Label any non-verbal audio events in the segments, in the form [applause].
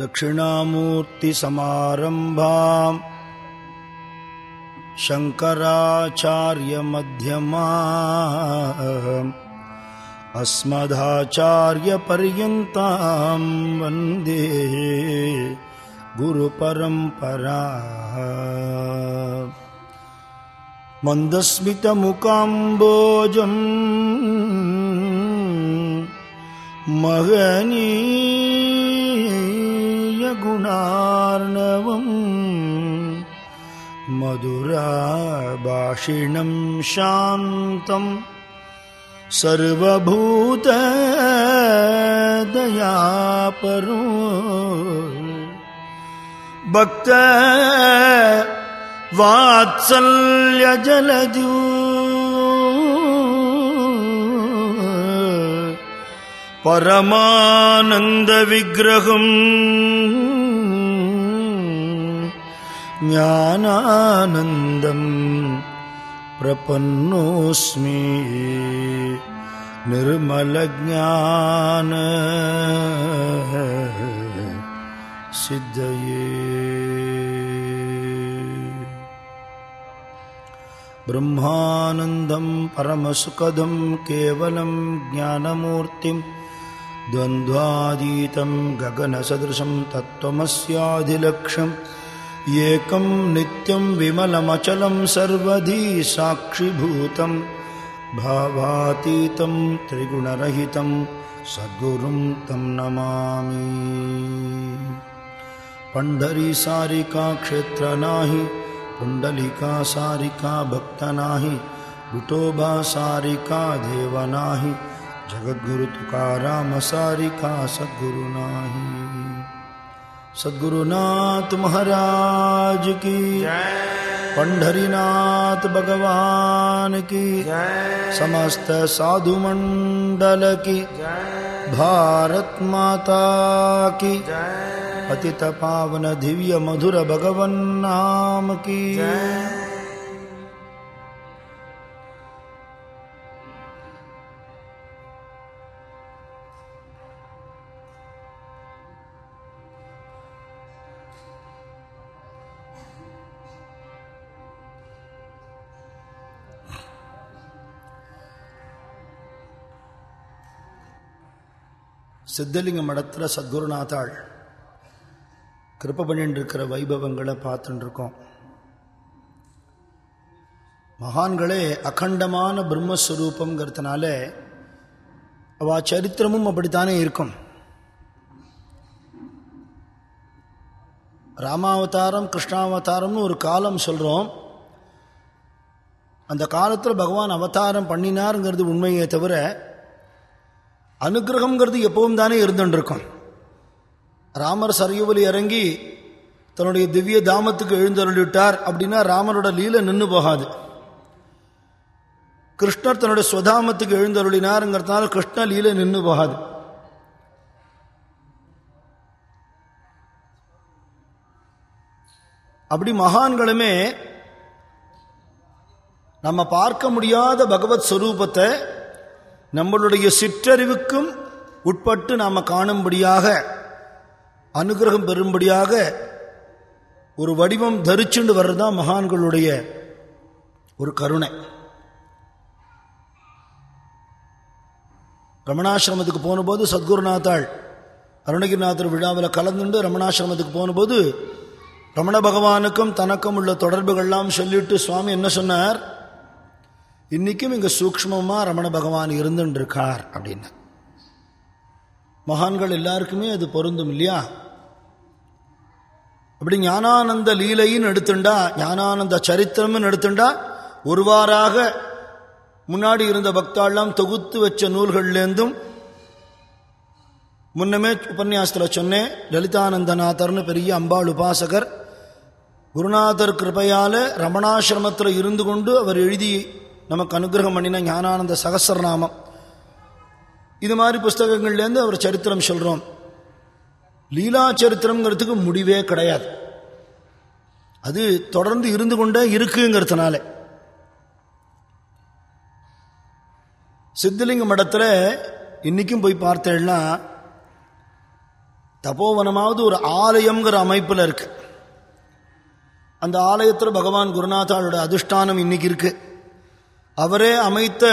दक्षिणामूर्तिसमारम्भाम् शङ्कराचार्यमध्यमा अस्मदाचार्यपर्यन्तां वन्दे गुरुपरम्परा मन्दस्मितमुकाम्बोजम् करुणार्णवम् मधुराभाषिणं शान्तं सर्वभूतदयापरो। भक्त वात्सल्यजलजू परमानन्दविग्रहम् ज्ञानानन्दम् प्रपन्नोऽस्मि निर्मलज्ञान सिद्धये। ब्रह्मानन्दं परमसुखदं केवलं ज्ञानमूर्तिं द्वन्द्वातीतं गगनसदृशं तत्त्वमस्याधिलक्ष्यम्। एकं नित्यं विमलमचलं सर्वधी साक्षिभूतं भावातीतं त्रिगुणरहितं सद्गुरुं तं नमामि। पंढरी सारिका क्षेत्र नाही पुंडलिका सारिका भक्त नाही विठोबा सारिका देव नाही जगद्गुरु तुकाराम सारिका सद्गुरु नाही। सद्गुरुनाथ महाराज की। पंढरीनाथ भगवान की। समस्त साधु मंडल की। भारत माता की। पतित पावन दिव्य मधुर भगवन नाम की சித்தலிங்க மடத்தில் சத்குருநாதாள் கிருப்ப பண்ணிட்டு இருக்கிற வைபவங்களை பார்த்துட்டுருக்கோம் மகான்களே அகண்டமான பிரம்மஸ்வரூபங்கிறதுனால அவ சரித்திரமும் அப்படித்தானே இருக்கும். ராமாவதாரம் கிருஷ்ணாவதாரம்னு ஒரு காலம் சொல்கிறோம் அந்த காலத்தில் பகவான் அவதாரம் பண்ணினாருங்கிறது உண்மையே தவிர அனுகிரகங்கிறது எப்பவும் தானே இருந்துருக்கும் ராமர் சரையுவலி இறங்கி தன்னுடைய திவ்ய தாமத்துக்கு எழுந்தருளிவிட்டார் அப்படின்னா ராமரோட லீலை நின்று போகாது. கிருஷ்ணர் தன்னுடைய ஸ்வதாமத்துக்கு எழுந்தருளினாருங்கிறதுனால கிருஷ்ண லீலை நின்று போகாது. அப்படி மகான்களுமே நம்ம பார்க்க முடியாத பகவத் ஸ்வரூபத்தை நம்மளுடைய சிற்றறிவுக்கும் உட்பட்டு நாம் காணும்படியாக அனுகிரகம் பெறும்படியாக ஒரு வடிவம் தரிச்சுண்டு வர்றது தான் மகான்களுடைய ஒரு கருணை. ரமணாசிரமத்துக்கு போனபோது சத்குருநாத்தாள் அருணகிரிநாதர் விழாவில் கலந்துண்டு ரமணாசிரமத்துக்கு போனபோது ரமண பகவானுக்கும் தனக்கும் உள்ள தொடர்புகள்லாம் சொல்லிட்டு சுவாமி என்ன சொன்னார்? இன்னைக்கும் இங்க சூக்மமா ரமண பகவான் இருந்துட்டு இருக்கார் அப்படின்னு. மகான்கள் எல்லாருக்குமே அது பொருந்தும் இல்லையா? அப்படி ஞானானந்த லீலைன்னு எடுத்துண்டா ஞானானந்த சரித்திரம்னு எடுத்துண்டா ஒருவாறாக முன்னாடி இருந்த பக்தாள்லாம் தொகுத்து வச்ச நூல்கள்லேருந்தும் முன்னமே உபன்யாசத்தில் சொன்னேன் லலிதானந்தநாதர்னு பெரிய அம்பாள் உபாசகர் குருநாதர் கிருபையால் ரமணாசிரமத்தில் இருந்து கொண்டு அவர் எழுதி நமக்கு அனுகிரகம் பண்ணின ஞானானந்த சகசரநாமம். இது மாதிரி புஸ்தகங்கள்லேருந்து அவர் சரித்திரம் சொல்கிறோம் லீலா சரித்திரங்கிறதுக்கு முடிவே கிடையாது. அது தொடர்ந்து இருந்து கொண்டே இருக்குங்கிறதுனால. சித்தலிங்க மடத்தில் இன்னைக்கும் போய் பார்த்தேன்னா தபோவனமாவது ஒரு ஆலயம்ங்கிற அமைப்பில் இருக்கு. அந்த ஆலயத்தில் பகவான் குருநாதாளோட அதிஷ்டானம் இன்னைக்கு இருக்குது அவரே அமைத்த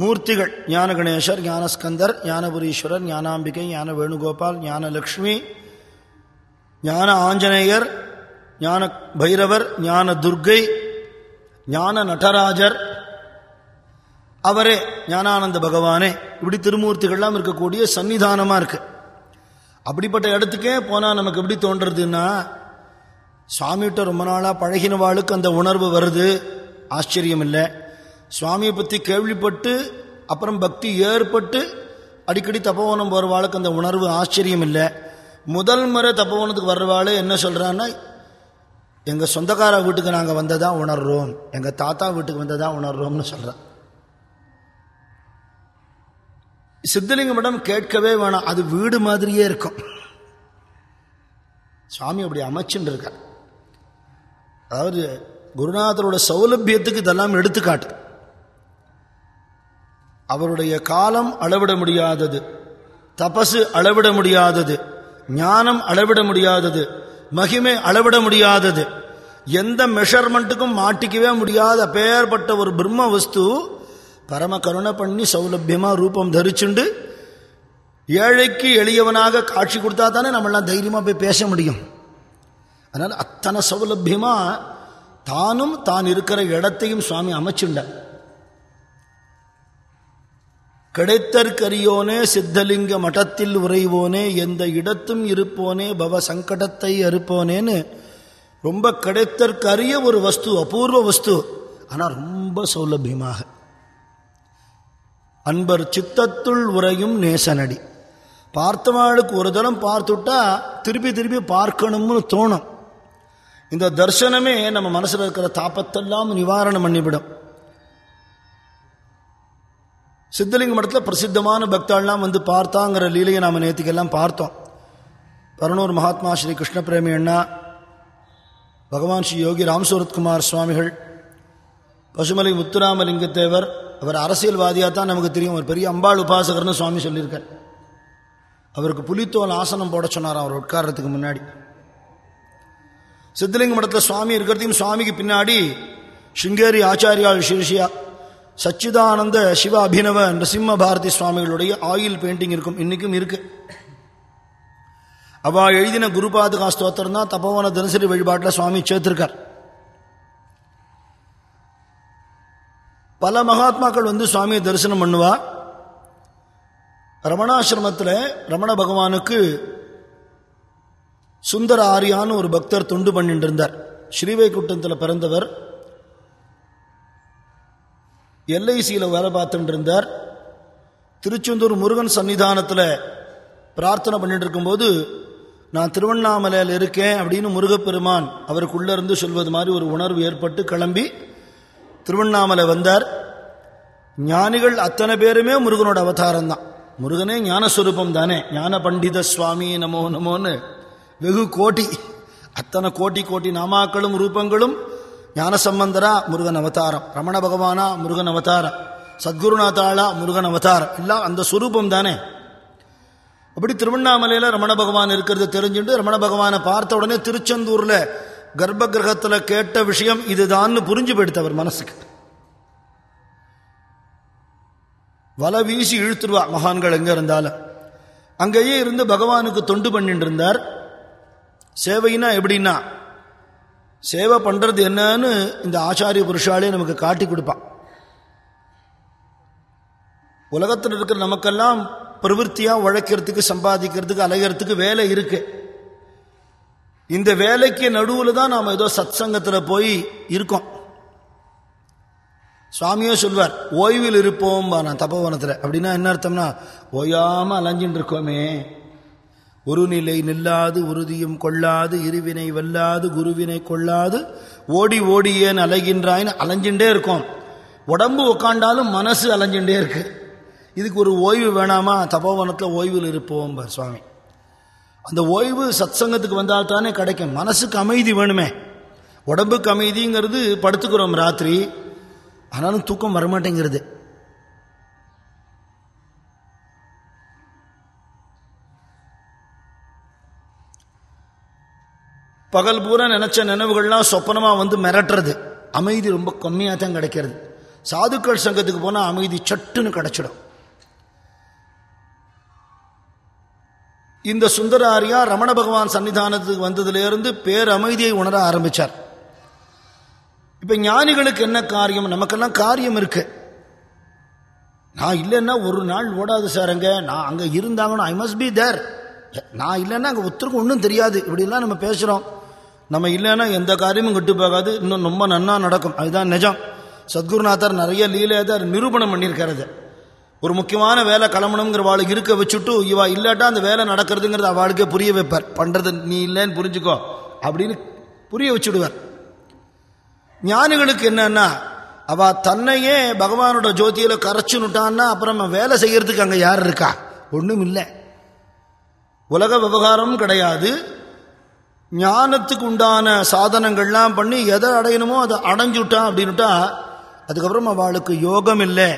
மூர்த்திகள். ஞான கணேசர் ஞானஸ்கந்தர் ஞானபுரீஸ்வரர் ஞானாம்பிகை ஞான வேணுகோபால் ஞானலக்ஷ்மி ஞான ஆஞ்சநேயர் ஞான பைரவர் ஞான துர்கை ஞான நடராஜர் அவரே ஞானானந்த பகவானே. இப்படி திருமூர்த்திகள்லாம் இருக்கக்கூடிய சன்னிதானமாக இருக்கு. அப்படிப்பட்ட இடத்துக்கே போனால் நமக்கு எப்படி தோன்றதுன்னா சுவாமிகிட்ட ரொம்ப நாளாக பழகினவாளுக்கு அந்த உணர்வு வருது. ஆச்சரியம் இல்லை சுவாமியை பற்றி கேள்விப்பட்டு அப்புறம் பக்தி ஏற்பட்டு அடிக்கடி தப்போவனம் போகிறவாளுக்கு அந்த உணர்வு ஆச்சரியம் இல்லை முதல் முறை தப்போவனத்துக்கு வர்றவாள் என்ன சொல்கிறான்னா எங்கள் சொந்தக்கார வீட்டுக்கு நாங்கள் வந்ததா உணர்றோம். எங்கள் தாத்தா வீட்டுக்கு வந்ததா உணர்றோம்னு சொல்கிறான் சித்தலிங்க மடம் கேட்கவே வேணாம். அது வீடு மாதிரியே இருக்கும். சுவாமி அப்படி அமைச்சுன்னு இருக்கார். அதாவது குருநாதரோட சௌலபியத்துக்கு இதெல்லாம் எடுத்துக்காட்டு. அவருடைய காலம் அளவிட முடியாதது. தபசு அளவிட முடியாதது. ஞானம் அளவிட முடியாதது. மகிமை அளவிட முடியாதது. எந்த மெஷர்மெண்ட்டுக்கும் மாட்டிக்கவே முடியாத பெயர்பட்ட ஒரு பிரம்ம வஸ்து பரம கருணை பண்ணி சௌலபியமாக ரூபம் தரிச்சுண்டு ஏழைக்கு எளியவனாக காட்சி கொடுத்தா தானே நம்மளாம் தைரியமாக போய் பேச முடியும். அதனால் அத்தனை சௌலபியமாக தானும் தான் இருக்கிற இடத்தையும் சுவாமி அமைச்சுண்டார் கிடைத்தற்கரியோனே சித்தலிங்க மட்டத்தில் உறைவோனே எந்த இடத்தும் இருப்போனே பவ சங்கடத்தை அறுப்போனேன்னு ரொம்ப கிடைத்தற்கரிய ஒரு வஸ்து அபூர்வ வஸ்து ஆனால் ரொம்ப சௌலபியமாக. அன்பர் சித்தத்துள் உறையும் நேசனடி. பார்த்தவாளுக்கு ஒரு தரம் பார்த்துட்டா திருப்பி திருப்பி பார்க்கணும்னு தோணும். இந்த தர்சனமே நம்ம மனசில் இருக்கிற தாப்பத்தெல்லாம் நிவாரணம் பண்ணிவிடும். சித்தலிங்க மடத்தில் பிரசித்தமான பக்தாள்லாம் வந்து பார்த்தாங்கிற லீலையை நாம் நேற்றுக்கெல்லாம் பார்த்தோம். பரனூர் மகாத்மா ஸ்ரீ கிருஷ்ண பிரேமி அண்ணா பகவான் ஸ்ரீ யோகி ராம்சூரத்குமார் சுவாமிகள் பசுமலை முத்துராமலிங்கத்தேவர் அவர் அரசியல்வாதியாக தான் நமக்கு தெரியும். ஒரு பெரிய அம்பாள் உபாசகர்னு சுவாமி சொல்லியிருக்கார். அவருக்கு புலித்தோல் ஆசனம் போட சொன்னார் அவர் உட்கார்றதுக்கு முன்னாடி. சித்தலிங்க மடத்தில் சுவாமி இருக்கிறதையும் சுவாமிக்கு பின்னாடி சிங்கேரி ஆச்சாரியால் சிறுஷியா சச்சிதானந்த சிவ அபினவ நரசிம்ம பாரதி சுவாமிகளுடைய ஆயில் பெயிண்டிங் இருக்கும். இன்னைக்கும் இருக்கு. அவா எழுதின குருபாதுகா ஸ்தோத்திரம் தான் தபவன தினசரி வழிபாட்டில் சுவாமி சேர்த்திருக்கார். பல மகாத்மாக்கள் வந்து சுவாமியை தரிசனம் பண்ணுவா. ரமணாசிரமத்தில் ரமண பகவானுக்கு சுந்தர ஆரியான்னு ஒரு பக்தர் தொண்டு பண்ணிட்டு இருந்தார். ஸ்ரீவைகுண்டத்தில் பிறந்தவர். எல்ஐசியில் வேலை பார்த்துட்டு இருந்தார். திருச்செந்தூர் முருகன் சன்னிதானத்தில் பிரார்த்தனை பண்ணிட்டு இருக்கும்போது நான் திருவண்ணாமலையில் இருக்கேன் அப்படின்னு முருகப்பெருமான் அவருக்குள்ளே இருந்து சொல்வது மாதிரி ஒரு உணர்வு ஏற்பட்டு கிளம்பி திருவண்ணாமலை வந்தார். ஞானிகள் அத்தனை பேருமே முருகனோட அவதாரம் தான். முருகனே ஞானஸ்வரூபம் தானே. ஞான பண்டித சுவாமி நமோ நமோன்னு வெகு கோட்டி அத்தனை கோட்டி கோட்டி நாமாக்களும் ரூபங்களும் ஞானசம்பந்தரா முருகன் அவதாரம். ரமண பகவானா முருகன் அவதாரம். சத்குருநாதாளா முருகன் அவதாரம். எல்லாம் அந்த சுரூபம் தானே அப்படி திருவண்ணாமலையில் ரமண பகவான் இருக்கிறது தெரிஞ்சுட்டு ரமண பகவானை பார்த்த உடனே திருச்செந்தூரில் கர்ப்ப கிரகத்தில் கேட்ட விஷயம் இதுதான்னு புரிஞ்சு போயிடுத்து அவர் மனசுக்கு. வலை வீசி இழுத்துருவா மகான்கள் எங்கே இருந்தாலும். அங்கேயே இருந்து பகவானுக்கு தொண்டு பண்ணிட்டு இருந்தார். சேவைனா எப்படின்னா சேவை பண்ணுறது என்னன்னு இந்த ஆச்சாரிய புருஷாலே நமக்கு காட்டி கொடுப்பான். உலகத்தில் இருக்கிற நமக்கெல்லாம் பிரவருத்தியா உழைக்கிறதுக்கு சம்பாதிக்கிறதுக்கு அலைகிறதுக்கு வேலை இருக்கு. இந்த வேலைக்கு நடுவில் தான் நாம் ஏதோ சத் சங்கத்தில் போய் இருக்கோம். சுவாமியோ சொல்வார் ஓய்வில் இருப்போம் நான் தபோவனத்தில். அப்படின்னா என்ன அர்த்தம்னா ஓயாமல் அலைஞ்சின்னு இருக்கோமே. ஒரு நிலை நில்லாது உறுதியும் கொள்ளாது இருவினை வெல்லாது குருவினை கொள்ளாது ஓடி ஓடியேன் அலைகின்றாயின்னு அலைஞ்சுட்டே இருக்கும். உடம்பு உக்காண்டாலும் மனசு அலைஞ்சுட்டே இருக்கு. இதுக்கு ஒரு ஓய்வு வேணாமா? தபோவனத்தில் ஓய்வில் இருப்போம் சுவாமி. அந்த ஓய்வு சத் சங்கத்துக்கு வந்தால் தானே கிடைக்கும். மனசுக்கு அமைதி வேணுமே. உடம்புக்கு அமைதிங்கிறது படுத்துக்கிறோம் ராத்திரி. ஆனாலும் தூக்கம் வரமாட்டேங்கிறது. பகல் பூரா நினைச்ச நினைவுகள்லாம் சொப்பனமாக வந்து மிரட்டுறது. அமைதி ரொம்ப கம்மியாக தான் கிடைக்கிறது. சாதுக்கள் சங்கத்துக்கு போனால் அமைதி சட்டுன்னு கிடைச்சிடும். இந்த சுந்தராரியா ரமண பகவான் சன்னிதானத்துக்கு வந்ததுலேருந்து பேரமைதியை உணர ஆரம்பிச்சார். இப்போ ஞானிகளுக்கு என்ன காரியம்? நமக்கெல்லாம் காரியம் இருக்கு. நான் இல்லைன்னா ஒரு நாள் ஓடாது சார் அங்கே. நான் அங்கே இருந்தாங்கன்னு ஐ மஸ்ட் பி தேர் நான் இல்லைன்னா அங்கே ஒருத்தருக்கும் ஒன்றும் தெரியாது. இப்படிலாம் நம்ம பேசுகிறோம் நம்ம இல்லைன்னா எந்த காரியமும் கெட்டு போகாது. இன்னும் ரொம்ப நன்னா நடக்கும். அதுதான் நிஜம். சத்குருநாதர் நிறைய லீலையாதார் நிரூபணம் பண்ணியிருக்கிறது. ஒரு முக்கியமான வேலை கிளம்பணுங்கிற வாளுக்கு இருக்க வச்சுட்டு இவா இல்லாட்டா அந்த வேலை நடக்கிறதுங்கிறது அவளுக்கே புரிய வைப்பார். பண்ணுறது நீ இல்லைன்னு புரிஞ்சுக்கோ. அப்படின்னு புரிய வச்சுடுவார். ஞானிகளுக்கு என்னன்னா அவ தன்னையே பகவானோட ஜோதியில கரைச்சுனுட்டான்னா அப்புறம் வேலை செய்யறதுக்கு அங்க யார் இருக்கா? ஒன்றும் இல்லை உலக விவகாரமும் கிடையாது. ஞானத்துக்கு உண்டான சாதனங்கள்லாம் பண்ணி எதை அடையணுமோ அதை அடைஞ்சுட்டான் அப்படின்னுட்டா அதுக்கப்புறம் அவளுக்கு யோகம் இல்லை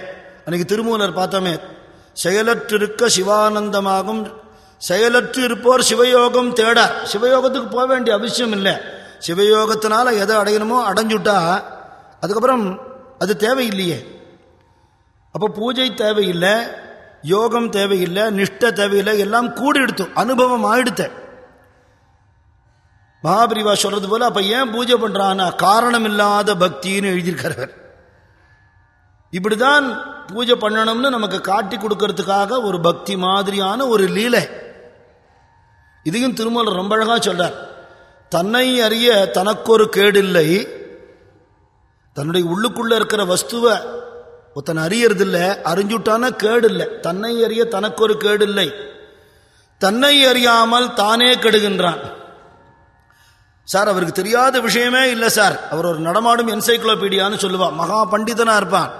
அன்னைக்கு திருமூலர் பார்த்தோமே செயலற்றிருக்க சிவானந்தமாகும் செயலற்று இருப்போர் சிவயோகம் தேட. சிவயோகத்துக்கு போக வேண்டிய அவசியம் இல்லை. சிவயோகத்தினால எதை அடையணுமோ அடைஞ்சுட்டா அதுக்கப்புறம் அது தேவையில்லையே. அப்போ பூஜை தேவையில்லை யோகம் தேவையில்லை நிஷ்ட தேவையில்லை எல்லாம் கூடி எடுத்து அனுபவம் ஆயிடுத்தேன் மகாபிரிவா சொல்றது போல அப்ப ஏன் பூஜை பண்றான்னா காரணம் இல்லாத பக்தின்னு எழுதியிருக்கிறவர். இப்படிதான் பூஜை பண்ணணும்னு நமக்கு காட்டி கொடுக்கறதுக்காக ஒரு பக்தி மாதிரியான ஒரு லீலை. இதையும் திருமூலர் ரொம்ப அழகா சொல்றார். தன்னை அறிய தனக்கொரு கேடில்லை. தன்னுடைய உள்ளுக்குள்ள இருக்கிற வஸ்துவை ஒருத்தன் அறியறதில்ல அறிஞ்சுட்டான கேடு இல்லை தன்னை அறிய தனக்கொரு கேடு இல்லை தன்னை அறியாமல் தானே கெடுகின்றான். சார் அவருக்கு தெரியாத விஷயமே இல்லை சார். அவர் ஒரு நடமாடும் என்சைக்ளோபீடியான்னு சொல்லுவார் மகா பண்டிதனா இருப்பான்.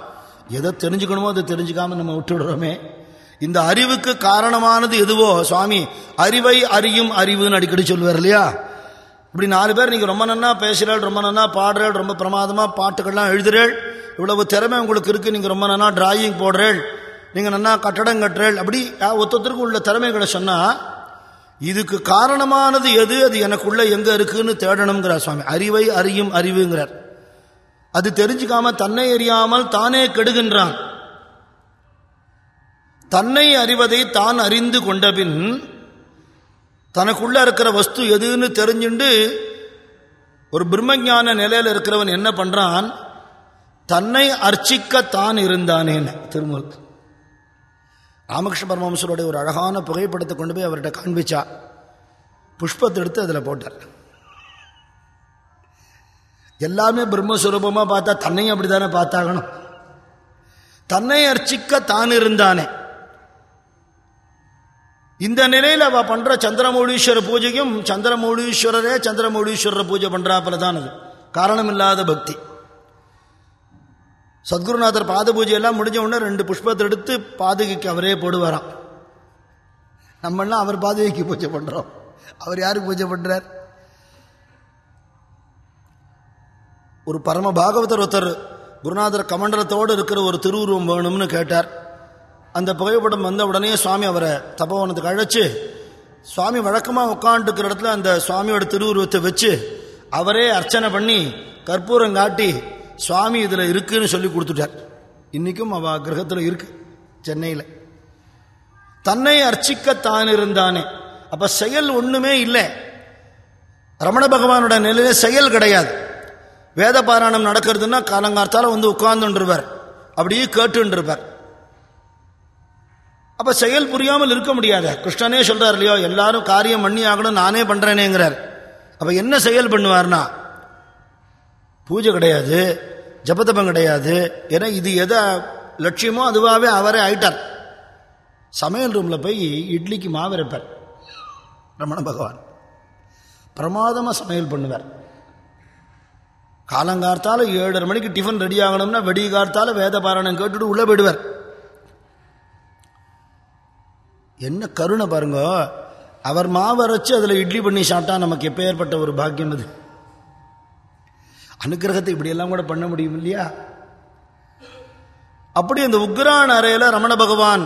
எதை தெரிஞ்சுக்கணுமோ அதை தெரிஞ்சுக்காம நம்ம விட்டுடுறோமே. இந்த அறிவுக்கு காரணமானது எதுவோ சுவாமி அறிவை அறியும் அறிவுன்னு அடிக்கடி சொல்லுவார் இல்லையா? இப்படி நாலு பேர் நீங்கள் ரொம்ப நன்னா பேசுகிறாள் ரொம்ப நன்னா பாடுறாள் ரொம்ப பிரமாதமாக பாட்டுகள்லாம் எழுதுறாள். இவ்வளவு திறமை உங்களுக்கு இருக்குது நீங்கள் ரொம்ப நன்னா டிராயிங் போடுறேள். நீங்கள் நன்னா கட்டடம் கட்டுறேள். அப்படி ஒருத்தருக்கு உள்ள திறமைகளை சொன்னால் இதுக்கு காரணமானது எது? அது எனக்குள்ள எங்கே இருக்குன்னு தேடணுங்கிறார் சுவாமி. அறிவை அறியும் அறிவுங்கிறார். அது தெரிஞ்சுக்காம தன்னை அறியாமல் தானே கெடுகின்றான். தன்னை அறிவதை தான் அறிந்து கொண்டபின் தனக்குள்ள இருக்கிற வஸ்து எதுன்னு தெரிஞ்சுண்டு ஒரு பிரம்மஞான நிலையில் இருக்கிறவன் என்ன பண்றான்? தன்னை அர்ச்சிக்க தான் இருந்தானேன்னு. திருமூர்த்தி ராமகிருஷ்ண பரமஹம்சருடைய ஒரு அழகான புகைப்படத்தை கொண்டு போய் அவர்கிட்ட காண்பிச்சா. புஷ்பத்தை எடுத்து அதில் போட்டார். எல்லாமே பிரம்மஸ்வரூபமாக பார்த்தா தன்னையும் அப்படி தானே பார்த்தாகணும். தன்னை அர்ச்சிக்க தான் இருந்தானே. இந்த நிலையில் அவ பண்ற சந்திரமௌலீஸ்வர பூஜையும் சந்திரமௌலீஸ்வரரே சந்திரமௌலீஸ்வரர் பூஜை பண்றாப்புல தான் அது. காரணம் இல்லாத பக்தி. சத்குருநாதர் பாத பூஜை எல்லாம் முடிஞ்ச உடனே ரெண்டு புஷ்பத்தை எடுத்து பாதுகைக்கு அவரே போடுவாராம். நம்மளாம் அவர் பாதுகைக்கு பூஜை பண்றோம். அவர் யாருக்கு பூஜை பண்றார்? ஒரு பரம பாகவதர் ஒருத்தர் குருநாதர் கமண்டலத்தோடு இருக்கிற ஒரு திருவுருவம் வேணும்னு கேட்டார். அந்த புகைப்படம் வந்த உடனே சுவாமி அவரை தபோவனத்துக்கு அழைச்சு சுவாமி வழக்கமாக உட்காந்துருக்கிற இடத்துல அந்த சுவாமியோட திருவுருவத்தை வச்சு அவரே அர்ச்சனை பண்ணி கற்பூரம் காட்டி சுவாமி இதில் இருக்குன்னு சொல்லி கொடுத்துட்டார். இன்றைக்கும் அவள் கிரகத்தில் இருக்கு சென்னையில். தன்னை அர்ச்சிக்கத்தான் இருந்தானே. அப்போ செயல் ஒன்றுமே இல்லை. ரமண பகவானோட நிலையில செயல் கிடையாது. வேத பாராயணம் நடக்கிறதுன்னா காலங்கார்த்தால வந்து உட்கார்ந்துருவார் அப்படியே கேட்டுருப்பார் அப்ப செயல் புரியாமல் இருக்க முடியாத. கிருஷ்ணனே சொல்றார் இல்லையோ எல்லாரும் காரியம் பண்ணி ஆகணும் நானே பண்றேனேங்கிறார். அப்ப என்ன செயல் பண்ணுவார்னா பூஜை கிடையாது ஜபதபம் கிடையாது. ஏன்னா இது எதை லட்சியமோ அதுவாகவே அவரே ஆயிட்டார். சமையல் ரூமில் போய் இட்லிக்கு மாவு ரமண பகவான். பிரமாதமாக சமையல் பண்ணுவார். காலங்கார்த்தால ஏழரை மணிக்கு டிஃபன் ரெடி ஆகணும்னா வெடி கார்த்தால வேத பாராயணம் கேட்டுட்டு உள்ளே போயிடுவார். என்ன கருணை பாருங்க. அவர் மாவரைச்சு அதில் இட்லி பண்ணி சாப்பிட்டா நமக்கு எப்பேற்பட்ட ஒரு பாக்கியம் அது? அனுகிரகத்தை இப்படியெல்லாம் கூட பண்ண முடியும் இல்லையா? அப்படி அந்த உக்ரான் அறையில் ரமண பகவான்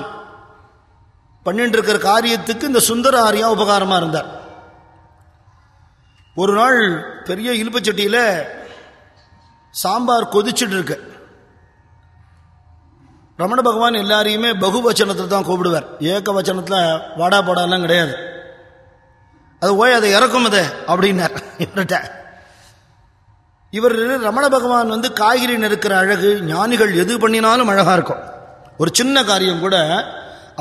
பண்ணிட்டு இருக்கிற காரியத்துக்கு இந்த சுந்தர ஆரியா உபகாரமா இருந்தார். ஒரு நாள் பெரிய இலுப்பச்சட்டியில் சாம்பார் கொதிச்சுட்டு இருக்கு ரமண பகவான் எல்லாரையுமே பகுவச்சனத்தில் தான் கூப்பிடுவார். ஏக வச்சனத்தில் வாடா போடாலாம் கிடையாது. அது ஓய் அதை இறக்கும் அதை அப்படின்னார். இவர்கிட்ட இவர் ரமண பகவான் வந்து காய்கறி நெருக்கிற அழகு ஞானிகள் எது பண்ணினாலும் அழகாக இருக்கும். ஒரு சின்ன காரியம் கூட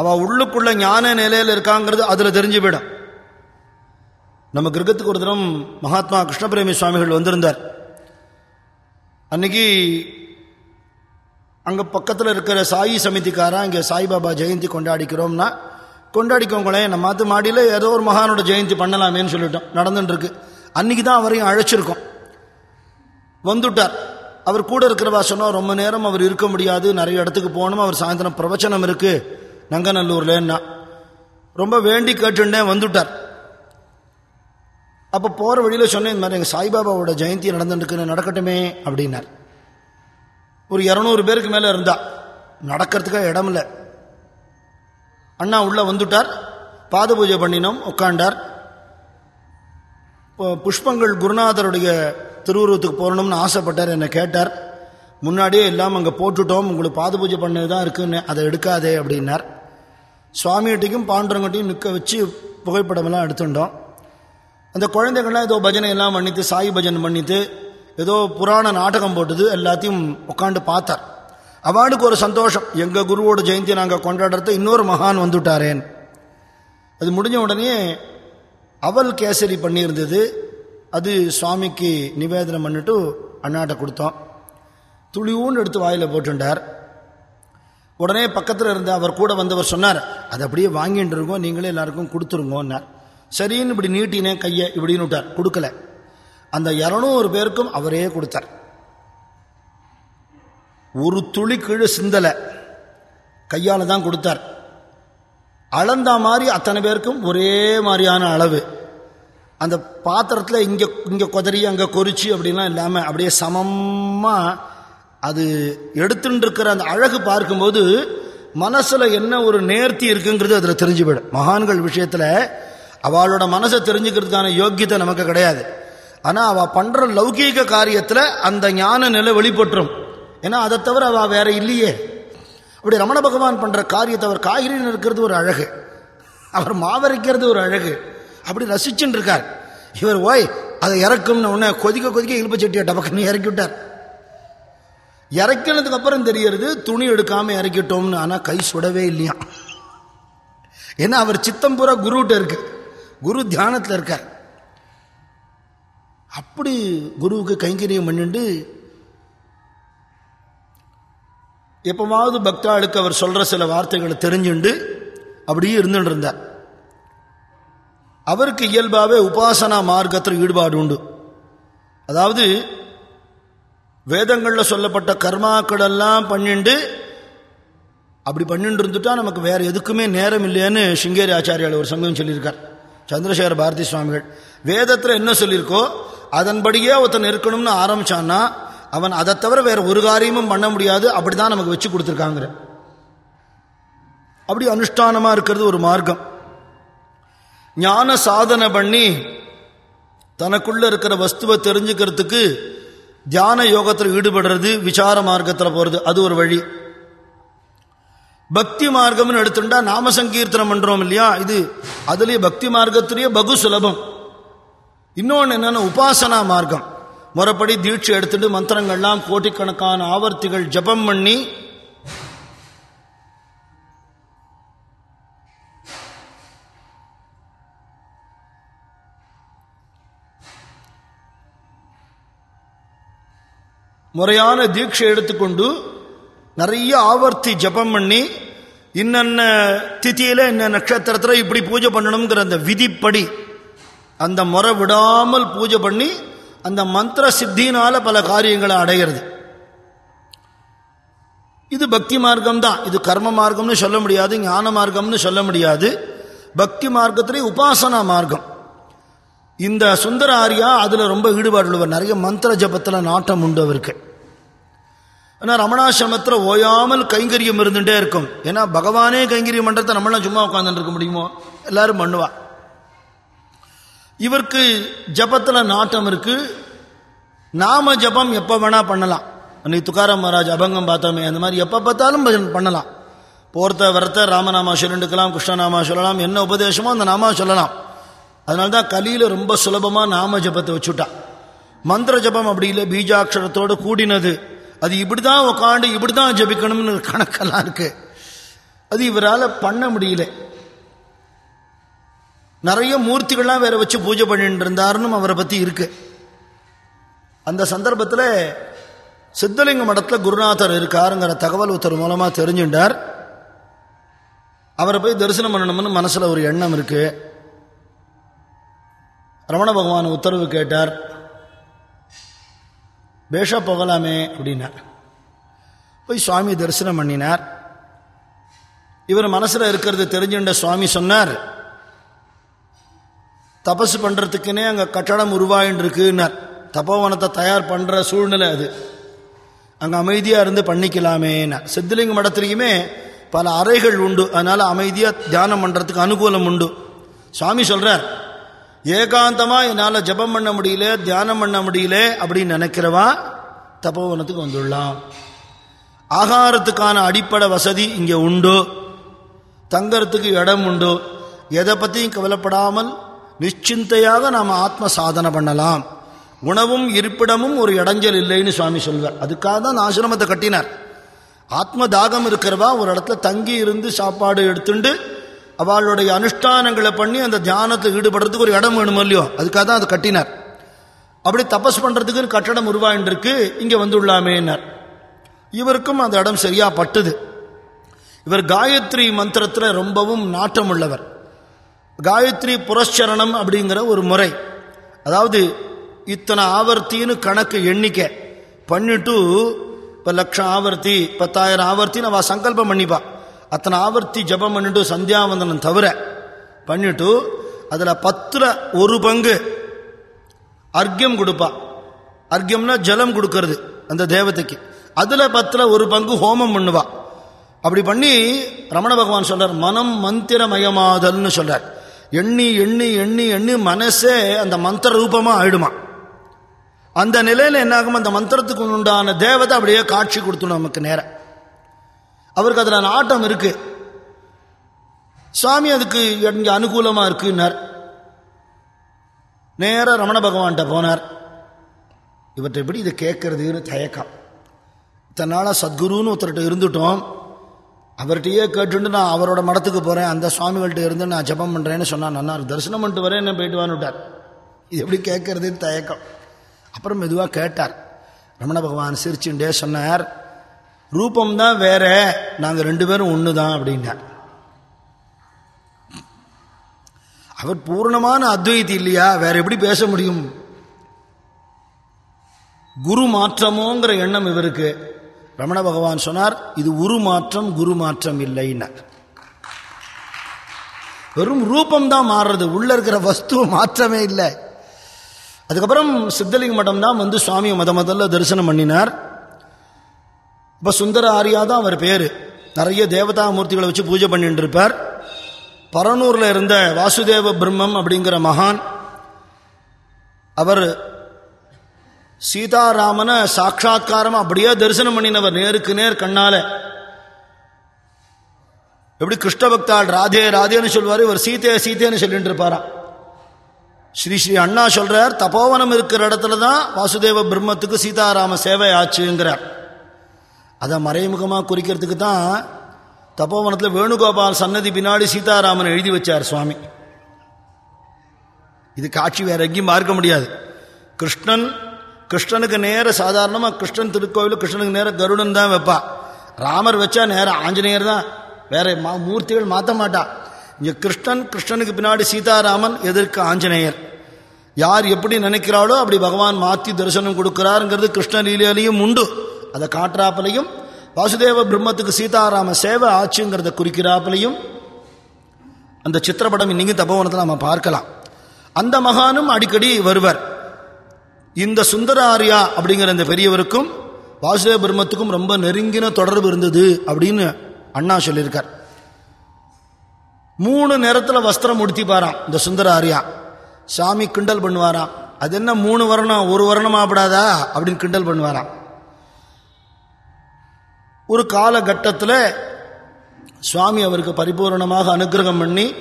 அவள் உள்ளுக்குள்ள ஞான நிலையில் இருக்காங்கிறது அதில் தெரிஞ்சு போயிடும். நம்ம கிரகத்துக்கு ஒரு தினம் மகாத்மா கிருஷ்ணபிரேமி சுவாமிகள் வந்திருந்தார். அன்னைக்கு அங்கே பக்கத்தில் இருக்கிற சாயி சமிதிக்காரன் இங்கே சாய்பாபா ஜெயந்தி கொண்டாடிக்கிறோம்னா கொண்டாடிக்கோங்களேன் நம்ம மாத்து மாடியில் ஏதோ ஒரு மகானோட ஜெயந்தி பண்ணலாமேன்னு சொல்லிட்டோம். நடந்துட்டுருக்கு அன்னைக்கு தான் அவரையும் அழைச்சிருக்கோம். வந்துட்டார். அவர் கூட இருக்கிறவா சொன்னால் ரொம்ப நேரம் அவர் இருக்க முடியாது. நிறைய இடத்துக்கு போகணும். அவர் சாயந்தரம் பிரவச்சனம் இருக்கு. நங்கநல்லூர்லன்னா. ரொம்ப வேண்டி கேட்டுட்டேன் வந்துட்டார். அப்போ போகிற வழியில் சொன்னேன் இந்த மாதிரி எங்கள் சாய்பாபாவோட ஜெயந்தி நடந்துட்டுருக்குன்னு நடக்கட்டுமே அப்படின்னார். ஒரு இரநூறு பேருக்கு மேலே இருந்தா. நடக்கிறதுக்காக இடம் இல்லை அண்ணா உள்ளே வந்துட்டார். பாத பூஜை பண்ணினோம் உட்காண்டார் புஷ்பங்கள் குருநாதருடைய திருவுருவத்துக்கு போகணும்னு ஆசைப்பட்டார் என்னை கேட்டார். முன்னாடியே எல்லாம் அங்கே போட்டுட்டோம் உங்களுக்கு பாத பூஜை பண்ணது தான் இருக்குன்னு அதை எடுக்காதே அப்படின்னார். சுவாமிகிட்டையும் பாண்டவங்கிட்டையும் நிற்க வச்சு புகைப்படமெல்லாம் எடுத்துட்டோம். அந்த குழந்தைகள்லாம் ஏதோ பஜனை எல்லாம் பண்ணிட்டு சாய் பஜனை பண்ணிட்டு ஏதோ புராண நாடகம் போட்டது எல்லாத்தையும் உட்காந்து பார்த்தார். அவளுக்கு ஒரு சந்தோஷம் எங்கள் குருவோட ஜெயந்தி நாங்கள் கொண்டாடுறது இன்னொரு மகான் வந்துட்டாரேன் அது முடிஞ்ச உடனே அவல் கேசரி பண்ணியிருந்தது அது சுவாமிக்கு நிவேதனம் பண்ணிட்டு அண்ணாட்ட கொடுத்தோம். துளியூன்னு எடுத்து வாயில் போட்டுட்டார் உடனே பக்கத்தில் இருந்த அவர் கூட வந்தவர் சொன்னார் அதை அப்படியே வாங்கிட்டு இருக்கோம் நீங்களே எல்லாருக்கும் கொடுத்துருங்கன்னார். சரின்னு இப்படி நீட்டினேன் கையை இப்படின்னு விட்டார். கொடுக்கல. அந்த இரநூறு பேருக்கும் அவரே கொடுத்தார். ஒரு துளி கீழே சிந்தலை. கையால் தான் கொடுத்தார். அளந்தா மாதிரி அத்தனை பேருக்கும் ஒரே மாதிரியான அளவு. அந்த பாத்திரத்தில் இங்கே இங்கே கொதறி அங்கே கொறிச்சு அப்படின்லாம் இல்லாமல் அப்படியே சமமாக அது எடுத்துட்டு இருக்கிற அந்த அழகு பார்க்கும்போது மனசில் என்ன ஒரு நேர்த்தி இருக்குங்கிறது அதில் தெரிஞ்சு போயிடும் மகான்கள் விஷயத்தில் அவளோட மனசை தெரிஞ்சுக்கிறதுக்கான யோக்கியத்தை நமக்கு கிடையாது. ஆனால் அவள் பண்ணுற லௌகீக காரியத்தில் அந்த ஞான நிலை வெளிப்பட்டுரும். ஏன்னா அதை தவிர அவள் வேற இல்லையே. அப்படி ரமண பகவான் பண்ணுற காரியத்தை அவர் காய்கறி இருக்கிறது ஒரு அழகு. அவர் மாவரைக்கிறது ஒரு அழகு. அப்படி ரசிச்சுட்டு இருக்கார் இவர் ஓய் அதை இறக்கும்னு உடனே கொதிக்க கொதிக்க இழுப்பு சட்டியை டபக்குன்னு இறக்கி விட்டார் இறக்கினதுக்கு அப்புறம் தெரியறது துணி எடுக்காம இறக்கிட்டோம்னு. ஆனால் கை சுடவே இல்லையா? ஏன்னா அவர் சித்தம் பூரா குருகிட்ட இருக்கு. குரு தியானத்தில் இருக்கார். அப்படி குருவுக்கு கைங்கரியம் பண்ணிட்டு எப்பவாவது பக்தாளுக்கு அவர் சொல்ற சில வார்த்தைகளை தெரிஞ்சுண்டு அப்படியே இருந்துட்டு இருந்தார். அவருக்கு இயல்பாகவே உபாசனா மார்க்கத்தில் ஈடுபாடு உண்டு அதாவது வேதங்களில் சொல்லப்பட்ட கர்மாக்கள் எல்லாம் பண்ணிண்டு அப்படி பண்ணிட்டு இருந்துட்டா நமக்கு வேற எதுக்குமே நேரம் இல்லைன்னு சிங்கேரி ஆச்சாரியால் ஒரு சமயம் சொல்லியிருக்கார். சந்திரசேகர பாரதி சுவாமிகள். வேதத்தில் என்ன சொல்லியிருக்கோ அதன்படியே ஒருத்தன் இருக்கணும்னு ஆரம்பிச்சான்னா அவன் அதை தவிர வேற ஒரு காரியமும் பண்ண முடியாது அப்படி தான் நமக்கு வச்சு கொடுத்துருக்காங்கிற அப்படி அனுஷ்டானமாக இருக்கிறது ஒரு மார்க்கம். ஞான சாதனை பண்ணி தனக்குள்ள இருக்கிற வஸ்துவை தெரிஞ்சுக்கிறதுக்கு தியான யோகத்தில் ஈடுபடுறது விசார மார்க்கத்தில் போகிறது அது ஒரு வழி. பக்தி மார்க்கம்னு எடுத்துட்டா நாம சங்கீர்த்தனம் பண்ணுறோம் இல்லையா? இது அதுலேயே பக்தி மார்க்கத்திலேயே பகு சுலபம். இன்னொன்று என்னென்னா உபாசனா மார்க்கம். முறைப்படி தீட்சை எடுத்துட்டு மந்திரங்கள்லாம் கோட்டிக்கணக்கான ஆவர்த்திகள் ஜபம் பண்ணி முறையான தீட்சை எடுத்துக்கொண்டு நிறைய ஆவர்த்தி ஜபம் பண்ணி இன்னென்ன திதியில இன்ன நட்சத்திரத்தில் இப்படி பூஜை பண்ணணுங்கிற அந்த விதிப்படி அந்த முறை விடாமல் பூஜை பண்ணி அந்த மந்திர சித்தினால பல காரியங்களை அடைகிறது இது பக்தி மார்க்கம் தான் இது கர்ம மார்க்கம்னு சொல்ல முடியாது ஞான மார்க்கம்னு சொல்ல முடியாது. பக்தி மார்க்கத்திலே உபாசனா மார்க்கம். இந்த சுந்தர ஆரியா அதில் ரொம்ப ஈடுபாடு உள்ளவர் நிறைய மந்திர ஜபத்தில் நாட்டம் உண்டு அவருக்கு. ஆனால் ரமணாசிரமத்தில் ஓயாமல் கைங்கரியம் இருந்துகிட்டே இருக்கும். ஏன்னா பகவானே கைங்கரியம் பண்ணுறத நம்மளாம் சும்மா உட்காந்துட்டு இருக்க முடியுமோ? எல்லாரும் பண்ணுவா. இவருக்கு ஜபத்தில் நாட்டம் இருக்கு. நாம ஜபம் எப்போ வேணால் பண்ணலாம். அன்னைக்கு துக்காராம் மகாராஜ் அபங்கம் பார்த்தோமே அந்த மாதிரி எப்போ பார்த்தாலும் பண்ணலாம். போர்த்த வரத்த ராமநாமா சொல்லிட்டுக்கலாம் கிருஷ்ணநாமா சொல்லலாம் என்ன உபதேசமோ அந்த நாமா சொல்லலாம். அதனால தான் ரொம்ப சுலபமாக நாம ஜபத்தை வச்சுட்டான் மந்திர ஜபம் அப்படி இல்லை பீஜாட்சரத்தோடு கூடினது. அது இப்படி தான் உக்காண்டு இப்படி தான் ஜபிக்கணும்னு கணக்கெல்லாம் இருக்கு. அது இவரால் பண்ண முடியல. நிறைய மூர்த்திகள்லாம் வேற வச்சு பூஜை பண்ணிட்டு இருந்தாருன்னு அவரை பற்றி இருக்கு. அந்த சந்தர்ப்பத்தில் சித்தலிங்க மடத்தில் குருநாதர் இருக்காருங்கிற தகவல் ஒருத்தர் மூலமாக தெரிஞ்சுட்டார். அவரை போய் தரிசனம் பண்ணணும்னு மனசில் ஒரு எண்ணம் இருக்குது ரமண பகவான் உத்தரவு கேட்டார். பேஷா போகலாமே அப்படின்னார். போய் சுவாமி தரிசனம் பண்ணினார். இவர் மனசில் இருக்கிறது தெரிஞ்சுண்ட சுவாமி சொன்னார். தபசு பண்ணுறதுக்குன்னே அங்கே கட்டடம் உருவாயின்றிருக்குன்னார். தபோவனத்தை தயார் பண்ணுற சூழ்நிலை அது. அங்கே அமைதியாக இருந்து பண்ணிக்கலாமேனார் சித்தலிங்க மடத்துலையுமே பல அறைகள் உண்டு. அதனால் அமைதியாக தியானம் பண்ணுறதுக்கு அனுகூலம் உண்டு. சுவாமி சொல்கிறார் ஏகாந்தமாக என்னால் ஜபம் பண்ண முடியல தியானம் பண்ண முடியல அப்படின்னு நினைக்கிறவா தபோவனத்துக்கு வந்துடலாம். ஆகாரத்துக்கான அடிப்படை வசதி இங்கே உண்டு. தங்கறதுக்கு இடம் உண்டு. எதை பற்றியும் கவலைப்படாமல் நிச்சிந்தையாக நாம் ஆத்ம சாதனை பண்ணலாம். உணவும் இருப்பிடமும் ஒரு இடைஞ்சல் இல்லைன்னு சுவாமி சொல்வார். அதுக்காக தான் ஆசிரமத்தை கட்டினார். ஆத்ம தாகம் இருக்கிறவா ஒரு இடத்துல தங்கி இருந்து சாப்பாடு எடுத்துண்டு அவளுடைய அனுஷ்டானங்களை பண்ணி அந்த தியானத்தில் ஈடுபடுறதுக்கு ஒரு இடம் வேணும் இல்லையோ? அதுக்காக தான் அதை கட்டினார். அப்படி தபஸ் பண்ணுறதுக்குன்னு கட்டடம் உருவாயின்றிருக்கு இங்கே வந்துள்ளாமேனார் இவருக்கும் அந்த இடம் சரியா பட்டுது. இவர் காயத்ரி மந்திரத்தில் ரொம்பவும் நாட்டம் உள்ளவர் காயத்ரி புரஸ்சரணம் அப்படிங்கிற ஒரு முறை. அதாவது இத்தனை ஆவர்த்தின்னு கணக்கு எண்ணிக்கை. பண்ணிட்டு இப்போ லட்சம் ஆவர்த்தி பத்தாயிரம் ஆவர்த்தின்னு அவள் சங்கல்பம் பண்ணிப்பாள் அத்தனை ஆவர்த்தி ஜபம் பண்ணிட்டு சந்தியாவந்தனம் தவிர பண்ணிட்டு அதில் பத்தில் ஒரு பங்கு அர்க்கியம் கொடுப்பா. அர்க்கியம்னா ஜலம் கொடுக்கறது அந்த தேவதைக்கு. அதில் பத்தில் ஒரு பங்கு ஹோமம் பண்ணுவா. அப்படி பண்ணி ரமண பகவான் சொல்றார் மனம் மந்திரமயமாதல்னு சொல்றார். எண்ணி எண்ணி எண்ணி எண்ணி மனசே அந்த மந்திர ரூபமாக ஆயிடுமா? அந்த நிலையில் என்னாகும் அந்த மந்திரத்துக்கு உண்டான தேவதை அப்படியே காட்சி கொடுத்துடும் நமக்கு நேரம் அவருக்கு அதில் நாட்டம் இருக்கு. சுவாமி அதுக்கு இங்கே அனுகூலமாக இருக்குன்னார். நேராக ரமண பகவான்கிட்ட போனார். இவற்றை எப்படி இதை கேட்கறதுன்னு தயக்கம். இத்தனை நாளாக சத்குருன்னு ஒருத்தர்கிட்ட இருந்துட்டோம். அவர்கிட்டயே கேட்டுட்டு நான் அவரோட மடத்துக்கு போகிறேன் அந்த சுவாமிகள்கிட்ட இருந்து நான் ஜபம் பண்ணுறேன்னு சொன்னால் நல்லா தரிசனம் பண்ணிட்டு வரேன் என்ன போயிட்டு வான்னுட்டார் இது எப்படி கேட்கறதுன்னு தயக்கம். அப்புறம் மெதுவாக கேட்டார். ரமண பகவான் சிரிச்சுண்டே சொன்னார். ரூபம்தான் வேற நாங்கள் ரெண்டு பேரும் ஒன்று தான் அப்படின்னார் அவர் பூர்ணமான அத்வைத்தி இல்லையா? வேற எப்படி பேச முடியும்? குரு மாற்றமோங்கிற எண்ணம் இவருக்கு. ரமண பகவான் சொன்னார் இது உரு மாற்றம் குரு மாற்றம் இல்லைன்னார் வெறும் ரூபம் தான் மாறுறது உள்ள இருக்கிற வஸ்து மாற்றமே இல்லை. அதுக்கப்புறம் சித்தலிங்க மட்டம் தான் வந்து சுவாமியை மத முதல்ல தரிசனம் பண்ணினார். இப்போ சுந்தர ஆரியா தான் அவர் பேர். நிறைய தேவதா மூர்த்திகளை வச்சு பூஜை பண்ணிட்டு இருப்பார். பரனூரில் இருந்த வாசுதேவ பிரம்மம் அப்படிங்கிற மகான் அவர் சீதாராமனை சாட்சா்காரம் அப்படியே தரிசனம் பண்ணினவர் நேருக்கு நேர் கண்ணால. எப்படி கிருஷ்ண பக்தாள் ராதே ராதேன்னு சொல்வார் இவர் சீதே சீதேன்னு சொல்லிட்டு இருப்பாராம். ஸ்ரீ ஸ்ரீ அண்ணா சொல்றார் தபோவனம் இருக்கிற இடத்துல தான் வாசுதேவ பிரம்மத்துக்கு சீதாராம சேவை ஆச்சுங்கிறார். அதை மறைமுகமாக குறிக்கிறதுக்கு தான் தப்போவனத்தில் வேணுகோபால் சன்னதி பின்னாடி சீதாராமன் எழுதி வச்சார் சுவாமி. இது காட்சி வேற எங்கேயும் பார்க்க முடியாது. கிருஷ்ணன் கிருஷ்ணனுக்கு நேர சாதாரணமாக கிருஷ்ணன் திருக்கோவில் கிருஷ்ணனுக்கு நேர கருடன் தான் வைப்பா. ராமர் வச்சா நேரம் ஆஞ்சநேயர் தான். வேற மா- மூர்த்திகள் மாற்ற மாட்டா. இங்கே கிருஷ்ணன் கிருஷ்ணனுக்கு பின்னாடி சீதாராமன் எதிர்க்க ஆஞ்சநேயர். யார் எப்படி நினைக்கிறாளோ அப்படி பகவான் மாற்றி தரிசனம் கொடுக்கிறாருங்கிறது கிருஷ்ண லீலையிலையும் உண்டு. அதை காட்டுறாப்பிலையும் வாசுதேவ பிரம்மத்துக்கு சீதாராம சேவை ஆச்சுங்கிறத குறிக்கிறாப்பிலையும் அந்த சித்திரப்படம் இன்னைக்கு தபோவனத்தில் நம்ம பார்க்கலாம். அந்த மகானும் அடிக்கடி வருவர். இந்த சுந்தராரியா அப்படிங்கிற இந்த பெரியவருக்கும் வாசுதேவ பிரம்மத்துக்கும் ரொம்ப நெருங்கின தொடர்பு இருந்தது அப்படின்னு அண்ணா சொல்லியிருக்கார். மூணு நேரத்தில் வஸ்திரம் உடுத்திப்பாராம் இந்த சுந்தராரியா. சாமி கிண்டல் பண்ணுவாராம். அது என்ன மூணு வருணம் ஒரு வருணம் ஆப்படாதா அப்படின்னு கிண்டல் பண்ணுவாராம். ஒரு காலகட்டத்தில் சுவாமி அவருக்கு பரிபூர்ணமாக அனுகிரகம் பண்ணி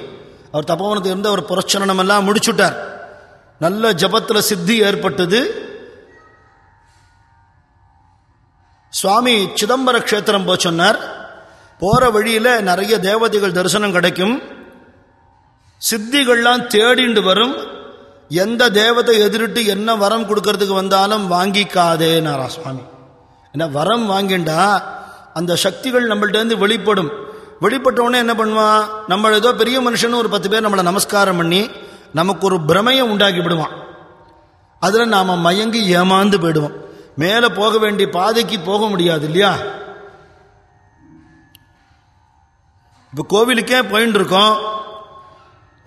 அவர் தபோவனத்தில் இருந்து அவர் புரட்சனம் எல்லாம் முடிச்சுட்டார். நல்ல ஜபத்தில் சித்தி ஏற்பட்டது. சுவாமி சிதம்பர க்ஷேத்திரம் போ சொன்னார். போற வழியில் நிறைய தேவதைகள் தரிசனம் கிடைக்கும். சித்திகள்லாம் தேடிண்டு வரும். எந்த தேவதை எதிரிட்டு என்ன வரம் கொடுக்கறதுக்கு வந்தாலும் வாங்கிக்காதேனாரா சுவாமி. ஏன்னா வரம் வாங்கிண்டா? அந்த சக்திகள் நம்மள்டேருந்து வெளிப்படும். வெளிப்பட்டவுடனே என்ன பண்ணுவான் நம்ம ஏதோ பெரிய மனுஷன் ஒரு பத்து பேர் நம்மளை நமஸ்காரம் பண்ணி நமக்கு ஒரு பிரமையை உண்டாக்கி விடுவான். அதில் நாம் மயங்கி ஏமாந்து போயிடுவோம். மேலே போக வேண்டிய பாதைக்கு போக முடியாது இல்லையா? இப்போ கோவிலுக்கே போயின்னு இருக்கோம்.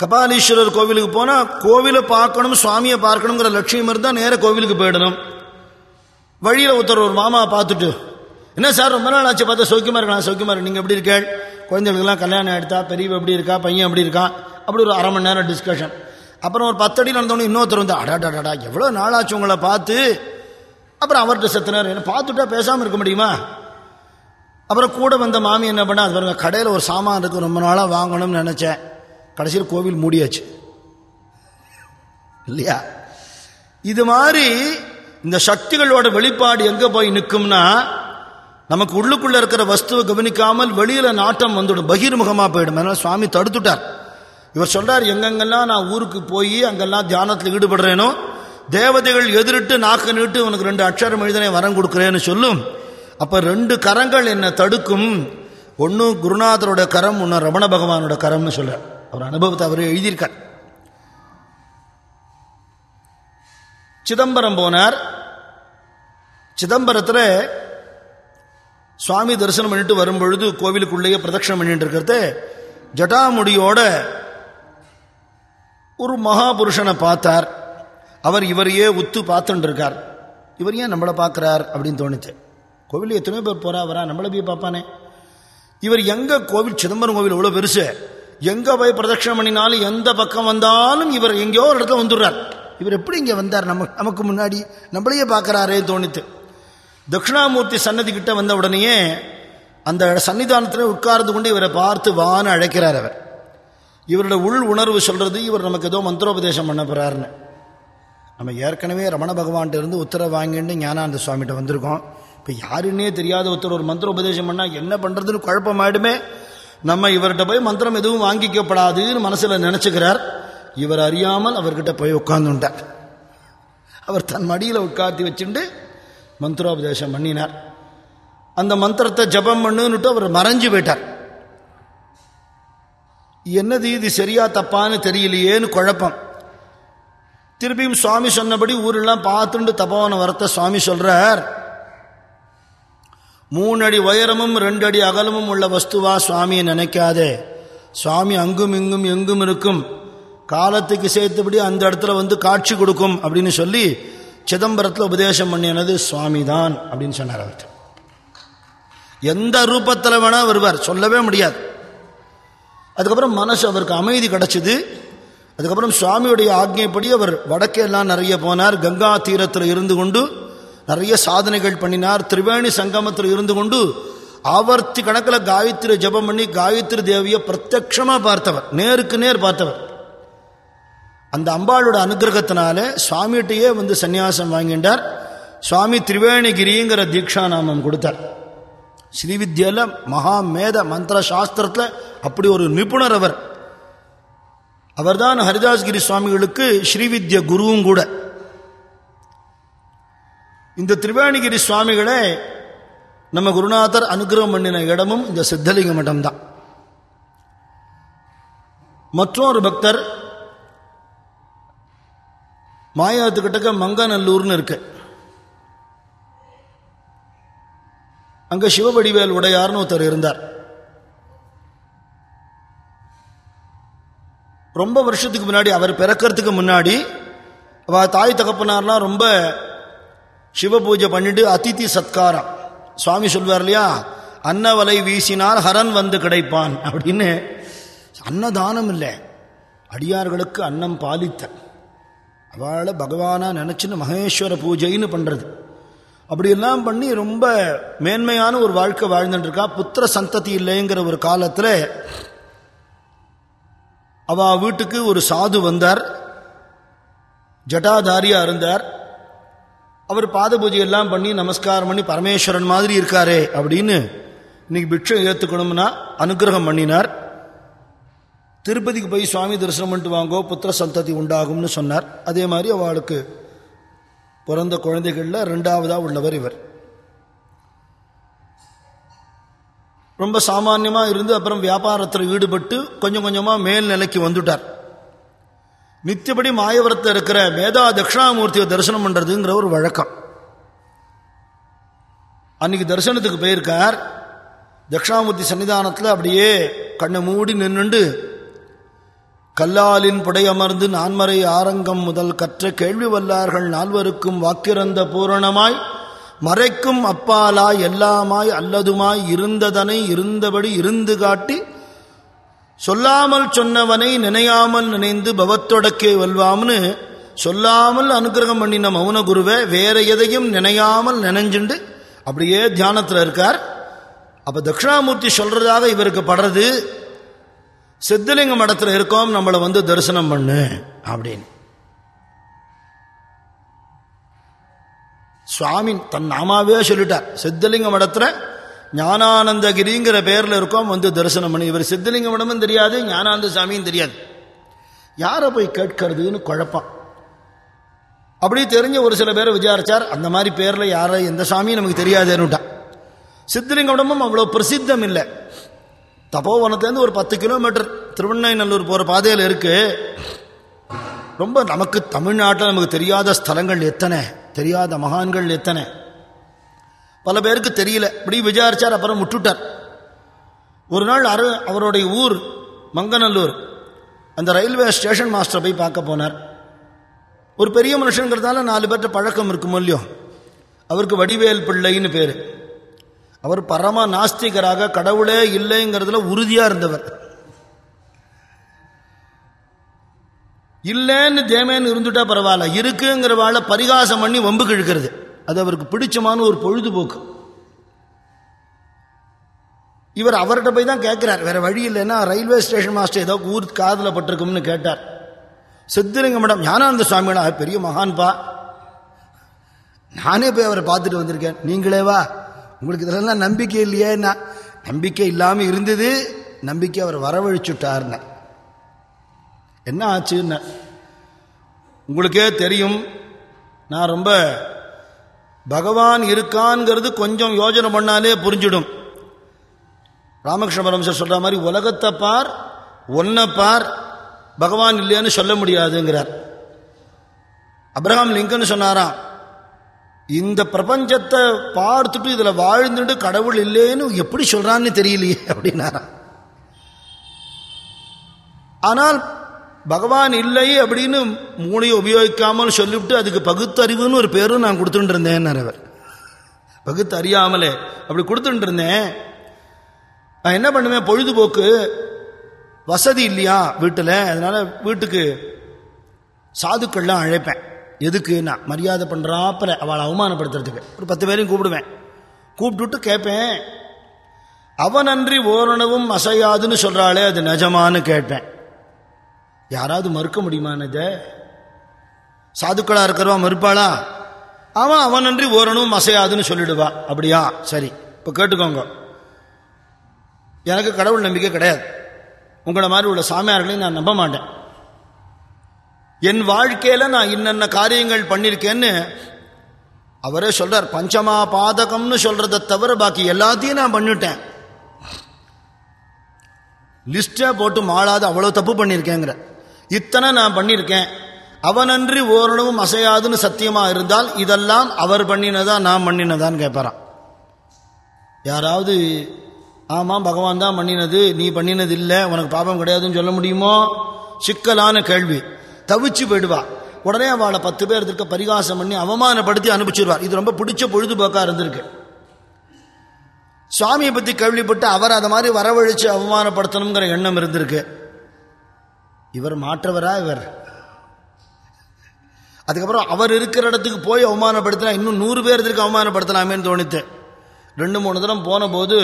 கபாலீஸ்வரர் கோவிலுக்கு போனால் கோவிலை பார்க்கணும் சுவாமியை பார்க்கணுங்கிற லட்சியம் இருந்தால் நேராக கோவிலுக்கு போயிடணும். வழியில் ஒருத்தர் ஒரு மாமா பார்த்துட்டு என்ன சார் ரொம்ப நாள் ஆச்சு பார்த்தா சௌக்கியமாக இருக்கலாம் சௌக்கியமாக இருக்கு நீங்கள் எப்படி இருக்கேள் குழந்தைகளுக்கெல்லாம் கல்யாணம் எடுத்தா பெரியவ எப்படி இருக்கா? பையன் எப்படி இருக்கான் அப்படி ஒரு அரை மணி நேரம் டிஸ்கஷன் அப்புறம் ஒரு பத்தடி நடந்தவொடனே இன்னொருத்தர் வந்து அடாடாடா எவ்வளோ நாளாச்சு உங்களை பார்த்து? அப்புறம் அவர்கிட்ட செத்துனார். என்ன பார்த்துட்டா பேசாமல் இருக்க முடியுமா? அப்புறம் கூட வந்த மாமி என்ன பண்ணா அது பாருங்க கடையில் ஒரு சாமான் இருக்கு ரொம்ப நாளாக வாங்கணும்னு நினச்சேன். கடைசியில் கோவில் மூடியாச்சு. இல்லையா? இது மாதிரி இந்த சக்திகளோட வெளிப்பாடு எங்கே போய் நிற்கும்னா நமக்கு உள்ளுக்குள்ள இருக்கிற வஸ்துவை கவனிக்காமல் வெளியில நாட்டம் வந்துடும் பகிர்முகமா போயிடும். அதனால சுவாமி தடுத்துட்டார். இவர் சொல்றார் எங்கெங்கெல்லாம் நான் ஊருக்கு போய் அங்கெல்லாம் தியானத்தில் ஈடுபடுறேனோ தேவதைகள் எதிரிட்டு நாக்கு நீட்டு உனக்கு ரெண்டு அக்ஷரம் எழுதினே வரம் கொடுக்குறேன்னு சொல்லும். அப்ப ரெண்டு கரங்கள் என்ன தடுக்கும். ஒன்று குருநாதரோட கரம் ஒன்று ரமண பகவானோட கரம்னு சொல்றார் அவர் அனுபவத்தை அவரே எழுதியிருக்கார். சிதம்பரம் போனார். சிதம்பரத்தில் சுவாமி தரிசனம் பண்ணிட்டு வரும்பொழுது கோவிலுக்குள்ளேயே பிரதட்சணம் பண்ணிட்டு இருக்கிறது. ஜட்டாமுடியோட ஒரு மகாபுருஷனை பார்த்தார். அவர் இவரையே உத்து பார்த்துட்டு இருக்கார். இவர் ஏன் நம்மளை பார்க்குறார் அப்படின்னு தோணுச்சு. கோவில் எத்தனையோ பேர் போறா வரா நம்மளை போய் பார்ப்பானே. இவர் எங்கே கோவில் சிதம்பரம் கோவில் இவ்வளோ பெருசு? எங்கே போய் பிரதட்சணம் பண்ணினாலும் எந்த பக்கம் வந்தாலும் இவர் எங்கேயோ ஒரு இடத்துல வந்துடுறார். இவர் எப்படி இங்கே வந்தார்? நம்ம நமக்கு முன்னாடி நம்மளையே பார்க்குறாரே தோணித்து தட்சிணாமூர்த்தி சன்னதி கிட்ட வந்த உடனேயே அந்த சன்னிதானத்தில் உட்கார்ந்து கொண்டு இவரை பார்த்து வான்னு அழைக்கிறார் அவர். இவரோட உள் உணர்வு சொல்றது இவர் நமக்கு ஏதோ மந்திரோபதேசம் பண்ண போறாருன்னு. நம்ம ஏற்கனவே ரமண பகவான்கிட்ட இருந்து உத்தரவு வாங்கிட்டு ஞானானந்த சுவாமிகிட்ட வந்திருக்கோம். இப்போ யாருன்னே தெரியாத ஒருத்தர் ஒரு மந்திர உபதேசம் பண்ணால் என்ன பண்ணுறதுன்னு குழப்பமாயிடுமே. நம்ம இவர்கிட்ட போய் மந்திரம் எதுவும் வாங்கிக்கப்படாதுன்னு மனசில் நினச்சிக்கிறார். இவர் அறியாமல் அவர்கிட்ட போய் உட்கார்ந்துட்டார் அவர் தன் மடியில் உட்காந்து வச்சுட்டு மந்திரோபதேசம் பண்ணினார். அந்த மந்திரத்தை ஜபம் பண்ணுன்னுட்டு அவர் மறைஞ்சு போயிட்டார். என்னது இது சரியா தப்பான்னு தெரியலையேன்னு குழப்பம். திருப்பியும் சுவாமி சொன்னபடி ஊரெல்லாம் பார்த்துட்டு தபோவன வரத்த சுவாமி சொல்றார். மூணு அடி உயரமும் ரெண்டு அடி அகலமும் உள்ள வஸ்துவா சுவாமியை நினைக்காதே. சுவாமி அங்கும் இங்கும் எங்கும் இருக்கும். காலத்துக்கு சேர்த்தபடி அந்த இடத்துல வந்து காட்சி கொடுக்கும் அப்படின்னு சொல்லி சிதம்பரத்தில் உபதேசம் பண்ணினது சுவாமி தான் அப்படின்னு சொன்னார் அவர்கிட்ட எந்த ரூபத்தில் வேணால் வருவார் சொல்லவே முடியாது. அதுக்கப்புறம் மனசு அவருக்கு அமைதி கிடச்சிது. அதுக்கப்புறம் சுவாமியுடைய ஆக்ஞைப்படி அவர் வடக்கே எல்லாம் நிறைய போனார். கங்கா தீரத்தில் இருந்து கொண்டு நிறைய சாதனைகள் பண்ணினார். திரிவேணி சங்கமத்தில் இருந்து கொண்டு ஆவர்த்தி கணக்கில் காயத்ரி ஜபம் பண்ணி காயத்ரி தேவியை பிரத்யக்ஷமாக பார்த்தவர். நேருக்கு நேர் பார்த்தவர். அந்த அம்பாளோட அனுகிரகத்தினால சுவாமிகிட்டையே வந்து சன்னியாசம் வாங்கிட்டார் சுவாமி திரிவேணிகிரிங்கிற தீக்ஷா நாமம் கொடுத்தார். ஸ்ரீவித்யால மகா மேத மந்திர சாஸ்திரத்தில் அப்படி ஒரு நிபுணர் அவர். அவர்தான் ஹரிதாஸ்கிரி சுவாமிகளுக்கு ஸ்ரீவித்ய குருவும் கூட. இந்த திரிவேணிகிரி சுவாமிகளை நம்ம குருநாதர் அனுகிரகம் பண்ணின இடமும் இந்த சித்தலிங்க மட்டம்தான். மற்றொரு பக்தர் மாயாத்துக்கிட்டக்க மங்கநல்லூர்னு இருக்கு. அங்க சிவவடிவேல் உடையார்னு ஒருத்தர் இருந்தார். ரொம்ப வருஷத்துக்கு முன்னாடி அவர் பிறக்கிறதுக்கு முன்னாடி அவ தாய் தகப்பனார்லாம் ரொம்ப சிவ பூஜை பண்ணிட்டு அதித்தி சத்காரம். சுவாமி சொல்வார் இல்லையா? அன்னவலை வீசினால் ஹரன் வந்து கிடைப்பான் அப்படின்னு. அன்னதானம் இல்லை. அடியார்களுக்கு அன்னம் பாலித்த அவளை பகவானா நினச்சின்னு மகேஸ்வர பூஜைன்னு பண்ணுறது அப்படியெல்லாம் பண்ணி ரொம்ப மேன்மையான ஒரு வாழ்க்கை வாழ்ந்துட்டுருக்கா. புத்திர சந்ததி இல்லைங்கிற ஒரு காலத்தில் அவ வீட்டுக்கு ஒரு சாது வந்தார். ஜட்டாதாரியாக இருந்தார். அவர் பாத பூஜையெல்லாம் பண்ணி நமஸ்காரம் பண்ணி பரமேஸ்வரன் மாதிரி இருக்காரே அப்படின்னு இன்னைக்கு பிக்ஷை ஏற்றுக்கணும்னா அனுகிரகம் பண்ணினார். திருப்பதிக்கு போய் சுவாமி தரிசனம் பண்ணிட்டு வாங்கோ புத்திர சந்ததி உண்டாகும்னு சொன்னார். அதே மாதிரி அவளுக்கு பிறந்த குழந்தைகளில் ரெண்டாவதாக உள்ளவர் இவர். ரொம்ப சாமான்யமாக இருந்து அப்புறம் வியாபாரத்தில் ஈடுபட்டு கொஞ்சம் கொஞ்சமாக மேல் நிலைக்கு வந்துட்டார். நித்தியபடி மாயவரத்தில் இருக்கிற மேதா தட்சிணாமூர்த்தியை தரிசனம் பண்ணுறதுங்கிற ஒரு வழக்கம். அன்னைக்கு தரிசனத்துக்கு போயிருக்கார். தட்சிணாமூர்த்தி சன்னிதானத்தில் அப்படியே கண்ணை மூடி நின்றுண்டு கல்லாலின் புடையமர்ந்து நான்மறை ஆரங்கம் முதல் கற்ற கேள்வி வல்லார்கள் நால்வருக்கும் வாக்கிறந்த பூரணமாய் மறைக்கும் அப்பாலாய் எல்லாமாய் அல்லதுமாய் இருந்ததனை இருந்தபடி இருந்து காட்டி சொல்லாமல் சொன்னவனை நினையாமல் நினைந்து பவத்தொடக்கே வல்வாம்னு சொல்லாமல் அனுகிரகம் பண்ணின மௌன குருவை வேற எதையும் நினையாமல் நினைஞ்சுண்டு அப்படியே தியானத்தில் இருக்கார். அப்ப தட்சிணாமூர்த்தி சொல்றதாக இவருக்கு படுறது சித்தலிங்க மடத்தில் இருக்கோம் நம்மளை வந்து தரிசனம் பண்ணு அப்படின்னு. சுவாமி தன் நாமாவே சொல்லிட்டார் சித்தலிங்க மடத்தில் ஞானானந்தகிரிங்கிற பேரில் இருக்கோம் வந்து தரிசனம் பண்ணி. இவர் சித்தலிங்க மடமும் தெரியாது ஞானானந்த சாமியும் தெரியாது. யாரை போய் கேட்கறதுன்னு குழப்பம். அப்படி தெரிஞ்ச ஒரு சில பேரை விசாரிச்சார் அந்த மாதிரி பேரில் யாரை எந்த சாமியும் நமக்கு தெரியாதுன்னுட்டான் சித்தலிங்க மடமும் அவ்வளோ பிரசித்தம் இல்லை. தபோவனத்துலேருந்து ஒரு பத்து கிலோமீட்டர் திருவண்ணாநல்லூர் போகிற பாதையில் இருக்கு. ரொம்ப நமக்கு தமிழ்நாட்டில் நமக்கு தெரியாத ஸ்தலங்கள் எத்தனை? தெரியாத மகான்கள் எத்தனை? பல பேருக்கு தெரியல. இப்படி விசாரிச்சார் அப்புறம் முட்டுட்டார். ஒரு நாள் அரு அவருடைய ஊர் மங்கநல்லூர். அந்த ரயில்வே ஸ்டேஷன் மாஸ்டரை போய் பார்க்க போனார். ஒரு பெரிய மனுஷங்கிறதால நாலு பேர்கிட்ட பழக்கம் இருக்குமோ இல்லையோ? அவருக்கு வடிவேல் பிள்ளைன்னு பேர். அவர் பரம நாஸ்திகராக கடவுளே இல்லைங்கிறதுல உறுதியா இருந்தவர். இல்லைன்னு தேமேன்னு இருந்துட்டா பரவாயில்ல. இருக்குங்கிறவாழ பரிகாசம் பண்ணி வம்பு கிழக்கிறது. அது அவருக்கு பிடிச்சமான ஒரு பொழுதுபோக்கு. இவர் அவர்கிட்ட போய் தான் கேட்கிறார் வேற வழி இல்லைன்னா ரயில்வே ஸ்டேஷன் மாஸ்டர் ஏதோ ஊர் காதில் பட்டிருக்கும்னு கேட்டார். சித்திரங்க மேடம் ஞானானந்த சுவாமியோட பெரிய மகான்பா. நானே போய் அவரை பார்த்துட்டு வந்திருக்கேன். நீங்களே வா. உங்களுக்கு இதெல்லாம் நம்பிக்கை இல்லையேன்னா நம்பிக்கை இல்லாமல் இருந்தது நம்பிக்கை அவர் வரவழிச்சுட்டார்ன. என்ன ஆச்சுன்னு? உங்களுக்கே தெரியும் நான் ரொம்ப பகவான் இருக்கான்ங்கிறது கொஞ்சம் யோஜனை பண்ணாலே புரிஞ்சிடும். ராமகிருஷ்ண பரமசர் சொல்ற மாதிரி உலகத்தை பார் ஒன்ன பார் பகவான் இல்லையான்னு சொல்ல முடியாதுங்கிறார். அப்ரஹாம் லிங்கன் சொன்னாராம். இந்த பிரபஞ்சத்தை பார்த்துட்டு இதில் வாழ்ந்துட்டு கடவுள் இல்லைன்னு எப்படி சொல்றான்னு தெரியலையே அப்படின்னாராம் ஆனால் பகவான் இல்லை அப்படின்னு மூளையை உபயோகிக்காமல் சொல்லிவிட்டு அதுக்கு பகுத்தறிவுன்னு ஒரு பேரும் நான் கொடுத்துட்டு இருந்தேன் அவர். பகுத்து அறியாமலே அப்படி கொடுத்துட்டு இருந்தேன். நான் என்ன பண்ணுவேன்? பொழுதுபோக்கு. வசதி இல்லையா வீட்டில். அதனால வீட்டுக்கு சாதுக்கள்லாம் அழைப்பேன். எதுக்கு நான் மரியாதை பண்ணுறாப்புல அவளை அவமானப்படுத்துறதுக்கு. ஒரு பத்து பேரையும் கூப்பிடுவேன். கூப்பிட்டுட்டு கேட்பேன். அவனன்றி ஓரணவும் அசையாதுன்னு சொல்கிறாளே அது நிஜமானு கேட்பேன். யாராவது மறுக்க முடியுமானது சாதுக்களாக இருக்கிறவா மறுப்பாளா? அவன் அவனன்றி ஓரணவும் அசையாதுன்னு சொல்லிடுவா. அப்படியா? சரி இப்போ கேட்டுக்கோங்க. எனக்கு கடவுள் நம்பிக்கை கிடையாது. உங்களை மாதிரி உள்ள சாமியார்களையும் நான் நம்ப மாட்டேன். வாழ்க்கையில நான் இன்னென்ன காரியங்கள் பண்ணியிருக்கேன்னு அவரே சொல்றார். பஞ்சமா பாதகம்னு சொல்றதை தவிர பாக்கி எல்லாத்தையும் நான் பண்ணிட்டேன். லிஸ்டா போட்டு மாளாது அவ்வளவு தப்பு பண்ணியிருக்கேங்கிற இத்தனை நான் பண்ணியிருக்கேன் அவனன்றி ஓரளவும் அசையாதுன்னு சத்தியமா இருந்தால் இதெல்லாம் அவர் பண்ணினதா நான் பண்ணினதான்னு கேட்பாரான் யாராவது ஆமாம் பகவான் தான் பண்ணினது நீ பண்ணினது இல்லை உனக்கு பாபம் கிடையாதுன்னு சொல்ல முடியுமோ? சிக்கலான கேள்வி. தவிச்சு போயிடுவா. உடனே அவளை பத்து பேர் இருக்க பரிகாசம் பண்ணி அவமானப்படுத்தி அனுப்பிச்சிருவார். இது ரொம்ப பிடிச்ச பொழுதுபோக்கா இருந்திருக்கு. சுவாமியை பற்றி கேள்விப்பட்டு அவர் அதை மாதிரி வரவழைச்சு அவமானப்படுத்தணுங்கிற எண்ணம் இருந்திருக்கு. இவர் மாற்றவரா இவர்? அதுக்கப்புறம் அவர் இருக்கிற இடத்துக்கு போய் அவமானப்படுத்தினா இன்னும் நூறு பேர் இருக்கு அவமானப்படுத்தலாமேன்னு தோணித்து. ரெண்டு மூணு தரம் போன போது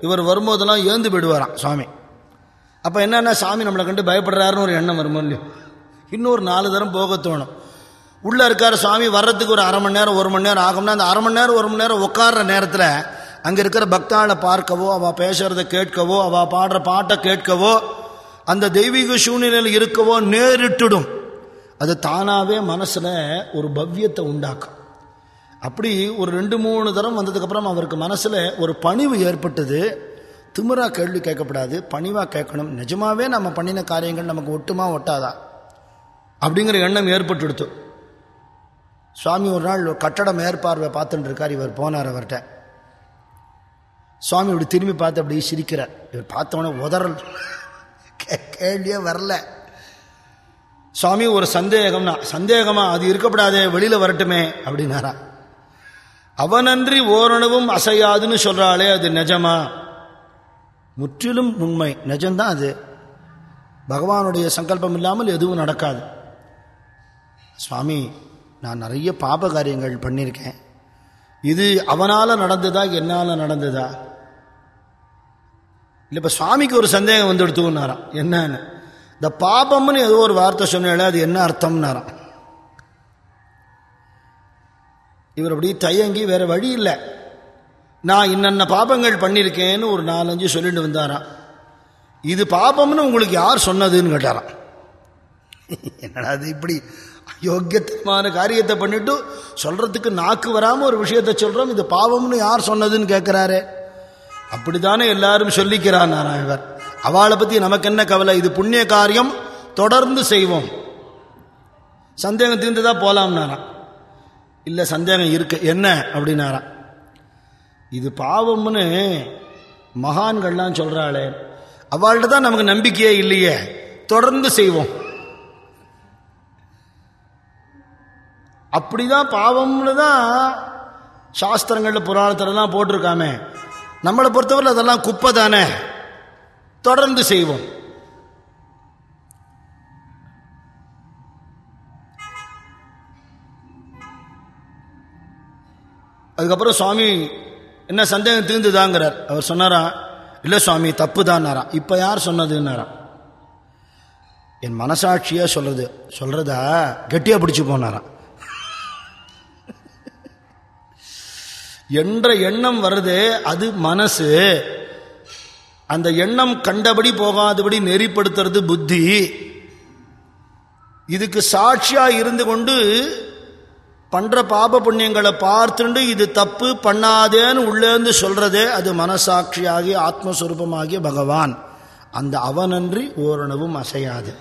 இவர் வரும்போதெல்லாம் ஏந்து போயிடுவாராம் சுவாமி. அப்போ என்னென்ன சாமி நம்மளை கண்டு பயப்படுறாருன்னு ஒரு எண்ணம் வருமோ இல்லையோ? இன்னொரு நாலு தரம் போக தோணும். உள்ளே இருக்கார் சுவாமி வர்றதுக்கு ஒரு அரை மணி நேரம் ஒரு மணி நேரம் ஆகும்னா அந்த அரை மணி நேரம் ஒரு மணி நேரம் உட்கார்ற நேரத்தில் அங்கே இருக்கிற பக்தாளை பார்க்கவோ அவள் பேசுறதை கேட்கவோ அவள் பாடுற பாட்டை கேட்கவோ அந்த தெய்வீக சூழ்நிலையில் இருக்கவோ நேரிட்டுடும். அது தானாகவே மனசில் ஒரு பவ்யத்தை உண்டாக்கும். அப்படி ஒரு ரெண்டு மூணு தரம் வந்ததுக்கப்புறம் அவருக்கு மனசில் ஒரு பணிவு ஏற்பட்டது. திமிரா கேள்வி கேட்கப்படாது. பணிவாக கேட்கணும். நிஜமாவே நம்ம பண்ணின காரியங்கள் நமக்கு ஒட்டுமா ஒட்டாதான் அப்படிங்கிற எண்ணம் ஏற்பட்டுடுத்து. சுவாமி ஒரு நாள் கட்டட மேற்பார்வை பார்த்துட்டு இருக்கார் இவர் போனார் அவர்கிட்ட. சுவாமி இப்படி திரும்பி பார்த்து அப்படி சிரிக்கிறார். இவர் பார்த்தோன்னே உதறல். கேள்வியே வரல. சுவாமி ஒரு சந்தேகம்னா சந்தேகமா அது இருக்கப்படாதே வெளியில வரட்டுமே அப்படின்னாரா. அவனன்றி ஓரணவும் அசையாதுன்னு சொல்றாளே அது நிஜமா? முற்றிலும் உண்மை. நிஜம்தான் அது. பகவானுடைய சங்கல்பம் இல்லாமல் எதுவும் நடக்காது. சுவாமி நான் நிறைய பாப காரியங்கள் பண்ணியிருக்கேன் இது அவனால் நடந்ததா என்னால் நடந்ததா? இல்லை இப்போ சுவாமிக்கு ஒரு சந்தேகம் வந்து எடுத்துக்குன்னாராம். என்னன்னு? இந்த பாபம்னு ஏதோ ஒரு வார்த்தை சொன்னால அது என்ன அர்த்தம்னாராம். இவர் அப்படி தயங்கி வேற வழி இல்லை. நான் இன்னென்ன பாபங்கள் பண்ணியிருக்கேன்னு ஒரு நாலஞ்சு சொல்லிட்டு வந்தாராம். இது பாபம்னு உங்களுக்கு யார் சொன்னதுன்னு கேட்டாராம். [laughs] என்னடா அது இப்படி யோக்கியத்தனமான காரியத்தை பண்ணிட்டு சொல்றதுக்கு நாக்கு வராமல் ஒரு விஷயத்தை சொல்றோம். இது பாவம்னு யார் சொன்னதுன்னு கேட்கிறாரு அப்படித்தானே எல்லாரும் சொல்லிக்கிறான் இவர் அவளை பத்தி நமக்கு என்ன கவலை? இது புண்ணிய காரியம். தொடர்ந்து செய்வோம். சந்தேகம் தீர்ந்துதா போலாம்னாராம் இல்லை சந்தேகம் இருக்கு. என்ன? அப்படின்னாராம். இது பாவம்னு மகான்கள்லாம் சொல்றாளே. அவள்கிட்ட தான் நமக்கு நம்பிக்கையே இல்லையே. தொடர்ந்து செய்வோம். அப்படிதான் பாவம்னு தான் சாஸ்திரங்களில் புராணத்திலலாம் போட்டிருக்காமே. நம்மளை பொறுத்தவரை அதெல்லாம் குப்பை தானே தொடர்ந்து செய்வோம். அதுக்கப்புறம் சுவாமி என்ன சந்தேகம் தீர்ந்துதாங்கிறார். அவர் சொன்னாரா இல்லை சுவாமி தப்பு தான்னாராம் இப்போ யார் சொன்னதுன்னாராம்? என் மனசாட்சியாக சொல்கிறது சொல்கிறதா கெட்டியா பிடிச்சி போனாராம். என்ற எண்ணம் வருது அது மனசு. அந்த எண்ணம் கண்டபடி போகாதபடி நெறிப்படுத்துறது புத்தி. இதுக்கு சாட்சியா இருந்து கொண்டு பண்ற பாப புண்ணியங்களை பார்த்துண்டு இது தப்பு பண்ணாதேன்னு உள்ளேந்து சொல்றதே அது மனசாட்சியாகி ஆத்மஸ்வரூபமாகிய பகவான். அந்த அவனன்றி ஓரணவும் அசையாது.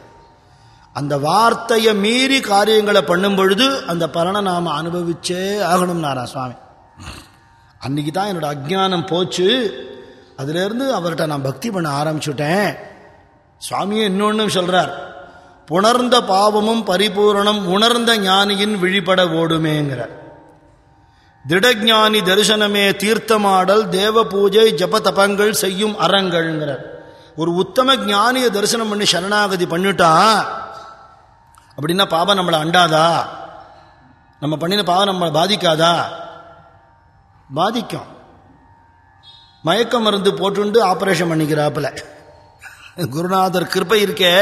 அந்த வார்த்தையை மீறி காரியங்களை பண்ணும் பொழுது அந்த பலனை நாம் அனுபவிச்சே ஆகணும் நாரா சுவாமி. அன்னைக்கு தான் என்னோட அஜ்ஞானம் போச்சு. அதுலேருந்து அவர்கிட்ட நான் பக்தி பண்ண ஆரம்பிச்சுட்டேன். சுவாமியே இன்னொன்று சொல்கிறார் புணர்ந்த பாவமும் பரிபூரணம் உணர்ந்த ஞானியின் விழிபட ஓடுமேங்கிறார். திடஞானி தரிசனமே தீர்த்தமாடல் தேவ பூஜை ஜப தபங்கள் செய்யும் அறங்கள்ங்கிறார் ஒரு உத்தம ஞானியை தரிசனம் பண்ணி சரணாகதி பண்ணிட்டா அப்படின்னா பாவம் நம்மளை அண்டாதா? நம்ம பண்ணின பாவம் நம்மளை பாதிக்காதா? பாதிக்கும். மயக்க மருந்து போட்டுண்டு ஆபரேஷன் பண்ணிக்கிறாப்புல. குருநாதர் கிருப்பை இருக்கே.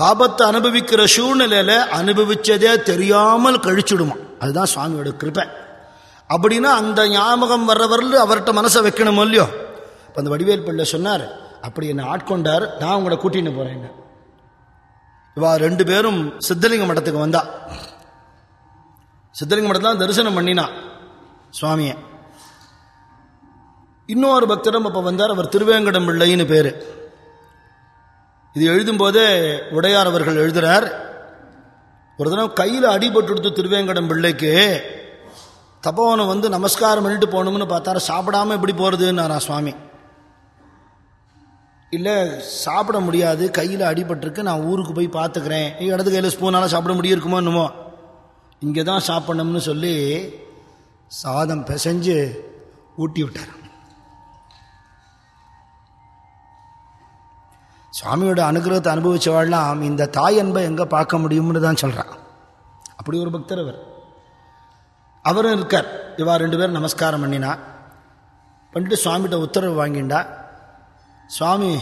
பாபத்தை அனுபவிக்கிற சூழ்நிலையில அனுபவிச்சதே தெரியாமல் கழிச்சுடுமா. அதுதான் சுவாமியோட கிருப்பை அப்படின்னா அந்த ஞாபகம் வர்றவரில் அவர்கிட்ட மனசை வைக்கணும் இல்லையோ? இப்போ அந்த வடிவேல் பிள்ளை சொன்னார் அப்படி என்னை ஆட்கொண்டார் நான் உங்களை கூட்டின்னு போறேன். இவா ரெண்டு பேரும் சித்தலிங்க மடத்துக்கு வந்தா. சித்தலிங்க மடத்தான் தரிசனம் பண்ணினா. சுவாமியை. இன்னொரு பக்தரும் அப்போ வந்தார். அவர் திருவேங்கடம் பிள்ளைன்னு பேர். இது எழுதும்போதே உடையார் அவர்கள் எழுதுறார். ஒரு தினம் கையில் அடிபட்டு திருவேங்கடம் பிள்ளைக்கு தப்போவனை வந்து நமஸ்காரம் பண்ணிட்டு போகணும்னு பார்த்தாரு. சாப்பிடாம எப்படி போகிறதுன்னாரா சுவாமி. இல்லை சாப்பிட முடியாது. கையில் அடிபட்டிருக்கு நான் ஊருக்கு போய் பார்த்துக்கிறேன். இடது கையில் ஸ்பூனால் சாப்பிட முடியிருக்குமோ என்னமோ. இங்கே தான் சாப்பிடணும்னு சொல்லி சாதம் பிசைஞ்சு ஊட்டி விட்டார். சுவாமியோட அனுகிரகத்தை அனுபவிச்சவாள்லாம் இந்த தாய் அன்பை எங்கே பார்க்க முடியும்னு தான் சொல்கிறான் அப்படி ஒரு பக்தர் அவர். அவரும் இருக்கார். இவா ரெண்டு பேரும் நமஸ்காரம் பண்ணினா பண்ணிட்டு சுவாமிகிட்ட உத்தரவு வாங்கிண்டா சுவாமி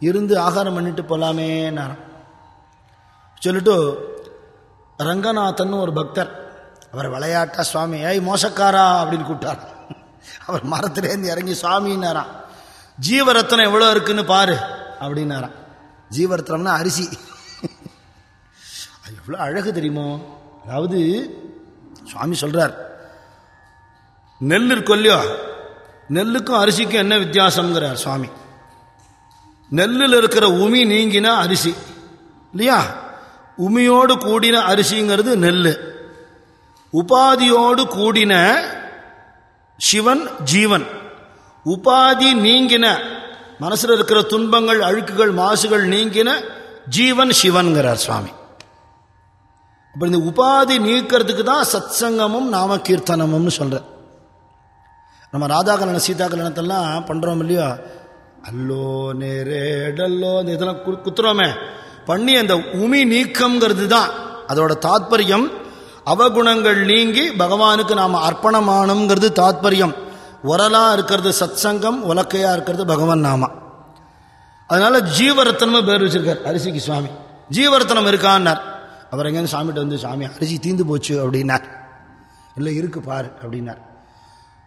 இருந்து ஆகாரம் பண்ணிட்டு போகலாமே நான் சொல்லிட்டு ரங்கநாதன் ஒரு பக்தர். அவர் விளையாட்டா சுவாமி ஏய் மோசக்காரா? அப்படின்னு கூப்பிட்டார். அவர் மரத்திலேருந்து இறங்கி சுவாமின்னாராம் ஜீவரத்னம் எவ்வளோ இருக்குன்னு பாரு அப்படின்னாராம். ஜீவரத்னம்னா அரிசி. அது எவ்வளோ அழகு தெரியுமோ? அதாவது சுவாமி சொல்றார் நெல் இருக்கொல்லியோ இல்லையோ? நெல்லுக்கும் அரிசிக்கும் என்ன வித்தியாசம்ங்கிறார் சுவாமி. நெல்லில் இருக்கிற உமி நீங்கினா அரிசி இல்லையா? உமியோடு கூடின அரிசிங்கிறது நெல் உபாதியோடு கூடின சிவன் ஜீவன். உபாதி நீங்கின மனசில் இருக்கிற துன்பங்கள் அழுக்குகள் மாசுகள் நீங்கின ஜீவன் சிவன்கிறார் சுவாமி. அப்ப இந்த உபாதி நீக்கிறதுக்கு தான் சத்சங்கமும் நாம கீர்த்தனமும்னு சொல்ற. நம்ம ராதா கல்யாணம் சீதா கல்யாணத்தெல்லாம் பண்றோம் இல்லையோ? அல்லோ நேரேடல்லோ இந்த இதெல்லாம் கு- குத்துறோமே. பண்ணி அந்த உமி நீக்கம்ங்கிறது தான் அதோட தாத்பரியம் அவகுணங்கள் நீங்கி பகவானுக்கு நாம் அர்ப்பணமானோங்கிறது தாத்பரியம். உரலாக இருக்கிறது சத்சங்கம் உலக்கையாக இருக்கிறது பகவான் நாமா. அதனால் ஜீவரத்தனமும் பேர் வச்சிருக்கார் அரிசிக்கு சுவாமி. ஜீவரத்தனம் இருக்கான்னார். அவர் எங்கேருந்து சாமிகிட்ட வந்து சாமி அரிசி தீந்து போச்சு அப்படின்னார். இல்லை இருக்கு பார் அப்படின்னார்.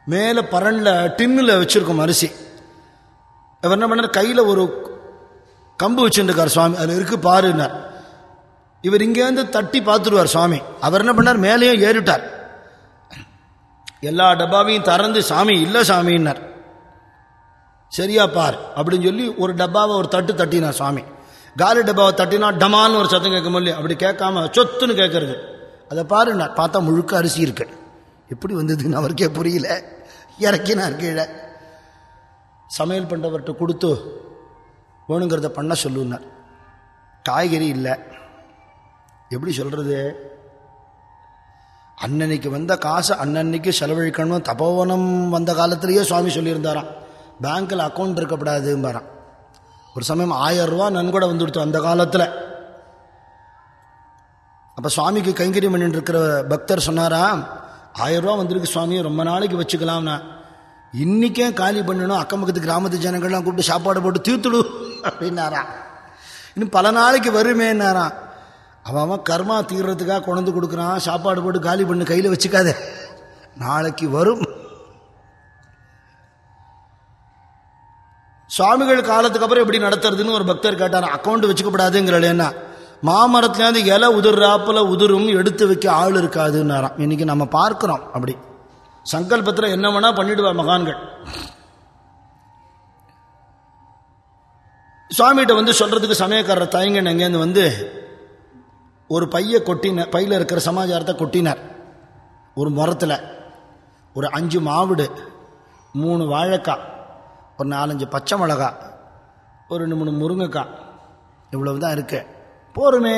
மேலே பரனில் டின்னில் வச்சுருக்கோம் அரிசி. அவர் என்ன பண்ணார்? கையில் ஒரு கம்பு வச்சுருக்கார் சுவாமி. அதில் இருக்கு பாருன்னார். இவர் இங்கேருந்து தட்டி பார்த்துருவார் சுவாமி அவர் என்ன பண்ணார்? மேலேயும் ஏறிட்டார். எல்லா டப்பாவையும் திறந்து சாமி இல்லை சாமின்னார். சரியா பார் அப்படின்னு சொல்லி ஒரு டப்பாவை ஒரு தட்டு தட்டினார் சுவாமி காலி டப்பாவை தட்டினா டமான்னு ஒரு சத்தம் கேட்க முடியல அப்படி கேட்காம சொத்துன்னு கேட்கறது. அதை பாரு நான் பார்த்தா முழுக்க அரிசி இருக்கு. எப்படி வந்ததுன்னு அவருக்கே புரியல. இறக்கினார் கீழே. சமையல் பண்ணுறவர்கிட்ட கொடுத்து வேணுங்கிறத பண்ண சொல்லுனார் காய்கறி இல்லை. எப்படி சொல்றது? அன்னன்னைக்கு வந்த காசை அன்னன்னைக்கு செலவழிக்கணும். தபோவனம் வந்த காலத்திலேயே சுவாமி சொல்லியிருந்தாராம். பேங்க்கில் அக்கௌண்ட் இருக்கக்கூடாதும்பாராம் ஒரு சமயம் ஆயிரம் ரூபா நன்கொடை வந்துடுத்து அந்த காலத்தில். அப்போ சுவாமிக்கு கைங்கரியம் பண்ணிட்டு இருக்கிற பக்தர் சொன்னாரா ஆயிரம் ரூபா வந்திருக்கு சுவாமி ரொம்ப நாளைக்கு வச்சுக்கலாம்னா. இன்றைக்கே காலி பண்ணணும் அக்கம் பக்கத்து கிராமத்து ஜனங்கள்லாம் கூப்பிட்டு சாப்பாடு போட்டு தீர்த்துடு. அப்படின்னாரா இன்னும் பல நாளைக்கு வருமேன்னாராம். அவன் அவன் கர்மா தீர்றதுக்காக கொண்டு கொடுக்குறான். சாப்பாடு போட்டு காலி பண்ணு கையில் வச்சுக்காத. நாளைக்கு வரும். சுவாமிகள் காலத்துக்கு அப்புறம் எப்படி நடத்துறதுன்னு ஒரு பக்தர் கேட்டார். அக்கௌண்ட் வச்சுக்கப்படாதுங்கிறேன்னா மாமரத்துலேருந்து இலை உதிர்றாப்புல உதிரும் எடுத்து வைக்க ஆள் இருக்காதுன்னாராம். இன்னைக்கு நம்ம பார்க்குறோம் அப்படி. சங்கல்பத்தில் என்ன வேணால் பண்ணிடுவா மகான்கள். சுவாமிகிட்ட வந்து சொல்றதுக்கு சமயக்காரர் தயங்கன் எங்கேருந்து வந்து ஒரு பைய கொட்டின பையில் இருக்கிற சமாச்சாரத்தை கொட்டினார். ஒரு முரத்தில். ஒரு அஞ்சு மாவிடு மூணு வாழைக்காய் ஒரு நாலஞ்சு பச்சை மிளகா ஒரு ரெண்டு மூணு முருங்கைக்காய் இவ்வளவு தான் இருக்கு. போருமே.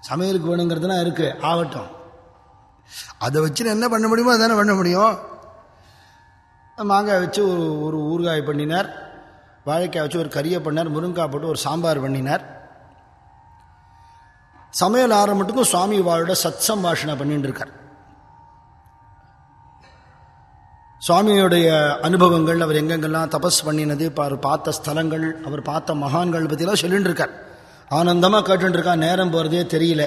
சமையலுக்கு வேணுங்கிறதுலாம் இருக்கு. ஆகட்டும். அதை வச்சு என்ன பண்ண முடியுமோ அதானே பண்ண முடியும். மாங்காய் வச்சு ஒரு ஒரு ஊறுகாய் பண்ணினார். வாழைக்காய் வச்சு ஒரு கறியை பண்ணார் முருங்காய் போட்டு ஒரு சாம்பார் பண்ணினார். சமையல் ஆரம்பத்துக்கும் சுவாமி வாழோட சத் சம்பாஷணை பண்ணிட்டு இருக்கார் சுவாமியுடைய அனுபவங்கள் அவர் எங்கெங்கெல்லாம் தபஸ் பண்ணினது அவர் பார்த்த ஸ்தலங்கள் அவர் பார்த்த மகான்கள் பற்றிலாம் சொல்லிட்டு இருக்கார் ஆனந்தமாக கேட்டுட்டு இருக்கார் நேரம் போகிறதே தெரியல.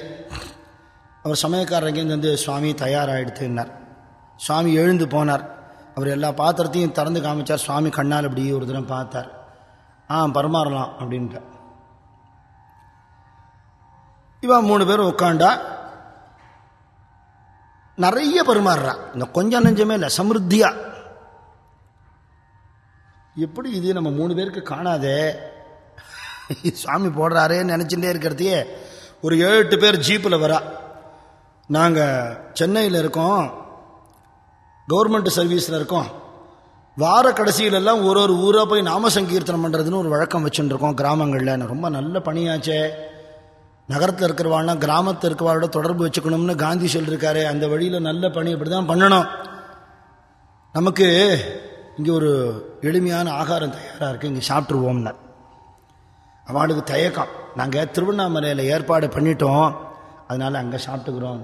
அவர் சமயக்காரங்கேருந்து வந்து சுவாமி தயாராகிடுத்துன்னார் சுவாமி எழுந்து போனார். அவர் எல்லா பாத்திரத்தையும் திறந்து காமிச்சார். சுவாமி கண்ணால் அப்படி ஒரு தினம் பார்த்தார். ஆ பரமாறலாம் அப்படின்ட்டு இவன் மூணு பேரும் உட்காண்டா நிறைய பரிமாறுறா. இந்த கொஞ்சம் நெஞ்சமே இல்லை சமிருத்தியா. எப்படி இது நம்ம மூணு பேருக்கு காணாதே? சுவாமி போடுறாரேன்னு நினச்சிட்டே இருக்கிறதையே ஒரு ஏழு எட்டு பேர் ஜீப்பில் வரா. நாங்கள் சென்னையில் இருக்கோம் கவர்மெண்ட் சர்வீஸில் இருக்கோம். வார கடைசியிலெல்லாம் ஒரு ஒரு ஊராக போய் நாம சங்கீர்த்தனம் பண்ணுறதுன்னு ஒரு வழக்கம் வச்சுட்டுருக்கோம் கிராமங்களில். ரொம்ப நல்ல பணியாச்சே. நகரத்தில் இருக்கிறவாள்னா கிராமத்தில் இருக்கிறவாளோட தொடர்பு வச்சுக்கணும்னு காந்தி சொல்லியிருக்காரு அந்த வழியில் நல்ல பணி இப்படி தான் பண்ணணும். நமக்கு இங்கே ஒரு எளிமையான ஆகாரம் தயாராக இருக்குது இங்கே சாப்பிட்ருவோம்னா அவளுக்கு தயக்கம். நாங்கள் திருவண்ணாமலையில் ஏற்பாடு பண்ணிட்டோம் அதனால் அங்கே சாப்பிட்டுக்கிறோம்.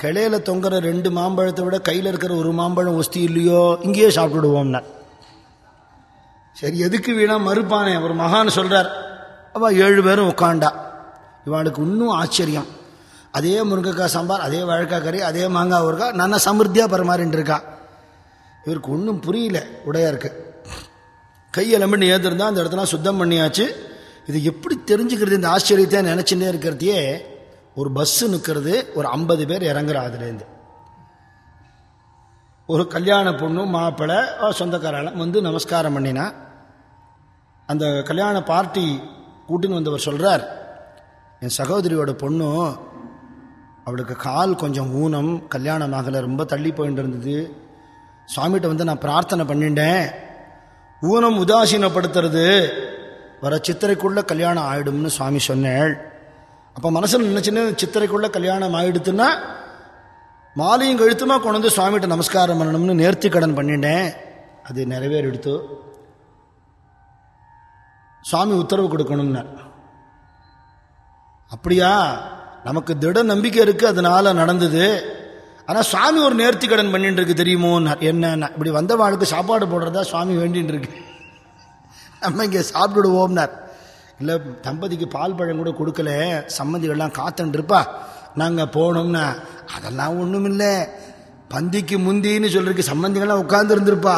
கிளையில் தொங்குற ரெண்டு மாம்பழத்தை விட கையில் இருக்கிற ஒரு மாம்பழம் ஒஸ்தி இல்லையோ இங்கேயே சாப்பிட்டுடுவோம்னா. சரி எதுக்கு வீணா மறுப்பானே ஒரு மகான் சொல்கிறார் அவள் ஏழு பேரும் உட்காண்டா இவாளுக்கு இன்னும் ஆச்சரியம். அதே முருங்கைக்காய் சாம்பார் அதே வாழைக்காய் கறி அதே மாங்காய் ஊறுகாய் நல்லா சமிருத்தியாக பரமாறின்ட்டுருக்கா இவருக்கு ஒன்றும் புரியல உடையாருக்கு. கையெலம்பு ஏந்திருந்தா அந்த இடத்துல சுத்தம் பண்ணியாச்சு. இது எப்படி தெரிஞ்சுக்கிறது இந்த ஆச்சரியத்தை நினச்சின்னே இருக்கிறதையே ஒரு பஸ்ஸு நிற்கிறது ஒரு ஐம்பது பேர் இறங்குறா அதுலேருந்து. ஒரு கல்யாண பொண்ணு மாப்பிள்ளை சொந்தக்காரெல்லாம் வந்து நமஸ்காரம் பண்ணினா அந்த கல்யாண பார்ட்டி கூட்டின்னு வந்தவர் சொல்கிறார் என் சகோதரியோட பொண்ணும் அவளுக்கு கால் கொஞ்சம் ஊனம் கல்யாணம் ஆகலை ரொம்ப தள்ளி போயிட்டு இருந்தது. சுவாமிகிட்ட வந்து நான் பிரார்த்தனை பண்ணிட்டேன். ஊனம் உதாசீனப்படுத்துறது வர சித்திரைக்குள்ள கல்யாணம் ஆயிடும்னு சுவாமி சொன்னேள். அப்போ மனசில் நினைச்சுன்னு சித்திரைக்குள்ள கல்யாணம் ஆயிடுத்துன்னா மாலையும் கழுத்துமா கொண்டு வந்து சுவாமிகிட்ட நமஸ்காரம் பண்ணணும்னு நேர்த்தி கடன் பண்ணிட்டேன். அது நிறைவேறிடுத்து. சுவாமி உத்தரவு கொடுக்கணும்னார். அப்படியா? நமக்கு திட நம்பிக்கை இருக்கு அதனால நடந்தது. ஆனால் சுவாமி ஒரு நேர்த்தி கடன் பண்ணிட்டு இருக்கு தெரியுமோ என்ன இப்படி வந்த வாழ்க்கை சாப்பாடு போடுறதா சுவாமி வேண்டின்னு இருக்கு நம்ம இங்கே சாப்பிட்டுடுவோம்னார் இல்லை தம்பதிக்கு பால் பழம் கூட கொடுக்கல சம்மந்திகள்லாம் காத்துட்டு நாங்கள் போனோம்னா அதெல்லாம் ஒன்றும் இல்லை பந்திக்கு முந்தின்னு சொல்றதுக்கு சம்மந்திகள்லாம் உட்காந்துருந்துருப்பா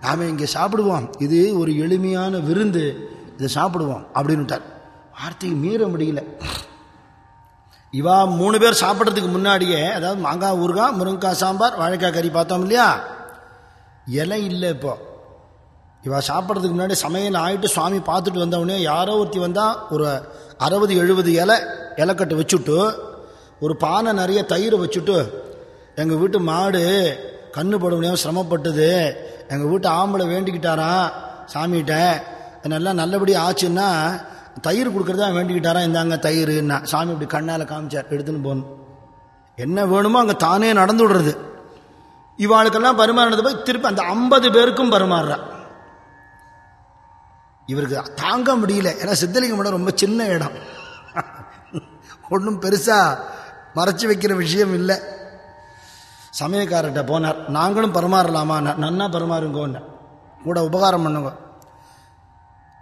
நாம் இங்கே சாப்பிடுவோம். இது ஒரு எளிமையான விருந்து. இதை சாப்பிடுவோம் அப்படின்னுட்டார். வார்த்தையை மீற முடியல. இவா மூணு பேர் சாப்பிட்றதுக்கு முன்னாடியே அதாவது மாங்காய் ஊறுகாய் முருங்கைக்காய் சாம்பார் வாழைக்காய் கறி பார்த்தோம் இல்லையா? இலை இல்லை இப்போ. இவா சாப்பிட்றதுக்கு முன்னாடி சமையல் ஆகிட்டு சுவாமி பார்த்துட்டு வந்தவொடனே யாரோ ஒருத்தி வந்தால் ஒரு அறுபது எழுபது இலை இலைக்கட்டு வச்சுட்டு ஒரு பானை நிறைய தயிர் வச்சுட்டு எங்கள் வீட்டு மாடு கண்ணு போட சிரமப்பட்டது. எங்கள் வீட்டு ஆம்பளை வேண்டிக்கிட்டாராம் சாமிகிட்ட? நல்லா நல்லபடியாக ஆச்சுன்னா தயிர் கொடுக்குறதா வேண்டிக்கிட்டாரா? இந்தாங்க தயிர்னா சாமி இப்படி கண்ணால் காமிச்சார். எடுத்துன்னு போகணும். என்ன வேணுமோ அங்கே தானே நடந்து விடுறது. இவாளுக்கெல்லாம் பரிமாறினது போய் திருப்பி அந்த ஐம்பது பேருக்கும் பரிமாறுறா. இவருக்கு தாங்க முடியல. ஏன்னா சித்தலிங்கம் இடம் ரொம்ப சின்ன இடம். ஒன்றும் பெருசாக மறைச்சி வைக்கிற விஷயம் இல்லை. சமயக்காரர்கிட்ட போனார். நாங்களும் பரிமாறலாமா? நன்னா பரிமாறுங்கோன்னு. கூட உபகாரம் பண்ணுங்க.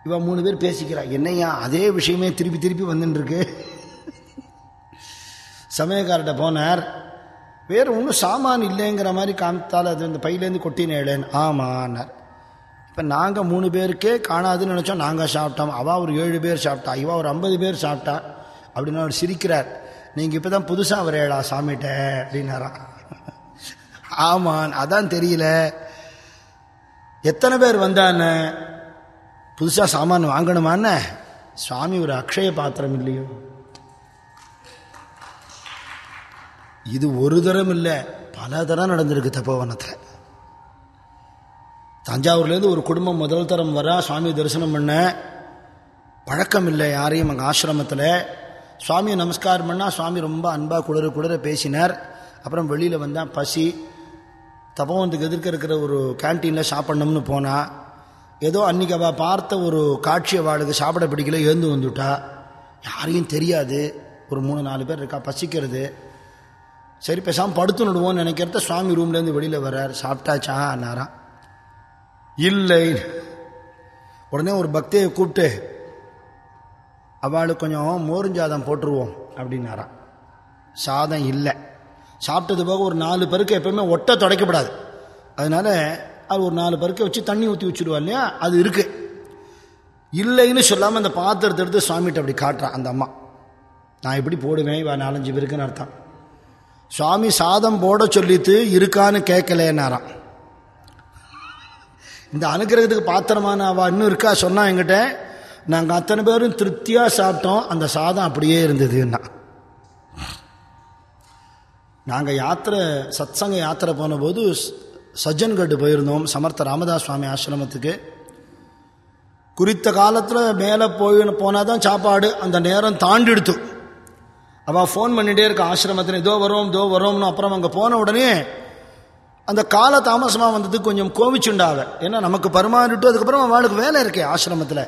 இவன் மூணு பேர் பேசிக்கிறா. என்னையா? அதே விஷயமே திருப்பி திருப்பி வந்துட்டுருக்கு சமயக்கார்ட்ட போனார். வேறு ஒன்றும் சாமான் இல்லைங்கிற மாதிரி காமித்தால் அது இந்த பையிலேருந்து கொட்டினேளேன்னு ஆமான்னார். இப்போ நாங்கள் மூணு பேருக்கே காணாதுன்னு நினச்சோம். நாங்கள் சாப்பிட்டோம். அவள் ஒரு ஏழு பேர் சாப்பிட்டா இவா ஒரு ஐம்பது பேர் சாப்பிட்டா அப்படின்னு அவர் சிரிக்கிறார். நீங்கள் இப்போ தான் புதுசாக வரையடா சாமிட்ட அப்படின்னாராம் ஆமான் அதான் தெரியல. எத்தனை பேர் வந்தான்னு புதுசாக சாமான் வாங்கணுமான சுவாமி ஒரு அக்ஷய பாத்திரம் இல்லையோ? இது ஒரு தரம் இல்லை பல தரம் நடந்திருக்கு தப்போவனத்தில். தஞ்சாவூர்லேருந்து ஒரு குடும்பம் முதல் தரம் வரா சுவாமி தரிசனம் பண்ண. பழக்கம் இல்லை யாரையும் அங்கே ஆசிரமத்தில். சுவாமியை நமஸ்காரம் பண்ணால் சுவாமி ரொம்ப அன்பாக குளிர குளிர பேசினார். அப்புறம் வெளியில் வந்தால் பசி. தபோவனத்துக்கு எதிர்க்க இருக்கிற ஒரு கேன்டீனில் சாப்பிட்ணும்னு போனால் ஏதோ அன்றைக்கி அவள் பார்த்த ஒரு காட்சி அவளுக்கு சாப்பிட பிடிக்கல எழுந்து வந்துட்டா. யாரையும் தெரியாது. ஒரு மூணு நாலு பேர் இருக்கா பசிக்கிறது. சரி பேசாமல் படுத்து நடுவோம்னு நினைக்கிறத சுவாமி ரூம்லேருந்து வெளியில் வர்றார். சாப்பிட்டாச்சா நாரா இல்லை. உடனே ஒரு பக்தியை கூப்பிட்டு அவளுக்கு கொஞ்சம் மோருஞ்சாதம் போட்டுருவோம் அப்படின்னாரா. சாதம் இல்லை. சாப்பிட்டது போக ஒரு நாலு பேருக்கு எப்பவுமே ஒட்ட தொடக்கப்படாது. அதனால அது ஒரு நாலு பருக்க வச்சு தண்ணி ஊற்றி வச்சுடுவா இல்லையா? அது இருக்குது இல்லைன்னு சொல்லாமல் அந்த பாத்திரத்தை எடுத்து சுவாமிகிட்ட அப்படி காட்டுறான் அந்த அம்மா. நான் எப்படி போடுவேன்? இவ நாலஞ்சு பேருக்குன்னு அர்த்தம். சுவாமி சாதம் போட சொல்லித்து இருக்கான்னு கேட்கலேன்னாராம். இந்த அனுகிரகத்துக்கு பாத்திரமான அவள் இன்னும் இருக்கா சொன்னா என்கிட்ட நாங்கள் அத்தனை பேரும் திருப்தியாக சாப்பிட்டோம் அந்த சாதம் அப்படியே இருந்ததுன்னா. நாங்கள் யாத்திரை சத்சங்க யாத்திரை போன போது சஜ்ஜன்கட்டு போயிருந்தோம் சமர்த்த ராமதாஸ் சுவாமி ஆசிரமத்துக்கு. குறித்த காலத்தில் மேலே போய் போனால் தான் சாப்பாடு அந்த நேரம் தாண்டிடுத்து. அவள் ஃபோன் பண்ணிகிட்டே இருக்க ஆசிரமத்தில் இதோ வரோம் இதோ வரோம்னு அப்புறம் அங்கே போன உடனே அந்த கால தாமசமாக வந்தது கொஞ்சம் கோவிச்சுண்டாவ. ஏன்னா நமக்கு பரிமாறிட்டு அதுக்கப்புறம் அவளுக்கு வேலை இருக்கே ஆசிரமத்தில்.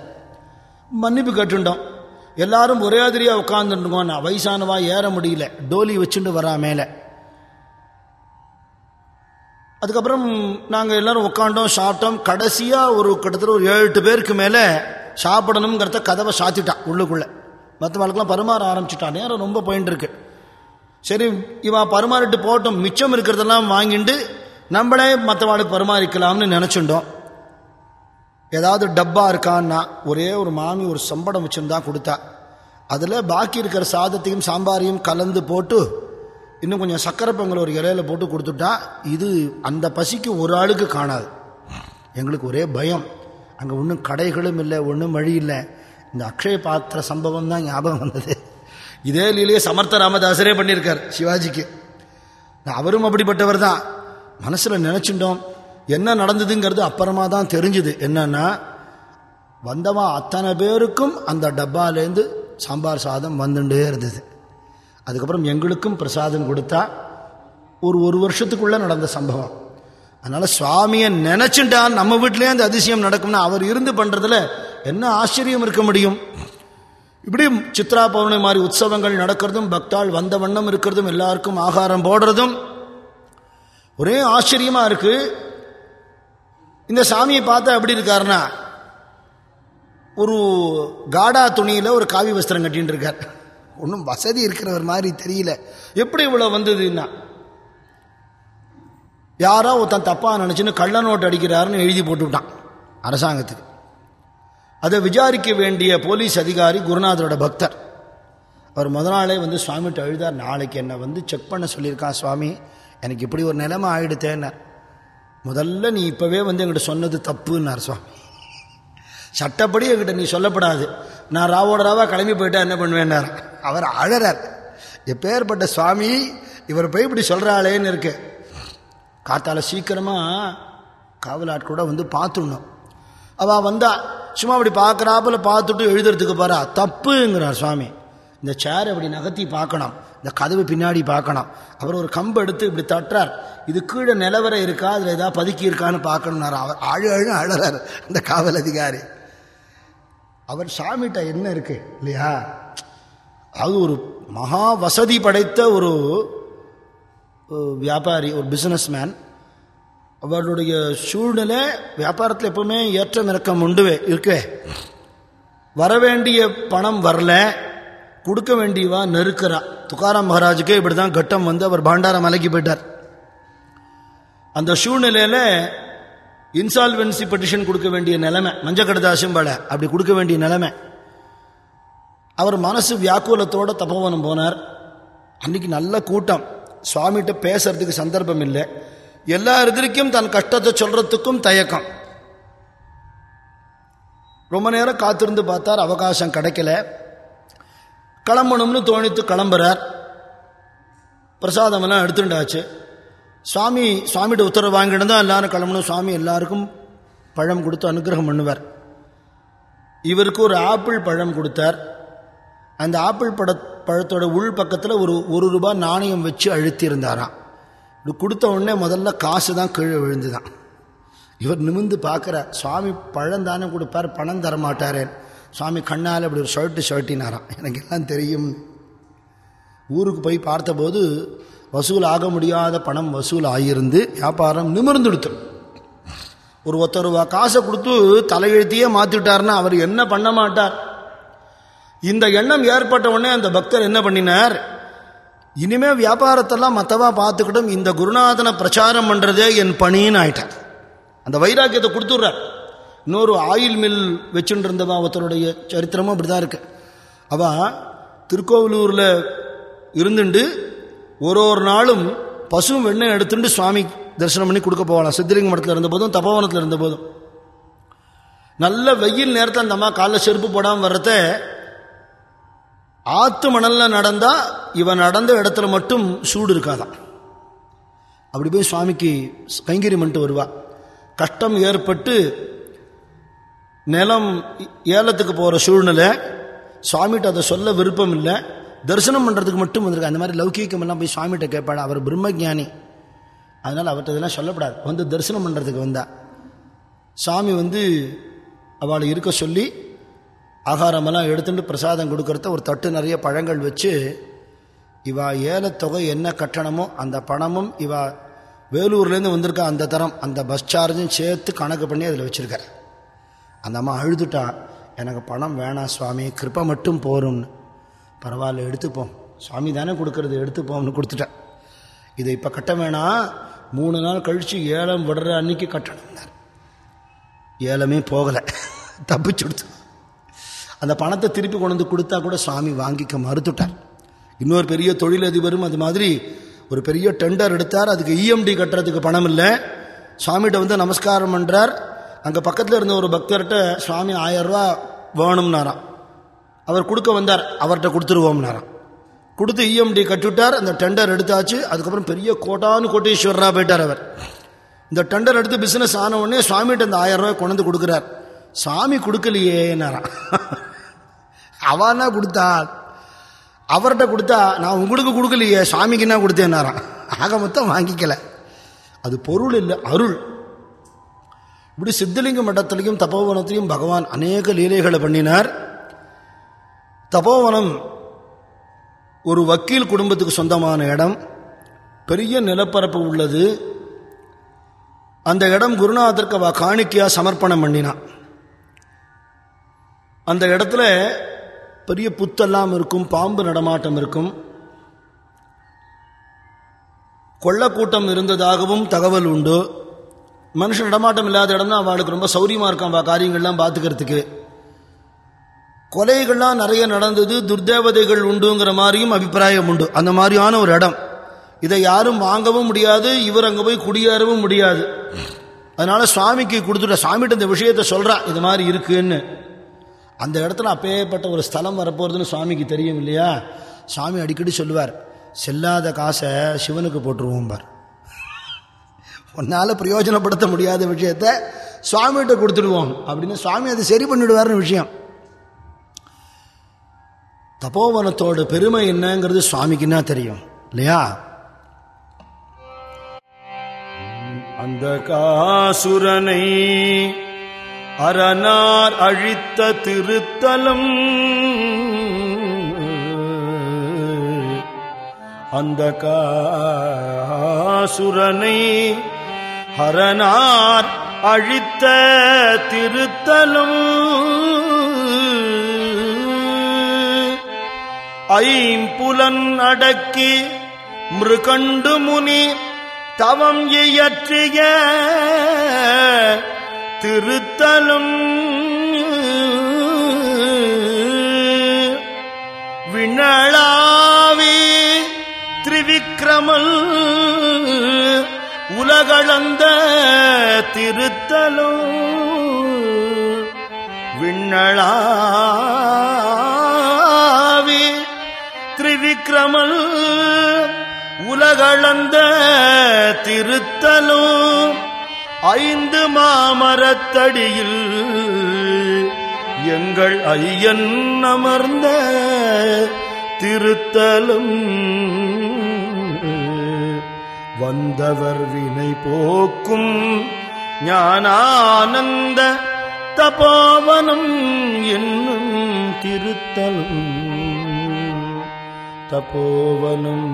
மன்னிப்பு கேட்டுண்டோம். எல்லாரும் ஒரே மாதிரியாக உட்காந்துருக்கோம் நான் வயசானவா ஏற முடியல டோலி வச்சுட்டு வரா மேலே. அதுக்கப்புறம் நாங்கள் எல்லாரும் உட்காண்டோம் சாப்பிட்டோம். கடைசியாக ஒரு கிட்டத்தட்ட ஒரு ஏழு எட்டு பேருக்கு மேலே சாப்பிடணுங்கிறத கதவை சாத்திட்டான் உள்ளுக்குள்ளே. மற்றவங்களுக்கெல்லாம் பரிமாற ஆரம்பிச்சிட்டான். நேரம் ரொம்ப பாயிண்ட் இருக்கு. சரி இவன் பரிமாறிட்டு போட்டோம் மிச்சம் இருக்கிறதெல்லாம் வாங்கிட்டு நம்மளே மற்றவாளுக்கு பரிமாறிக்கலாம்னு நினச்சிட்டோம். ஏதாவது டப்பா இருக்கான்னா ஒரே ஒரு மாமி ஒரு சம்படம் வச்சுருந்தா கொடுத்தா. அதில் பாக்கி இருக்கிற சாதத்தையும் சாம்பாரையும் கலந்து போட்டு இன்னும் கொஞ்சம் சக்கரை பொங்கல் ஒரு இலையில போட்டு கொடுத்துட்டா இது அந்த பசிக்கு ஒரு ஆளுக்கு காணாது. எங்களுக்கு ஒரே பயம். அங்கே ஒன்றும் கடைகளும் இல்லை ஒன்றும் வழி இல்லை. இந்த அக்ஷய பாத்திர சம்பவம் தான் ஞாபகம் வந்தது. இதே லீலையே சமர்த்த ராமதாசரே பண்ணியிருக்கார் சிவாஜிக்கு. அவரும் அப்படிப்பட்டவர் தான். மனசில் நினச்சிட்டோம். என்ன நடந்ததுங்கிறது அப்புறமா தான் தெரிஞ்சுது. என்னன்னா வந்தவன் அத்தனை பேருக்கும் அந்த டப்பாலேருந்து சாம்பார் சாதம் வந்துட்டே இருந்தது. அதுக்கப்புறம் எங்களுக்கும் பிரசாதம் கொடுத்தா ஒரு ஒரு வருஷத்துக்குள்ளே நடந்த சம்பவம். அதனால் சுவாமியை நினச்சிட்டான் நம்ம வீட்டிலே அந்த அதிசயம் நடக்கும்னா அவர் இருந்து பண்ணுறதுல என்ன ஆச்சரியம் இருக்க முடியும்? இப்படி சித்ரா பௌர்ணமி மாதிரி உற்சவங்கள் நடக்கிறதும் பக்தாள் வந்த வண்ணம் இருக்கிறதும் எல்லாருக்கும் ஆகாரம் போடுறதும் ஒரே ஆச்சரியமா இருக்கு. இந்த சாமியை பார்த்தா எப்படி இருக்காருன்னா ஒரு காடா துணியில் ஒரு காவி வஸ்திரம் கட்டின்னு இருக்கார். ஒன்றும் வசதி இருக்கிறவர் மாதிரி தெரியல. எப்படி இவ்வளோ வந்ததுன்னா யாரோ ஒருத்தன் தப்பாக நினச்சின்னு கள்ள நோட்டு அடிக்கிறாருன்னு எழுதி போட்டுவிட்டான் அரசாங்கத்துக்கு. அதை விசாரிக்க வேண்டிய போலீஸ் அதிகாரி குருநாதரோட பக்தர். அவர் முத நாளே வந்து சுவாமிகிட்ட எழுதார் நாளைக்கு என்னை வந்து செக் பண்ண சொல்லியிருக்கான் சுவாமி? எனக்கு இப்படி ஒரு நிலைமை ஆகிடுத்தேன்னார் முதல்ல நீ இப்போவே வந்து எங்கிட்ட சொன்னது தப்புன்னார் சுவாமி. சட்டப்படி என்கிட்ட நீ சொல்லப்படாது. நான் ராவோட ராவா கிளம்பி போயிட்டா என்ன பண்ணுவேன்னார்? அவர் அழறார். எப்பேற்பட்ட சுவாமி இவர் போய் இப்படி சொல்கிறாளேன்னு இருக்கு. காத்தால சீக்கிரமாக காவலாட்கூட வந்து பார்த்துடணும். அவள் வந்தா சும்மா அப்படி பார்க்குறாப்புல பார்த்துட்டு எழுதுறதுக்கு பாரா தப்புங்கிறார் சுவாமி. இந்த சேர் இப்படி நகர்த்தி பார்க்கணும். இந்த கதவு பின்னாடி பார்க்கணும். அவர் ஒரு கம்பு எடுத்து இப்படி தட்டுறார். இது கீழே நிலவரை இருக்கா? அதில் ஏதாவது பதுக்கி இருக்கான்னு பார்க்கணும்னார். அவர் அழு அழு அழறார். இந்த காவல் அதிகாரி. அவர் சாமிகிட்ட என்ன இருக்கு இல்லையா? அது ஒரு மகா வசதி படைத்த ஒரு வியாபாரி ஒரு பிஸ்னஸ் மேன் அவருடைய சூழ்நிலை வியாபாரத்தில் எப்பவுமே ஏற்றம் இறக்கம் உண்டுவே இருக்கே. வரவேண்டிய பணம் வரல. கொடுக்க வேண்டியவா நெருக்கிறா. துக்காராம் மகாராஜுக்கே இப்படி தான் கட்டம் வந்து அவர் பாண்டார மலைக்கு போயிட்டார். அந்த சூழ்நிலையில் இன்சால்வென்சி பெட்டிஷன் கொடுக்க வேண்டிய நிலைமை மஞ்ச கடதாசும் பல அப்படி கொடுக்க வேண்டிய நிலைமை. அவர் மனசு வியாக்குலத்தோட தபோவனம் போனார். அன்னைக்கு நல்ல கூட்டம். சுவாமிகிட்ட பேசுறதுக்கு சந்தர்ப்பம் இல்லை. எல்லா எதிர்க்கும் தன் கஷ்டத்தை சொல்றதுக்கும் தயக்கம். ரொம்ப நேரம் காத்திருந்து பார்த்தார் அவகாசம் கிடைக்கல. கிளம்பணும்னு தோணித்து கிளம்புறார். பிரசாதமெல்லாம் எடுத்துட்டாச்சு. சுவாமி சுவாமிகிட்ட உத்தரவு வாங்கிட்டு தான் எல்லாரும் கிளம்பணும். சுவாமி எல்லாருக்கும் பழம் கொடுத்து அனுகிரகம் பண்ணுவார். இவருக்கு ஒரு ஆப்பிள் பழம் கொடுத்தார். அந்த ஆப்பிள் பட பழத்தோட உள் பக்கத்தில் ஒரு ஒரு ரூபாய் நாணயம் வச்சு அழுத்தியிருந்தாராம். இப்படி கொடுத்த உடனே முதல்ல காசு தான் கீழே விழுந்துதான். இவர் நிமிந்து பார்க்குறார் சுவாமி பழம் தானே கொடுப்பார் பணம் தரமாட்டாரேன் சுவாமி கண்ணால் இப்படி ஒரு ஷர்ட்டு ஷர்ட்டினாராம். எனக்கு எல்லாம் தெரியும். ஊருக்கு போய் பார்த்தபோது வசூல் ஆக முடியாத பணம் வசூல் ஆகியிருந்து வியாபாரம் நிமிர்ந்துடுத்தும். ஒரு ஒத்த ரூபா காசை கொடுத்து தலையெழுத்தியே மாற்றிட்டார்னா அவர் என்ன பண்ண மாட்டார்? இந்த எண்ணம் ஏற்பட்ட உடனே அந்த பக்தர் என்ன பண்ணினார்? இனிமே வியாபாரத்தெல்லாம் மற்றவா பார்த்துக்கிட்டும் இந்த குருநாதனை பிரச்சாரம் பண்ணுறதே என் பணின்னு ஆயிட்டார். அந்த வைராக்கியத்தை கொடுத்துட்றார். இன்னொரு ஆயில் மில் வச்சுட்டு இருந்தவா ஒருத்தருடைய சரித்திரமும் அப்படி தான் இருக்கு. அவ திருக்கோவிலூரில் இருந்துட்டு ஒரு ஒரு நாளும் பசுவும் வெண்ணெய் எடுத்துட்டு சுவாமி தரிசனம் பண்ணி கொடுக்க போகலாம். சித்திரிங்க மடத்தில் இருந்தபோதும் தபோவனத்தில் இருந்த போதும் நல்ல வெயில் நேரத்தில் அந்த அம்மா காலில் செருப்பு போடாமல் வர்றத ஆத்து மணலில் நடந்தால் இவன் நடந்த இடத்துல மட்டும் சூடு இருக்காதான் அப்படி போய் சுவாமிக்கு கைங்கரி பண்ணிட்டு வருவா. கஷ்டம் ஏற்பட்டு நிலம் ஏலத்துக்கு போகிற சூழ்நிலை சுவாமிகிட்ட அதை சொல்ல விருப்பம் இல்லை. தரிசனம் பண்ணுறதுக்கு மட்டும் வந்திருக்கு? அந்த மாதிரி லௌகீகம் எல்லாம் போய் சுவாமிகிட்ட கேட்பாள்? அவர் பிரம்மஜானி. அதனால் அவர்கிட்ட இதெல்லாம் சொல்லப்படாது. வந்து தரிசனம் பண்ணுறதுக்கு வந்தா. சுவாமி வந்து அவளை இருக்க சொல்லி ஆகாரமெல்லாம் எடுத்துட்டு பிரசாதம் கொடுக்கறத ஒரு தட்டு நிறைய பழங்கள் வச்சு இவா ஏலத்தொகை என்ன கட்டணமோ அந்த பணமும் இவா வேலூர்லேருந்து வந்திருக்க அந்த தரம் அந்த பஸ் சார்ஜும் சேர்த்து கணக்கு பண்ணி அதில் வச்சுருக்கார். அந்த அம்மா அழுதுட்டா எனக்கு பணம் வேணாம் சுவாமி கிருப்பை மட்டும் போரும்னு. பரவாயில்ல எடுத்துப்போம். சுவாமி தானே கொடுக்கறது எடுத்துப்போம்னு கொடுத்துட்டேன் இதை இப்போ கட்ட வேணாம் மூணு நாள் கழித்து ஏலம் விடுற அன்னைக்கு கட்டணம்னார் ஏலமே போகலை. [laughs] தப்பிச்சு கொடுத்து அந்த பணத்தை திருப்பி கொண்டு வந்து கொடுத்தா கூட சுவாமி வாங்கிக்க மறுத்துட்டார். இன்னொரு பெரிய தொழிலதிபரும் அது மாதிரி ஒரு பெரிய டெண்டர் எடுத்தார். அதுக்கு இஎம்டி கட்டுறதுக்கு பணம் இல்லை. சுவாமிகிட்ட வந்து நமஸ்காரம் பண்ணுறார் அங்கே பக்கத்தில் இருந்த ஒரு பக்தர்கிட்ட சுவாமி ஆயிரம் ரூபா வேணும்னாராம். அவர் கொடுக்க வந்தார் அவர்கிட்ட கொடுத்துருவோம்னாராம். கொடுத்து இஎம்டி கட்டுவிட்டார் அந்த டெண்டர் எடுத்தாச்சு அதுக்கப்புறம் பெரிய கோட்டானு கோட்டீஸ்வரராக போயிட்டார் அவர். இந்த டெண்டர் எடுத்து பிஸ்னஸ் ஆன உடனே சுவாமிகிட்ட இந்த ஆயிரம் ரூபாய் கொண்டு வந்து கொடுக்குறார். சாமி கொடுக்கலையேனாராம். அவனா கொடுத்தா அவர்கிட்ட கொடுத்தா நான் உங்களுக்கு கொடுக்கலையே சாமிக்கு என்ன கொடுத்தேன்னாராம் ஆக மொத்தம் வாங்கிக்கல. அது பொருள் இல்லை அருள். இப்படி சித்தலிங்க மட்டத்திலையும் தபோவனத்திலையும் பகவான் அநேக லீலைகளை பண்ணினார். தபோவனம் ஒரு வக்கீல் குடும்பத்துக்கு சொந்தமான இடம் பெரிய நிலப்பரப்பு உள்ளது. அந்த இடம் குருநாதருக்கு அவ காணிக்கையா சமர்ப்பணம் பண்ணினான் அந்த இடத்துல பெரிய புத்தெல்லாம் இருக்கும் பாம்பு நடமாட்டம் இருக்கும். கொள்ளக்கூட்டம் இருந்ததாகவும் தகவல் உண்டு. மனுஷன் நடமாட்டம் இல்லாத இடம் தான் அவளுக்கு ரொம்ப சௌரியமாக இருக்கும் அவள் காரியங்கள்லாம் பார்த்துக்கிறதுக்கு. கொலைகள்லாம் நிறைய நடந்தது துர்தேவதைகள் உண்டுங்கிற மாதிரியும் அபிப்பிராயம் உண்டு. அந்த மாதிரியான ஒரு இடம். இதை யாரும் வாங்கவும் முடியாது இவர் அங்கே போய் குடியேறவும் முடியாது. அதனால சுவாமிக்கு கொடுத்துட்ட சுவாமிகிட்ட இந்த விஷயத்தை சொல்கிறான் இது மாதிரி இருக்குன்னு. அந்த இடத்துல அப்பேற்பட்ட ஒரு ஸ்தலம் வரப்போகிறதுன்னு சுவாமிக்கு தெரியும் இல்லையா? சுவாமி அடிக்கடி சொல்லுவார் செல்லாத காசை சிவனுக்கு போட்டுருவோம் பார். உன்னால் பிரயோஜனப்படுத்த முடியாத விஷயத்தை சுவாமிகிட்ட கொடுத்துடுவோம் அப்படின்னு சுவாமி அதை சரி பண்ணிடுவார்னு விஷயம். தபோவனத்தோட பெருமை என்னங்கிறது சுவாமிக்கு என்ன தெரியும். இல்லையா? அந்த காசுரனை அரணார் அழித்த திருத்தலம். அந்த காசுரனை ஹரனார் அழித்த திருத்தலம். ஐம்புலன் அடக்கி மிருகண்டு முனி தவம் இயற்றிய திருத்தலும் விண்ணளாவி திரிவிக்ரமல் உலகளந்த திருத்தலும் விண்ணளா திரிவிக்ரமல் உலகளந்த திருத்தலும் ஐந்து மாமரத்தடியில் எங்கள் ஐயன் அமர்ந்த திருத்தலும். வந்தவர் வினை போக்கும் ஞானானந்த தபோவனம் என்னும் திருத்தலும். தபோவனம்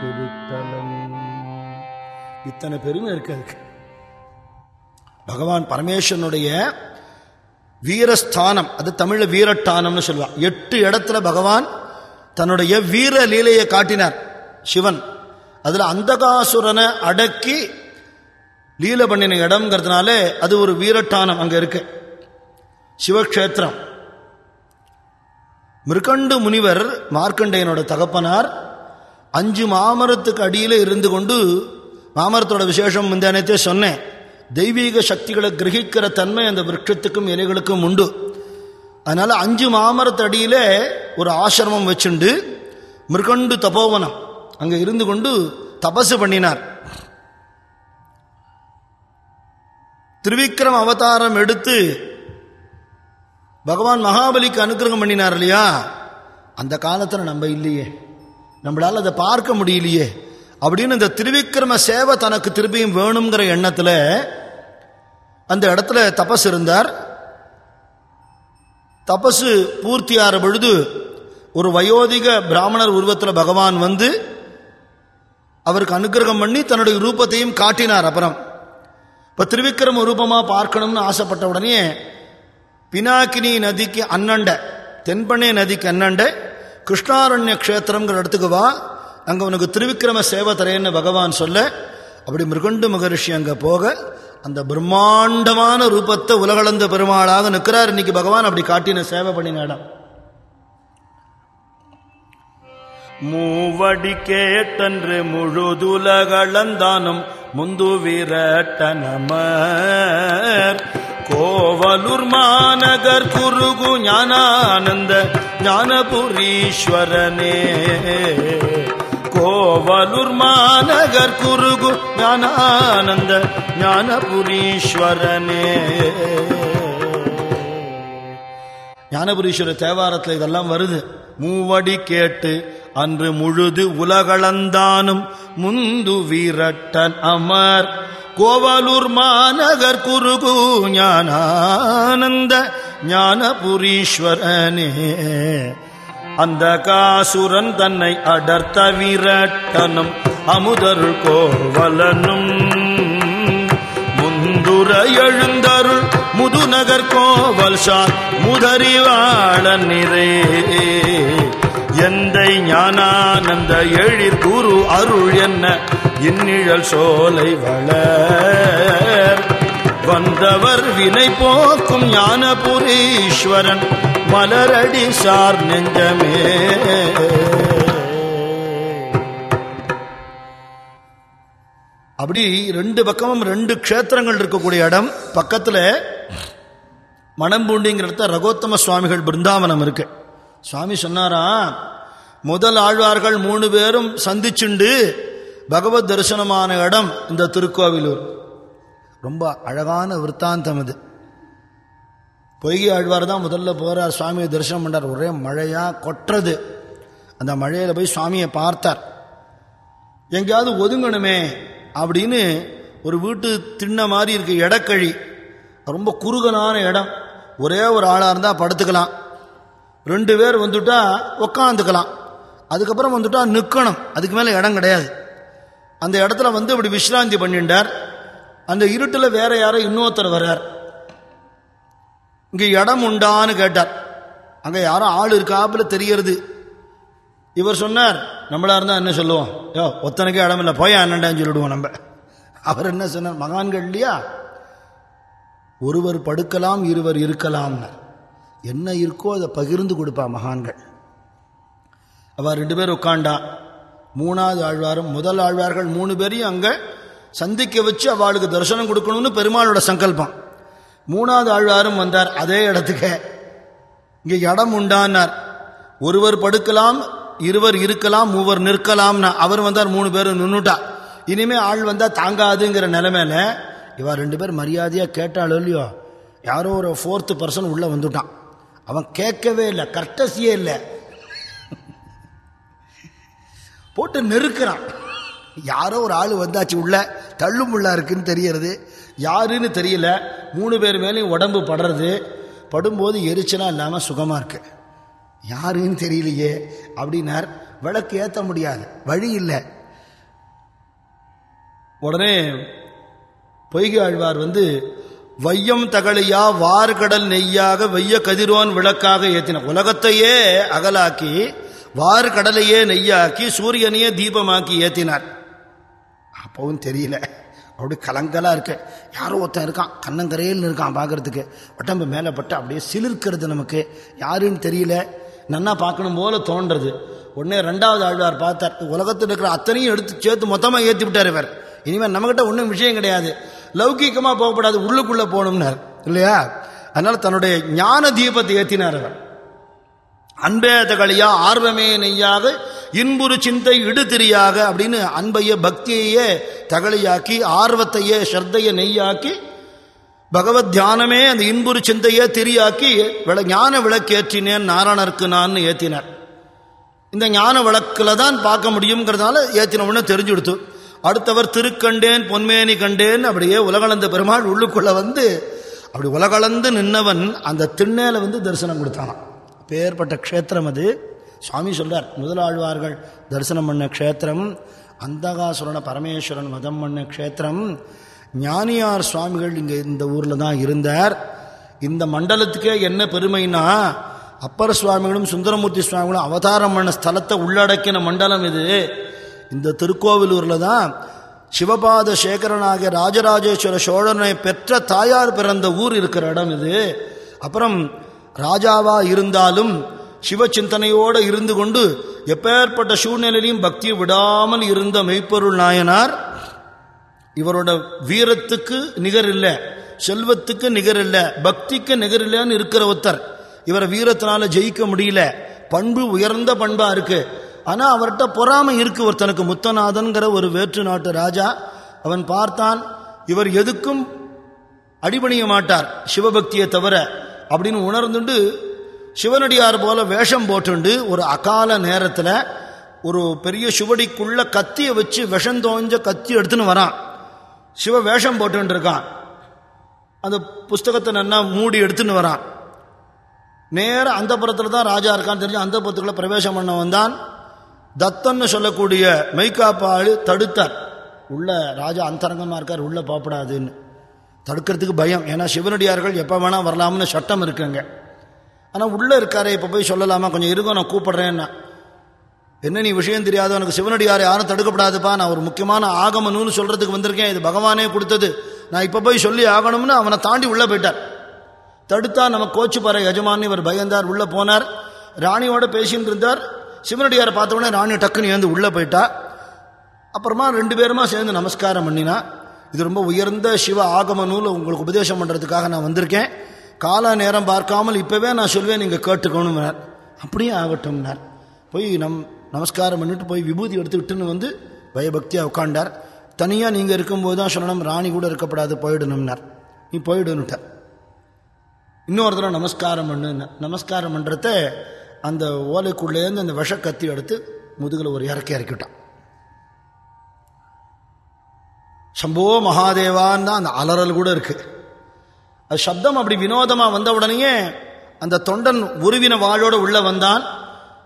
திருத்தலம் இத்தனை பெருமை இருக்கு அதுக்கு. பகவான் பரமேஸ்வரனுடைய வீரஸ்தானம் அது தமிழ்ல வீரட்டானம்னு சொல்லுவான் எட்டு இடத்துல பகவான் தன்னுடைய வீர லீலையை காட்டினார் சிவன். அதுல அந்தகாசுரனை அடக்கி லீல பண்ணின இடம்ங்கிறதுனால அது ஒரு வீரட்டானம் அங்க இருக்கு. சிவக்ஷேத்திரம். மிருகண்டு முனிவர் மார்க்கண்டேயனோட தகப்பனார் அஞ்சு மாமரத்துக்கு அடியில் இருந்து கொண்டு மாமரத்தோட விசேஷம் முந்தானத்தே சொன்னேன். தெய்வீக சக்திகளை கிரகிக்கிற தன்மை அந்த விரட்சத்துக்கும் இலைகளுக்கும் உண்டு. அதனால் அஞ்சு மாமரத்து அடியில் ஒரு ஆசிரமம் வச்சுண்டு மிருகண்டு தபோவனம் அங்கே இருந்து கொண்டு தபசு பண்ணினார். திருவிக்ரம் அவதாரம் எடுத்து பகவான் மகாபலிக்கு அனுகிரகம் பண்ணினார் இல்லையா? அந்த காலத்தில் நம்ம இல்லையே. நம்மளால் அதை பார்க்க முடியலையே. அப்படின்னு இந்த திருவிக்கிரம சேவை தனக்கு திருப்பியும் வேணுங்கிற எண்ணத்தில் அந்த இடத்துல தபஸ் இருந்தார். தபசு பூர்த்தியாகிற பொழுது ஒரு வயோதிக பிராமணர் உருவத்தில் பகவான் வந்து அவருக்கு அனுகிரகம் பண்ணி தன்னுடைய ரூபத்தையும் காட்டினார் அப்புறம். இப்போ திருவிக்கிரம ரூபமாக பார்க்கணும்னு ஆசைப்பட்ட உடனே பினாக்கினி நதிக்கு அன்னண்ட தென்பண்ணை நதிக்கு அன்னண்ட கிருஷ்ணாரண்ய க்ஷேத்திரங்கிற இடத்துக்கு வா. அங்கே உனக்கு திருவிக்கிரம சேவை தரேன்னு பகவான் சொல்ல அப்படி மிருகண்டு மகரிஷி அங்கே போக அந்த பிரம்மாண்டமான ரூபத்தை உலகளந்த பெருமாளாக நிற்கிறார். இன்னைக்கு பகவான் அப்படி காட்டின சேவை பண்ணினாடம் மூவடி கேட்டன்று முழுதுலகளந்தானும் முந்து விரட்டனமர் கோவலூர் மாநகர் குருகு ஞானானந்த ஞானபுரீஸ்வரனே. கோவலூர் மாநகர் குருகு ஞானானந்த ஞானபுரீஸ்வரனே. ஞானபுரீஸ்வர தேவாரத்தில் இதெல்லாம் வருது. மூவடி கேட்டு அன்று முழுது உலகளந்தானும் முந்து வீரட்டன் அமர். கோவலூர் மாநகர் குருகு ஞானானந்த ஞானபுரீஸ்வரனே. அந்த காசுரன் தன்னை அடர்த்த விரட்டனும் அமுதருள் கோவலனும். முந்துர எழுந்தருள் முதுநகர் கோவல் சார் முதறிவாளன் நிறை. எந்தை ஞானானந்த எழிற் குரு அருள் என்ன? இந்நிழல் சோலை வளர் வந்தவர் வினை போக்கும் ஞானபுரீஸ்வரன் மலரடி சார் நெஞ்சமே. அப்படி ரெண்டு பக்கமும் ரெண்டு க்ஷேத்திரங்கள் இருக்கக்கூடிய இடம். பக்கத்தில் மணம்பூண்டிங்கிற இடத்துல ரகோத்தம சுவாமிகள் பிருந்தாவனம் இருக்குது சுவாமி சொன்னாரா? முதல் ஆழ்வார்கள் மூணு பேரும் சந்திச்சுண்டு பகவத் தரிசனமான இடம் இந்த திருக்கோவிலூர். ரொம்ப அழகான விற்த்தாந்தம் இது. பொய்கை ஆழ்வார் தான் முதல்ல போகிறார் சுவாமியை தரிசனம் பண்ணார் ஒரே மழையாக கொட்டுறது. அந்த மழையில் போய் சுவாமியை பார்த்தார். எங்கேயாவது ஒதுங்கணுமே அப்படின்னு ஒரு வீட்டு திண்ண மாதிரி இருக்குது இடக்கழி ரொம்ப குறுகலான இடம். ஒரே ஒரு ஆளாக இருந்தால் படுத்துக்கலாம். ரெண்டு பேர் வந்துட்டா உக்காந்துக்கலாம். அதுக்கப்புறம் வந்துட்டா நிற்கணும் அதுக்கு மேலே இடம் கிடையாது. அந்த இடத்துல வந்து இப்படி விஸ்ராந்தி பண்ணிட்டார். அந்த இருட்டில் வேற யாரோ இன்னொருத்தர் வர்றார். இங்கே இடம் உண்டான்னு கேட்டார். அங்கே யாரும் ஆள் இருக்காப்புல தெரியறது இவர் சொன்னார் நம்மளா இருந்தால் என்ன சொல்லுவோம்? யோ ஒத்தனுக்கே இடம் இல்லை. போய் அண்ணண்டான்னு சொல்லிடுவோம் நம்ம. அவர் என்ன சொன்னார் மகான்கள் இல்லையா? ஒருவர் படுக்கலாம் இருவர் இருக்கலாம்னார். என்ன இருக்கோ அதை பகிர்ந்து கொடுப்பா மகான்கள். அவள் ரெண்டு பேர் உட்காண்டா மூணாவது ஆழ்வாரும் முதல் ஆழ்வார்கள் மூணு பேரையும் அங்கே சந்திக்க வச்சு அவளுக்கு தரிசனம் கொடுக்கணும்னு பெருமாளோட சங்கல்பம். மூணாவது ஆழ்வாரும் வந்தார் அதே இடத்துக்கு. இங்கே இடம் உண்டானார். ஒருவர் படுக்கலாம் இருவர் இருக்கலாம் மூவர் நிற்கலாம்னா அவர் வந்தார் மூணு பேரும் நின்றுட்டா இனிமே ஆள் வந்தால் தாங்காதுங்கிற நிலைமையில இவா ரெண்டு பேர் மரியாதையாக கேட்டாளோ இல்லையோ யாரோ ஒரு ஃபோர்த்து பர்சன் உள்ளே வந்துட்டான். அவன் கேட்கவே இல்லை கர்டசியே இல்லை. போட்டு நெருக்கிறான். யாரோ ஒரு ஆள் வந்தாச்சு உள்ள தள்ளுமுள்ளா இருக்குன்னு தெரியறது. யாருன்னு தெரியல மூணு பேர் மேலேயும் உடம்பு படுறது. படும்போது எரிச்சலாக இல்லாமல் சுகமாக இருக்கு. யாருன்னு தெரியலையே அப்படின்னார். விளக்கு ஏற்ற முடியாது வழி இல்லை. உடனே பொய்கை ஆழ்வார் வந்து வையம் தகழியா வார்கடல் நெய்யாக வெய்ய கதிரோன் விளக்காக ஏற்றின உலகத்தையே அகலாக்கி வார்கடலையே நெய்யாக்கி சூரியனையே தீபமாக்கி ஏற்றினார் அப்பவும் தெரியல. அப்படி கலங்கலாக இருக்கு. யாரோ ஒருத்தன் இருக்கான். கண்ணங்கரையில் இருக்கான் பார்க்கறதுக்கு உடம்பு மேலே பட்டு அப்படியே சிலிர்க்கிறது நமக்கு. யாருன்னு தெரியல. நன்னா பார்க்கணும் போல தோன்றது. உடனே ரெண்டாவது ஆழ்வார் பார்த்தார். உலகத்தில் இருக்கிற அத்தனையும் எடுத்து சேர்த்து மொத்தமாக ஏற்றி விட்டார் இவர். இனிமேல் நம்மகிட்ட ஒன்றும் விஷயம் கிடையாது. லௌகீகமாக போகக்கூடாது உள்ளுக்குள்ளே போகணும்னார். இல்லையா? அதனால் தன்னுடைய ஞான தீபத்தை ஏற்றினார் அவர். அன்பே தகளியா ஆர்வமே நெய்யாக இன்புறு சிந்தை இடுதிரியாக அப்படின்னு அன்பைய பக்தியையே தகழியாக்கி ஆர்வத்தையே ஸ்ரத்தையை நெய்யாக்கி பகவத் தியானமே அந்த இன்புறு சிந்தையே திரியாக்கி விள ஞான விளக்கேற்றினேன் நாராயணருக்கு நான் ஏற்றினார் இந்த ஞான விளக்கில் தான் பார்க்க முடியுங்கிறதுனால ஏற்றின உடனே தெரிஞ்சு கொடுத்து அடுத்தவர் திருக்கண்டேன் பொன்மேனி கண்டேன் அப்படியே உலகளந்த பெருமாள் உள்ளுக்குள்ள வந்து அப்படி உலகளந்து நின்னவன் அந்த திண்ணேல வந்து தரிசனம் கொடுத்தானான் பேர்பட்ட க்ஷேத்திரம் அது. சுவாமி சொல்றார் முதலாழ்வார்கள் தரிசனம் பண்ண க்ஷேத்திரம் அந்தகாசுரன பரமேஸ்வரன் வதம் பண்ண க்ஷேத்திரம். ஞானியார் சுவாமிகள் இங்கே இந்த ஊரில் தான் இருந்தார். இந்த மண்டலத்துக்கே என்ன பெருமைனா அப்பர சுவாமிகளும் சுந்தரமூர்த்தி சுவாமிகளும் அவதாரம் பண்ண ஸ்தலத்தை உள்ளடக்கின மண்டலம் இது. இந்த திருக்கோவிலூரில் தான் சிவபாத சேகரனாகிய ராஜராஜேஸ்வர சோழனை பெற்ற தாயார் பிறந்த ஊர் இருக்கிற இடம் இது. அப்புறம் ராஜாவா இருந்தாலும் சிவ சிந்தனையோடு இருந்து கொண்டு எப்பேற்பட்ட சூழ்நிலையிலையும் பக்தியை விடாமல் இருந்த மெய்ப்பொருள் நாயனார் இவரோட வீரத்துக்கு நிகர் இல்லை செல்வத்துக்கு நிகர் இல்லை பக்திக்கு நிகர் இல்லைன்னு இருக்கிற ஒருத்தர். இவரை வீரத்தினால ஜெயிக்க முடியல. பண்பு உயர்ந்த பண்பா இருக்கு. ஆனால் அவர்கிட்ட பொறாமை இருக்கு ஒருத்தனுக்கு. முத்தநாதன்கிற ஒரு வேற்று நாட்டு ராஜா அவன் பார்த்தான் இவர் எதுக்கும் அடிபணிய மாட்டார் சிவபக்தியை தவிர அப்படின்னு உணர்ந்துண்டு சிவனடியார் போல வேஷம் போட்டுண்டு ஒரு அகால நேரத்தில் ஒரு பெரிய சுவடிக்குள்ள கத்தியை வச்சு விஷம் தோஞ்ச கத்தி எடுத்துன்னு வரான். சிவ வேஷம் போட்டுன்னு இருக்கான். அந்த புஸ்தகத்தை நன்னா மூடி எடுத்துன்னு வரான். நேரம் அந்த புறத்தில் தான் ராஜா இருக்கான்னு தெரிஞ்சு அந்த புறத்துக்குள்ள பிரவேசம் பண்ண வந்தான். தத்தன்னு சொல்லக்கூடிய மெய்காப்பாள் தடுத்தார். உள்ள ராஜா அந்தரங்கமாக இருக்கார் உள்ள போகப்படாதுன்னு. தடுக்கிறதுக்கு பயம். ஏன்னா சிவனடியார்கள் எப்போ வேணால் வரலாம்னு சட்டம் இருக்குங்க. ஆனால் உள்ளே இருக்காரே இப்போ போய் சொல்லலாமா? கொஞ்சம் இருக்கும் நான் கூப்பிடுறேன்னா. என்ன நீ விஷயம் தெரியாது? உனக்கு சிவனடியார் யாரும் தடுக்கப்படாதுப்பா. நான் ஒரு முக்கியமான ஆகம நூல் சொல்கிறதுக்கு வந்திருக்கேன். இது பகவானே கொடுத்தது. நான் இப்போ போய் சொல்லி ஆகணும்னு அவனை தாண்டி உள்ளே போயிட்டார். தடுத்தா நம்ம கோச்சு பாரு எஜமான் இவர் பயந்தார். உள்ளே போனார். ராணியோட பேசின்னு இருந்தார். சிவனடியாரை பார்த்தோன்னே ராணி டக்குன்னு ஏந்து உள்ளே போயிட்டா. அப்புறமா ரெண்டு பேருமா சேர்ந்து நமஸ்காரம் பண்ணினா. இது ரொம்ப உயர்ந்த சிவ ஆகம நூல் உங்களுக்கு உபதேசம் பண்ணுறதுக்காக நான் வந்திருக்கேன். கால நேரம் பார்க்காமல் இப்போவே நான் சொல்வேன் நீங்கள் கேட்டுக்கணும்னார். அப்படியே ஆகட்டும்னார். போய் நம் நமஸ்காரம் பண்ணிட்டு போய் விபூதி எடுத்து விட்டுன்னு வந்து பயபக்தியாக உட்காண்டார் தனியாக நீங்கள் இருக்கும்போது தான் சொல்லணும் ராணி கூட இருக்கப்படாது போயிடணும்னார். நீ போயிடுன்னுட்டார். இன்னொரு தடவை நமஸ்காரம் பண்ணுன்னு. நமஸ்காரம் பண்ணுறத அந்த ஓலைக்குள்ளேருந்து அந்த விஷ கத்தி எடுத்து முதுகில் ஒரு இறக்கி இறக்கிவிட்டான். சம்போ மகாதேவான்னு தான் அந்த அலறல் கூட இருக்கு. அது சப்தம் அப்படி வினோதமாக வந்த உடனேயே அந்த தொண்டன் உருவின வாழோடு உள்ள வந்தான்.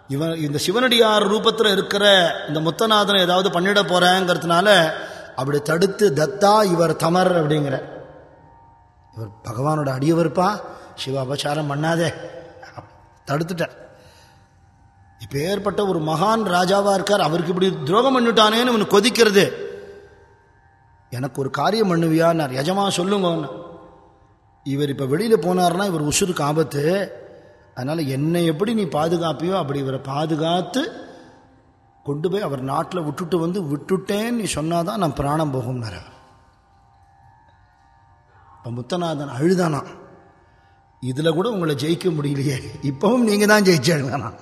இவன் இந்த சிவனடியார் ரூபத்தில் இருக்கிற இந்த முத்தநாதனை ஏதாவது பண்ணிட போறேங்கிறதுனால அப்படி தடுத்து தத்தா இவர் தமர் அப்படிங்கிற. இவர் பகவானோட அடியவர்ப்பா சிவ அபச்சாரம் பண்ணாதே. தடுத்துட்டார். இப்போ ஏற்பட்ட ஒரு மகான் ராஜாவாக இருக்கார். அவருக்கு இப்படி துரோகம் பண்ணிட்டானேன்னு இவனு கொதிக்கிறது. எனக்கு ஒரு காரியம் பண்ணுவியான்னார். எஜமா சொல்லுங்க இவர் இப்போ வெளியில் போனார்னா இவர் உசுருக்கு ஆபத்து. அதனால் என்னை எப்படி நீ பாதுகாப்பியோ அப்படி இவரை பாதுகாத்து கொண்டு போய் அவர் நாட்டில் விட்டுட்டு வந்து விட்டுட்டேன்னு நீ சொன்னாதான் நான் பிராணம் போகும்னார். இப்போ முத்தநாதன் அழுதானா இதில் கூட உங்களை ஜெயிக்க முடியலையே. இப்பவும் நீங்கள் தான் ஜெயிச்சாங்க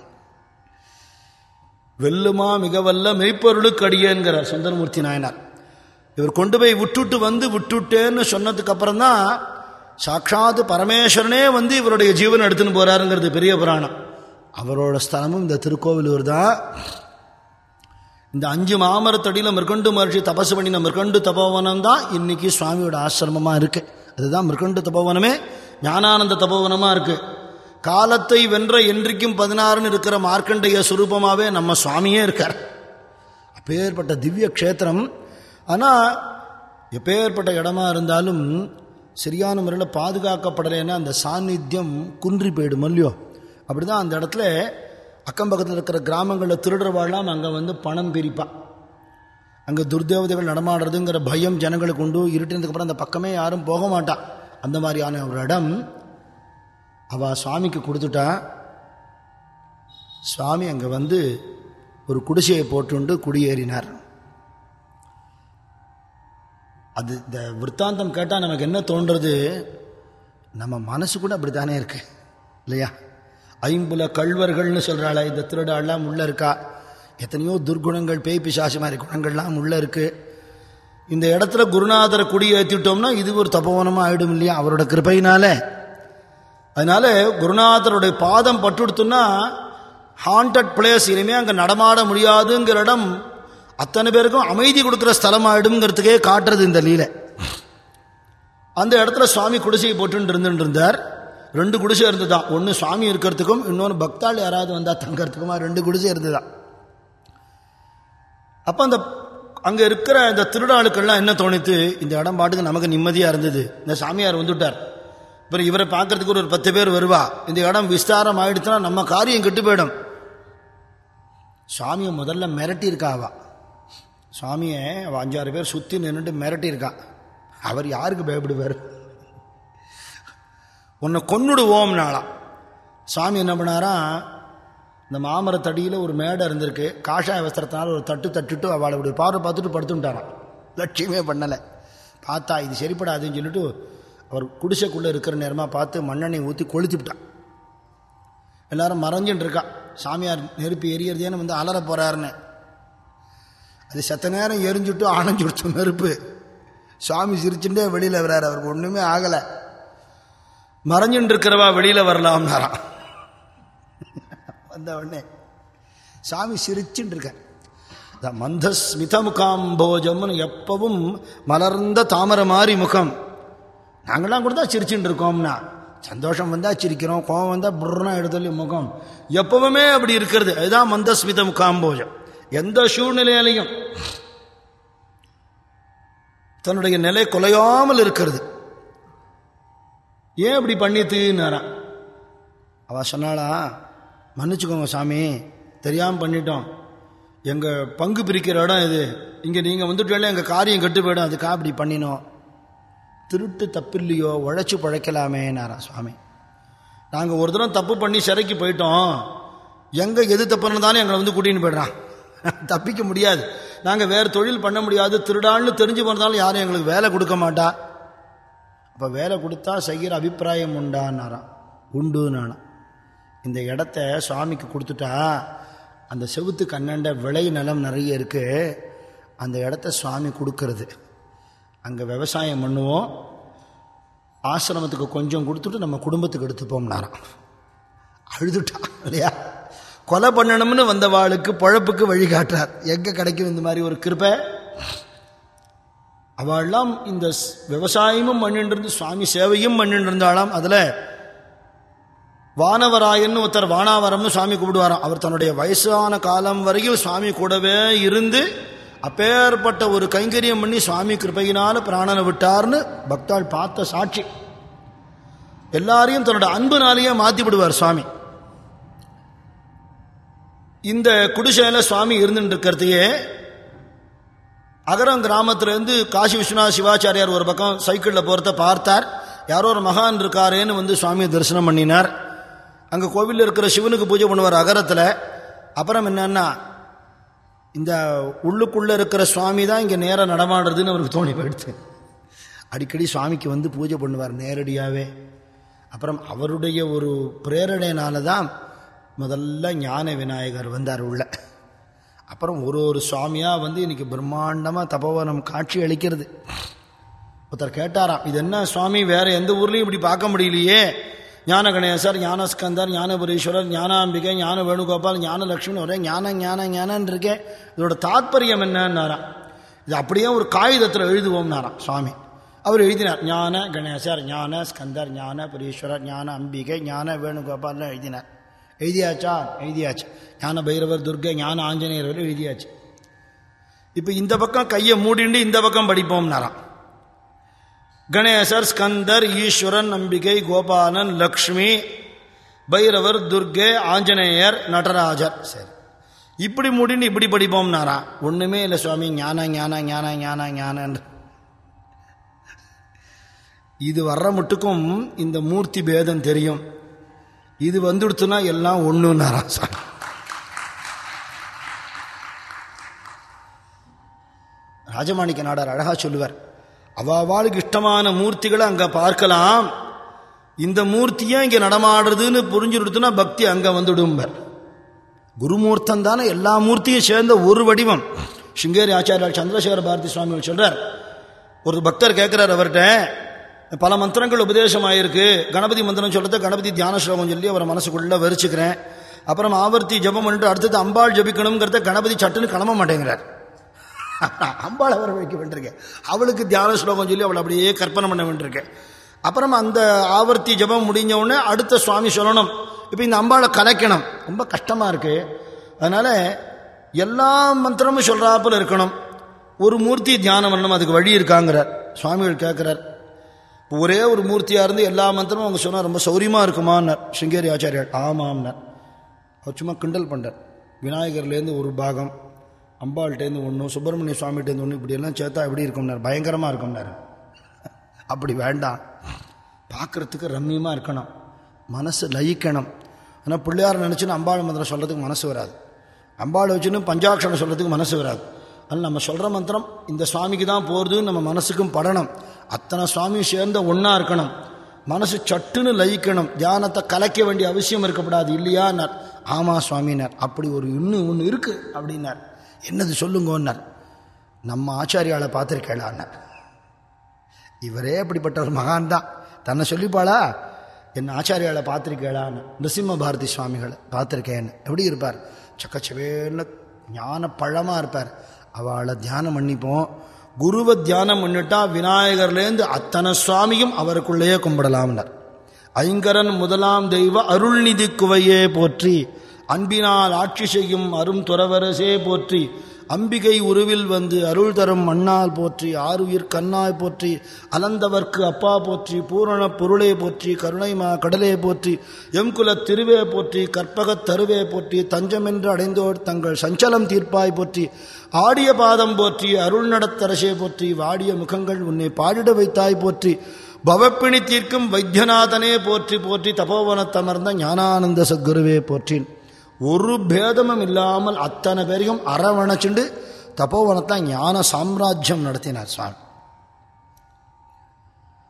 வெல்லுமா மிக வல்ல மெய்ப்பொருளுக்கு அடியேங்கிறார் சுந்தரமூர்த்தி நாயனார். இவர் கொண்டு போய் விட்டுட்டு வந்து விட்டுட்டேன்னு சொன்னதுக்கு அப்புறம் தான் பரமேஸ்வரனே வந்து இவருடைய ஜீவன் எடுத்துன்னு போறாருங்கிறது பெரிய புராணம். அவரோட ஸ்தலமும் இந்த திருக்கோவிலூர் தான். இந்த அஞ்சு மாமரத்தடியில் மிருகண்டு மகிழ்ச்சி தபசு பண்ணின மிருகண்டு தபோவனம் தான் இன்னைக்கு சுவாமியோட ஆசிரமமாக இருக்கு. அதுதான் மிருகண்டு தபோவனமே ஞானானந்த தபோவனமாக இருக்குது காலத்தை வென்ற என்றைக்கும் பதினாறுன்னு இருக்கிற மார்க்கண்டைய சுரூபமாகவே நம்ம சுவாமியே இருக்கார். அப்பேற்பட்ட திவ்ய க்ஷேத்திரம். ஆனால் எப்பேற்பட்ட இடமா இருந்தாலும் சரியான முறையில் பாதுகாக்கப்படலைன்னா அந்த சாநித்தியம் குன்றி போயிடும் இல்லையோ? அப்படி தான் அந்த இடத்துல அக்கம் பக்கத்தில் இருக்கிற கிராமங்களில் திருடுறவாழ்லாம் அங்கே வந்து பணம் பிரிப்பான் அங்கே துர்தேவதைகள் நடமாடுறதுங்கிற பயம் ஜனங்களுக்கு உண்டு. இருட்டினதுக்கப்புறம் அந்த பக்கமே யாரும் போக மாட்டான் அந்த மாதிரியான ஒரு இடம். அவள் சுவாமிக்கு கொடுத்துட்டா. சுவாமி அங்கே வந்து ஒரு குடிசையை போட்டுண்டு குடியேறினார். அது இந்த விற்த்தாந்தம் கேட்டால் நமக்கு என்ன தோன்றது நம்ம மனசு கூட அப்படி தானே இருக்கு இல்லையா? ஐம்புல கல்வர்கள்னு சொல்கிறாள இந்த திருடாள்லாம் உள்ளே இருக்கா? எத்தனையோ துர்குணங்கள் பேய் பிசாசு மாதிரி குணங்கள்லாம் உள்ளே இருக்கு. இந்த இடத்துல குருநாதரை குடியேற்றிட்டோம்னா இது ஒரு தபோவனமாக ஆகிடும் இல்லையா? அவரோட கிருப்பையினால அதனால குருநாதருடைய பாதம் பட்டுடுத்துன்னா ஹாண்டட் பிளேஸ் இனிமே அங்கே நடமாட முடியாதுங்கிற இடம் அத்தனை பேருக்கும் அமைதி கொடுக்குற ஸ்தலம் ஆயிடுங்கிறதுக்கே காட்டுறது இந்த லீலை. அந்த இடத்துல சுவாமி குடிசையை போட்டுட்டு இருந்துட்டு இருந்தார். ரெண்டு குடிசை இருந்துதான். ஒன்று சுவாமி இருக்கிறதுக்கும் இன்னொன்று பக்தாள் யாராவது வந்தால் தங்கறதுக்குமா ரெண்டு குடிசை இருந்துதான். அப்போ அந்த அங்கே இருக்கிற இந்த திருடாளுக்கள்லாம் என்ன தோணித்து இந்த இடம் பாட்டுக்கு நமக்கு நிம்மதியாக இருந்தது. இந்த சாமியார் வந்துவிட்டார் அப்புறம் இவரை பார்க்கறதுக்கு ஒரு பத்து பேர் வருவா. இந்த இடம் விஸ்தாரம் ஆயிடுச்சுன்னா நம்ம காரியம் கெட்டு போயிடும். சுவாமியை முதல்ல மிரட்டியிருக்கா சுவாமியை அஞ்சாறு பேர் சுற்றி நின்றுட்டு மிரட்டியிருக்கா. அவர் யாருக்கு பயப்படுவார்? உன்னை கொன்னுடுவோம்னாலாம் சுவாமி என்ன பண்ணாரா இந்த மாமரத்தடியில் ஒரு மேடை இருந்திருக்கு. காஷாய வஸ்திரத்தினால ஒரு தட்டு தட்டுட்டு அவளை இப்படி பார்வை பார்த்துட்டு படுத்துட்டாரான் லட்சியமே பண்ணலை. பார்த்தா இது சரிப்படாதுன்னு சொல்லிட்டு அவர் குடிசைக்குள்ளே இருக்கிற நேரமாக பார்த்து மண்ணெண்ணெய் ஊற்றி கொளுத்திவிட்டான் எல்லாரும் மறைஞ்சுட்டு இருக்கா. சாமியார் நெருப்பு எரியறதேன்னு வந்து அலற போகிறாருன்னு அது செத்த நேரம் எரிஞ்சுட்டு ஆனஞ்சு கொடுத்த நெருப்பு. சுவாமி சிரிச்சுட்டே வெளியில் வர்றாரு. அவருக்கு ஒன்றுமே ஆகலை. மறைஞ்சுட்டு இருக்கிறவா வெளியில் வரலாம்னாராம் வந்த உடனே சாமி சிரிச்சுட்டு இருக்க இந்த மந்த ஸ்மிதமுகாம்போஜம்னு எப்பவும் மலர்ந்த தாமரை மாதிரி முகம். நாங்களாம் கூட தான் சிரிச்சுட்டு இருக்கோம்னா. சந்தோஷம் வந்தால் சிரிக்கிறோம் கோபம் வந்தால் புர்னா எடுத்தலி முகம். எப்பவுமே அப்படி இருக்கிறது. அதுதான் மந்தஸ்மித முகாம்போஜம். எந்த சூழ்நிலையிலையும் தன்னுடைய நிலை குலையாமல் இருக்கிறது. ஏன் இப்படி பண்ணித்துனாரான் அவ சொன்னாளா மன்னிச்சுக்கோங்க சாமி தெரியாமல் பண்ணிட்டோம். எங்கள் பங்கு பிரிக்கிற இடம் இது. இங்கே நீங்கள் வந்துட்டாலே எங்கள் காரியம் கெட்டு போயிடும். அதுக்காக அப்படி பண்ணினோம். திருட்டு தப்பில்லையோ உழைச்சி பழைக்கலாமேனாரா சுவாமி. நாங்கள் ஒரு தடவை தப்பு பண்ணி சிறைக்கு போயிட்டோம். எங்கே எது தப்புன்னு தானே எங்களை வந்து கூட்டின்னு போயிடுறான் தப்பிக்க முடியாது. நாங்கள் வேறு தொழில் பண்ண முடியாது. திருடான்னு தெரிஞ்சு போனதாலும் யாரும் எங்களுக்கு வேலை கொடுக்க மாட்டா. அப்போ வேலை கொடுத்தா செய்கிற அபிப்பிராயம் உண்டான்னாராம் உண்டு நானும் இந்த இடத்த சுவாமிக்கு கொடுத்துட்டா அந்த செவுத்து கண்ணண்ட விளை நிலம் நிறைய இருக்குது அந்த இடத்த சுவாமி கொடுக்கறது. அங்கே விவசாயம் பண்ணுவோம். ஆசிரமத்துக்கு கொஞ்சம் கொடுத்துட்டு நம்ம குடும்பத்துக்கு எடுத்துப்போம்னாராம். அழுதுட்டா இல்லையா? கொலை பண்ணணும்னு வந்தவாளுக்கு பழப்புக்கு வழிகாட்டுறார் எங்கே கிடைக்கும் இந்த மாதிரி ஒரு கிருப்பை அவள்லாம் இந்த ஸ்- விவசாயமும் பண்ணிட்டு இருந்து சுவாமி சேவையும் பண்ணிட்டு இருந்தாலாம் அதில் வானவராயன்னு ஒருத்தர் வானாவரம்னு சுவாமி கூப்பிடுவாராம் அவர் தன்னுடைய வயசான காலம் வரையும் சுவாமி கூடவே இருந்து அப்பேற்பட்ட ஒரு கைங்கரியம் பண்ணி சுவாமி கிருபையினால பிராணனை விட்டார்னு பக்தாள் பார்த்த சாட்சி. எல்லாரையும் தன்னோட அன்புனாலேயே மாத்தி விடுவார் சுவாமி. இந்த குடிசையில சுவாமி இருந்துட்டு இருக்கிறதையே அகரம் கிராமத்திலேருந்து காசி விஸ்வநாத சிவாச்சாரியார் ஒரு பக்கம் சைக்கிளில் போகிறத பார்த்தார். யாரோ ஒரு மகான் இருக்காரேன்னு வந்து சுவாமியை தரிசனம் பண்ணினார். அங்கே கோவிலில் இருக்கிற சிவனுக்கு பூஜை பண்ணுவார் அகரத்தில். அப்புறம் என்னன்னா இந்த உள்ளுக்குள்ளே இருக்கிற சுவாமி தான் இங்கே நேராக நடமாடுறதுன்னு அவருக்கு தோணி போயிடுச்சு. அடிக்கடி சுவாமிக்கு வந்து பூஜை பண்ணுவார் நேரடியாகவே அப்புறம் அவருடைய ஒரு பிரேரணையினால தான் முதல்ல ஞான விநாயகர் வந்தார் உள்ள. அப்புறம் ஒரு ஒரு சுவாமியாக வந்து இன்னைக்கு பிரம்மாண்டமாக தபோவனம் காட்சி அளிக்கிறது. ஒருத்தர் கேட்டாராம் இது என்ன சுவாமி? வேறு எந்த ஊர்லேயும் இப்படி பார்க்க முடியலையே. ஞான கணேசர் ஞானஸ்கந்தர் ஞானபுரீஸ்வரர் ஞானாம்பிகை ஞான வேணுகோபால் ஞான லட்சுமி ஒரே ஞான ஞான ஞானன்னு இருக்கேன் இதோட தாத்பரியம் என்னன்னாராம் இது அப்படியே ஒரு காகிதத்தில் எழுதுவோம்னாராம் சுவாமி. அவர் எழுதினார் ஞான கணேசர் ஞான ஸ்கந்தர் ஞான புரீஸ்வரர் ஞான அம்பிகை ஞான வேணுகோபால்லாம் எழுதினார். எழுதியாச்சா? எழுதியாச்சு. ஞான பைரவர் துர்கை ஞான ஆஞ்சநேயர் எழுதியாச்சு. இப்போ இந்த பக்கம் கையை மூடிண்டு இந்த பக்கம் படிப்போம்னாராம் கணேசர் ஸ்கந்தர் ஈஸ்வரன் நம்பிக்கை கோபாலன் லக்ஷ்மி பைரவர் துர்கே ஆஞ்சநேயர் நடராஜர். சரி. இப்படி முடின்னு இப்படி படிப்போம் நாரா ஒண்ணுமே இல்லை சுவாமி. ஞான ஞான ஞான ஞான ஞான இது வர்ற மட்டுக்கும் இந்த மூர்த்தி பேதம் தெரியும். இது வந்துடுத்துனா எல்லாம் ஒண்ணுன்னாரா சார் ராஜமாணிக்க நாடார் அழகா சொல்லுவார். அவாவாளுக்கு இஷ்டமான மூர்த்திகளை அங்கே பார்க்கலாம். இந்த மூர்த்தியே இங்கே நடமாடுறதுன்னு புரிஞ்சுடுத்துனா பக்தி அங்கே வந்துடும்பர். குருமூர்த்தம் தானே எல்லா மூர்த்தியும் சேர்ந்த ஒரு வடிவம். சிங்கேரி ஆச்சாரியார் சந்திரசேகர பாரதி சுவாமிகள் சொல்கிறார் ஒரு பக்தர் கேட்குறார் அவர்கிட்ட பல மந்திரங்கள் உபதேசம் ஆயிருக்கு கணபதி மந்திரம் சொல்கிறத கணபதி தியான ஸ்லோகம் சொல்லி அவரை மனசுக்குள்ளே வரிச்சுக்கிறேன் அப்புறம் ஆவர்த்தி ஜபம் பண்ணிட்டு அடுத்தது அம்பாள் ஜபிக்கணுங்கிறத கணபதி சட்டுன்னு கிளம்ப மாட்டேங்கிறார். அம்பாளை வர வைக்க வேண்டியிருக்கேன். அவளுக்கு தியான ஸ்லோகம் சொல்லி அவளை அப்படியே கற்பனை பண்ண வேண்டியிருக்கேன். அப்புறம் அந்த ஆவர்த்தி ஜபம் முடிஞ்ச உடனே அடுத்த சுவாமி சொல்லணும். இப்போ இந்த அம்பாளை கலைக்கணும். ரொம்ப கஷ்டமாக இருக்குது அதனால் எல்லா மந்திரமும் சொல்கிறாப்புல இருக்கணும். ஒரு மூர்த்தி தியானம் பண்ணணும் அதுக்கு வழி இருக்காங்கிறார். சுவாமிகள் கேட்குறார் ஒரே ஒரு மூர்த்தியாக இருந்து எல்லா மந்திரமும் அவங்க சொன்னால் ரொம்ப சௌரியமாக இருக்குமான்னார் சிங்கேரி ஆச்சாரியார். ஆமாம்னார் அவர் சும்மா கிண்டல் பண்ணார் விநாயகர்லேருந்து ஒரு பாகம். அம்பாள்கிட்டேருந்து ஒன்று சுப்பிரமணிய சுவாமிகிட்டேருந்து ஒன்று இப்படியெல்லாம் சேர்த்தா எப்படி இருக்கும்னார்? பயங்கரமாக இருக்கும்னார். அப்படி வேண்டாம். பார்க்குறதுக்கு ரம்மியமாக இருக்கணும். மனசு லயிக்கணும். ஆனால் பிள்ளையார் நினச்சின்னு அம்பாள் மந்திரம் சொல்கிறதுக்கு மனசு வராது. அம்பாளை வச்சுன்னு பஞ்சாட்சரம் சொல்கிறதுக்கு மனசு வராது. அதனால் நம்ம சொல்கிற மந்திரம் இந்த சுவாமிக்கு தான் போகிறதுன்னு நம்ம மனசுக்கும் படணும். அத்தனை சுவாமியும் சேர்ந்த ஒன்றா இருக்கணும். மனசு சட்டுன்னு லயிக்கணும். தியானத்தை கலைக்க வேண்டிய அவசியம் இருக்கப்படாது. இல்லையான்னார். ஆமாம் சுவாமினார். அப்படி ஒரு இன்னும் ஒன்று இருக்குது அப்படின்னார். என்னது சொல்லுங்கன்னார். நம்ம ஆச்சாரியாவை பார்த்துருக்கேளான்னார் இவரே அப்படிப்பட்ட ஒரு மகான் தான் தன்னை சொல்லிப்பாளா? என் ஆச்சாரியாவை பார்த்துருக்கேளான்னு நிருசிம்ம பாரதி சுவாமிகளை பார்த்துருக்கேன்னு எப்படி இருப்பார்? சக்கச்சவேன்னு ஞான பழமாக இருப்பார். அவளை தியானம் பண்ணிப்போம். குருவை தியானம் பண்ணிட்டா விநாயகர்லேருந்து அத்தனை சுவாமியும் அவருக்குள்ளேயே கும்பிடலாம்னார் ஐங்கரன் முதலாம் தெய்வ அருள்நிதி குவையே போற்றி அன்பினால் ஆட்சி செய்யும் அரும் துறவரசே போற்றி அம்பிகை உருவில் வந்து அருள் தரும் மண்ணால் போற்றி ஆறுயிர் கண்ணாய் போற்றி அலந்தவர்க்கு அப்பா போற்றி பூரண பொருளே போற்றி கருணைமா கடலே போற்றி எம்குல திருவே போற்றி கற்பகத் தருவே போற்றி தஞ்சமென்று அடைந்தோர் தங்கள் சஞ்சலம் தீர்ப்பாய் போற்றி ஆடிய பாதம் போற்றி அருள் நடத்தரசே போற்றி வாடிய முகங்கள் உன்னை பாடிட வைத்தாய் போற்றி பவப்பிணி தீர்க்கும் வைத்தியநாதனே போற்றி போற்றி தபோவனத்தமர்ந்த ஞானானந்த சத்குருவே போற்றின். ஒரு பேதமும் இல்லாமல் அத்தனை பேரையும் அரவணைச்சுண்டு தப்போவனத்தான் ஞான சாம்ராஜ்யம் நடத்தினார் சுவாமி.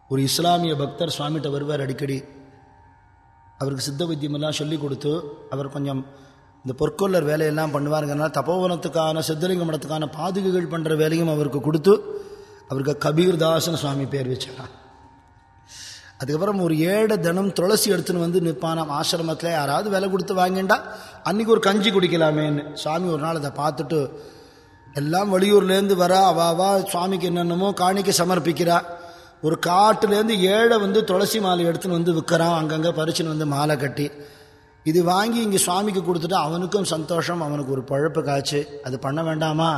ஒரு இஸ்லாமிய பக்தர் சுவாமிகிட்ட வருவார் அடிக்கடி. அவருக்கு சித்த வைத்தியமெல்லாம் சொல்லி கொடுத்து அவர் கொஞ்சம் இந்த பொற்கொள்ளர் வேலையெல்லாம் பண்ணுவாருங்கிறனால தப்போவனத்துக்கான சித்தலிங்க மடத்துக்கான பாதுகைகள் பண்ணுற வேலையும் அவருக்கு கொடுத்து அவருக்கு கபீர்தாசன் சுவாமி பேர் வச்சாரான் அதுக்கப்புறம் ஒரு ஏழை தினம் துளசி எடுத்துன்னு வந்து நிற்பானாம். ஆசிரமத்தில் யாராவது விலை கொடுத்து வாங்கிண்டா அன்றைக்கி ஒரு கஞ்சி குடிக்கலாமேன்னு. சுவாமி ஒரு நாள் அதை பார்த்துட்டு எல்லாம் வெளியூர்லேருந்து வர அவாவா சுவாமிக்கு என்னென்னமோ காணிக்க சமர்ப்பிக்கிறா. ஒரு காட்டுலேருந்து ஏழை வந்து துளசி மாலை எடுத்துன்னு வந்து விற்கிறான். அங்கங்கே பறிச்சுன்னு வந்து மாலை கட்டி. இது வாங்கி இங்கே சுவாமிக்கு கொடுத்துட்டு அவனுக்கும் சந்தோஷம் அவனுக்கு ஒரு பழப்பு காய்ச்சி. அது பண்ண வேண்டாமா?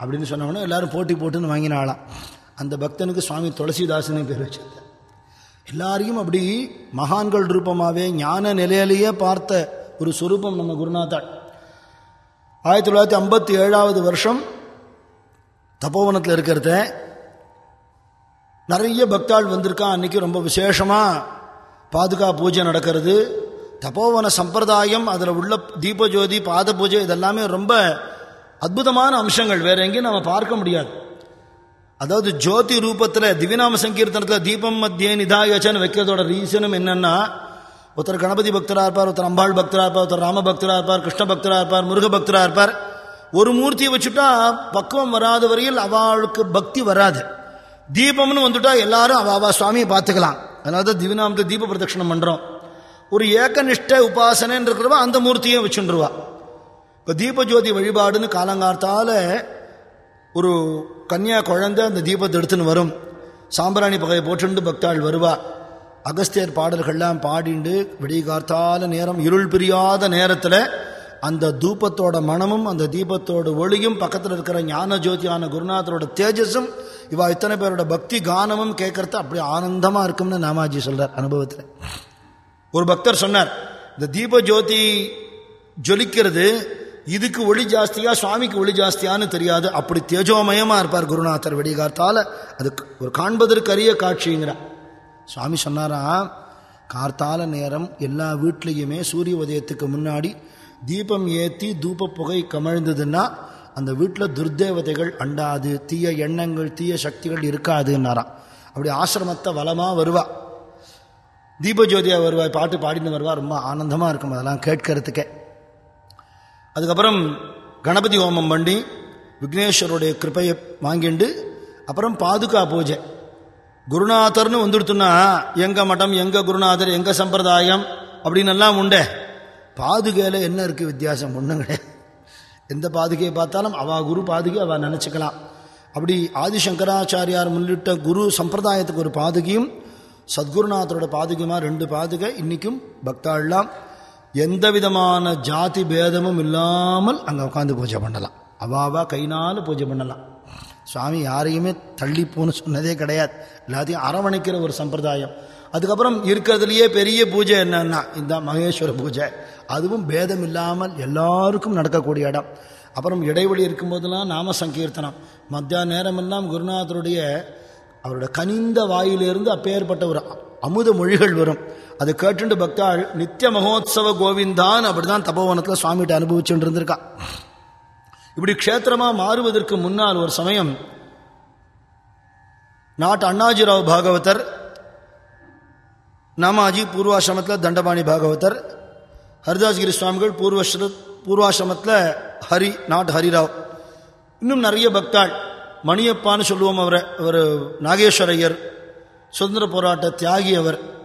அப்படின்னு சொன்னவொன்னே எல்லாரும் போட்டி போட்டுன்னு வாங்கினாலாம் அந்த பக்தனுக்கு சுவாமி துளசிதாசனே பேர் வச்சிருந்தார் எல்லாரையும் அப்படி மகான்கள் ரூபமாகவே ஞான நிலையிலேயே பார்த்த ஒரு சுரூபம் நம்ம குருநாதர். ஆயிரத்தி தொள்ளாயிரத்தி ஐம்பத்தி ஏழாவது வருஷம் தப்போவனத்தில் இருக்கிறத நிறைய பக்தாள் வந்திருக்கா அன்றைக்கி ரொம்ப விசேஷமாக பாதுகா பூஜை நடக்கிறது. தப்போவன சம்பிரதாயம் அதில் உள்ள தீபஜோதி பாத பூஜை இதெல்லாமே ரொம்ப அற்புதமான அம்சங்கள். வேற எங்கேயும் நம்ம பார்க்க முடியாது. அதாவது ஜோதி ரூபத்தில் திவிநாம சங்கீர்த்தனத்தில் தீபம் மத்திய நிதாயச்சன் வைக்கிறதோட ரீசனும் என்னன்னா ஒருத்தர் கணபதி பக்தராக இருப்பார் ஒருத்தர் அம்பாள் பக்தராக இருப்பார் ஒருத்தர் ராம பக்தராக இருப்பார் கிருஷ்ண பக்தராக இருப்பார் முருக பக்தராக இருப்பார். ஒரு மூர்த்தியை வச்சுட்டா பக்குவம் வராத வரையில் அவளுக்கு பக்தி வராது. தீபம்னு வந்துட்டா எல்லாரும் அவ சுவாமியை பார்த்துக்கலாம். அதனால தான் திவிநாமத்தை தீப பிரதட்சணம் பண்ணுறோம் ஒரு ஏக்கனிஷ்ட உபாசனைன்னு இருக்கிறவா அந்த மூர்த்தியை வச்சுருவா இப்போ தீபஜோதி வழிபாடுன்னு காலங்கார்த்தால ஒரு கன்னியா குழந்தை அந்த தீபத்தை எடுத்துன்னு வரும். சாம்பிராணி பகையை போட்டுண்டு பக்தாள் வருவா. அகஸ்தியர் பாடல்கள்லாம் பாடிண்டு விடிகார்த்தால நேரம் இருள் பிரியாத நேரத்தில் அந்த தூபத்தோட மனமும் அந்த தீபத்தோட ஒளியும் பக்கத்தில் இருக்கிற ஞான ஜோதியான குருநாதரோட தேஜஸும் இவா இத்தனை பேரோட பக்தி கானமும் கேட்கறது அப்படி ஆனந்தமாக இருக்கும்னு நாமாஜி சொல்றார் அனுபவத்தில். ஒரு பக்தர் சொன்னார் இந்த தீப ஜோதி ஜொலிக்கிறது இதுக்கு ஒளி ஜாஸ்தியா சுவாமிக்கு ஒளி ஜாஸ்தியான்னு தெரியாது. அப்படி தேஜோமயமா இருப்பார் குருநாதர் வெடிகார்த்தால. அதுக்கு ஒரு காண்பதற்கு அரிய காட்சிங்கிறார் சுவாமி சொன்னாரா கார்த்தால நேரம் எல்லா வீட்லேயுமே சூரிய உதயத்துக்கு முன்னாடி தீபம் ஏற்றி தூப புகை கமழ்ந்ததுன்னா அந்த வீட்டில் துர்தேவதைகள் அண்டாது தீய எண்ணங்கள் தீய சக்திகள் இருக்காதுன்னாராம் அப்படி ஆசிரமத்தை வளமாக வருவா. தீபஜோதியாக வருவாய் பாட்டு பாடின்னு வருவா ரொம்ப ஆனந்தமாக இருக்கும் அதெல்லாம் கேட்கறதுக்கே. அதுக்கப்புறம் கணபதி ஹோமம் பண்ணி விக்னேஸ்வருடைய கிருப்பையை வாங்கிண்டு அப்புறம் பாதுகா பூஜை. குருநாதர்னு வந்துடுத்துன்னா எங்கள் மடம் எங்கள் குருநாதர் எங்கள் சம்பிரதாயம் அப்படின்னு எல்லாம் உண்டே. பாதுகையில் என்ன இருக்குது வித்தியாசம்? ஒன்றும் கிடையாது. எந்த பாதுகையை பார்த்தாலும் அவா குரு பாதுகை அவ நினச்சிக்கலாம். அப்படி ஆதிசங்கராச்சாரியார் முன்னிட்ட குரு சம்பிரதாயத்துக்கு ஒரு பாதுகையும் சத்குருநாதரோட பாதுகையுமா? ரெண்டு பாதுகை. இன்றைக்கும் பக்தாள்லாம் எந்த விதமான ஜாதி பேதமும் இல்லாமல் அங்கே உட்காந்து பூஜை பண்ணலாம். அவாவா கைனால் பூஜை பண்ணலாம். சுவாமி யாரையுமே தள்ளிப்போன்னு சொன்னதே கிடையாது. எல்லாத்தையும் அரவணைக்கிற ஒரு சம்பிரதாயம். அதுக்கப்புறம் இருக்கிறதுலையே பெரிய பூஜை என்னன்னா இந்த மகேஸ்வர பூஜை. அதுவும் பேதம் இல்லாமல் எல்லாருக்கும் நடக்கக்கூடிய இடம். அப்புறம் இடைவெளி இருக்கும்போதெல்லாம் நாம சங்கீர்த்தனம். மத்தியான நேரமெல்லாம் குருநாதருடைய அவரோட கனிந்த வாயிலிருந்து அப்பேற்பட்ட ஒரு அமுத மொழிகள் வரும். அதை கேட்டுண்டு பக்தாள் நித்திய மகோத்சவ கோவிந்தான். அப்படிதான் தபோவனத்தில் சுவாமிகிட்ட அனுபவிச்சுட்டு இருந்திருக்கா இப்படி க்ஷேத்திரமாக மாறுவதற்கு முன்னால் ஒரு சமயம் நாட்டு அண்ணாஜிராவ் பாகவதர் நாமாஜி பூர்வாசிரமத்தில் தண்டபாணி பாகவதர் ஹரிதாஸ்கிரி சுவாமிகள் பூர்வஸ்ர பூர்வாசிரமத்தில் ஹரி நாட் ஹரிராவ். இன்னும் நிறைய பக்தாள் மணியப்பான்னு சொல்லுவோம் அவரை அவர் நாகேஸ்வரையர் சுதந்திர போராட்ட தியாகி அவர்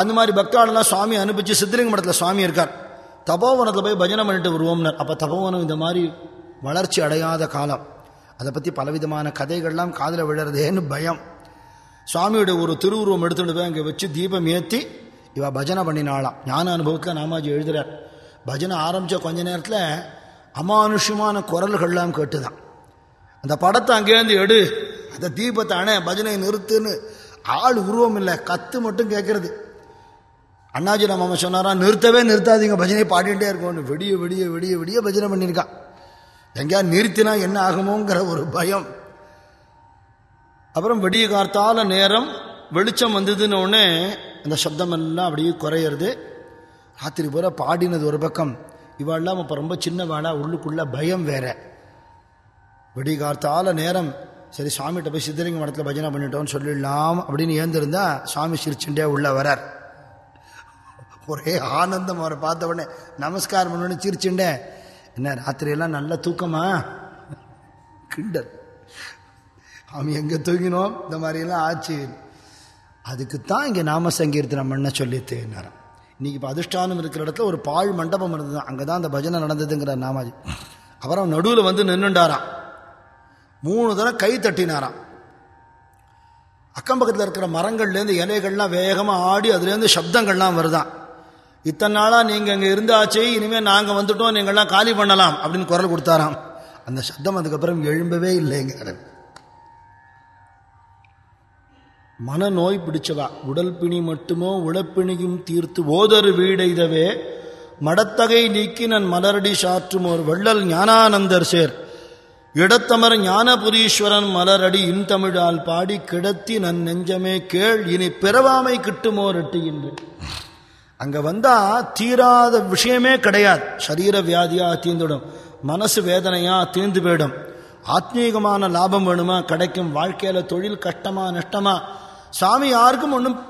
அந்த மாதிரி பக்தாளெல்லாம் சுவாமி அனுப்பிச்சு சித்தலிங்க மடத்தில் சுவாமி இருக்கார். தபோவனத்தில் போய் பஜனை பண்ணிட்டு வருவோம்னார். அப்போ தபோவனம் இந்த மாதிரி வளர்ச்சி அடையாத காலம். அதை பற்றி பலவிதமான கதைகள்லாம் காதில் விழறதேன்னு பயம். சுவாமியோட ஒரு திருவுருவம் எடுத்துகிட்டு போய் அங்கே வச்சு தீபம் ஏற்றி இவள் பஜனை பண்ணினாலாம் ஞான அனுபவத்தில் நாமாஜி எழுதுகிறார் பஜனை ஆரம்பித்த கொஞ்ச நேரத்தில் அமானுஷ்யமான குரல்கள்லாம் கேட்டுதான். அந்த படத்தை அங்கேருந்து எடு. அந்த தீபத்தை அணை பஜனை நிறுத்துன்னு ஆள் உருவம் இல்லை. கத்து மட்டும் கேட்கறது அண்ணாஜி நம்ம சொன்னாரா நிறுத்தவே நிறுத்தாதீங்க பஜனை பாடிட்டே இருக்கோன்னு விடிய விடிய விடிய விடிய பஜனை பண்ணியிருக்கான் எங்கேயா நிறுத்தினா என்ன ஆகுமோங்கிற ஒரு பயம். அப்புறம் வெடிய காத்தால நேரம் வெளிச்சம் வந்ததுன்னு உடனே அந்த சப்தம் எல்லாம் அப்படியே குறையிறது. ராத்திரி பூரா பாடினது ஒரு பக்கம். இவாள்லாம் இப்போ ரொம்ப சின்ன வாடா உள்ளுக்குள்ள பயம் வேற. விடிய கார்த்தால நேரம். சரி சாமிகிட்ட போய் சித்தலிங்க மடத்தில் பஜனை பண்ணிட்டோம்னு சொல்லிடலாம் அப்படின்னு ஏந்திருந்தா சாமி சிரிச்சுட்டே உள்ள வரார். ஒரே ஆனந்தம் அவரை பார்த்த உடனே நமஸ்காரம் பண்ணு சிரிச்சுண்டேன் என்ன ராத்திரியெல்லாம் நல்ல தூக்கமா? கிண்டல். அவன் எங்கே தூங்கினோம்? இந்த மாதிரியெல்லாம் ஆச்சு. அதுக்குத்தான் இங்கே நாம சங்கீர்த்தனம் பண்ண சொல்லித்தேன்னாராம். இன்னைக்கு இப்போ அதிஷ்டானம் இருக்கிற இடத்துல ஒரு பாழ் மண்டபம் இருந்தது அங்கே தான் அந்த பஜனை நடந்ததுங்கிற நாமாஜி. அப்புறம் நடுவில் வந்து நின்றுண்டாராம் மூணு தடவை கை தட்டினாராம். அக்கம் பக்கத்தில் இருக்கிற மரங்கள்லேருந்து இலைகள்லாம் வேகமாக ஆடி அதுலேருந்து சப்தங்கள்லாம் வருதான் இத்தனை நாளாக நீங்கள் இங்கே இருந்தாச்சு இனிமேல் நாங்கள் வந்துட்டோம் நீங்கள்லாம் காலி பண்ணலாம் அப்படின்னு குரல் கொடுத்தாராம். அந்த சப்தம் அதுக்கப்புறம் எழும்பவே இல்லைங்கிறார் மனநோய் பிடிச்சவா? உடல் பிணி மட்டுமோ உழப்பிணியும் தீர்த்து ஓதரு வீடைதவே மடத்தகை நீக்கி நன் மலரடி சாற்றும் ஒரு வள்ளல் ஞானானந்தர் சேர். இடத்தமர் ஞானபுரீஸ்வரன் மலரடி இன்தமிழால் பாடி கிடத்தி நன் நெஞ்சமே கேள் இனி பிறவாமை கிட்டுமோ ரெட்டுகின்று அங்க வந்தா தீராத விஷயமே கிடையாது. சரீர வியாதியா தீர்ந்துடும். மனசு வேதனையா தீர்ந்து போயிடும். ஆத்மீகமான லாபம் வேணுமா? கிடைக்கும். வாழ்க்கையில தொழில் கஷ்டமா நஷ்டமா? சாமி யாருக்கும் ஒன்றும்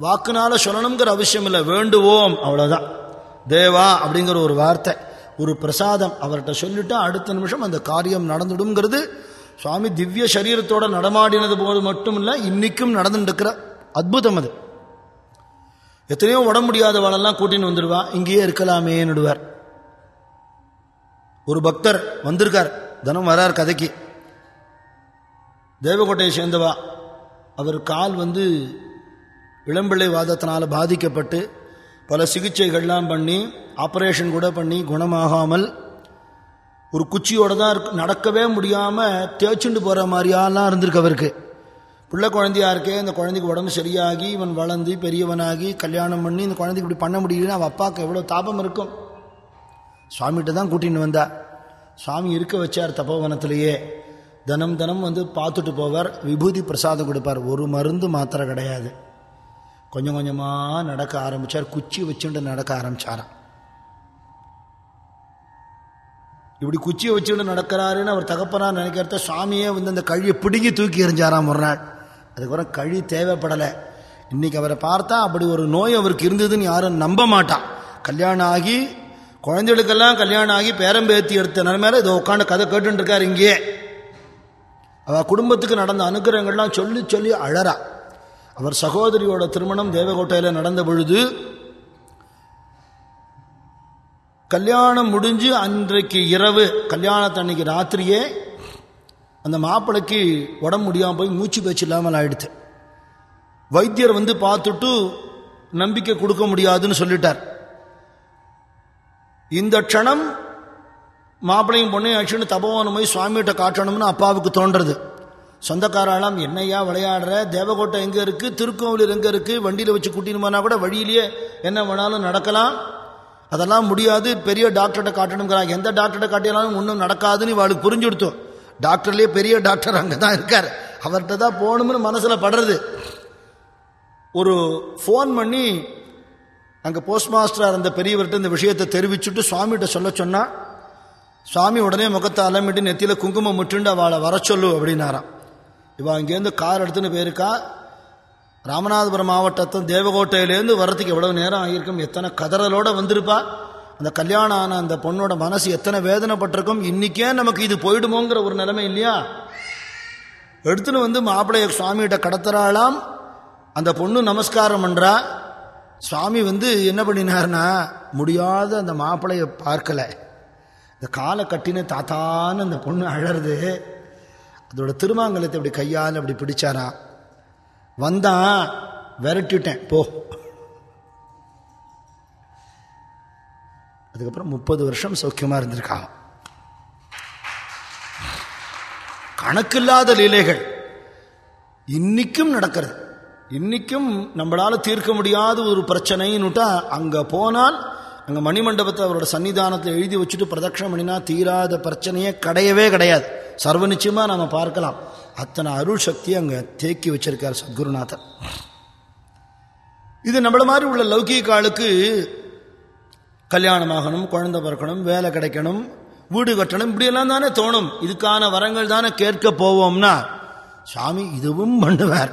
வாக்குனால சொல்லணுங்கிற அவசியம் இல்லை. வேண்டுவோம் அவ்வளவுதான். தேவா அப்படிங்கிற ஒரு வார்த்தை ஒரு பிரசாதம் அவர்கிட்ட சொல்லிட்டு அடுத்த நிமிஷம் அந்த காரியம் நடந்துடுங்கிறது சுவாமி திவ்ய சரீரத்தோட நடமாடினது போது மட்டும் இல்லை இன்னைக்கும் நடந்துட்டு இருக்கிற அற்புதம் அது. எத்தனையோ உடம்பு முடியாதவாளெல்லாம் கூட்டின்னு வந்துடுவா இங்கேயே இருக்கலாமேன்னுடுவார். ஒரு பக்தர் வந்திருக்கார். தினம் வரார் கதைக்கு. தேவகோட்டையை சேர்ந்தவா. அவர் கால் வந்து இளம்பிள்ளை வாதத்தினால் பாதிக்கப்பட்டு பல சிகிச்சைகள்லாம் பண்ணி ஆப்ரேஷன் கூட பண்ணி குணமாகாமல் ஒரு குச்சியோட தான் நடக்கவே முடியாமல் தேய்ச்சுண்டு போகிற மாதிரியாலாம் இருந்திருக்கு அவருக்கு. பிள்ளை குழந்தையா இருக்கே இந்த குழந்தைக்கு உடம்பு சரியாகி இவன் வளர்ந்து பெரியவனாகி கல்யாணம் பண்ணி இந்த குழந்தைக்கு இப்படி பண்ண முடியலன்னு அவள் அப்பாவுக்கு எவ்வளோ தாபம் இருக்கும்? சுவாமிகிட்ட தான் கூட்டின்னு வந்தா. சுவாமி இருக்க வச்சார் தபோவனத்திலேயே. தினம் தினம் வந்து பார்த்துட்டு போவார் விபூதி பிரசாதம் கொடுப்பார். ஒரு மருந்து மாத்திரை கிடையாது. கொஞ்சம் கொஞ்சமாக நடக்க ஆரம்பித்தார் குச்சி வச்சுட்டு நடக்க ஆரம்பித்தாராம் இப்படி குச்சியை வச்சுட்டு நடக்கிறாருன்னு அவர் தகப்பனார் நினைக்கிறத சுவாமியே வந்து அந்த கழியை பிடுங்கி தூக்கி எறிஞ்சாராம் ஒரு நாள். அதுக்கப்புறம் கழி தேவைப்படலை. இன்னைக்கு அவரை பார்த்தா அப்படி ஒரு நோய் அவருக்கு இருந்ததுன்னு யாரும் நம்ப மாட்டான் கல்யாணம் ஆகி குழந்தைகளுக்கெல்லாம் கல்யாணம் ஆகி பேரம்பேத்தி எடுத்த நிலைமையில இதை உட்காந்து கதை கேட்டுட்டு இருக்காரு இங்கேயே. அவ குடும்பத்துக்கு நடந்த அனுகிரகங்கள்லாம் சொல்லி சொல்லி அழறா. அவர் சகோதரியோட திருமணம் தேவகோட்டையில் நடந்த பொழுது கல்யாணம் முடிஞ்சு அன்றைக்கு இரவு கல்யாணத்தன்னைக்கு ராத்திரியே அந்த மாப்பிளைக்கு உடம்பு முடியாமல் போய் மூச்சு பேச்சு இல்லாமல் ஆயிடுச்சு வைத்தியர் வந்து பார்த்துட்டு நம்பிக்கை கொடுக்க முடியாதுன்னு சொல்லிட்டார். இந்த க்ஷணம் மாப்பிளையும் பொண்ணையும் ஆச்சுன்னு தபவான போய் சுவாமிகிட்ட காட்டணும்னு அப்பாவுக்கு தோன்றது சொந்தக்காராலாம் என்னையா விளையாடுற? தேவகோட்டை எங்கே இருக்குது திருக்கோவிலூர் எங்கே இருக்குது வண்டியில் வச்சு கூட்டின்னு போனால் கூட வழியிலேயே என்ன வேணாலும் நடக்கலாம். அதெல்லாம் முடியாது. பெரிய டாக்டர்கிட்ட காட்டணுங்கிறாங்க எந்த டாக்டர்கிட்ட காட்டினாலும் ஒன்றும் நடக்காதுன்னு இவாளுக்கு புரிஞ்சுடுத்தோம் டாக்டர்லேயே பெரிய டாக்டர் அங்கே தான் இருக்கார். அவர்கிட்ட தான் போகணும்னு மனசில் படுறது. ஒரு ஃபோன் பண்ணி அங்கே போஸ்ட் மாஸ்டராக இருந்த பெரியவர்கிட்ட இந்த விஷயத்தை தெரிவிச்சுட்டு சுவாமிகிட்ட சொல்ல சொன்னா சுவாமி உடனே முகத்தை அலமிட்டு நெத்தியில் குங்குமம் முட்டுண்டு அவளை வர சொல்லு அப்படின்னாராம். இவள் அங்கேருந்து கார் எடுத்துன்னு போயிருக்கா. ராமநாதபுரம் மாவட்டத்தின் தேவகோட்டையிலேருந்து வர்றதுக்கு எவ்வளவு நேரம் ஆகியிருக்கும்? எத்தனை கதறலோட வந்திருப்பா? அந்த கல்யாணம் ஆன அந்த பொண்ணோட மனசு எத்தனை வேதனைப்பட்டிருக்கும்? இன்றைக்கே நமக்கு இது போயிடுமோங்கிற ஒரு நிலைமை இல்லையா? எடுத்துன்னு வந்து மாப்பிள்ளைய சுவாமிகிட்ட கடத்துறாளாம். அந்த பொண்ணு நமஸ்காரம் பண்ணுறா சுவாமி வந்து என்ன பண்ணினார்னா முடியாத அந்த மாப்பிளைய பார்க்கலை. இந்த காலை கட்டின தாத்தான்னு அந்த பொண்ணு அழறது. அதோட திருமாங்கலத்தை அப்படி கையால் அப்படி பிடிச்சாரா வந்தான் விரட்டிட்டேன். போ. அதுக்கப்புறம் முப்பது வருஷம் சௌக்கியமாக இருந்திருக்காங்க கணக்கில்லாத லீலைகள். இன்னைக்கும் நடக்கிறது. இன்னைக்கும் நம்மளால தீர்க்க முடியாத ஒரு பிரச்சனைன்னுட்டா அங்க போனால் அங்க மணிமண்டபத்தை அவரோட சன்னிதானத்தை எழுதி வச்சுட்டு பிரதட்சணம் பண்ணினா தீராத பிரச்சனையே கிடையவே கிடையாது. சர்வ நிச்சயமாக நாம பார்க்கலாம். அத்தனை அருள் சக்தியை அங்க தேக்கி வச்சிருக்கார் சத்குருநாதர். இது நம்மள மாதிரி உள்ள லௌகீக ஆளுக்கு கல்யாணமாகணும் குழந்தை பிறக்கணும் வேலை கிடைக்கணும் வீடு கட்டணும் இப்படியெல்லாம் தானே தோணும். இதுக்கான வரங்கள் தானே கேட்க போவோம்னா சுவாமி இதுவும் பண்ணுவார்.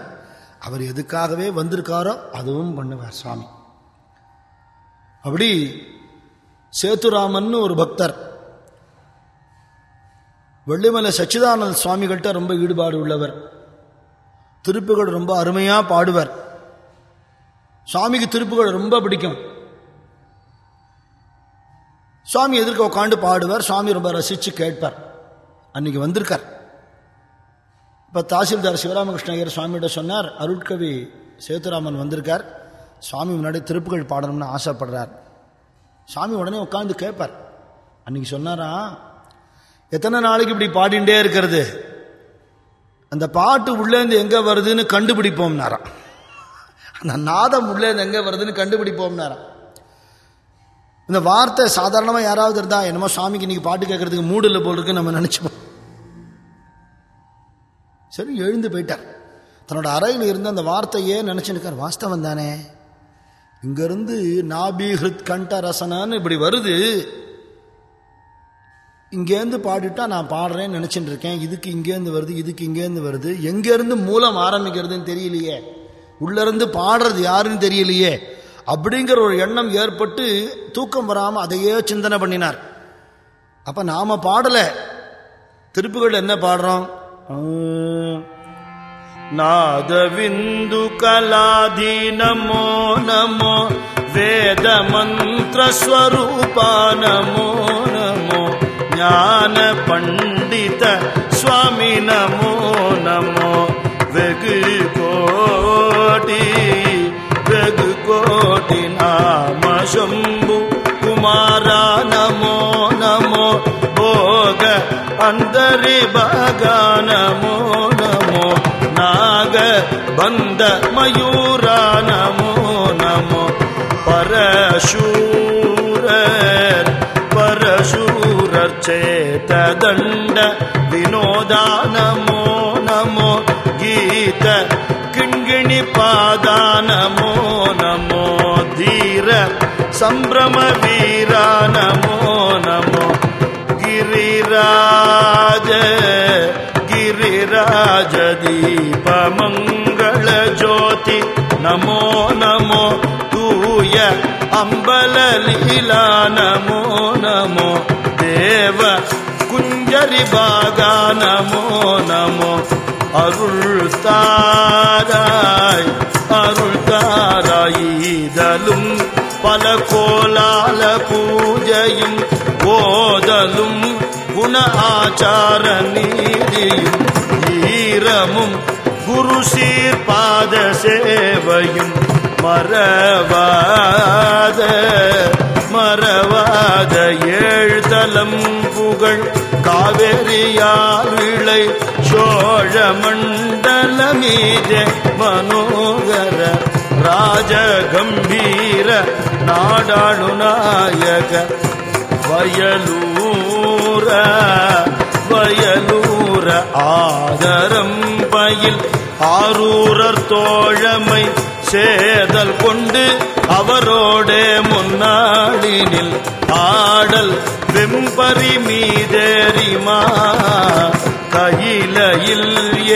அவர் எதுக்காகவே வந்திருக்காரோ அதுவும் பண்ணுவார் சுவாமி அப்படி சேத்துராமன் ஒரு பக்தர் வெள்ளிமலை சச்சிதானந்த சுவாமிகள்கிட்ட ரொம்ப ஈடுபாடு உள்ளவர். திருப்புகள் ரொம்ப அருமையாக பாடுவர். சுவாமிக்கு திருப்புகள் ரொம்ப பிடிக்கும். சுவாமி எதிர்க்க உட்காந்து பாடுவார் சுவாமி ரொம்ப ரசித்து கேட்பார். அன்னைக்கு வந்திருக்கார். இப்போ தாசில்தார் சிவராமகிருஷ்ண ஐயர் சுவாமிகிட்ட சொன்னார் அருட்கவி சேத்துராமன் வந்திருக்கார். சுவாமி முன்னாடி திருப்புகள் பாடணும்னு ஆசைப்படுறார். சாமி உடனே உட்காந்து கேட்பார். அன்னைக்கு சொன்னாரா எத்தனை நாளைக்கு இப்படி பாடிண்டே இருக்கிறது? அந்த பாட்டு உள்ளேருந்து எங்கே வருதுன்னு கண்டுபிடிப்போம்னாராம். அந்த நாதம் உள்ளேருந்து எங்கே வருதுன்னு கண்டுபிடிப்போம்னாராம். இந்த வார்த்தை சாதாரணமாக யாராவது இருந்தா என்னமோ சாமிக்கு இன்னைக்கு பாட்டு கேட்கறதுக்கு மூடில் போல் இருக்கு நம்ம நினச்சிப்போம். சரி எழுந்து போயிட்டார். தன்னோட அறையில் இருந்து அந்த வார்த்தையே நினச்சிருக்கார் வாஸ்தவம் தானே? இங்கிருந்து நாபி ஹிருத் கண்ட ரசனான்னு இப்படி வருது. இங்கேருந்து பாடிட்டா நான் பாடுறேன்னு நினச்சிட்டு இருக்கேன். இதுக்கு இங்கேருந்து வருது இதுக்கு இங்கேருந்து வருது. எங்கேருந்து மூலம் ஆரம்பிக்கிறதுன்னு தெரியலையே. உள்ளேருந்து பாடுறது யாருன்னு தெரியலையே. அப்படிங்கிற ஒரு எண்ணம் ஏற்பட்டு தூக்கம் வராமல் அதையே சிந்தனை பண்ணினார். அப்போ நாம் பாடலை. திருப்புகள் என்ன பாடுறோம்? நாதவிந்து கலாதி நமோ நமோ வேத மந்திரஸ்வரூபா நமோ நமோ ஞான பண்டித சுவாமி நமோ. ಶ್ರೀರಾಮ ಶಂಭು ಕುಮಾರ ನಮೋ ನಮೋ ಭೋಗ ಅಂದರಿ ಭಾಗ ನಮೋ ನಮೋ ನಾಗ ಬಂದ ಮಯೂರ ನಮೋ ನಮೋ ಪರಶೂರ ಪರಶೂರರ್ ಚೇತದಂಡ ವಿನೋದ ನಮೋ ನಮೋ ಗೀತ ಕಿಣ್ಗಿಣಿ ಪಾದ ನಮೋ ನಮೋ धीर सम्भ्रमवीरा नमो नमो गिरिराज गिरिराजदीपमङ्गलज्योति नमो नमो तूय अम्बललीला नमो नमो देव कुञ्जरिबागा नमो नमो அருள் தாராய் அருள் தாராய் பல கோலால பூஜையும் ஓதலும் குண ஆச்சார நீதியும் ஈரமும் குரு சீர்பாத சேவையும். மறவாத மறவாத ஏழ்தலம் புகழ் காவேரியால் சோழ மண்டல மனோகர ராஜகம்பீர நாடாளுநாயக வயலூர வயலூர ஆதரம் பயில் ஆரூரர் தோழமை சேதல் கொண்டு அவரோடே முன்னாடினில் ஆடல் வெம்பரி மீதேறிமா. கையிலையில்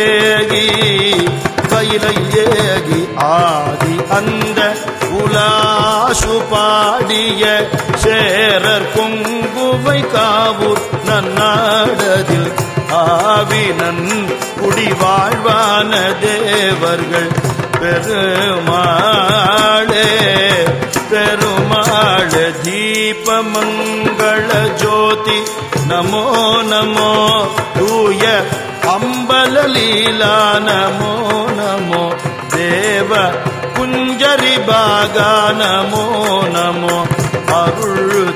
ஏகி கையிலையில் ஏகி ஆதி அந்த உலாசு பாடிய சேரர் கொங்குவை காவூர் நன்னாடதில். ஆவினன் குடி வாழ்வான தேவர்கள் பெருமாளே பெருமாள் தீபமங்கள ஜோதி நமோ நமோ தூய அம்பல லீலா நமோ நமோ தேவ குஞ்சரி பாகா நமோ நமோ அருள்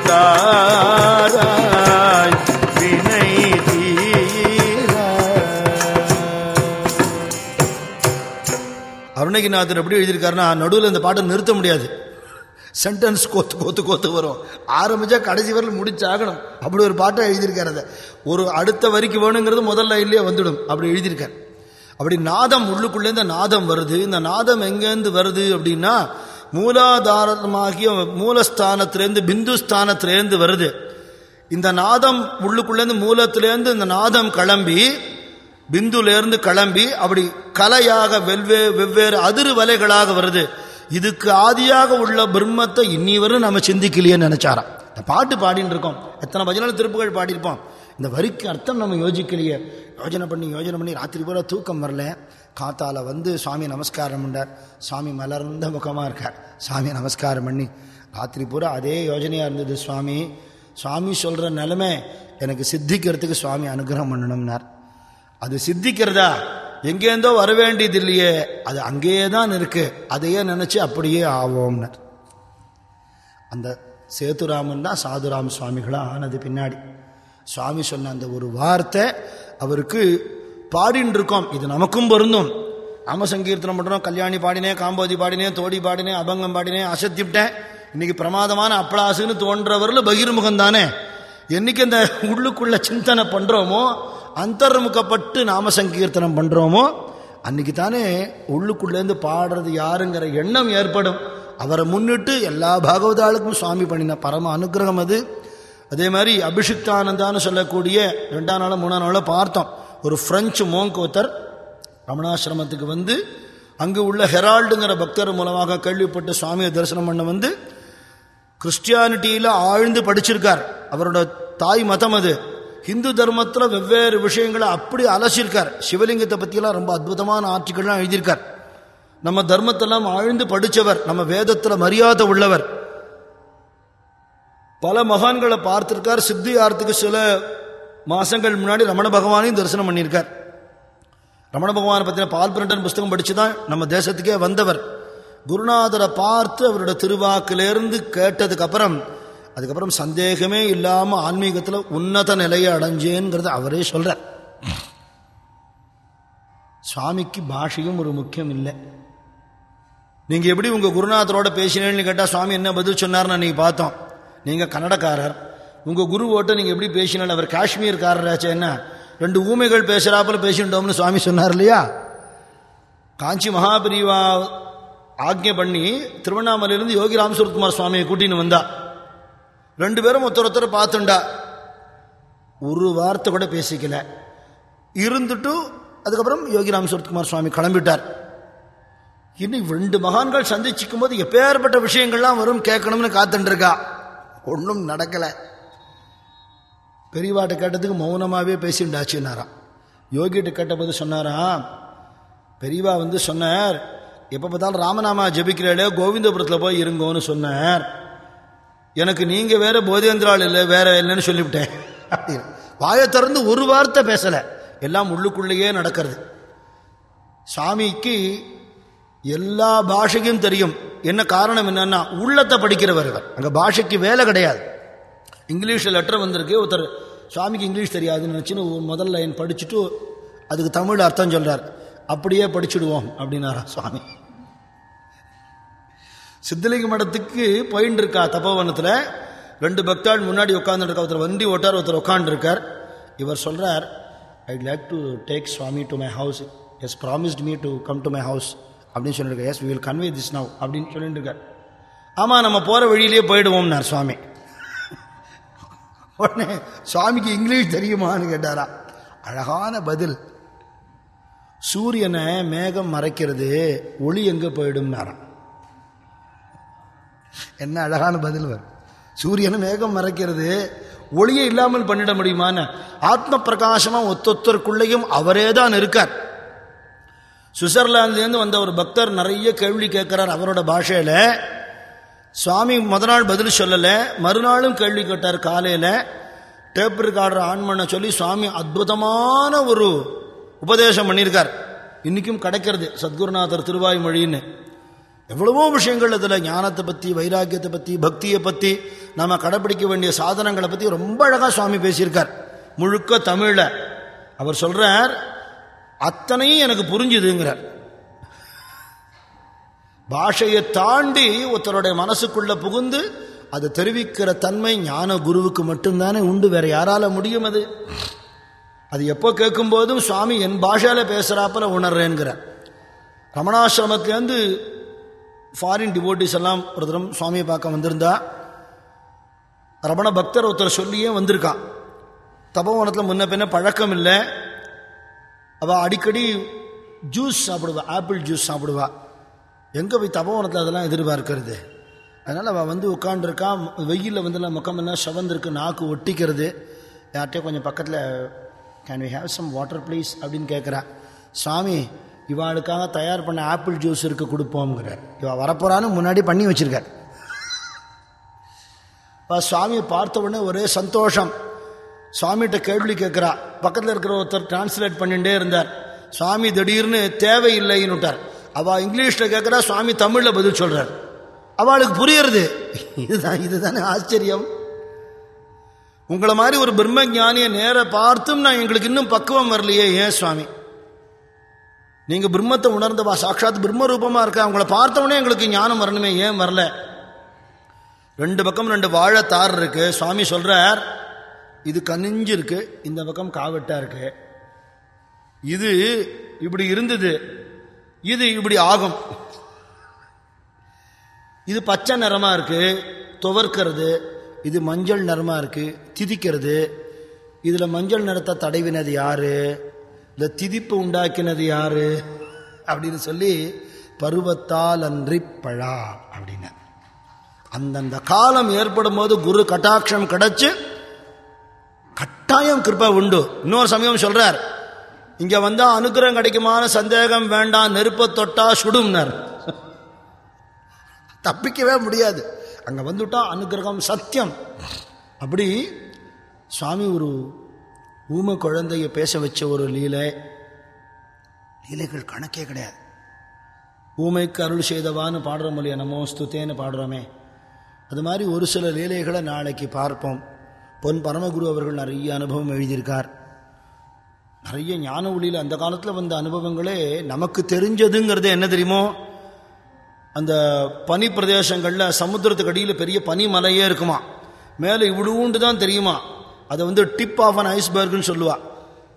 அருணகிரிநாதர் எப்படி எழுதியிருக்காருன்னா நடுவில் இந்த பாட்டை நிறுத்த முடியாது. சென்டென்ஸ் கோத்து கோத்து கோத்து வரும். ஆரம்பிச்சா கடைசி வரல முடிச்சாகணும். அப்படி ஒரு பாட்டை எழுதியிருக்காரு அதை. ஒரு அடுத்த வரிக்கு வேணுங்கிறது முதல்ல இல்லையே வந்துடும். அப்படி எழுதியிருக்கார். அப்படி நாதம் உள்ளுக்குள்ளேருந்து நாதம் வருது. இந்த நாதம் எங்கேருந்து வருது அப்படின்னா மூலாதாரமாகிய மூலஸ்தானத்திலேருந்து பிந்து ஸ்தானத்திலேருந்து வருது. இந்த நாதம் உள்ளுக்குள்ளேருந்து மூலத்திலேருந்து இந்த நாதம் கிளம்பி பிந்துலேருந்து கிளம்பி அப்படி கலையாக வெவ்வே வெவ்வேறு அதிர் வலைகளாக வருது. இதுக்கு ஆதியாக உள்ள பிரம்மத்தை இன்னி வரும் நம்ம சிந்திக்கலையேன்னு நினைச்சாராம். இந்த பாட்டு பாடின்னு இருக்கோம். எத்தனை பஜனை திருப்புகள் பாடியிருப்போம். இந்த வரிக்கு அர்த்தம் நம்ம யோசிக்கலையே. யோஜனை பண்ணி யோஜனை பண்ணி ராத்திரி பூரா தூக்கம் வரல. காத்தால வந்து சுவாமி நமஸ்காரம் பண்ணார் சுவாமி மலர்ந்த முகமாக இருக்கார். சுவாமி நமஸ்காரம் பண்ணி ராத்திரி பூரா அதே யோஜனையாக இருந்தது சுவாமி சுவாமி சொல்கிற நிலமை எனக்கு சித்திக்கிறதுக்கு சுவாமி அனுகிரகம் பண்ணணும்னார். அது சித்திக்கிறதா? எங்கேருந்தோ வர வேண்டியது இல்லையே. அது அங்கேயே தான் இருக்கு. அதையே நினைச்சு அப்படியே ஆவோம்னர் அந்த சேதுராமன் தான் சாதுராம் சுவாமிகளாக ஆனது பின்னாடி. சுவாமி சொன்ன அந்த ஒரு வார்த்தை அவருக்கு பாடின்னு இருக்கோம் இது நமக்கும் பொருந்தும். நாம சங்கீர்த்தனம் பண்றோம் கல்யாணி பாடினேன் காம்போதி பாடினேன் தோடி பாடினேன் அபங்கம் பாடினேன் அசத்திவிட்டேன். இன்னைக்கு பிரமாதமான அப்பளாசுன்னு தோன்றவரில் பகிர்முகம் தானே என்னைக்கு இந்த உள்ளுக்குள்ள சிந்தனை பண்றோமோ அந்தர்முகப்பட்டு நாம சங்கீர்த்தனம் பண்றோமோ அன்னைக்கு தானே உள்ளுக்குள்ளேருந்து பாடுறது யாருங்கிற எண்ணம் ஏற்படும். அவரை முன்னிட்டு எல்லா பாகவதாளுக்கும் சுவாமி பண்ணின பரம அனுகிரகம் அது. அதே மாதிரி அபிஷிக்தானந்தான்னு சொல்லக்கூடிய ரெண்டாம் நாளும் மூணாம் நாளோ பார்த்தோம். ஒரு பிரெஞ்சு மோங்க் ஒருத்தர் ரமணாசிரமத்துக்கு வந்து அங்கு உள்ள ஹெரால்டுங்கிற பக்தர் மூலமாக கேள்விப்பட்டு சுவாமியை தரிசனம் பண்ண வந்து கிறிஸ்டியானிட்டியில் ஆழ்ந்து படிச்சிருக்கார். அவரோட தாய் மதம் அது. ஹிந்து தர்மத்தில் வெவ்வேறு விஷயங்களை அப்படி அலசியிருக்கார். சிவலிங்கத்தை பற்றியெல்லாம் ரொம்ப அற்புதமான ஆட்சிகள்லாம் எழுதியிருக்கார். நம்ம தர்மத்தெல்லாம் ஆழ்ந்து படித்தவர் நம்ம வேதத்தில் மரியாதை உள்ளவர். பல மகான்களை பார்த்திருக்கார். சித்தியார்த்துக்கு சில மாசங்கள் முன்னாடி ரமண பகவானையும் தரிசனம் பண்ணியிருக்கார். ரமண பகவானை பற்றின பால் பிரண்டன் புஸ்தகம் படித்து தான் நம்ம தேசத்துக்கே வந்தவர். குருநாதரை பார்த்து அவரோட திருவாக்கிலேருந்து கேட்டதுக்கப்புறம் அதுக்கப்புறம் சந்தேகமே இல்லாமல் ஆன்மீகத்தில் உன்னத நிலையை அடைஞ்சேங்கிறத அவரே சொல்றார். சுவாமிக்கு பாஷையும் ஒரு முக்கியம் இல்லை. நீங்கள் எப்படி உங்கள் குருநாதரோட பேசினேன்னு கேட்டால் சுவாமி என்ன பதில் சொன்னார்னு நீங்கள் பார்த்தோம். நீங்கள் கன்னடக்காரர். உங்கள் குருவோட்ட நீங்கள் எப்படி பேசினால் அவர் காஷ்மீர்காரராச்சே என்ன? ரெண்டு ஊமைகள் பேசுகிறாப்பில் பேசிட்டோம்னு சுவாமி சொன்னார் இல்லையா? காஞ்சி மகாபிரிவா ஆக்ஞை பண்ணி திருவண்ணாமலையிலிருந்து யோகி ராமசுரத்குமார் சுவாமியை கூட்டின்னு வந்தா. ரெண்டு பேரும் ஒருத்தர் ஒருத்தர் பார்த்துண்டா. ஒரு வார்த்தை கூட பேசிக்கல. இருந்துட்டு அதுக்கப்புறம் யோகி ராம் சுவாமி கிளம்பிட்டார். இன்னும் ரெண்டு மகான்கள் சந்திச்சுக்கும் போது எப்பேற்பட்ட விஷயங்கள்லாம் வரும் கேட்கணும்னு காத்துருக்கா ஒன்றும் நடக்கலை. பெரியவாட்ட கேட்டதுக்கு மௌனமாகவே பேசிண்டாச்சுன்னாராம் யோகிட்ட கேட்டபோது சொன்னாராம் பெரியவா வந்து சொன்னார் எப்போ பார்த்தாலும் ராமநாமா ஜபிக்கிறாளே கோவிந்தபுரத்தில் போய் இருங்கோன்னு சொன்னார். எனக்கு நீங்க வேற போதேந்திரால் இல்லை வேற இல்லைன்னு சொல்லிவிட்டேன். அப்படின்னு. வாயை திறந்து ஒரு வார்த்தை பேசல. எல்லாம் உள்ளுக்குள்ளேயே நடக்கிறது. சாமிக்கு எல்லா பாஷையும் தெரியும். என்ன காரணம் என்னன்னா உள்ளத்தை படிக்கிறவர் அங்கே அங்க பாஷைக்கு வேலை கிடையாது. இங்கிலீஷில் லெட்டர் வந்திருக்கு ஒருத்தர் சுவாமிக்கு இங்கிலீஷ் தெரியாதுன்னு நினச்சின்னு முதல் லைன் படிச்சுட்டு அதுக்கு தமிழ் அர்த்தம் சொல்றார். அப்படியே படிச்சுடுவோம் அப்படின்னாரா சுவாமி சித்தலிங்க மடத்துக்கு போயின்னு இருக்கா தபோவனத்தில். ரெண்டு பக்தாள் முன்னாடி உட்காந்துருக்கா ஒருத்தர் வண்டி ஓட்டார் ஒருத்தர் உட்காந்துருக்கார் இவர் சொல்கிறார் I like to take swami to my house as promised me to come to my house அப்படின்னு சொல்லியிருக்கார். As will convey this now அப்படின்னு சொல்லிட்டு இருக்கார் ஆமாம் நம்ம போகிற வழியிலேயே போயிடுவோம்னார் சுவாமி. [laughs] உடனே சுவாமிக்கு இங்கிலீஷ் தெரியுமான்னு கேட்டாரா. அழகான பதில். சூரியனை மேகம் மறைக்கிறது ஒளி எங்கே போயிடும்னாராம். என்ன அழகான பதில் வரும். சூரியனை மேகம் மறைக்கிறது. ஒளியை இல்லாமல் பண்ணிட முடியுமான ஆத்ம பிரகாசமா ஒத்தொத்தருக்குள்ளேயும் அவரே தான் இருக்கார். சுவிட்சர்லாந்துலேருந்து வந்த ஒரு பக்தர் நிறைய கேள்வி கேட்கிறார் அவரோட பாஷையில. சுவாமி முத நாள் பதில் சொல்லலை. மறுநாளும் கேள்வி கேட்டார் காலையில். டேப் ரெக்கார்டர் ஆன் பண்ண சொல்லி சுவாமி அற்புதமான ஒரு உபதேசம் பண்ணியிருக்கார். இன்றைக்கும் கிடைக்கிறது. சத்குருநாதர் திருவாய்மொழின்னு. எவ்வளவோ விஷயங்கள் இதில் ஞானத்தை பற்றி வைராக்கியத்தை பற்றி பக்தியை பற்றி நம்ம கடைப்பிடிக்க வேண்டிய சாதனங்களை பற்றி ரொம்ப அழகாக சுவாமி பேசியிருக்கார். முழுக்க தமிழில். அவர் சொல்கிறார் அத்தனையும் எனக்கு புரிஞ்சுதுங்கிறார். பாஷையை தாண்டி ஒருத்தருடைய மனசுக்குள்ளே புகுந்து அதை தெரிவிக்கிற தன்மை ஞான குருவுக்கு மட்டும்தானே உண்டு. வேற யாரால முடியும் அது? அது எப்போ கேட்கும்போதும் சுவாமி என் பாஷையில் பேசுகிறாப்பில் உணர்றேங்கிறார் ரமணாசிரமத்திலேருந்து ஃபாரின் டிவோட்டிஸ் எல்லாம் ஒரு தரம் சுவாமியை பார்க்க வந்திருந்தா ரமண பக்தர் ஒருத்தர் சொல்லியே வந்திருக்கான் தபோவனத்தில் முன்ன பின்ன பழக்கம் இல்லை. அவள் அடிக்கடி ஜூஸ் சாப்பிடுவா ஆப்பிள் ஜூஸ் சாப்பிடுவா. எங்கே போய் தபோவனத்தில் அதெல்லாம் எதிர்பார்க்கிறது? அதனால் அவள் வந்து உட்காண்டிருக்கா வெயிலில் வந்து முக்கமெல்லாம் செவந்திருக்கு நாக்கு ஒட்டிக்கிறது. யார்கிட்டயோ கொஞ்சம் பக்கத்தில் can we have some water please அப்படின்னு கேட்குறா சுவாமி இவாளுக்காக தயார் பண்ண ஆப்பிள் ஜூஸ் இருக்கு கொடுப்போங்கிறார் இவள் வரப்போறான்னு முன்னாடி பண்ணி வச்சிருக்கார். இப்போ சுவாமியை பார்த்த உடனே ஒரே சந்தோஷம். சுவாமிகிட்ட கேள்வி கேட்குறா. பக்கத்தில் இருக்கிற ஒருத்தர் டிரான்ஸ்லேட் பண்ணிகிட்டே இருந்தார். சுவாமி திடீர்னு தேவையில்லைன்னுட்டார். அவள் இங்கிலீஷில் கேட்குறா சுவாமி தமிழில் பதில் சொல்கிறார் அவளுக்கு புரியுறது. இதுதான் இதுதானே ஆச்சரியம். உங்களை மாதிரி ஒரு பிரம்ம ஞானியை நேர பார்த்தும் நான் எங்களுக்கு இன்னும் பக்குவம் வரலையே ஏன் சுவாமி? நீங்க பிரம்மத்தை உணர்ந்தவா? சாட்சாத் பிரம்ம ரூபமா இருக்க? அவங்கள பார்த்தவொடனே எங்களுக்கு ஞானம் வரணுமே ஏன் வரல? ரெண்டு பக்கம் ரெண்டு வாழைத்தார் இருக்கு. சுவாமி சொல்றார் இது கனிஞ்சு இருக்கு இந்த பக்கம் காவட்டா இருக்கு. இது இப்படி இருந்தது இது இப்படி ஆகும். இது பச்சை நிறமா இருக்கு துவர்க்கிறது. இது மஞ்சள் நிறமா இருக்கு திதிக்கிறது. இதுல மஞ்சள் நிறத்தை தடைவினது யாரு? இந்த திதிப்பு உண்டாக்கினது யாரு? அப்படின்னு சொல்லி பருவத்தால் அன்றி பழா அப்படின்னு. அந்தந்த காலம் ஏற்படும் போது குரு கட்டாட்சம் கிடைச்சு கட்டாயம் கிருப்பை உண்டு. இன்னொரு சமயம் சொல்றார் இங்க வந்தா அனுகிரகம் கிடைக்குமான சந்தேகம் வேண்டாம் நெருப்ப தொட்டா சுடும்னார். தப்பிக்கவே முடியாது. அங்க வந்துட்டா அனுகிரகம் சத்தியம். அப்படி சுவாமி ஒரு ஊமை குழந்தைய பேச வச்ச ஒரு லீலை லீலைகள் கணக்கே கிடையாது ஊமைக்கு அருள் செய்தவான்னு பாடுறோம் இல்லையா நம்ம ஸ்துத்தேன்னு பாடுறோமே அது மாதிரி ஒரு சில லீலைகளை நாளைக்கு பார்ப்போம் பொன் பரமகுரு அவர்கள் நிறைய அனுபவம் எழுதியிருக்கார் நிறைய ஞான ஒளியில் அந்த காலத்தில் வந்த அனுபவங்களே நமக்கு தெரிஞ்சதுங்கிறது என்ன தெரியுமோ அந்த பனி பிரதேசங்களில் சமுத்திரத்துக்கு அடியில் பெரிய பனி மலையே இருக்குமா மேலே இவ்வளவுண்டு தான் தெரியுமா அதை வந்து டிப் ஆஃப் அன் ஐஸ்பர்க்னு சொல்லுவா.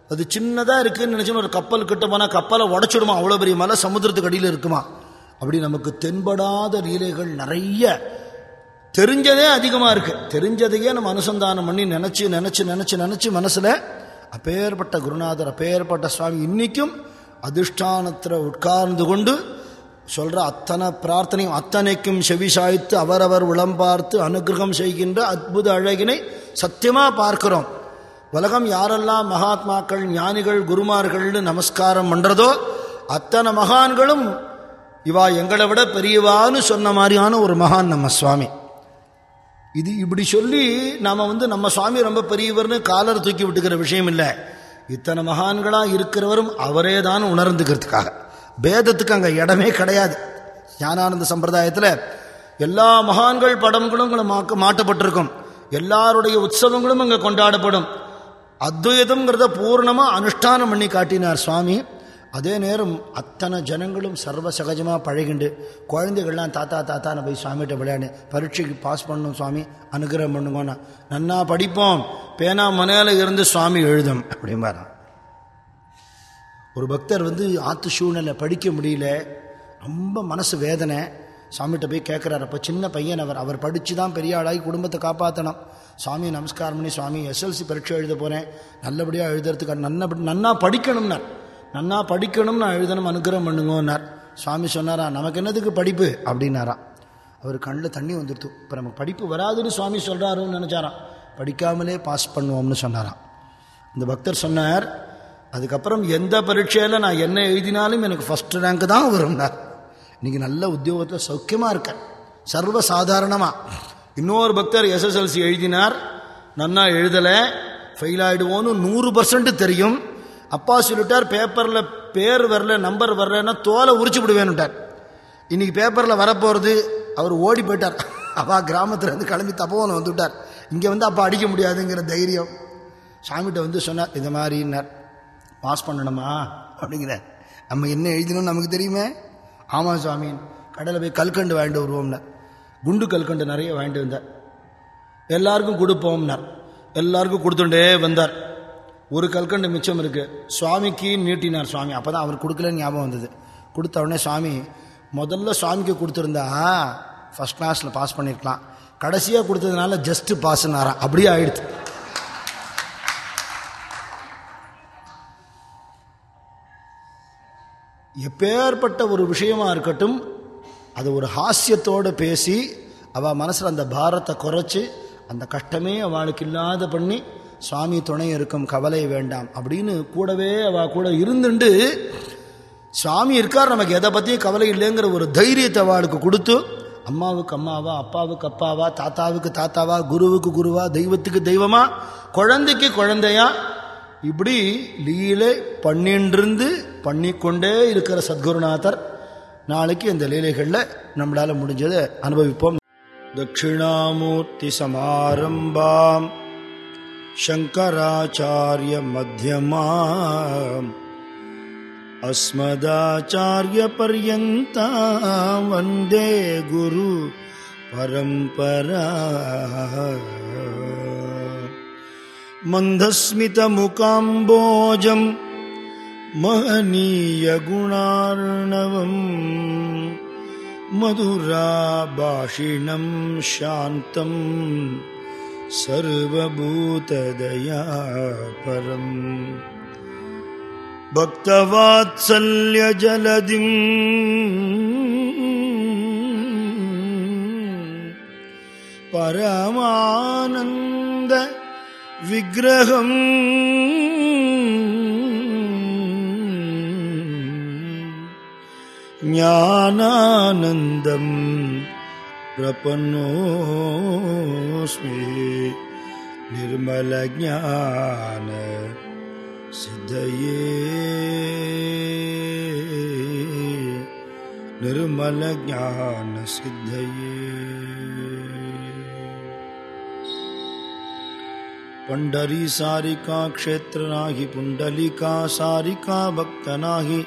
அது சின்னதாக இருக்குன்னு நினச்சோன்னு ஒரு கப்பல் கிட்ட போனால் கப்பலை உடச்சிடுமா? அவ்வளோ பெரிய மலை சமுத்திரத்துக்கு அடியில் இருக்குமா? அப்படி நமக்கு தென்படாத லீலைகள் நிறைய. தெரிஞ்சதே அதிகமாக இருக்குது தெரிஞ்சதையே நம்ம அனுசந்தானம் பண்ணி நினச்சி நினச்சி நினச்சி நினச்சி மனசில் அப்பேற்பட்ட குருநாதர் அப்பேற்பட்ட சுவாமி இன்னைக்கும் அதிஷ்டானத்தில் உட்கார்ந்து கொண்டு சொல்ற அத்தனை பிரார்த்தனையும் அத்தனைக்கும் செவி சாய்த்து அவரவர் உளம் பார்த்து அனுகிரகம் செய்கின்ற அற்புத அழகினை சத்தியமா பார்க்கிறோம். உலகம் யாரெல்லாம் மகாத்மாக்கள் ஞானிகள் குருமார்கள்னு நமஸ்காரம் பண்றதோ அத்தனை மகான்களும் இவா எங்களை விட பெரியவான்னு சொன்ன மாதிரியான ஒரு மகான் நம்ம சுவாமி. இது இப்படி சொல்லி நாம வந்து நம்ம சுவாமி ரொம்ப பெரியவர்னு காலர் தூக்கி விட்டுக்கிற விஷயம் இல்லை. இத்தனை மகான்களா இருக்கிறவரும் அவரே தான் உணர்ந்துக்கிறதுக்காக. பேதத்துக்கு அங்கே இடமே கிடையாது. ஞானானந்த சம்பிரதாயத்தில் எல்லா மகான்கள் படங்களும் மாட்டப்பட்டிருக்கும். எல்லாருடைய உற்சவங்களும் அங்கே கொண்டாடப்படும். அத்வைதம்ங்கிறத பூர்ணமாக அனுஷ்டானம் பண்ணி காட்டினார் சுவாமி. அதே நேரம் அத்தனை ஜனங்களும் சர்வ சகஜமாக பழகிண்டு குழந்தைகள்லாம் தாத்தா தாத்தான்னு போய் சுவாமிகிட்ட விளையாடு பரீட்சைக்கு பாஸ் பண்ணணும் சுவாமி அனுகிரகம் பண்ணுங்கண்ணா நன்னா படிப்போம் பேனா மனையில் இருந்து சுவாமி எழுதும் அப்படிம்பாரான் ஒரு பக்தர் வந்து ஆத்து சூழ்நிலை படிக்க முடியல ரொம்ப மனசு வேதனை. சாமிகிட்ட போய் கேட்குறாரு அப்போ சின்ன பையன் அவர். அவர் படித்து தான் பெரிய ஆளாகி குடும்பத்தை காப்பாற்றணும் சுவாமி நமஸ்காரம் பண்ணி சுவாமி எஸ்எல்சி பரீட்சை எழுத போகிறேன் நல்லபடியாக எழுதுறதுக்கு நன்ன நன்னா படிக்கணும்னார். நன்னா படிக்கணும் நான் எழுதணும் அனுகிரகம் பண்ணுங்கன்னார். சுவாமி சொன்னாரா நமக்கு என்னதுக்கு படிப்பு? அப்படின்னாராம் அவர் கண்ணில் தண்ணி வந்துடுத்து இப்போ நமக்கு படிப்பு வராதுன்னு சுவாமி சொல்கிறாருன்னு நினச்சாராம். படிக்காமலே பாஸ் பண்ணுவோம்னு சொன்னாராம். இந்த பக்தர் சொன்னார் அதுக்கப்புறம் எந்த பரீட்சையில் நான் என்ன எழுதினாலும் எனக்கு ஃபர்ஸ்ட் ரேங்க் தான் வரும்னார் இன்றைக்கி நல்ல உத்தியோகத்தில் சௌக்கியமாக இருக்கேன். சர்வ சாதாரணமாக இன்னொரு பக்தர் எஸ்எஸ்எல்சி எழுதினார் நன்னா எழுதலை ஃபெயில் ஆகிடுவோன்னு நூறு பர்சன்ட் தெரியும். அப்பா சொல்லிட்டார் பேப்பரில் பேர் வரல நம்பர் வரலன்னா தோலை உரிச்சு விடுவேன்னுட்டார். இன்றைக்கி பேப்பரில் வரப்போகிறது அவர் ஓடி போயிட்டார். அப்பா கிராமத்தில் வந்து கிளம்பி தப்போன்னு வந்துவிட்டார் இங்கே வந்து அப்பா அடிக்க முடியாதுங்கிற தைரியம். சாமிகிட்ட வந்து சொன்னார் இந்த மாதிரின்னார் பாஸ் பண்ணணுமா? அப்படிங்கிறார் நம்ம என்ன எழுதணும்னு நமக்கு தெரியுமே? ஆமாம் சுவாமி கடையில் போய் கல்கண்டு வாங்கிட்டு வருவோம்னார். குண்டு கல்கண்டு நிறைய வாங்கிட்டு வந்தார். எல்லாருக்கும் கொடுப்போம்னார். எல்லாருக்கும் கொடுத்துட்டே வந்தார். ஒரு கல்கண்டு மிச்சம் இருக்குது சுவாமிக்கு நீட்டினார் சுவாமி. அப்போ தான் அவர் கொடுக்கலன்னு ஞாபகம் வந்தது. கொடுத்த உடனே சுவாமி முதல்ல சுவாமிக்கு கொடுத்துருந்தா ஃபர்ஸ்ட் கிளாஸில் பாஸ் பண்ணியிருக்கலாம் கடைசியாக கொடுத்ததுனால ஜஸ்ட்டு பாஸ்னாரான் அப்படியே ஆயிடுச்சு. எப்பேற்பட்ட ஒரு விஷயமா இருக்கட்டும் அது ஒரு ஹாஸ்யத்தோடு பேசி அவள் மனசில் அந்த பாரத்தை குறைச்சி அந்த கஷ்டமே அவளுக்கு இல்லாத பண்ணி சுவாமி துணை இருக்கும் கவலை வேண்டாம் அப்படின்னு கூடவே அவள் கூட இருந்துண்டு சுவாமி இருக்கார் நமக்கு எதை பற்றியும் கவலை இல்லைங்கிற ஒரு தைரியத்தை அவளுக்கு கொடுத்து அம்மாவுக்கு அம்மாவா அப்பாவுக்கு அப்பாவா தாத்தாவுக்கு தாத்தாவா குருவுக்கு குருவா தெய்வத்துக்கு தெய்வமா குழந்தைக்கு குழந்தையா இப்படி லீலை பண்ணின்றிருந்து பண்ணிக்கொண்டே இருக்கிற சத்குருநாதர் நாளைக்கு இந்த லீலைகளில் நம்மளால முடிஞ்சதை அனுபவிப்போம் தட்சிணாமூர்த்தி சமாரம்பாம் சங்கராச்சாரிய மத்தியமாம் अस्मदाचार्यपर्यन्तां वन्दे गुरु परम्परा मन्दस्मितमुकाम्बोजं महनीयगुणार्णवम् मधुराभाषिणं शान्तं सर्वभूतदया परम् भक्तवात्सल्यजलदिम् परमानन्द विग्रहम्। ज्ञानानन्दम् प्रपन्नोऽस्मि। निर्मलज्ञान सिद्धये। निर्मलज्ञानसिद्धये पंडरी सारिका क्षेत्र नाही, पुंडलिका सारिका भक्त नाही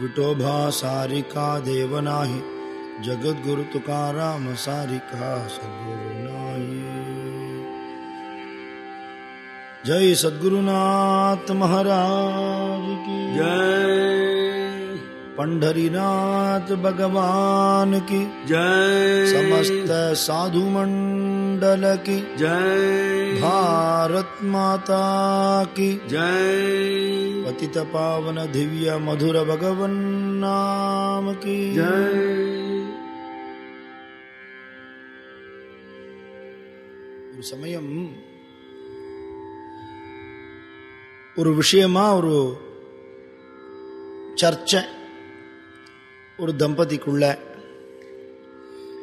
विठोभा सारिका देव नाही, जगद्गुरु तुकाराम सारिका सद्गुरु नाही. जय सद्गुरुनाथ महाराज की जय पंढरीनाथ भगवान की जय समस्त साधु मंडल की जय भारत माता की जय पतित पावन दिव्य मधुर भगवन नाम की जय ஒரு சமயம் ஒரு விஷயமா ஒரு சர்ச்சை ஒரு தம்பதிக்குள்ள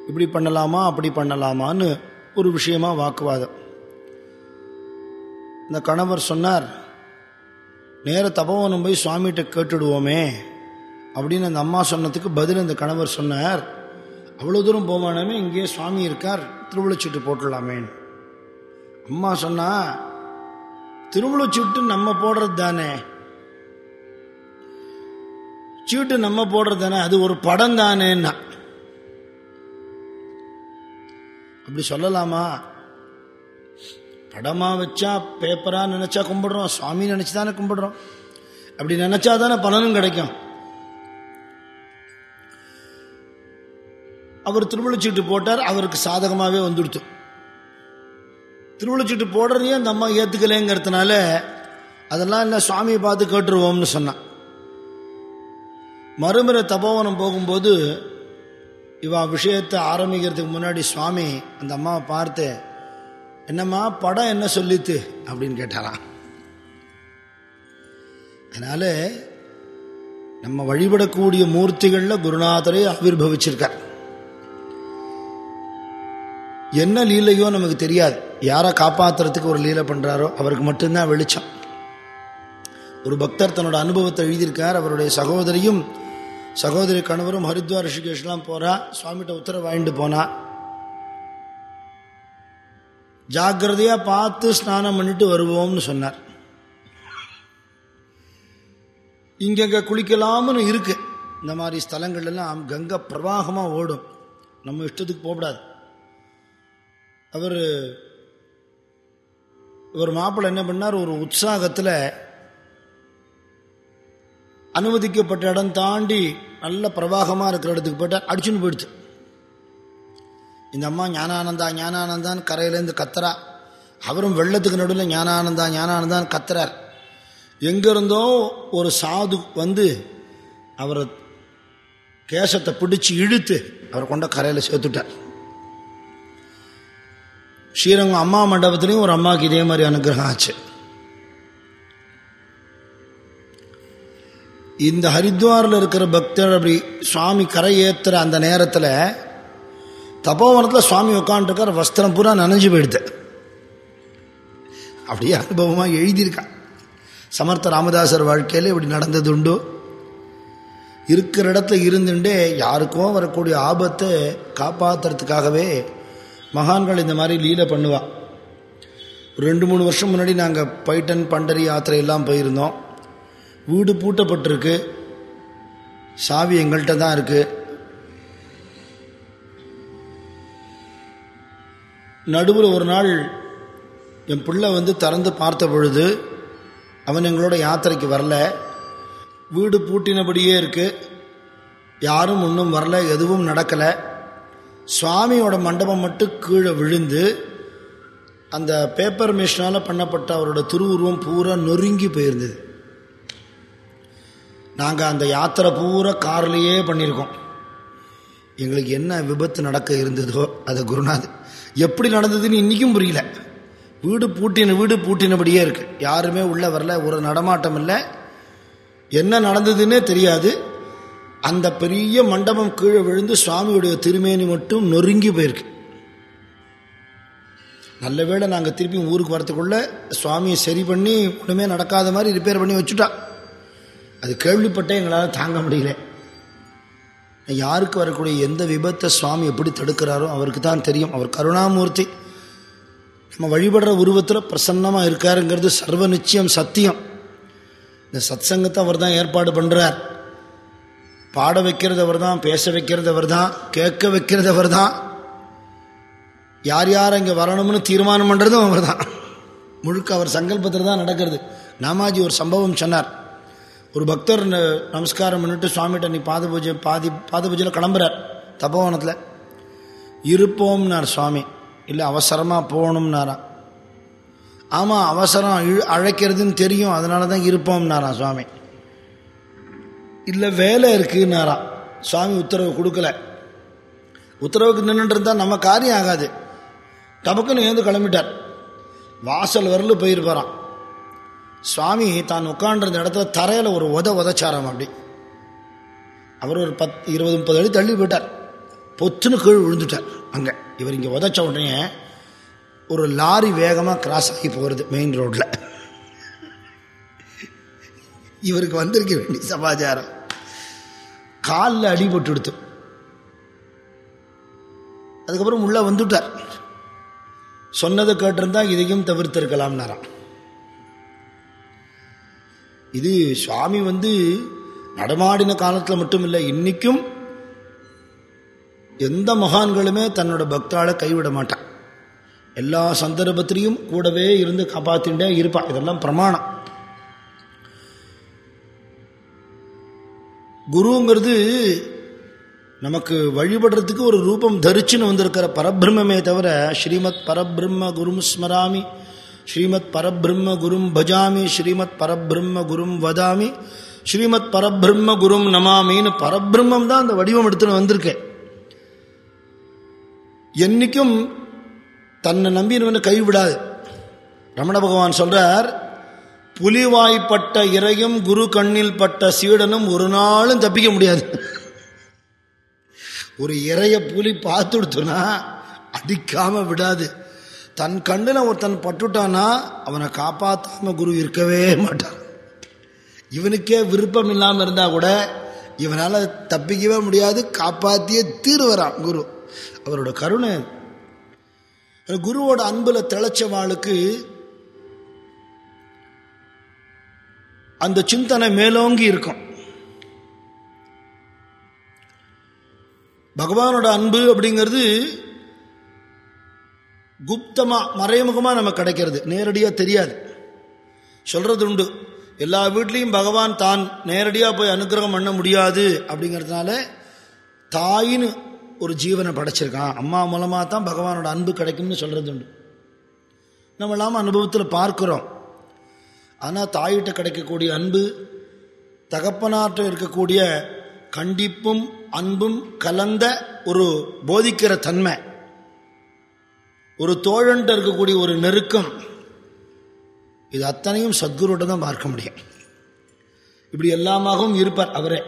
இப்படி பண்ணலாமா அப்படி பண்ணலாமான்னு ஒரு விஷயமா வாக்குவாதம். இந்த கணவர் சொன்னார் நேர தபோவனம் போய் சுவாமிகிட்ட கேட்டுடுவோமே அப்படின்னு அந்த அம்மா சொன்னதுக்கு பதில் இந்த கணவர் சொன்னார் அவ்வளோ தூரம் போவானாமே இங்கேயே சுவாமி இருக்கார் திருவிழச்சீட்டு போட்டுடலாமேன்னு. அம்மா சொன்னா திருவிழச்சீட்டு நம்ம போடுறது தானே சீட்டு நம்ம போடுறது தானே அது ஒரு படம் தானேன்னா அப்படி சொல்லலாமா? படமா வச்சா பேப்பரா நினைச்சா கும்பிடுறோம் சுவாமி நினச்சி தானே கும்பிடுறோம். அப்படி நினச்சா தானே பலனும் கிடைக்கும். அவர் திருவிழச்சீட்டு போட்டார் அவருக்கு சாதகமாகவே வந்துடுத்து. திருவிழச்சீட்டு போடுறதையும் அந்த அம்மா ஏற்றுக்கலைங்கிறதுனால அதெல்லாம் இல்லை சுவாமியை பார்த்து கேட்டுருவோம்னு சொன்னான். மறுமுறை தபோவனம் போகும்போது இவா விஷயத்தை ஆரம்பிக்கிறதுக்கு முன்னாடி சுவாமி அந்த அம்மாவை பார்த்து என்னம்மா படம் என்ன சொல்லித்து? அப்படின்னு கேட்டாராம். அதனால நம்ம வழிபடக்கூடிய மூர்த்திகளில் குருநாதரே ஆவிர்வவிச்சிருக்கார். என்ன லீலையோ நமக்கு தெரியாது. யாரை காப்பாத்துறதுக்கு ஒரு லீலை பண்ணுறாரோ அவருக்கு மட்டும்தான் வெளிச்சம். ஒரு பக்தர் தன்னோட அனுபவத்தை எழுதியிருக்கார். அவருடைய சகோதரியும் சகோதரி கணவரும் ஹரித்வார் ரிஷிகேஷ்லாம் போறா. சுவாமிகிட்ட உத்தரவு வாங்கிட்டு போனா. ஜாக்கிரதையாக பார்த்து ஸ்நானம் பண்ணிட்டு வருவோம்னு சொன்னார். இங்கங்க குளிக்கலாம்னு இருக்கு. இந்த மாதிரி ஸ்தலங்கள் எல்லாம் கங்கை பிரவாகமாக ஓடும். நம்ம இஷ்டத்துக்கு போகக்கூடாது. அவர் ஒரு மாப்பிள்ளை என்ன பண்ணார்? ஒரு உற்சாகத்தில் அனுமதிக்கப்பட்ட இடம் தாண்டி நல்ல பிரவாகமாக இருக்கிற இடத்துக்கு போயிட்டா அடிச்சுன்னு போயிடுச்சு. இந்த அம்மா ஞானானந்தா ஞானானந்தான்னு கரையிலேருந்து கத்துறா. அவரும் வெள்ளத்துக்கு நடுவில் ஞானானந்தா ஞானானந்தான்னு கத்துறார். எங்கேருந்தோ ஒரு சாது வந்து அவரை கேசத்தை பிடிச்சி இழுத்து அவரை கொண்ட கரையில் சேர்த்துட்டார். ஸ்ரீரங்கம் அம்மா மண்டபத்துலேயும் ஒரு அம்மாவுக்கு இதே மாதிரி அனுகிரகம் ஆச்சு. இந்த ஹரித்வாரில் இருக்கிற பக்தர் அப்படி சுவாமி கரை ஏற்றுற அந்த நேரத்தில் தபோவனத்தில் சுவாமி உட்காந்துருக்கார் வஸ்திரம் பூரா நனைஞ்சு போயிடுது. அப்படியே அனுபவமாக எழுதியிருக்கான் சமர்த்த ராமதாசர் வாழ்க்கையில் இப்படி நடந்தது உண்டு. இருக்கிற இடத்துல இருந்துட்டே யாருக்கோ வரக்கூடிய ஆபத்தை காப்பாற்றுறதுக்காகவே மகான்கள் இந்த மாதிரி லீலை பண்ணுவான். ஒரு ரெண்டு மூணு வருஷம் முன்னாடி நாங்கள் பைட்டன் பண்டரி யாத்திரை எல்லாம் போயிருந்தோம். வீடு பூட்டப்பட்டிருக்கு. சாவி எங்கள்கிட்ட தான் இருக்கு. நடுவில் ஒரு நாள் என் பிள்ளை வந்து திறந்து பார்த்த பொழுது அவன் எங்களோட யாத்திரைக்கு வரல. வீடு பூட்டினபடியே இருக்கு. யாரும் ஒன்றும் வரல எதுவும் நடக்கலை. சுவாமியோட மண்டபம் மட்டும் கீழே விழுந்து அந்த பேப்பர் மிஷினால் பண்ணப்பட்ட அவரோட திருவுருவம் பூரா நொறுங்கி போயிருந்தது. நாங்கள் அந்த யாத்திரை பூரா கார்லேயே பண்ணியிருக்கோம் எங்களுக்கு என்ன விபத்து நடக்க இருந்ததோ அதை குருநாத். எப்படி நடந்ததுன்னு இன்றைக்கும் புரியல. வீடு பூட்டின வீடு பூட்டினபடியே இருக்குது யாருமே உள்ளே வரல ஒரு நடமாட்டம் இல்லை. என்ன நடந்ததுன்னே தெரியாது. அந்த பெரிய மண்டபம் கீழே விழுந்து சுவாமியுடைய திருமேனி மட்டும் நொறுங்கி போயிருக்கு. நல்ல வேளை நாங்கள் திருப்பி ஊருக்கு வரத்துக்குள்ளே சுவாமியை சரி பண்ணி ஒன்றுமே நடக்காத மாதிரி ரிப்பேர் பண்ணி வச்சுட்டா. அது கேள்விப்பட்டே எங்களால் தாங்க முடியல. யாருக்கு வரக்கூடிய எந்த விபத்தை சுவாமி எப்படி தடுக்கிறாரோ அவருக்கு தான் தெரியும். அவர் கருணாமூர்த்தி. நம்ம வழிபடுற உருவத்தில் பிரசன்னமாக இருக்காருங்கிறது சர்வ நிச்சயம் சத்தியம். இந்த சத் சங்கத்தை அவர் தான் ஏற்பாடு பண்ணுறார் பாட வைக்கிறது அவர் தான் பேச வைக்கிறது அவர் தான் கேட்க வைக்கிறது அவர் தான். யார் யார் இங்கே வரணும்னு தீர்மானம் பண்ணுறதும் அவர் தான். முழுக்க அவர் சங்கல்பத்தில் தான் நடக்கிறது. நாமாஜி ஒரு சம்பவம் சொன்னார். ஒரு பக்தர் நமஸ்காரம் பண்ணிட்டு சுவாமிகிட்ட நீ பாத பூஜை பாதி பாத பூஜையில் கிளம்புறார். தபோவனத்தில். இருப்போம்னார் சுவாமி. இல்லை அவசரமாக போகணும்னாரா. ஆமாம் அவசரம் அழைக்கிறதுன்னு தெரியும். அதனால தான் இருப்போம்னாரா சுவாமி. இல்லை வேலை இருக்குன்னாரா. சுவாமி உத்தரவு கொடுக்கல. உத்தரவுக்கு நின்றுட்டு இருந்தால் நம்ம காரியம் ஆகாது. டபக்குன்னு ஏந்து கிளம்பிட்டார். வாசல் வரல போயிருப்பாரான் சுவாமி தான் உட்காண்டிருந்த இடத்துல தரையில் ஒரு உத உதச்சாராம் அப்படி. அவர் ஒரு பத் இருபது முப்பது அடி தள்ளி போயிட்டார். பொத்துன்னு கீழ் விழுந்துட்டார். அங்கே இவர் இங்கே உதச்ச உடனே ஒரு லாரி வேகமாக கிராஸ் ஆகி போகிறது மெயின் ரோட்டில் இவருக்கு வந்திருக்க வேண்டிய சமாச்சாரம். காலில் அடிபட்டு எடுத்து அதுக்கப்புறம் உள்ளே வந்துட்டார். சொன்னதை கேட்டிருந்தா இதையும் தவிர்த்திருக்கலாம்னாராம். இது சுவாமி வந்து நடமாடின காலத்தில் மட்டும் இல்லை இன்னைக்கும் எந்த மகான்களுமே தன்னோட பக்தாளை கைவிட மாட்டான். எல்லா சந்தர்ப்பத்திலையும் கூடவே இருந்து காப்பாத்தின்றே இருப்பான் இதெல்லாம் பிரமாணம். குருங்கிறது நமக்கு வழிபடுறதுக்கு ஒரு ரூபம் தரிச்சுன்னு வந்திருக்கிற பரபிரம்மே தவிர ஸ்ரீமத் பரபிரம்ம குரும் ஸ்மராமி ஸ்ரீமத் பரபிரம்ம குரும் பஜாமி ஸ்ரீமத் பரபிரம்ம குரும் வதாமி ஸ்ரீமத் பரபிரம்ம குரும் நமாமின்னு பரபிரம்மம் தான் அந்த வடிவம் எடுத்துன்னு வந்திருக்கேன் என்னைக்கும் தன்னை நம்பினவனை கைவிடாது ரமண பகவான் சொல்றார் புலிவாய்ப்பட்ட இறையும் குரு கண்ணில் பட்ட சீடனும் ஒரு நாளும் தப்பிக்க முடியாது. ஒரு இறைய புலி பார்த்துடுத்துனா அடிக்காம விடாது. தன் கண்ணில் ஒருத்தன் பட்டுட்டானா அவனை காப்பாற்றாம குரு இருக்கவே மாட்டான். இவனுக்கே விருப்பம் இல்லாமல் இருந்தால் கூட இவனால் தப்பிக்கவே முடியாது காப்பாற்றியே தீர்வரான் குரு. அவரோட கருணை. குருவோட அன்பில் திளைச்சவாளுக்கு அந்த சிந்தனை மேலோங்கி இருக்கும். பகவானோட அன்பு அப்படிங்கிறது குப்தமா மறைமுகமா நமக்கு கிடைக்கிறது. நேரடியா தெரியாது. சொல்றது உண்டு. எல்லா வீட்லையும் பகவான் தான் நேரடியாக போய் அனுகிரகம் பண்ண முடியாது அப்படிங்கிறதுனால தாயின்னு ஒரு ஜீவனை படைச்சிருக்கான். அம்மா மூலமாக தான் பகவானோட அன்பு கிடைக்கும்னு சொல்றது உண்டு. நம்ம இல்லாமல் அனுபவத்தில் பார்க்கிறோம். ஆனால் தாயிட்ட கிடைக்கக்கூடிய அன்பு தகப்பனாற்ற இருக்கக்கூடிய கண்டிப்பும் அன்பும் கலந்த ஒரு போதிக்கிற தன்மை. ஒரு தோழன்ட்டு இருக்கக்கூடிய ஒரு நெருக்கம். இது அத்தனையும் சத்குருட்ட தான் பார்க்க முடியும். இப்படி எல்லாமாகவும் இருப்பார் அவரே.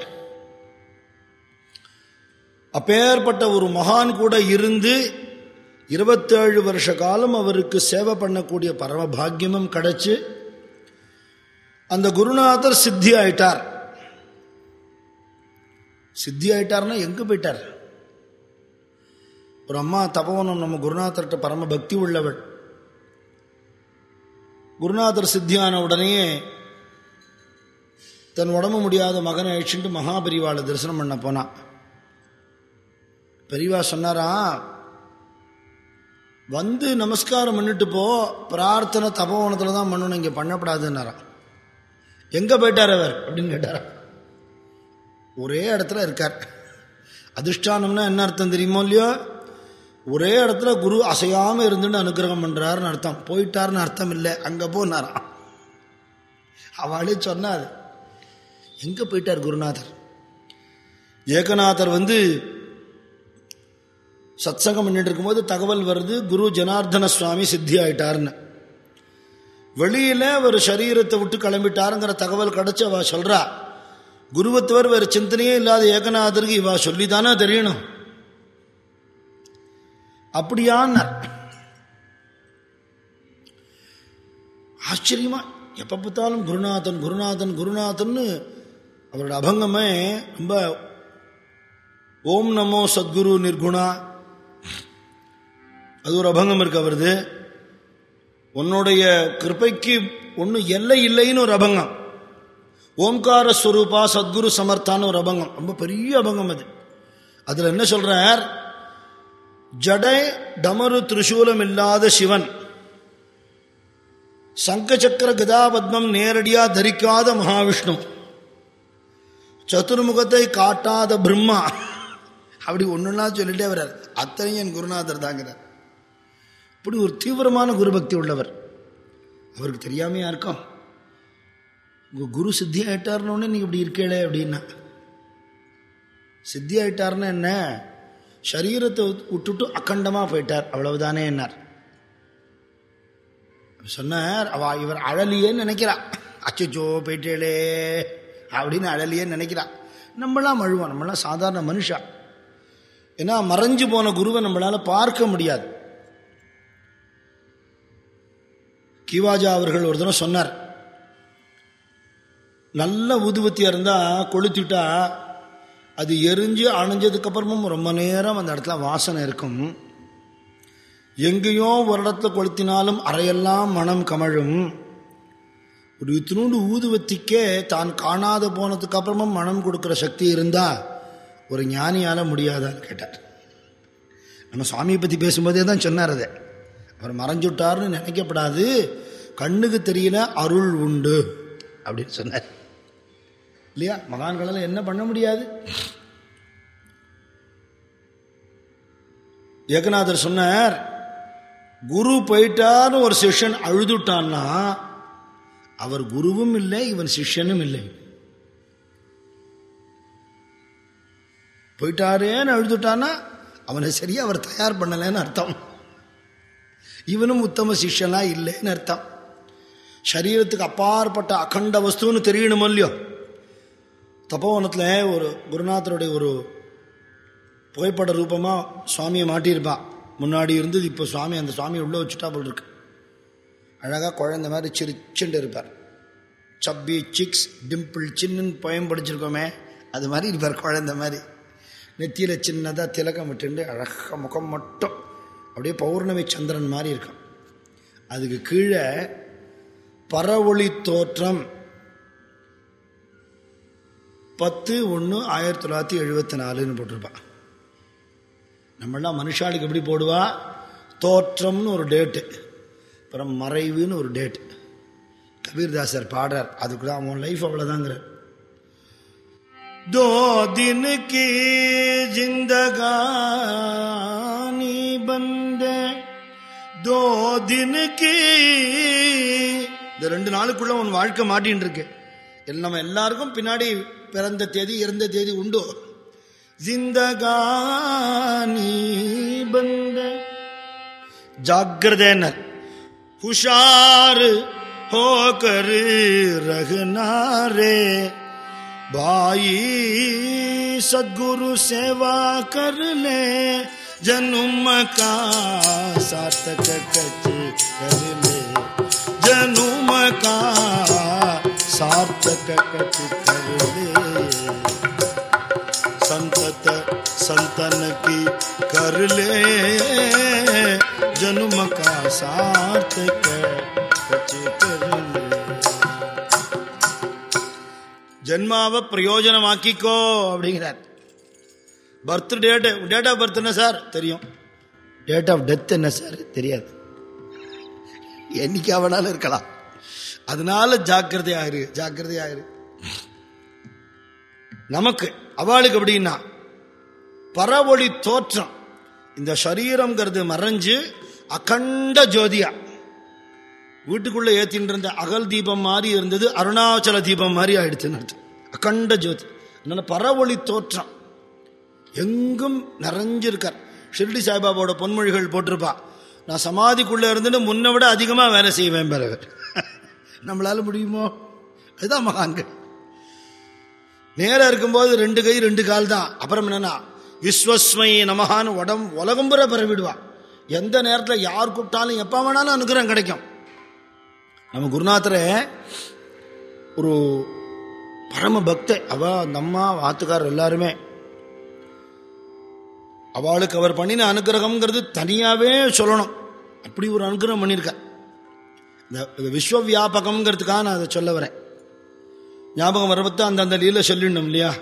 அப்பேற்பட்ட ஒரு மகான் கூட இருந்து இருபத்தேழு வருஷ காலம் அவருக்கு சேவை பண்ணக்கூடிய பரம பாக்கியமும் கிடைச்சு அந்த குருநாதர் சித்தி ஆயிட்டார். சித்தி ஆயிட்டார்னா எங்க போயிட்டார்? ஒரு அம்மா தபவனம் நம்ம குருநாதர்கிட்ட பரம பக்தி உள்ளவள். குருநாதர் சித்தியான உடனேயே தன் உடம்பு முடியாத மகனை அழிச்சுட்டு மகாபெரிவாளை தரிசனம் பண்ண போனான் பெரியவா சொன்னாரா வந்து நமஸ்காரம் பண்ணிட்டு போ பிரார்த்தனை தபோவனத்தில் தான் பண்ணணும் இங்கே பண்ணப்படாதுன்னாராம் எங்கே போயிட்டார் அவர்? அப்படின்னு கேட்டாரா. ஒரே இடத்துல இருக்கார். அதிஷ்டானம்னா என்ன அர்த்தம் தெரியுமோ இல்லையோ? ஒரே இடத்துல குரு அசையாம இருந்துன்னு அனுகிரகம் பண்றாருன்னு அர்த்தம். போயிட்டாருன்னு அர்த்தம் இல்லை. அங்க போனாராம். அவளே சொன்னார் எங்க போயிட்டார் குருநாதர்? ஏகநாதர் வந்து சத்சங்கம் பண்ணிட்டு இருக்கும்போது தகவல் வருது குரு ஜனார்தன சுவாமி சித்தி ஆயிட்டார்னு வெளியில ஒரு சரீரத்தை விட்டு கிளம்பிட்டாருங்கிற தகவல் கிடைச்சு அவ சொல்றா. குருவத்துவர் வேறு சிந்தனையே இல்லாத ஏகநாதருக்கு இவா சொல்லிதானே தெரியணும். அப்படியான்னார் ஆச்சரியமா எப்ப பார்த்தாலும் குருநாதன் குருநாதன் குருநாதன்னு அவரோட அபங்கமே ரொம்ப ஓம் நமோ சத்குரு நிர்குணா. அது ஒரு அபங்கம் இருக்கு அவரது. உன்னுடைய கிருப்பைக்கு ஒன்றும் எல்லை இல்லைன்னு ஒரு அபங்கம். ஓம்கார ஸ்வரூபா சத்குரு சமர்த்தான்னு ஒரு அபங்கம். ரொம்ப பெரிய அபங்கம் அது. அதில் என்ன சொல்றார்? ஜடை டமரு திரிசூலம் இல்லாத சிவன். சங்க சக்கர கதாபத்மம் நேரடியா தரிக்காத மகாவிஷ்ணு. சதுர்முகத்தை காட்டாத பிரம்மா. அப்படி ஒன்றுனா சொல்லிட்டே வர்றார். அத்தனையும் என் குருநாதர் தாங்கிறார். இப்படி ஒரு தீவிரமான குருபக்தி உள்ளவர். அவருக்கு தெரியாமையா இருக்கும் உங்கள் குரு சித்தி ஆயிட்டார்னு நீங்க இப்படி இருக்கேளே அப்படின்னா. சித்தி ஆயிட்டார்னு என்ன? சரீரத்தை விட்டுட்டு அக்கண்டமாக போயிட்டார். அவ்வளவுதானே என்னார். சொன்னார் அவ இவர் அழலியேன்னு நினைக்கிறா. அச்சோ போயிட்டேளே. அப்படின்னு அழலியேன்னு நினைக்கிறா. நம்மளாம் அழுவோம். நம்மளாம் சாதாரண மனுஷா. ஏன்னா மறைஞ்சு போன குருவை நம்மளால பார்க்க முடியாது. கிவாஜா அவர்கள் ஒரு தினம் சொன்னார் நல்ல ஊதுபத்தியாக இருந்தால் கொளுத்திட்டா அது எரிஞ்சு அணைஞ்சதுக்கப்புறமும் ரொம்ப நேரம் அந்த இடத்துல வாசனை இருக்கும். எங்கேயோ ஒரு இடத்துல கொளுத்தினாலும் அறையெல்லாம் மனம் கமழும். ஒரு இத்தினூண்டு ஊதுவத்திக்கே தான் காணாத போனதுக்கு அப்புறமும் மனம் கொடுக்குற சக்தி இருந்தா ஒரு ஞானியால முடியாதான்னு கேட்டார். நம்ம சுவாமியை பற்றி பேசும்போதே தான் சொன்னார் அதை. அவர் மறைஞ்சுட்டார்னு நினைக்கப்படாது. கண்ணுக்கு தெரியல அருள் உண்டு அப்படின்னு சொன்னார். இல்லையா? மகான்களால் என்ன பண்ண முடியாது? ஏகநாதர் சொன்னார் குரு போயிட்டான்னு ஒரு சிஷ்யன் அழுதுட்டான்னா அவர் குருவும் இல்லை இவன் சிஷ்யனும் இல்லை. போயிட்டாரேன்னு அழுதுட்டான்னா அவனை சரியா அவர் தயார் பண்ணலைன்னு அர்த்தம். இவனும் உத்தம சிஷ்யனா இல்லைன்னு அர்த்தம். சரீரத்துக்கு அப்பாற்பட்ட அகண்ட வஸ்துன்னு தெரியணும் இல்லையோ? தப்போவனத்தில் ஒரு குருநாதருடைய ஒரு புகைப்பட ரூபமாக சுவாமியை மாட்டியிருப்பான் முன்னாடி இருந்தது இப்போ சுவாமி அந்த சுவாமியை உள்ளே வச்சுட்டா போல் இருக்கு. அழகாக குழந்த மாதிரி சிரிச்சுட்டு இருப்பார். சப்பி சிக்ஸ் டிம்பிள் சின்னு பயம் படிச்சிருக்கோமே அது மாதிரி இருப்பார் குழந்த மாதிரி. நெத்தியில் சின்னதாக திலகம் விட்டுண்டு அழகாக முகம் மட்டும் அப்படியே பௌர்ணமி சந்திரன் மாதிரி இருக்கும். அதுக்கு கீழே பரவொளி தோற்றம் பத்து ஒன்று ஆயிரத்தி தொள்ளாயிரத்தி எழுபத்தி நாலுன்னு போட்டிருப்பான் நம்மளாம் மனுஷாளுக்கு எப்படி போடுவா தோற்றம்னு ஒரு டேட்டு அப்புறம் மறைவுன்னு ஒரு டேட்டு கபீர்தாசர் பாடுறார் அதுக்கு தான் அவன் லைஃப் அவ்வளோதாங்கிறார் दो दिन की जिंदगानी बंदे दो दिन की இந்த ரெண்டு நாளுக்குள்ள உன் வாழ்க்கை மாட்டின்னு இருக்கு எல்லாம் நம்ம எல்லாருக்கும் பின்னாடி பிறந்த தேதி இறந்த தேதி உண்டு ஜிந்தகானி பந்த ஜாகிரதேனர் हुशार होकर रखना रे भाई सदगुरु सेवा कर ले जन्म का सार्थक कच कर ले जन्म का सार्थक कच कर ले संतत संतन की कर ले जन्म का सार्थक कच कर ले ஜென்மாவை பிரயோஜனமாக்கிக்கோ அப்படிங்கிறார் birth date date of birth என்ன சார் தெரியும் டேட் ஆஃப் டெத் என்ன சார் தெரியாது என்னைக்கு அவனாலும் இருக்கலாம் அதனால ஜாக்கிரதையாயிரு ஜாக்கிரதையாயிரு. நமக்கு அவளுக்கு எப்படின்னா பரவொளி தோற்றம். இந்த சரீரம்ங்கிறது மறைஞ்சு அகண்ட ஜோதியா. வீட்டுக்குள்ள ஏத்தின்னு இருந்த அகல் தீபம் மாதிரி இருந்தது அருணாச்சல தீபம் மாதிரி ஆயிடுச்சுன்னு அர்த்தம். அகண்ட ஜோதி. அதனால பரவொளி தோற்றம். எங்கும் நிறைஞ்சிருக்கார். ஷிர்டி சாய்பாபாவோட பொன்மொழிகள் போட்டிருப்பா. நான் சமாதிக்குள்ள இருந்துட்டு முன்ன விட அதிகமா வேலை செய்வேன் பிறகு நம்மளால முடியுமோ? அதுதான் மகான்கள். நேரம் இருக்கும்போது ரெண்டு கை ரெண்டு கால் தான். அப்புறம் என்னன்னா விஸ்வஸ்மை நமகான்னு உடம் உலகம்புற பரவிடுவான் எந்த நேரத்தில் யார் கூப்பிட்டாலும் எப்போ வேணாலும் அனுகிரகம் கிடைக்கும். நம்ம குருநாதரே ஒரு பரம பக்தை அவ அந்த அம்மா வாத்துக்காரர் எல்லாருமே. அவளுக்கு அவர் பண்ணின அனுகிரகம்ங்கிறது தனியாகவே சொல்லணும். அப்படி ஒரு அனுகிரகம் பண்ணியிருக்கார் இந்த விஸ்வ வியாபகம்ங்கிறதுக்காக நான் அதை சொல்ல வரேன். ஞாபகம் வரப்பத்து அந்தந்த லீல சொல்லிடணும் இல்லையா?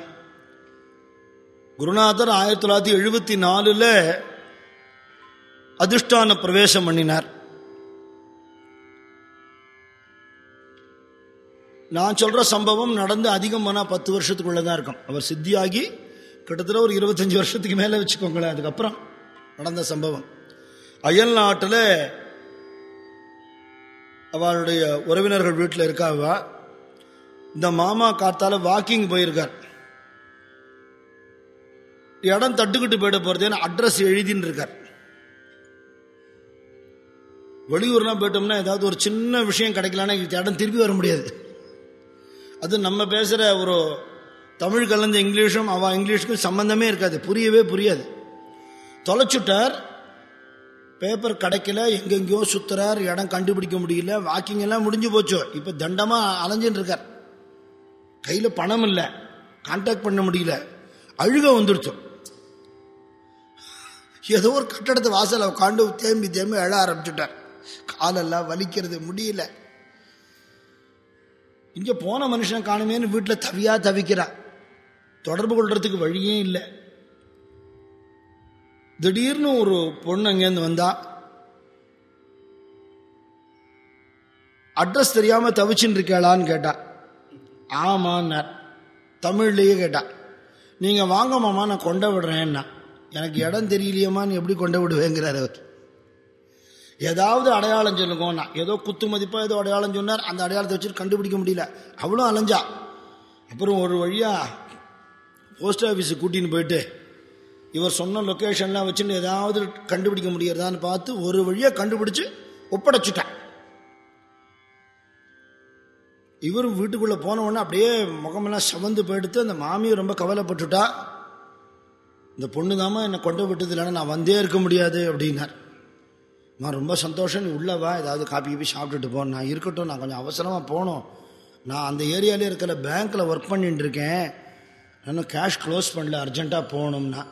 குருநாதர் ஆயிரத்தி தொள்ளாயிரத்தி எழுபத்தி நாலில் அதிர்ஷ்டான பிரவேசம் பண்ணினார். நான் சொல்ற சம்பவம் நடந்து அதிகம் போனா பத்து வருஷத்துக்குள்ளே தான் இருக்கும். அவர் சித்தியாகி கிட்டத்தட்ட ஒரு இருபத்தஞ்சு வருஷத்துக்கு மேலே வச்சுக்கோங்களேன் அதுக்கப்புறம் நடந்த சம்பவம். அயல் நாட்டில் அவளுடைய உறவினர்கள் வீட்டில் இருக்காவா? இந்த மாமா காத்தால வாக்கிங் போயிருக்கார். இடம் தட்டுக்கிட்டு போயிட போறதுன்னு அட்ரஸ் எழுதின்னு இருக்கார். வெளியூர்லாம் போயிட்டோம்னா ஏதாவது ஒரு சின்ன விஷயம் கிடைக்கலன்னா இடம் திருப்பி வர முடியாது. அது நம்ம பேசுகிற ஒரு தமிழ் கலந்த இங்கிலீஷும் அவள் இங்கிலீஷுக்கும் சம்பந்தமே இருக்காது. புரியவே புரியாது. தொலைச்சுட்டார். பேப்பர் கிடைக்கல எங்கெங்கேயோ சுத்துறார் இடம் கண்டுபிடிக்க முடியல வாக்கிங் எல்லாம் முடிஞ்சு போச்சு. இப்போ தண்டமா அலைஞ்சுட்டு இருக்கார். கையில் பணம் இல்லை கான்டாக்ட் பண்ண முடியல. அழுக வந்துடுச்சு ஏதோ ஒரு கட்டடத்தை வாசல உட்காந்து தேம்பி தேம்பி அழ ஆரம்பிச்சுட்டார். காலெல்லாம் வலிக்கிறது முடியல. இங்க போன மனுஷன் காணுமேன்னு வீட்டில் தவியா தவிக்கிறான் தொடர்பு கொள்றதுக்கு வழியே இல்லை. திடீர்னு ஒரு பொண்ணு அங்கேருந்து வந்தா அட்ரஸ் தெரியாம தவிச்சுன்னு இருக்கலான்னு கேட்டா ஆமான்னார். தமிழ்லேயே கேட்டா நீங்க வாங்க மாமா நான் கொண்ட விடுறேன்னா எனக்கு இடம் தெரியலையம்மா நீ எப்படி கொண்ட விடுவேங்கிறார் அவர். ஏதாவது அடையாளம் சொல்லுங்கண்ணா ஏதோ குத்து மதிப்பாக ஏதோ அடையாளம் சொன்னார் அந்த அடையாளத்தை வச்சுட்டு கண்டுபிடிக்க முடியல. அவளும் அலைஞ்சா. அப்புறம் ஒரு வழியாக போஸ்ட் ஆஃபீஸுக்கு கூட்டின்னு போயிட்டு இவர் சொன்ன லொக்கேஷன்லாம் வச்சுன்னு ஏதாவது கண்டுபிடிக்க முடியறதான்னு பார்த்து ஒரு வழியாக கண்டுபிடிச்சு ஒப்படைச்சுட்டான் இவரும் வீட்டுக்குள்ளே போன உடனே அப்படியே முகமெல்லாம் சவந்து போயிடுத்து அந்த மாமியும் ரொம்ப கவலைப்பட்டுட்டா. இந்த பொண்ணு தாமா என்னை கொண்டு விட்டது இல்லைன்னா நான் வந்தே இருக்க முடியாது அப்படின்னார். நான் ரொம்ப சந்தோஷம் நீ உள்ள ஏதாவது காப்பி கீப்பி சாப்பிட்டுட்டு போன நான் இருக்கட்டும் நான் கொஞ்சம் அவசரமாக போகணும். நான் அந்த ஏரியாலே இருக்கிற பேங்க்கில் ஒர்க் பண்ணிட்டு இருக்கேன். கேஷ் க்ளோஸ் பண்ணல அர்ஜென்ட்டாக போகணும்னா.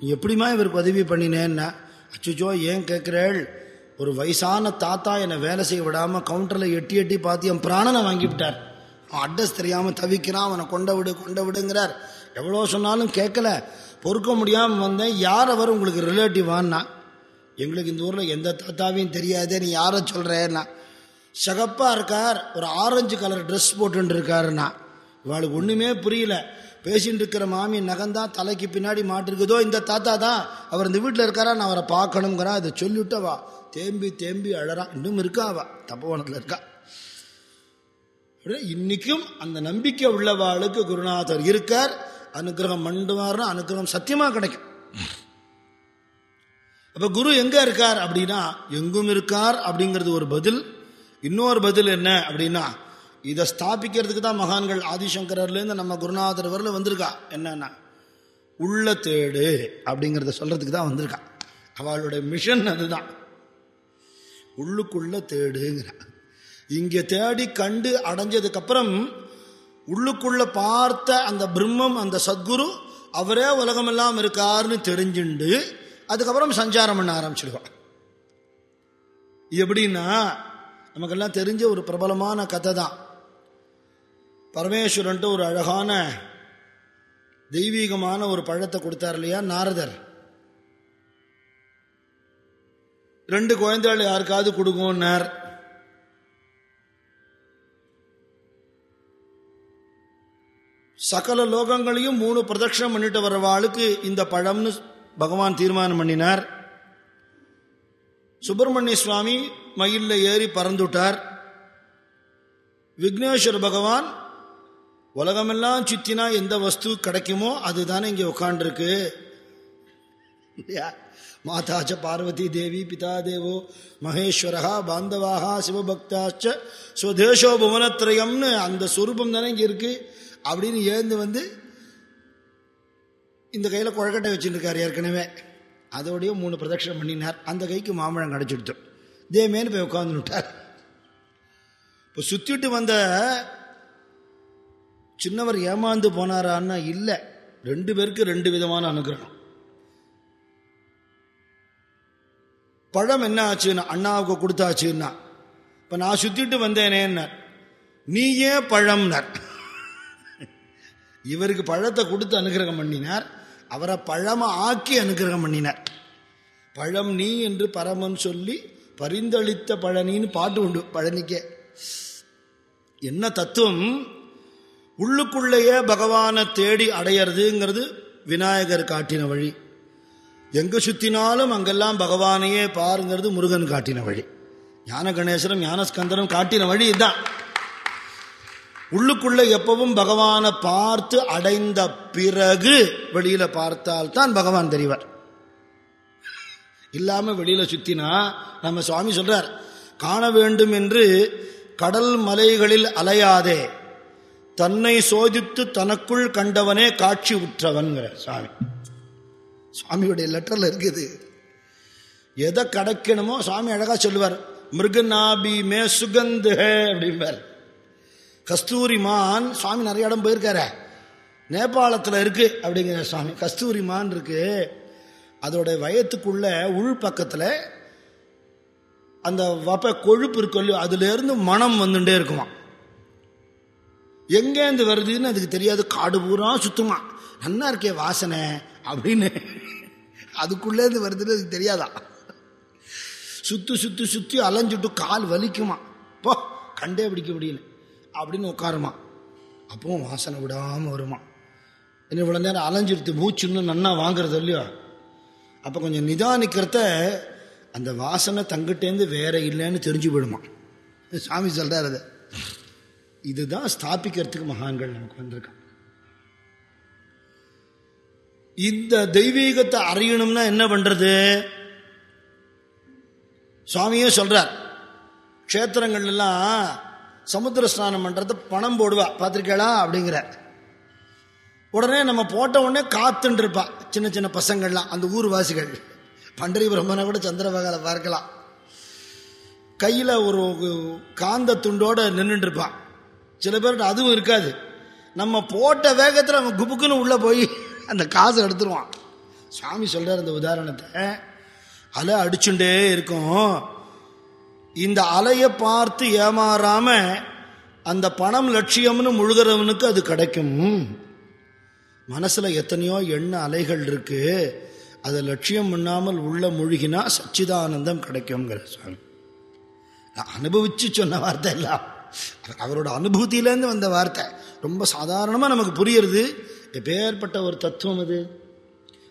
நீ எப்படிமா இவருக்கு பதவி பண்ணினேன்னா? அச்சுச்சோ ஏன் கேட்குறேள் ஒரு வயசான தாத்தா என்னை வேலை செய்ய விடாமல் கவுண்டரில் எட்டி எட்டி பார்த்து என் பிராணனை வாங்கி விட்டார். அவன் அட்ரஸ் தெரியாமல் தவிக்கிறான் அவனை கொண்ட விடு கொண்ட விடுங்கிறார். எவ்வளோ சொன்னாலும் கேட்கல. பொறுக்க முடியாமல் வந்தேன். யார் அவர் உங்களுக்கு ரிலேட்டிவான்னா எங்களுக்கு இந்த ஊரில் எந்த தாத்தாவையும் தெரியாதே நீ யாரை சொல்கிறேன்னா சகப்பாக இருக்கார் ஒரு ஆரஞ்சு கலர் ட்ரெஸ் போட்டுட்டு இவளுக்கு இவாளுக்கு ஒன்றுமே புரியல. பேசிட்டு இருக்கிற மாமி நகந்தான் தலைக்கு பின்னாடி மாட்டிருக்குதோ இந்த தாத்தா தான் அவர் இந்த வீட்டில் இருக்காரா? நான் அவரை பார்க்கணுங்கிறா அதை சொல்லிவிட்டவா. தேம்பி தேம்பி அழறா. இன்னும் இருக்கா அவ? தப்பவனத்தில் இருக்கா? இன்னைக்கும் அந்த நம்பிக்கை உள்ளவாளுக்கு குருநாதர் இருக்கார். அனுகிரகம் மண்டுவார்னா அனுகிரகம் சத்தியமாக கிடைக்கும். அப்ப குரு எங்க இருக்கார் அப்படின்னா எங்கும் இருக்கார் அப்படிங்கிறது ஒரு பதில். இன்னொரு பதில் என்ன அப்படின்னா இதை ஸ்தாபிக்கிறதுக்கு தான் மகான்கள் ஆதிசங்கரர்லேருந்து நம்ம குருநாதர் வரல வந்திருக்கா? என்னன்னா உள்ள தேடு அப்படிங்கிறத சொல்கிறதுக்கு தான் வந்திருக்கா. அவளுடைய மிஷன் அதுதான். உள்ளுக்குள்ள தேடுங்கிற. இங்கே தேடி கண்டு அடைஞ்சதுக்கப்புறம் உள்ளுக்குள்ள பார்த்த அந்த பிரம்மம் அந்த சத்குரு அவரே உலகமெல்லாம் இருக்காருன்னு தெரிஞ்சுண்டு அதுக்கப்புறம் சஞ்சாரம் பண்ண ஆரம்பிச்சிடுவான். எப்படின்னா நமக்கெல்லாம் தெரிஞ்ச ஒரு பிரபலமான கதை தான். பரமேஸ்வரன்ட்டு ஒரு அழகான தெய்வீகமான ஒரு பழத்தை கொடுத்தார் இல்லையா? நாரதர். ரெண்டு குழந்தைகள் யாருக்காவது கொடுக்கும்னார் சகல லோகங்களையும் மூணு பிரதட்சணம் பண்ணிட்டு வரவாளுக்கு இந்த பழம்னு பகவான் தீர்மானம் பண்ணினார். சுப்பிரமணிய சுவாமி மயிலில் ஏறி பறந்துட்டார். விக்னேஸ்வர் பகவான் உலகமெல்லாம் சுத்தினா எந்த வஸ்து கிடைக்குமோ அதுதானே இங்கே உட்காண்டிருக்கு இல்லையா? மாதாச்ச பார்வதி தேவி பிதா தேவோ மகேஸ்வரா பாந்தவாகா சிவபக்தாச்ச ஸ்வதேசோ புவனத்ரயம்னு அந்த சுரூபம் தானே இங்கே இருக்கு. அப்படின்னு ஏந்து வந்து இந்த கையில் குழக்கட்டை வச்சுருக்கார் ஏற்கனவே. அதோடய மூணு பிரதட்சணம் பண்ணினார். அந்த கைக்கு மாம்பழம் கிடச்சிடுத்தோம் தேமேன்னு போய் உட்காந்துட்டார் இப்போ சுத்திட்டு வந்த சின்னவர் ஏமாந்து போனாரான்னா இல்லை. ரெண்டு பேருக்கு ரெண்டு விதமான அனுகிரகம். பழம் என்ன ஆச்சுன்னா அண்ணாவுக்கு கொடுத்தாச்சுன்னா இப்போ நான் சுத்திட்டு வந்தேனேன்னார். நீ ஏன் பழம்னார். இவருக்கு பழத்தை கொடுத்து அனுகிரகம் பண்ணினார். அவரை பழமா ஆக்கி அனுகிரகம் பண்ணினார். பழம் நீ என்று பரமன் சொல்லி பரிந்தளித்த பழனின்னு பாட்டு உண்டு பழனிக்கே. என்ன தத்துவம்? உள்ளுக்குள்ளேயே பகவானை தேடி அடையிறதுங்கிறது விநாயகர் காட்டின வழி. எங்கு சுத்தினாலும் அங்கெல்லாம் பகவானையே பாருங்கிறது முருகன் காட்டின வழி. ஞான கணேசரும் ஞானஸ்கந்தரும் காட்டின வழி இதுதான். உள்ளுக்குள்ள எப்பவும் பகவானை பார்த்து அடைந்த பிறகு வெளியில பார்த்தால் தான் பகவான் தெரிவார். இல்லாம வெளியில சுத்தினா நம்ம சுவாமி சொல்றார் காண வேண்டும் என்று கடல் மலைகளில் அலையாதே. தன்னை சோதித்து தனக்குள் கண்டவனே காட்சி உற்றவன் சாமி. சுவாமியுடைய லெட்டர்ல இருக்குது. எதை கிடைக்கணுமோ சுவாமி அழகா சொல்லுவார். மிருகநாபி மே சுகந்து அப்படிம்பார். கஸ்தூரிமான் சுவாமி நிறைய இடம் போயிருக்காரு. நேபாளத்தில் இருக்கு அப்படிங்கிற சுவாமி கஸ்தூரிமான் இருக்கு. அதோட வயத்துக்குள்ள உள் பக்கத்தில் அந்த வப்ப கொழுப்பு இருக்கு அதுலேருந்து அதுல இருந்து மனம் வந்துட்டே இருக்குமா எங்கேருந்து வருதுன்னு அதுக்கு தெரியாது. காடு பூரா சுத்துமா. நல்லா இருக்கே வாசனை அப்படின்னு அதுக்குள்ளேருந்து வருதுன்னு அதுக்கு தெரியாதா? சுத்து சுத்து சுத்தி அலைஞ்சுட்டு கால் வலிக்குமா. போ கண்டே பிடிக்க முடியல அப்படின்னு உட்காருமா. அப்பவும் வாசனை விடாம வருமா. இன்னும் இவ்வளோ நேரம் அலைஞ்சிருத்து மூச்சு இன்னும் நன்னா வாங்குறது இல்லையோ? அப்போ கொஞ்சம் நிதானிக்கிறத அந்த வாசனை தங்கிட்டேந்து வேற இல்லைன்னு தெரிஞ்சு போயிடுமா. சாமி சொல்றாரு அதை. இதுதான் ஸ்தாபிக்கிறதுக்கு மகான்கள் நமக்கு வந்திருக்காங்க. இந்த தெய்வீகத்தை அறியணும்னா என்ன பண்றது? சுவாமியே சொல்றார் க்ஷேத்திரங்கள் எல்லாம் சமுத்திர ஸ்நானம் பண்றது பணம் போடுவா பார்த்திருக்கேளா அப்படிங்கிற உடனே நம்ம போட்ட உடனே காத்துட்டு இருப்பா சின்ன சின்ன பசங்கள்லாம் அந்த ஊர்வாசிகள். பண்டரி பிரம்மனை கூட சந்திரபாகால பார்க்கலாம். கையில் ஒரு காந்த துண்டோட நின்றுட்டு இருப்பான் சில பேர்கிட்ட அதுவும் இருக்காது. நம்ம போட்ட வேகத்தில் அவன் குபுக்குன்னு உள்ளே போய் அந்த காசை எடுத்துருவான். சுவாமி சொல்கிறார் அந்த உதாரணத்தை. அலை அடிச்சுட்டே இருக்கும். இந்த அலையை பார்த்து ஏமாறாம அந்த பணம் லட்சியம்னு முழுகிறவனுக்கு அது கிடைக்கும். மனசில் எத்தனையோ எண்ண அலைகள் இருக்கு. அதை லட்சியம் பண்ணாமல் உள்ள முழுகினா சச்சிதானந்தம் கிடைக்குங்கிற சுவாமி. நான் அனுபவிச்சு சொன்ன வார்த்தை எல்லாம். அவரோட அனுபூதியிலேருந்து வந்த வார்த்தை. ரொம்ப சாதாரணமாக நமக்கு புரியுறது. எப்பேற்பட்ட ஒரு தத்துவம் அது?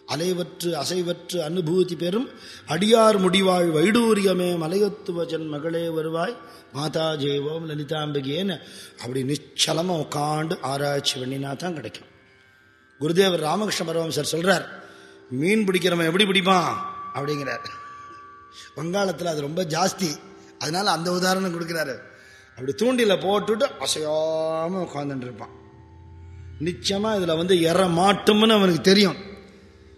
அலைவற்று அசைவற்று அனுபூதி பெறும் அடியார் முடிவாழ் வைடூரியமே மலையத்துவ ஜன் மகளே வருவாய் மாதா ஜெய்வோம் லலிதாம்பிகேன்னு அப்படி நிச்சலமாக உட்காண்டு ஆராய்ச்சி பண்ணினா தான் கிடைக்கும். குருதேவர் ராமகிருஷ்ண பரமசர் சொல்றார் மீன் பிடிக்கிறவன் எப்படி பிடிப்பான்? அப்படிங்கிறார். வங்காளத்தில் அது ரொம்ப ஜாஸ்தி. அதனால அந்த உதாரணம் கொடுக்குறாரு. அப்படி தூண்டில போட்டுட்டு அசையாம உட்காந்துட்டு இருப்பான் நிச்சயமா இதுல வந்து எற மாட்டும்னு அவனுக்கு தெரியும்.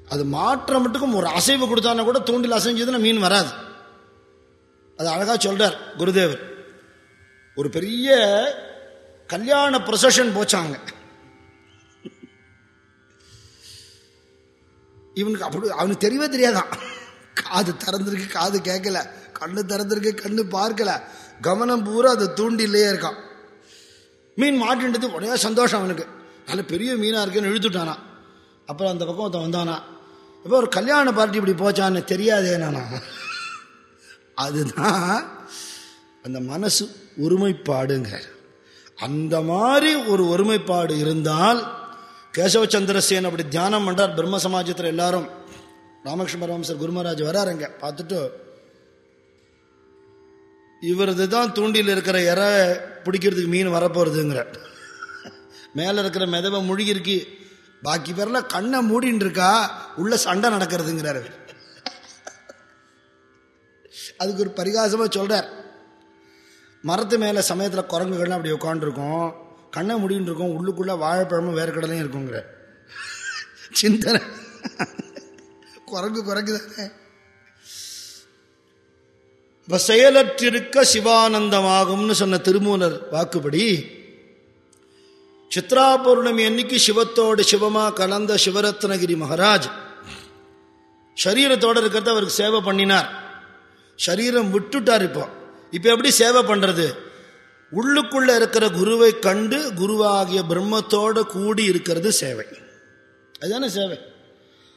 அது மாற்ற மட்டுக்கும் ஒரு அசைவு கொடுத்தானா கூட தூண்டில் அசைஞ்சதுன்னா மீன் வராது. அது அழகா சொல்றார் குருதேவர். ஒரு பெரிய கல்யாண ப்ரொசஷன் போச்சாங்க. இவனுக்கு அப்படி அவனுக்கு தெரியவே தெரியாதான். காது திறந்திருக்கு காது கேட்கல. கண்ணு திறந்திருக்கு கண்ணு பார்க்கல. கவனம் பூரா அது தூண்டிலேயே இருக்கான். மீன் மாட்டின்றது உடனே சந்தோஷம் அவனுக்கு. நல்ல பெரிய மீனாக இருக்குன்னு இழுத்துட்டானா. அப்புறம் அந்த பக்கம் ஒருத்தன் வந்தானா. இப்போ ஒரு கல்யாண பார்ட்டி இப்படி போச்சான்னு தெரியாதே நானா. அதுதான் அந்த மனசு ஒருமைப்பாடுங்க. அந்த மாதிரி ஒரு ஒருமைப்பாடு இருந்தால் கேசவச்சந்திரசேன் அப்படி தியானம் பண்ணுறார் பிரம்ம சமாஜத்தில் எல்லாரும். ராமகிருஷ்ண பரமசர் குருமராஜ் வராருங்க. பார்த்துட்டு இவரது தான் தூண்டில் இருக்கிற இற பிடிக்கிறதுக்கு மீன் வரப்போறதுங்கிற. மேல இருக்கிற மெதவை முழுகி பாக்கி பேர்லாம் கண்ணை மூடின்னு இருக்கா உள்ள சண்டை நடக்கிறதுங்கிறாரு அதுக்கு ஒரு பரிகாசமா சொல்றார். மரத்து மேல சமயத்துல குரங்குகள்லாம் அப்படி உட்காந்துருக்கும் கண்ணை முடின்னு இருக்கும் உள்ளுக்குள்ள வாழைப்பழமும் வேறு கடலையும் இருக்குங்கிற. சிந்தனை. குரங்கு குரங்கு தானே இப்ப செயலற்றிருக்க சிவானந்தமாகும்னு சொன்ன திருமூலர் வாக்குப்படி சித்ரா பௌர்ணமி அன்னைக்கு சிவத்தோடு சிவமா கலந்த சிவரத்னகிரி மகாராஜ் சரீரத்தோட இருக்கிறத அவருக்கு சேவை பண்ணினார். சரீரம் விட்டுட்டார் இப்போ. இப்ப எப்படி சேவை பண்றது? உள்ளுக்குள்ள இருக்கிற குருவை கண்டு குருவாகிய பிரம்மத்தோட கூடி இருக்கிறது சேவை. அதுதானே சேவை.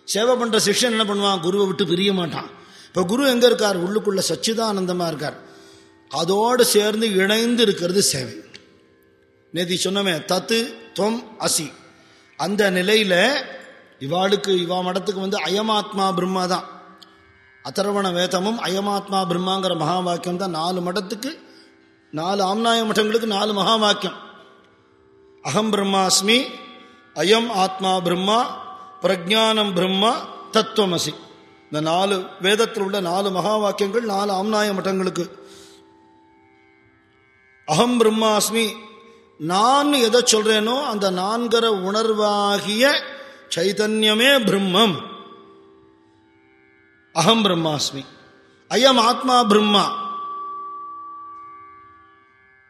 சேவை பண்ற சிஷ்யன் என்ன பண்ணுவான்? குருவை விட்டு பிரிய மாட்டான். இப்போ குரு எங்கே இருக்கார்? உள்ளுக்குள்ள சச்சிதானந்தமாக இருக்கார். அதோடு சேர்ந்து இணைந்து இருக்கிறது சேவை. நேதி சொன்னமே தத்து தொம் அசி. அந்த நிலையில் இவாளுக்கு இவா மடத்துக்கு வந்து அயமாத்மா பிரம்மா தான். அதர்வண வேதமும் அயமாத்மா பிரம்மாங்கிற மகா வாக்கியம் தான் நாலு மடத்துக்கு நாலு ஆம்நாய மட்டங்களுக்கு நாலு மகா வாக்கியம் அகம் பிரம்மாஸ்மி அயம் ஆத்மா பிரம்மா பிரஜானம் பிரம்மா தத்துவமசி இந்த நாலு வேதத்தில் உள்ள நாலு மகா வாக்கியங்கள் நாலு ஆம்நாய மட்டங்களுக்கு. அகம் பிரம்மாஸ்மி நான் எதை சொல்றேனோ அந்த நான்கர உணர்வாகிய சைதன்யமே பிரம்மம். அகம் பிரம்மாஸ்மி. ஐயம் ஆத்மா பிரம்மா.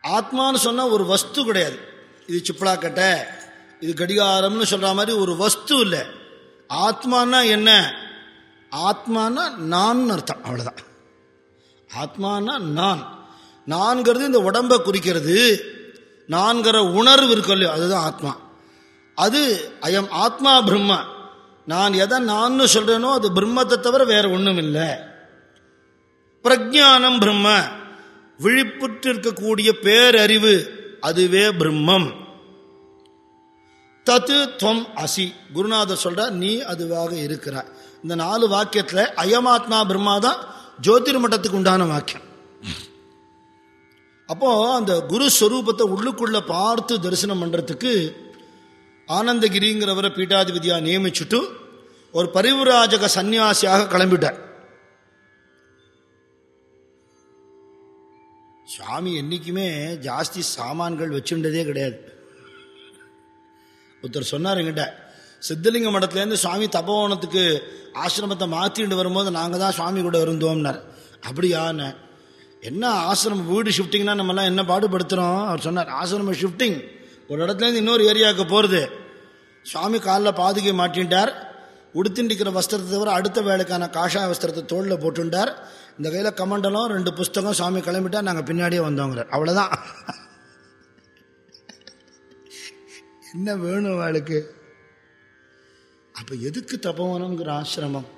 ஆத்மான்னு சொன்னா ஒரு வஸ்து கிடையாது. இது சிப்பலாக்கட்டை இது கடிகாரம்னு சொல்ற மாதிரி ஒரு வஸ்து இல்லை. ஆத்மானா என்ன? ஆத்மானா நான் அர்த்தம் அவ்வளவுதான். ஆத்மானா நான். நான்கிறது இந்த உடம்பை குறிக்கிறது. நான்கிற உணர்வு இருக்கு இல்லையோ அதுதான் ஆத்மா. அது அயம் ஆத்மா பிரம்ம. நான் எதை நான் சொல்றேனோ அது பிரம்மத்தை தவிர வேற ஒன்றும் இல்லை. பிரஜானம் பிரம்ம. விழிப்புற்று இருக்கக்கூடிய பேரறிவு அதுவே பிரம்மம். தத்து துவம் அசி. குருநாதர் சொல்ற நீ அதுவாக இருக்கிறாய். இந்த நாலு வாக்கியத்தில் அயமாத்மா பிரம்மா தான் ஜோதிர் மட்டத்துக்கு உண்டான வாக்கியம். அப்போ அந்த குரு ஸ்வரூபத்தை உள்ளுக்குள்ள பார்த்து தரிசனம் பண்றதுக்கு ஆனந்தகிரிங்கிறவரை பீட்டாதிபதியா நியமிச்சுட்டு ஒரு பரிவுராஜக சன்னியாசியாக கிளம்பிட்டார். சுவாமி என்னைக்குமே ஜாஸ்தி சாமான்கள் வச்சுட்டதே கிடையாது. ஒருத்தர் சொன்னார் எங்கிட்ட சித்தலிங்க மடத்துலேருந்து சுவாமி தபோவனத்துக்கு ஆசிரமத்தை மாற்றிட்டு வரும்போது நாங்கள் தான் சுவாமி கூட இருந்தோம்னார். அப்படியான்னு என்ன ஆசிரமம் வீடு ஷிஃப்டிங்னா நம்மலாம் என்ன பாடுபடுத்துகிறோம் அவர் சொன்னார் ஆசிரமம் ஷிஃப்டிங் ஒரு இடத்துலேருந்து இன்னொரு ஏரியாவுக்கு போகிறது சுவாமி காலில் பாதுகை மாட்டின்ட்டார் உடுத்திண்டிக்கிற வஸ்திரத்தை தவிர அடுத்த வேலைக்கான காஷாய வஸ்திரத்தை தோளில் போட்டுண்டார். இந்த கையில் கமண்டலம் ரெண்டு புஸ்தகம் சுவாமி கிளம்பிட்டா நாங்கள் பின்னாடியே வந்தோங்கிறார். அவ்வளோதான் [laughs] என்ன வேணும் அவளுக்கு? அப்ப எதுக்கு தபோவனம்ங்கிற ஆசிரமம்?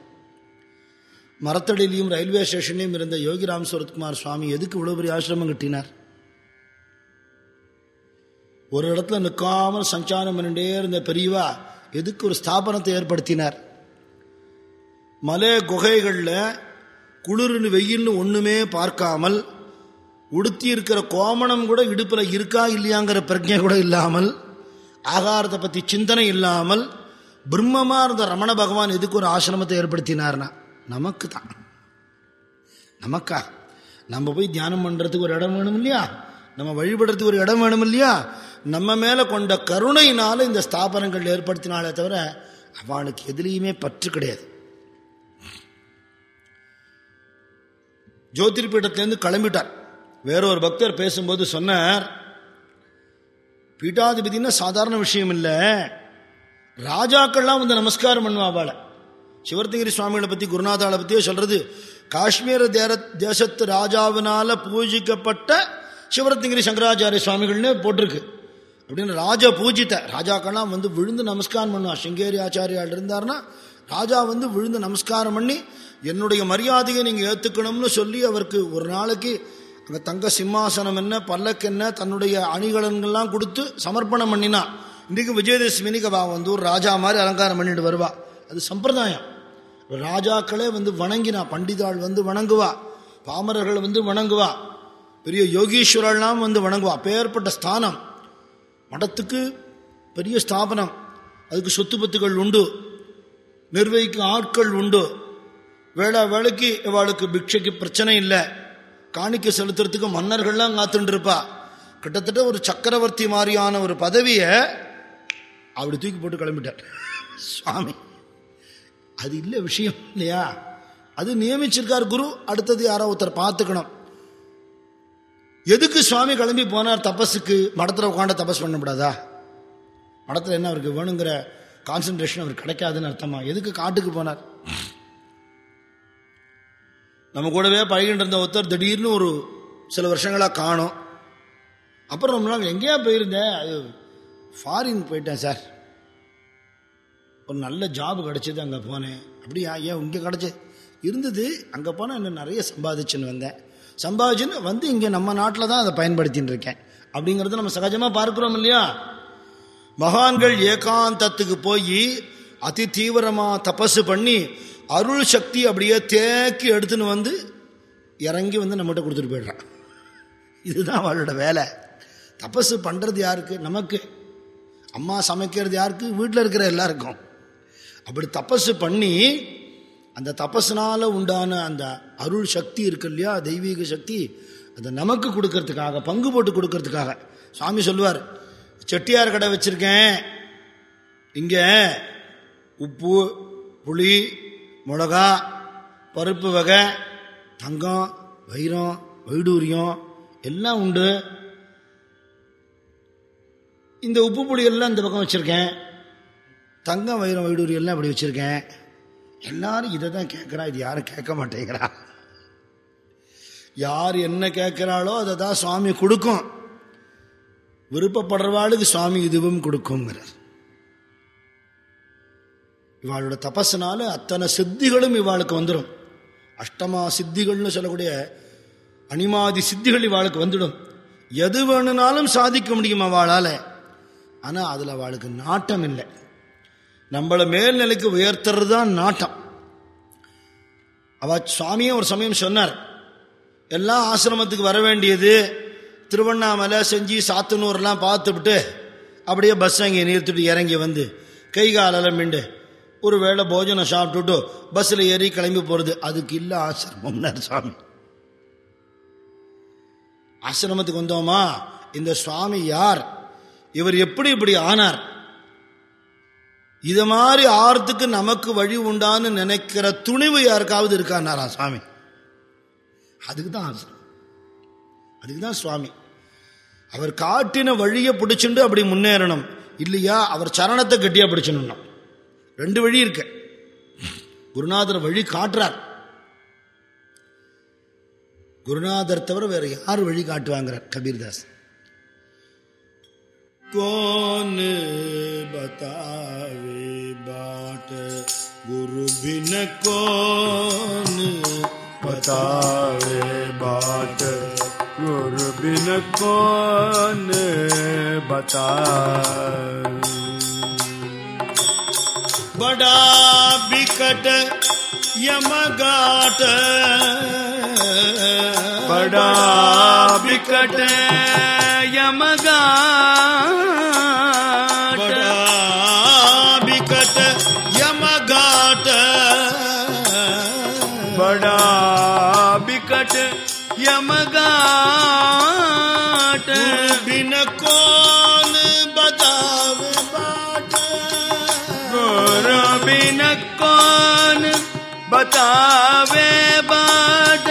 மரத்தடியிலையும் ரயில்வே ஸ்டேஷன்லையும் இருந்த யோகிராம் சுரத்குமார் சுவாமி எதுக்கு இவ்வளவு பெரிய ஆசிரமம் கட்டினார்? ஒரு இடத்துல நிற்காமல் சஞ்சாரம் பண்ணிட்டே இருந்த பெரியவா எதுக்கு ஒரு ஸ்தாபனத்தை ஏற்படுத்தினார்? மலை குகைகளில் குளிர்னு வெயில்னு ஒன்றுமே பார்க்காமல் உடுத்தி இருக்கிற கோமணம் கூட இடுப்பில் இருக்கா இல்லையாங்கிற பிரஜை கூட இல்லாமல் ஆகாரத்தை பற்றி சிந்தனை இல்லாமல் பிரம்மமாக இருந்த ரமண பகவான் எதுக்கு ஒரு ஆசிரமத்தை ஏற்படுத்தினார்னா நமக்கு தான் நமக்கா நம்ம போய் தியானம் பண்ணுறதுக்கு ஒரு இடம் வேணும் இல்லையா? நம்ம வழிபடுறதுக்கு ஒரு இடம் வேணும் இல்லையா? நம்ம மேலே கொண்ட கருணையினால இந்த ஸ்தாபனங்கள் ஏற்படுத்தினாலே தவிர அவளுக்கு எதுலேயுமே பற்று கிடையாது. ஜோதிர்பீடத்திலேருந்து கிளம்பிட்டார். வேறொரு பக்தர் பேசும்போது சொன்னார் பீட்டாதிபதினா சாதாரண விஷயம் இல்லை. ராஜாக்கள்லாம் வந்து நமஸ்காரம் பண்ணுவாள் சிவர்த்தகிரி சுவாமிகளை பற்றி குருநாதாளை பற்றியே சொல்றது காஷ்மீர தேர தேசத்து ராஜாவினால பூஜிக்கப்பட்ட சிவரத்னகிரி சங்கராச்சாரிய சுவாமிகள்னு போட்டிருக்கு. அப்படின்னு ராஜா பூஜித்த ராஜாக்கள்லாம் வந்து விழுந்து நமஸ்காரம் பண்ணுவான் சிங்கேரி ஆச்சாரியால் இருந்தார்னா ராஜா வந்து விழுந்து நமஸ்காரம் பண்ணி என்னுடைய மரியாதையை நீங்கள் ஏற்றுக்கணும்னு சொல்லி அவருக்கு ஒரு நாளைக்கு அங்கே தங்க சிம்மாசனம் என்ன பல்லக்கு என்ன தன்னுடைய அணிகலன்கள்லாம் கொடுத்து சமர்ப்பணம் பண்ணினா இன்றைக்கு விஜயதசமினிக்கு அவ வந்து ஒரு ராஜா மாதிரி அலங்காரம் பண்ணிட்டு வருவா. அது சம்பிரதாயம். ராஜாக்களே வந்து வணங்கினா பண்டிதாள் வந்து வணங்குவா பாமரர்கள் வந்து வணங்குவா பெரிய யோகீஸ்வரெல்லாம் வந்து வணங்குவா. அப்பேற்பட்ட ஸ்தானம். மடத்துக்கு பெரிய ஸ்தாபனம். அதுக்கு சொத்து பத்துகள் உண்டு. நிர்வகிக்கும் ஆட்கள் உண்டு. வேளா வேலைக்கு இவாளுக்கு பிக்ஷைக்கு பிரச்சனை இல்லை. காணிக்க செலுத்துறதுக்கு மன்னர்கள்லாம் காத்துட்டு இருப்பா. கிட்டத்தட்ட ஒரு சக்கரவர்த்தி மாதிரியான ஒரு பதவியை அப்படி தூக்கி போட்டு கிளம்பிட்டார். சுவாமி அது இல்லை விஷயம் இல்லையா? அது நியமிச்சிருக்கார் குரு அடுத்தது யாரோ ஒருத்தர் பார்த்துக்கணும். எதுக்கு சுவாமி கிளம்பி போனார் தபஸுக்கு? மடத்தில் உட்காந்து தபஸ் பண்ணக்கூடாதா மடத்தில் என்ன அவருக்கு வேணுங்கிற கான்சன்ட்ரேஷன் அவருக்கு கிடைக்காதுன்னு அர்த்தமா? எதுக்கு காட்டுக்கு போனார்? நம்ம கூடவே பழகிட்டு இருந்த ஒருத்தர் திடீர்னு ஒரு சில வருஷங்களாக காணும். அப்புறம் ரொம்ப நாள் எங்கேயா போயிருந்தேன். அது ஃபாரின் போயிட்டேன் சார் ஒரு நல்ல ஜாப் கிடைச்சது அங்கே போனேன். அப்படியா? ஏன் இங்கே கிடச்சி? இருந்தது. அங்கே போனால் இன்னும் நிறைய சம்பாதிச்சுன்னு வந்தேன். சம்பாதிச்சுன்னு வந்து இங்கே நம்ம நாட்டில் தான் அதை பயன்படுத்தின்னு இருக்கேன். அப்படிங்கிறத நம்ம சகஜமாக பார்க்குறோம் இல்லையா? மகான்கள் ஏகாந்தத்துக்கு போய் அதி தீவிரமாக தபஸு பண்ணி அருள் சக்தி அப்படியே தேக்கி எடுத்துன்னு வந்து இறங்கி வந்து நம்மகிட்ட கொடுத்துட்டு போயிடுறான். இதுதான் அவளோட வேலை. தபஸு பண்ணுறது யாருக்கு? நமக்கு. அம்மா சமைக்கிறது யாருக்கு? வீட்டில் இருக்கிற எல்லாருக்கும். அப்படி தபஸு பண்ணி அந்த தபஸ்னால உண்டான அந்த அருள் சக்தி இருக்கு இல்லையா? தெய்வீக சக்தி அதை நமக்கு கொடுக்கறதுக்காக பங்கு போட்டு கொடுக்கறதுக்காக. சுவாமி சொல்லுவார் செட்டியார் கடை வச்சிருக்கேன். இங்கே உப்பு புளி மிளகா பருப்பு வகை தங்கம் வைரம் வைடூரியம் எல்லாம் உண்டு. இந்த உப்பு பொடி இந்த பக்கம் வச்சுருக்கேன். தங்கம் வைரம் வைடூரியெல்லாம் இப்படி வச்சுருக்கேன். எல்லாரும் இதை தான் கேட்குறா இது யாரும் கேட்க மாட்டேங்கிறா. யார் என்ன கேட்குறாளோ அதை தான் சுவாமி கொடுக்கும். விருப்பப்படுறவாளுக்கு சுவாமி இதுவும் கொடுக்குங்கிறார் இவாளோட தபஸ்னால அத்தனை சித்திகளும் இவாளுக்கு வந்துடும். அஷ்டமா சித்திகள்னு சொல்லக்கூடிய அனிமாதி சித்திகள் இவாளுக்கு வந்துடும். எது வேணுனாலும் சாதிக்க முடியும் அவளால். ஆனால் அதில் அவளுக்கு நாட்டம் இல்லை. நம்மளை மேல்நிலைக்கு உயர்த்துறது தான் நாட்டம். அவ சுவாமியும் ஒரு சமயம் சொன்னார் எல்லாம் ஆசிரமத்துக்கு வர வேண்டியது திருவண்ணாமலை செஞ்சி சாத்தனூர்லாம் பார்த்துவிட்டு அப்படியே பஸ் அங்கே நிறுத்திட்டு இறங்கி வந்து கை காலெல்லாம் மிண்டு ஒரு வேளை போஜனம் சாப்பிட்டுட்டு பஸ்ஸில் ஏறி கிளம்பி போகிறது அதுக்கு இல்லை ஆசிரமம்னார் சுவாமி. ஆசிரமத்துக்கு வந்தோமா? இந்த சுவாமி யார்? இவர் எப்படி இப்படி ஆனார்? இது மாதிரி ஆறதுக்கு நமக்கு வழி உண்டான்னு நினைக்கிற துணிவு யாருக்காவது இருக்கானாரா சுவாமி? அதுக்கு தான் ஆசிரமம் அதுக்கு தான் சுவாமி. அவர் காட்டின வழியை பிடிச்சுண்டு அப்படி முன்னேறணும். இல்லையா? அவர் சரணத்தை கட்டியா பிடிச்சிடணும் ரெண்டு வழி இருக்கு. குருநாதர் வழி காட்டுறார். குருநாதர் தவிர வேற யார் வழி காட்டுவாங்கிறார் கபீர்தாஸ். कौन बतावे बाट? गुरु बिन कौन बतावे बाट? गुरु बिन कौन बता बड़ा बिकट यमगाट। बड़ा बिकट यमगा कौन बतावे बाट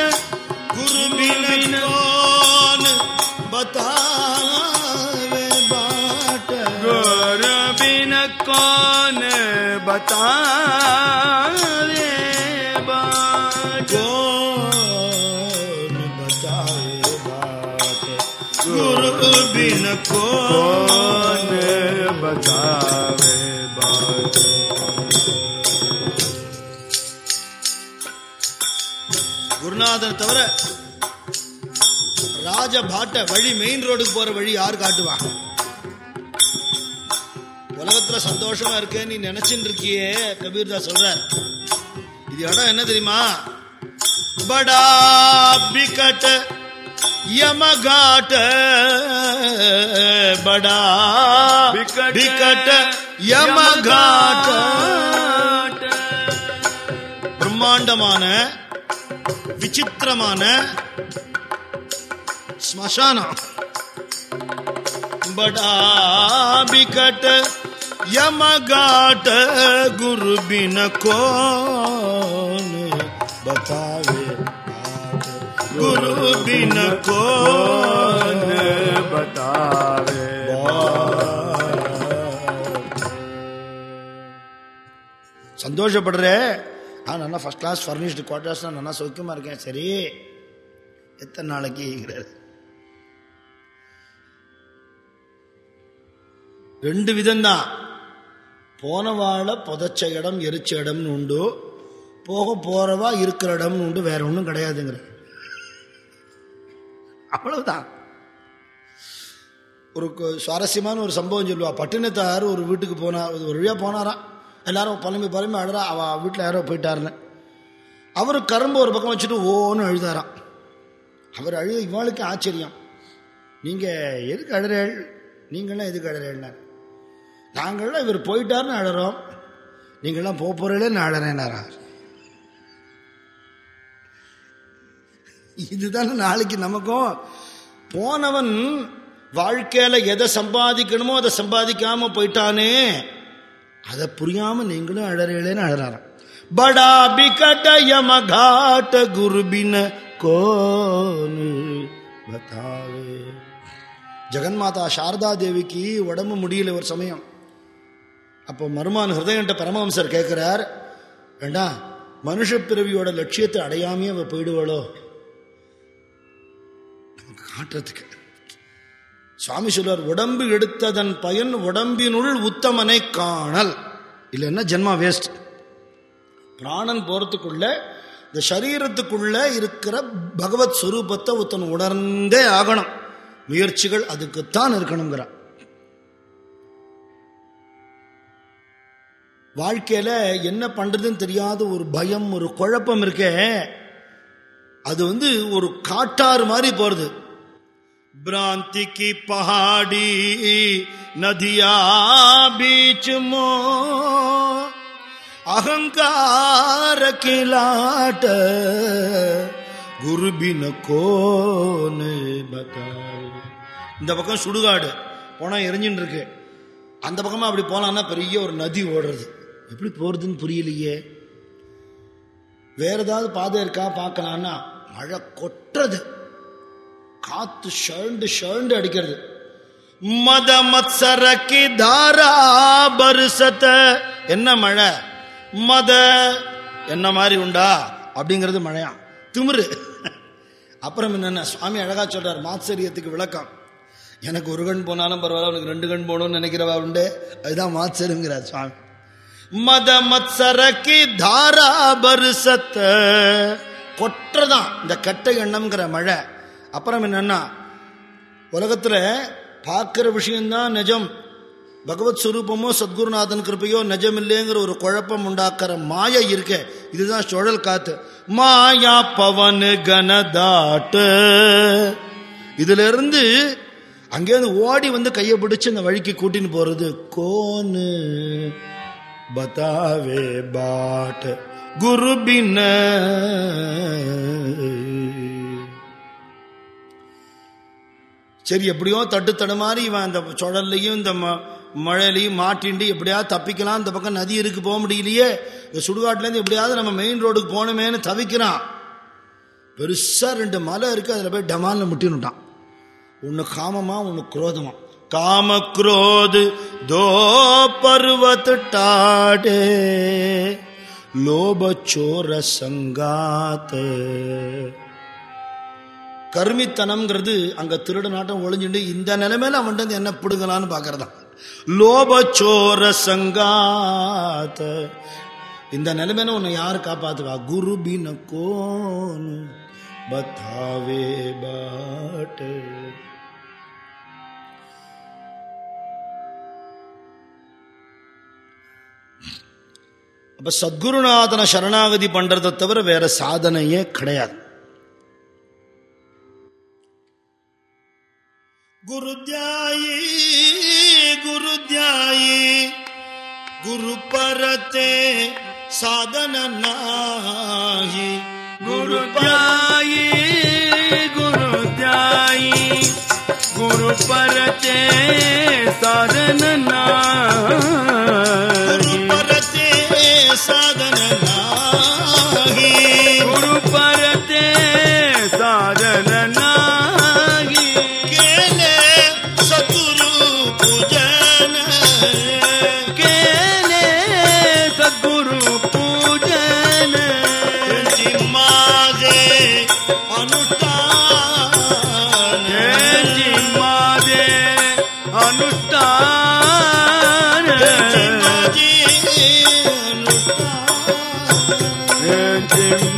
गुरु बिन कौन बतावे बाट गुरु बिन कौन बतावे बाट कौन बतावे बाट गुरु बिन कौन कौन குருநாதன் தவிர ராஜபாட்டை வழி மெயின் ரோடுக்கு போற வழி யார் காட்டுவா உலகத்துல சந்தோஷமா இருக்க நீ நினைச்சுட்டு இருக்கியே கபீர்தாஸ் சொல்ற இது இடம் என்ன தெரியுமா? படா யமகாட்ட படா யமகாட்ட பிரம்மாண்டமான விசித்திரமான ஸ்மசானம். படாபிகட யமகாட்ட குரு பின கோன் பதாவே குரு பின பதாவே சந்தோஷப்படுற. ஆ நல்லா ஃபஸ்ட் கிளாஸ் ஃபர்னிஷ்டு குவார்ட்டர்ஸ்னால் நல்லா சௌக்கியமாக இருக்கேன்? சரி. எத்தனை நாளைக்குங்கிறார் ரெண்டு விதம்தான். போனவாழ புதைச்ச இடம் எரிச்ச இடம்னு உண்டு. போக போறவா இருக்கிற இடம்னு உண்டு. வேற ஒன்றும் கிடையாதுங்கிற அவ்வளவுதான். ஒரு சுவாரஸ்யமான ஒரு சம்பவம் சொல்லுவா. பட்டினத்தார் ஒரு வீட்டுக்கு போனார் ஒரு வழியாக போனாராம். எல்லாரும் புலம்பி புலம்பி அழுறா அவ வீட்டில் யாரோ போயிட்டாருன்னு. அவர் கரும்பு ஒரு பக்கம் வச்சுட்டு ஓன்னு அழுதாராம். அவர் அழுத இவாளுக்கு ஆச்சரியம். நீங்கள் எதுக்கு அழுறேள்? நீங்களாம் எதுக்கு அழுறேன்னார் நாங்களாம் இவர் போயிட்டாருன்னு அழறோம். நீங்களாம் போக போறீங்களே அழறேனாரா இதுதானே நாளைக்கு நமக்கும். போனவன் வாழ்க்கையில எதை சம்பாதிக்கணுமோ அதை சம்பாதிக்காம போயிட்டானே. அதை புரியாமல் நீங்களும் அழறேன்னு அழறாராம். படா பிகட யமகாட்ட குருபின கோனு பத்தாவே. ஜெகன்மாதா சாரதா தேவிக்கு உடம்பு முடியல ஒரு சமயம். அப்போ மருமான் ஹிருதயன்ட்ட பரமஹம்சர் கேட்குறார் வேண்டா மனுஷ பிறவியோட லட்சியத்தை அடையாமையே அவள் போயிடுவாளோ? நமக்கு காட்டுறதுக்கு சுவாமி சொல்வார் உடம்பு எடுத்ததன் பயன் உடம்பினுள் உத்தமனை காணல். இல்லைன்னா ஜென்மா வேஸ்ட் பிராணன் போறதுக்குள்ள இந்த சரீரத்துக்குள்ள இருக்கிற பகவத் ஸ்வரூபத்தை ஒருத்தன் உணர்ந்தே ஆகணும். முயற்சிகள் அதுக்குத்தான் இருக்கணுங்கிற. வாழ்க்கையில என்ன பண்றதுன்னு தெரியாத ஒரு பயம் ஒரு குழப்பம் இருக்கே அது வந்து ஒரு காட்டாறு மாதிரி போறது. भ्रांति की पहाड़ी नदिया बीच मो अहंकार की लाट குரு பின கோனு பத்தாய் இந்த பக்கம் சுடுகாடு போனா எரிஞ்சுட்டு இருக்கு அந்த பக்கமா அப்படி போலான்னா பெரிய ஒரு நதி ஓடுறது எப்படி போறதுன்னு புரியலையே வேற ஏதாவது பாதை இருக்கா பார்க்கலான்னா மழை கொட்டுறது காத்து ஷர்ண்டு ஷர்ண்டு அடிக்கிறது. மத மத்சரக்கி தாரா பருசத்த. என்ன மழை? மத என்ன மாதிரி உண்டா? அப்படிங்கிறது மழையா? திமிரு. அப்புறம் என்னென்ன? சுவாமி அழகா சொல்றார் மாத்சரியத்துக்கு விளக்கம். எனக்கு ஒரு கண் போனாலும் பரவாயில்ல உனக்கு ரெண்டு கண் போகணும்னு நினைக்கிறவா உண்டு? அதுதான் மாத்சரியங்கிறார் சுவாமி. மத மத்சரக்கி தாரா பருசத்த. கொற்றதான் இந்த கெட்ட எண்ணம்ங்கிற மழை. அப்புறம் என்னன்னா உலகத்துல பார்க்கிற விஷயம்தான் நிஜம். பகவத் சுரூபமோ சத்குருநாதன் கிருப்பையோ நிஜம் இல்லைங்கிற ஒரு குழப்பம் உண்டாக்குற மாய இருக்க. இதுதான் சுழல் காத்து. மாயா பவனு கனதாட்டு. இதுல இருந்து அங்கேருந்து ஓடி வந்து கையை பிடிச்சு இந்த வழிக்கு கூட்டின்னு போறது கோனு. பதாவே பாட் குரு சரி எப்படியோ தட்டு தடுமாறி இவன் அந்த சுழல்லையும் இந்த ம மழையிலையும் மாட்டிண்டு எப்படியாவது தப்பிக்கலாம். இந்த பக்கம் நதி இருக்கு போக முடியலையே. இந்த சுடுகாட்டிலேருந்து எப்படியாவது நம்ம மெயின் ரோடுக்கு போகணுமேனு தவிக்கிறான். பெருசாக ரெண்டு மலை இருக்கு அதில் போய் டமாலில் முட்டினுட்டான். ஒன்று காமமாக ஒன்று குரோதமாக காம குரோது தோ பருவத் டாடே லோபச்சோர சங்காத்தே. கர்மித்தனம்ங்கிறது அங்க திருட நாட்டம் ஒளிஞ்சுட்டு இந்த நிலைமையில அவன்கிட்ட என்ன பிடுங்கலான்னு பாக்குறதா லோபச்சோர சங்காத்த இந்த நிலைமையில உன்னை யாரு காப்பாத்துவா? குரு பினக்கோனு பத்தாவே பாட்டு. அப்ப சத்குருநாதனை சரணாகதி பண்றதை தவிர வேற சாதனையே கிடையாது. गुरुद्याई गुरुद्याई गुरु ध्याई, गुरु परते साधन नाही। गुरु ध्याई गुरु ध्याई, गुरु परते साधन नाही।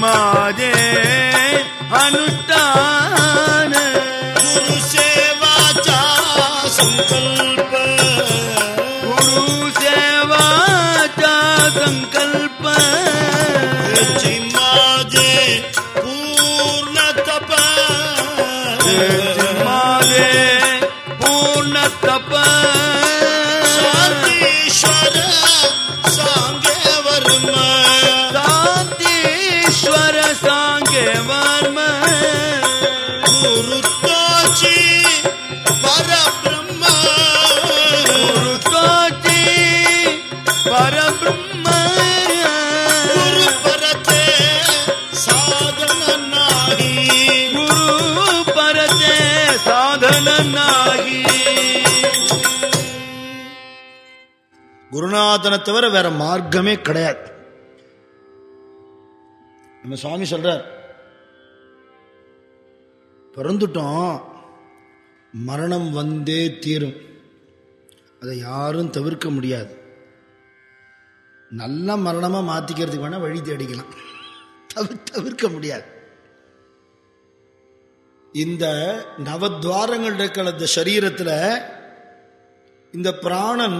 மாதே அனுட்டான குரு சேவாச்சா சங்கல் ङ्ग குருநாதனை தவிர வேற மார்க்கமே கிடையாது. நம்ம சுவாமி சொல்றார் பிறந்துட்டோம் மரணம் வந்தே தீரும். அதை யாரும் தவிர்க்க முடியாது. நல்ல மரணமாக மாற்றிக்கிறதுக்கு வேணால் வழி தேடிக்கலாம். தவிர்க்க முடியாது. இந்த நவத்வாரங்கள் இருக்கிற இந்த சரீரத்தில் இந்த பிராணன்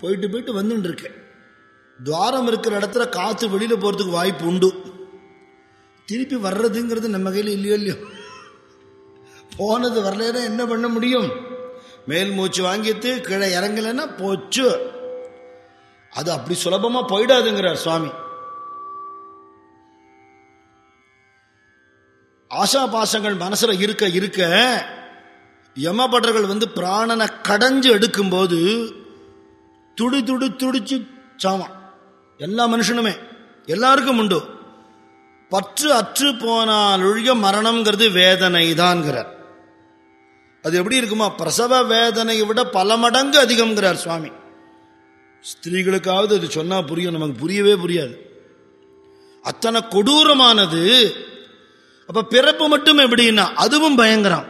போயிட்டு போயிட்டு வந்துட்டு இருக்கேன் துவாரம் இருக்கிற இடத்துல காற்று வெளியில் போகிறதுக்கு வாய்ப்பு உண்டு. திருப்பி வர்றதுங்கிறது நம்ம கையில் இல்லையோ இல்லையோ? போனது வரலன்னா என்ன பண்ண முடியும்? மேல் மூச்சு வாங்கிட்டு கீழே இறங்கலைன்னா போச்சு. அது அப்படி சுலபமா போயிடாதுங்கிறார் சுவாமி. ஆசா பாசங்கள் மனசுல இருக்க இருக்க யமபடர்கள் வந்து பிராணனை கடைஞ்சு எடுக்கும்போது துடி துடி துடிச்சு சாவான். எல்லா மனுஷனுமே. எல்லாருக்கும் உண்டு. பற்று அற்று போனால் ஒழிய மரணம்ங்கிறது வேதனை தான்கிறார் அது எப்படி இருக்குமா? பிரசவ வேதனையை விட பல மடங்கு அதிகம்ங்கிறார் சுவாமி. ஸ்திரீகளுக்காவது அது சொன்னா புரியும். நமக்கு புரியவே புரியாது. அத்தனை கொடூரமானது. அப்ப பிறப்பு மட்டும் எப்படின்னா அதுவும் பயங்கரம்.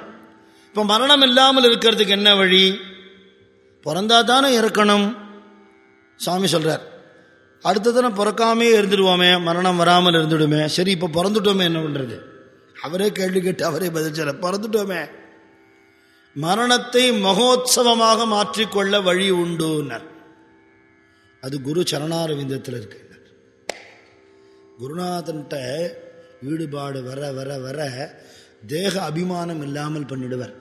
இப்ப மரணம் இல்லாமல் இருக்கிறதுக்கு என்ன வழி? பிறந்தா தானே இறக்கணும். சாமி சொல்றார் அடுத்த தினம் பிறக்காமே இருந்துடுவோமே மரணம் வராமல் இருந்துடுமே. சரி இப்போ பிறந்துட்டோமே என்ன பண்றது? அவரே கேள்வி கேட்டு அவரே பதில் சொல்ல பிறந்துட்டோமே. மரணத்தை மகோத்சவமாக மாற்றிக்கொள்ள வழி உண்டுனர் அது குரு சரணாரவிந்தத்தில் இருக்கு. குருநாதன்கிட்ட ஈடுபாடு வர வர வர தேக அபிமானம் இல்லாமல் பண்ணிடுவர்.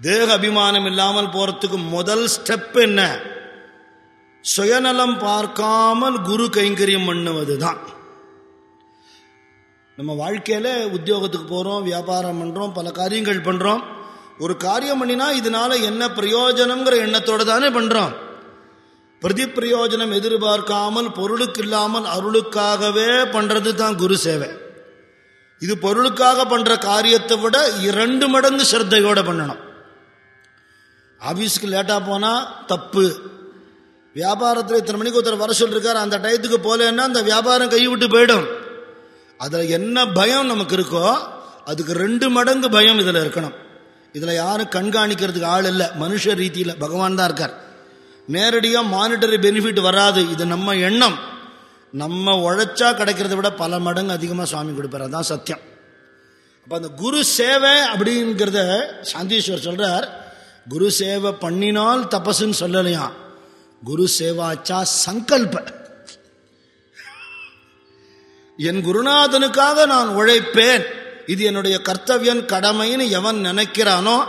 தேக அபிமானம் இல்லாமல் போறதுக்கு முதல் ஸ்டெப் என்ன? சுயநலம் பார்க்காமல் குரு கைங்கரியம் பண்ணுவது தான் நம்ம வாழ்க்கையில உத்தியோகத்துக்கு போறோம் வியாபாரம் பண்றோம் பல காரியங்கள் பண்றோம். ஒரு காரியம் பண்ணினா இதனால என்ன பிரயோஜனம்ங்கிற எண்ணத்தோடு தானே பண்றோம். பிரதி பிரயோஜனம் எதிர்பார்க்காமல் பொருளுக்கு இல்லாமல் அருளுக்காகவே பண்றது தான் குரு சேவை. இது பொருளுக்காக பண்ற காரியத்தை விட இரண்டு மடங்கு சிரத்தையோட பண்ணணும். ஆபீஸ்க்கு லேட்டா போனா தப்பு. வியாபாரத்தில் இத்தனை மணிக்கு ஒருத்தர் வர சொல்லிருக்காரு அந்த டயத்துக்கு போலேன்னா அந்த வியாபாரம் கைவிட்டு போயிடும். அதில் என்ன பயம் நமக்கு இருக்கோ அதுக்கு ரெண்டு மடங்கு பயம் இதில் இருக்கணும். இதில் யாரும் கண்காணிக்கிறதுக்கு ஆள் இல்லை மனுஷ ரீதியில் பகவான் தான் இருக்கார். நேரடியாக மானிட்டரி பெனிஃபிட் வராது இது நம்ம எண்ணம். நம்ம உழைச்சா கிடைக்கிறத விட பல மடங்கு அதிகமாக சுவாமி கொடுப்பார் அதான் சத்தியம். அப்போ அந்த குரு சேவை அப்படிங்கிறத சாந்தீஸ்வர் சொல்கிறார் குரு சேவை பண்ணினால் தபசுன்னு சொல்லலையாம். குரு சேவாச்சா சங்கல்ப. என் குருநாதனுக்காக நான் உழைப்பேன். இது என்னுடைய கர்த்தவியன் கடமைன்னு எவன் நினைக்கிறானோ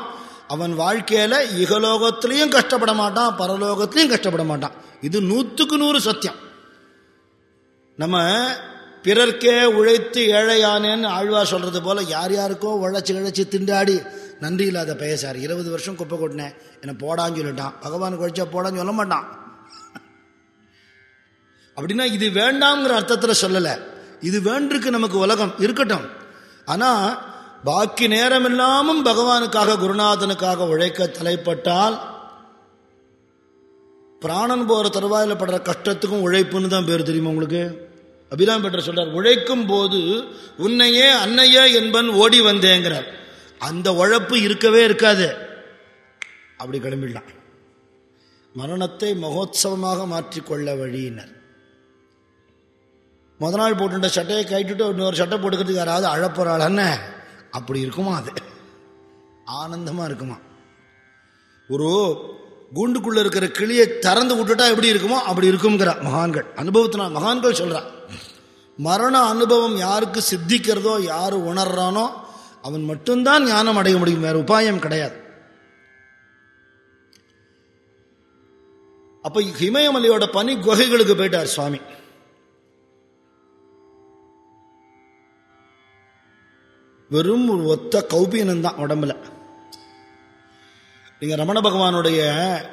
அவன் வாழ்க்கையில இகலோகத்திலையும் கஷ்டப்பட மாட்டான் பரலோகத்திலையும் கஷ்டப்பட மாட்டான். இது நூத்துக்கு நூறு சத்தியம். நம்ம பிறர்க்கே உழைத்து ஏழையானேன்னு ஆழ்வா சொல்றது போல யார் யாருக்கோ உழைச்சி இழைச்சி திண்டாடி நன்றி இல்லாத பேசார். இருபது வருஷம் குப்பை கொட்டினேன். என்னை போடான்னு சொல்லிட்டான். பகவானுக்கு உழைச்சா போடான்னு சொல்ல மாட்டான். அப்படின்னா இது வேண்டாம்ங்கிற அர்த்தத்தில் சொல்லலை. இது வேண்டிருக்கு நமக்கு உலகம் இருக்கட்டும். ஆனால் பாக்கி நேரம் இல்லாமல் பகவானுக்காக குருநாதனுக்காக உழைக்க தலைப்பட்டால் பிராணன் போகிற தருவாயில் படுற கஷ்டத்துக்கும் உழைப்புன்னு தான் பேர் தெரியுமா உங்களுக்கு? அபிராம் பெற்ற சொல்றார் உழைக்கும் போது உன்னையே அன்னையே என்பன் ஓடி வந்தேங்கிறார். அந்த உழப்பு இருக்கவே இருக்காது. அப்படி கிளம்பிடலாம். மரணத்தை மகோத்சவமாக மாற்றிக்கொள்ள வழியினர். முத நாள் போட்டுட்ட சட்டையை கைட்டுட்டு இன்னொரு சட்டை போட்டுக்கிறதுக்கு யாராவது அழப்போறாள் அப்படி இருக்குமா அது? ஆனந்தமா இருக்குமா? ஒரு கூண்டுக்குள்ள இருக்கிற கிளியை திறந்து விட்டுட்டா எப்படி இருக்குமோ அப்படி இருக்குங்கிற மகான்கள். அனுபவத்தினா மகான்கள் சொல்கிறான் மரண அனுபவம் யாருக்கு சித்திக்கிறதோ யாரு உணர்றானோ அவன் மட்டும்தான் ஞானம் அடைய முடியும் வேறு உபாயம் கிடையாது. அப்ப இமயமலையோட பனி குகைகளுக்கு போயிட்டார் சுவாமி. வெறும் ஒரு ஒத்த கௌபீனம் தான் உடம்புல. நீங்க ரமண பகவானுடைய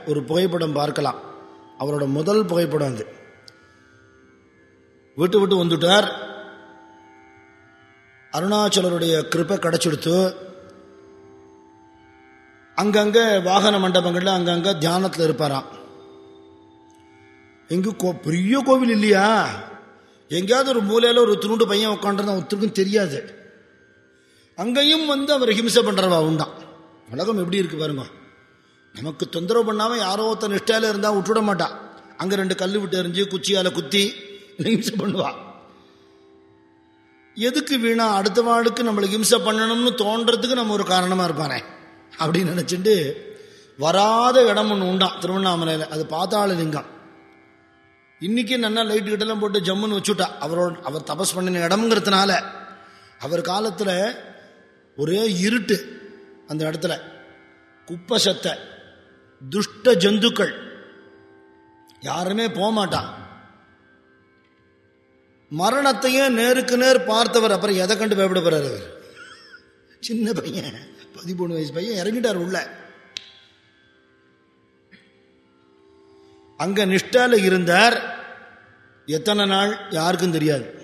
ஒரு புகைப்படம் பார்க்கலாம். அவரோட முதல் புகைப்படம் அது. விட்டு விட்டு வந்துட்டார். அருணாச்சலருடைய கிருப்பை கிடைச்சிடுத்து அங்கங்க வாகன மண்டபங்கள்ல அங்கங்க தியானத்தில் இருப்பாராம். எங்க கோ- பெரிய கோவில் இல்லையா? எங்கேயாவது ஒரு மூலையில ஒரு துருண்டு பையன் உட்காந்துருந்தா ஒருத்தருக்கும் தெரியாது. அங்கேயும் வந்து அவர் ஹிம்சை பண்றவா உண்டான் உலகம் எப்படி இருக்கு பாருங்க. நமக்கு தொந்தரவு பண்ணாம யாரோ ஒருத்தன் நிஷ்டையில இருந்தா விட்டுவிட மாட்டான். அங்க ரெண்டு கல் விட்டு எறிஞ்சு குச்சியால குத்தி [laughs] ஹிம்சை பண்ணுவாள் எதுக்கு வீணா அடுத்த வாழ்க்கு நம்மளுக்கு ஹிம்சை பண்ணணும்னு தோன்றதுக்கு நம்ம ஒரு காரணமா இருப்பானே? அப்படின்னு நினைச்சிட்டு வராத இடம் ஒன்று உண்டான் திருவண்ணாமலையில்? அது பாத்தாள லிங்கம் இன்னைக்கு நல்லா லைட்டு கிட்டெல்லாம் போட்டு ஜம்முன்னு வச்சுட்டா? அவரோட அவர் தபஸ் பண்ணின இடம்ங்கிறதுனால அவர் காலத்தில் ஒரே இருட்டு அந்த இடத்துல. குப்பை சத்தை துஷ்ட ஜந்துக்கள். யாருமே போக மாட்டான் மரணத்தையே நேருக்கு நேர் பார்த்தவர். அப்புறம் எதை கண்டு பயப்பட போறாரு அவர் சின்ன பையன் பதிமூணு வயசு பையன் இறங்கிட்டார் உள்ள. அங்க நிஷ்டால இருந்தார். எத்தனை நாள் யாருக்கும் தெரியாது.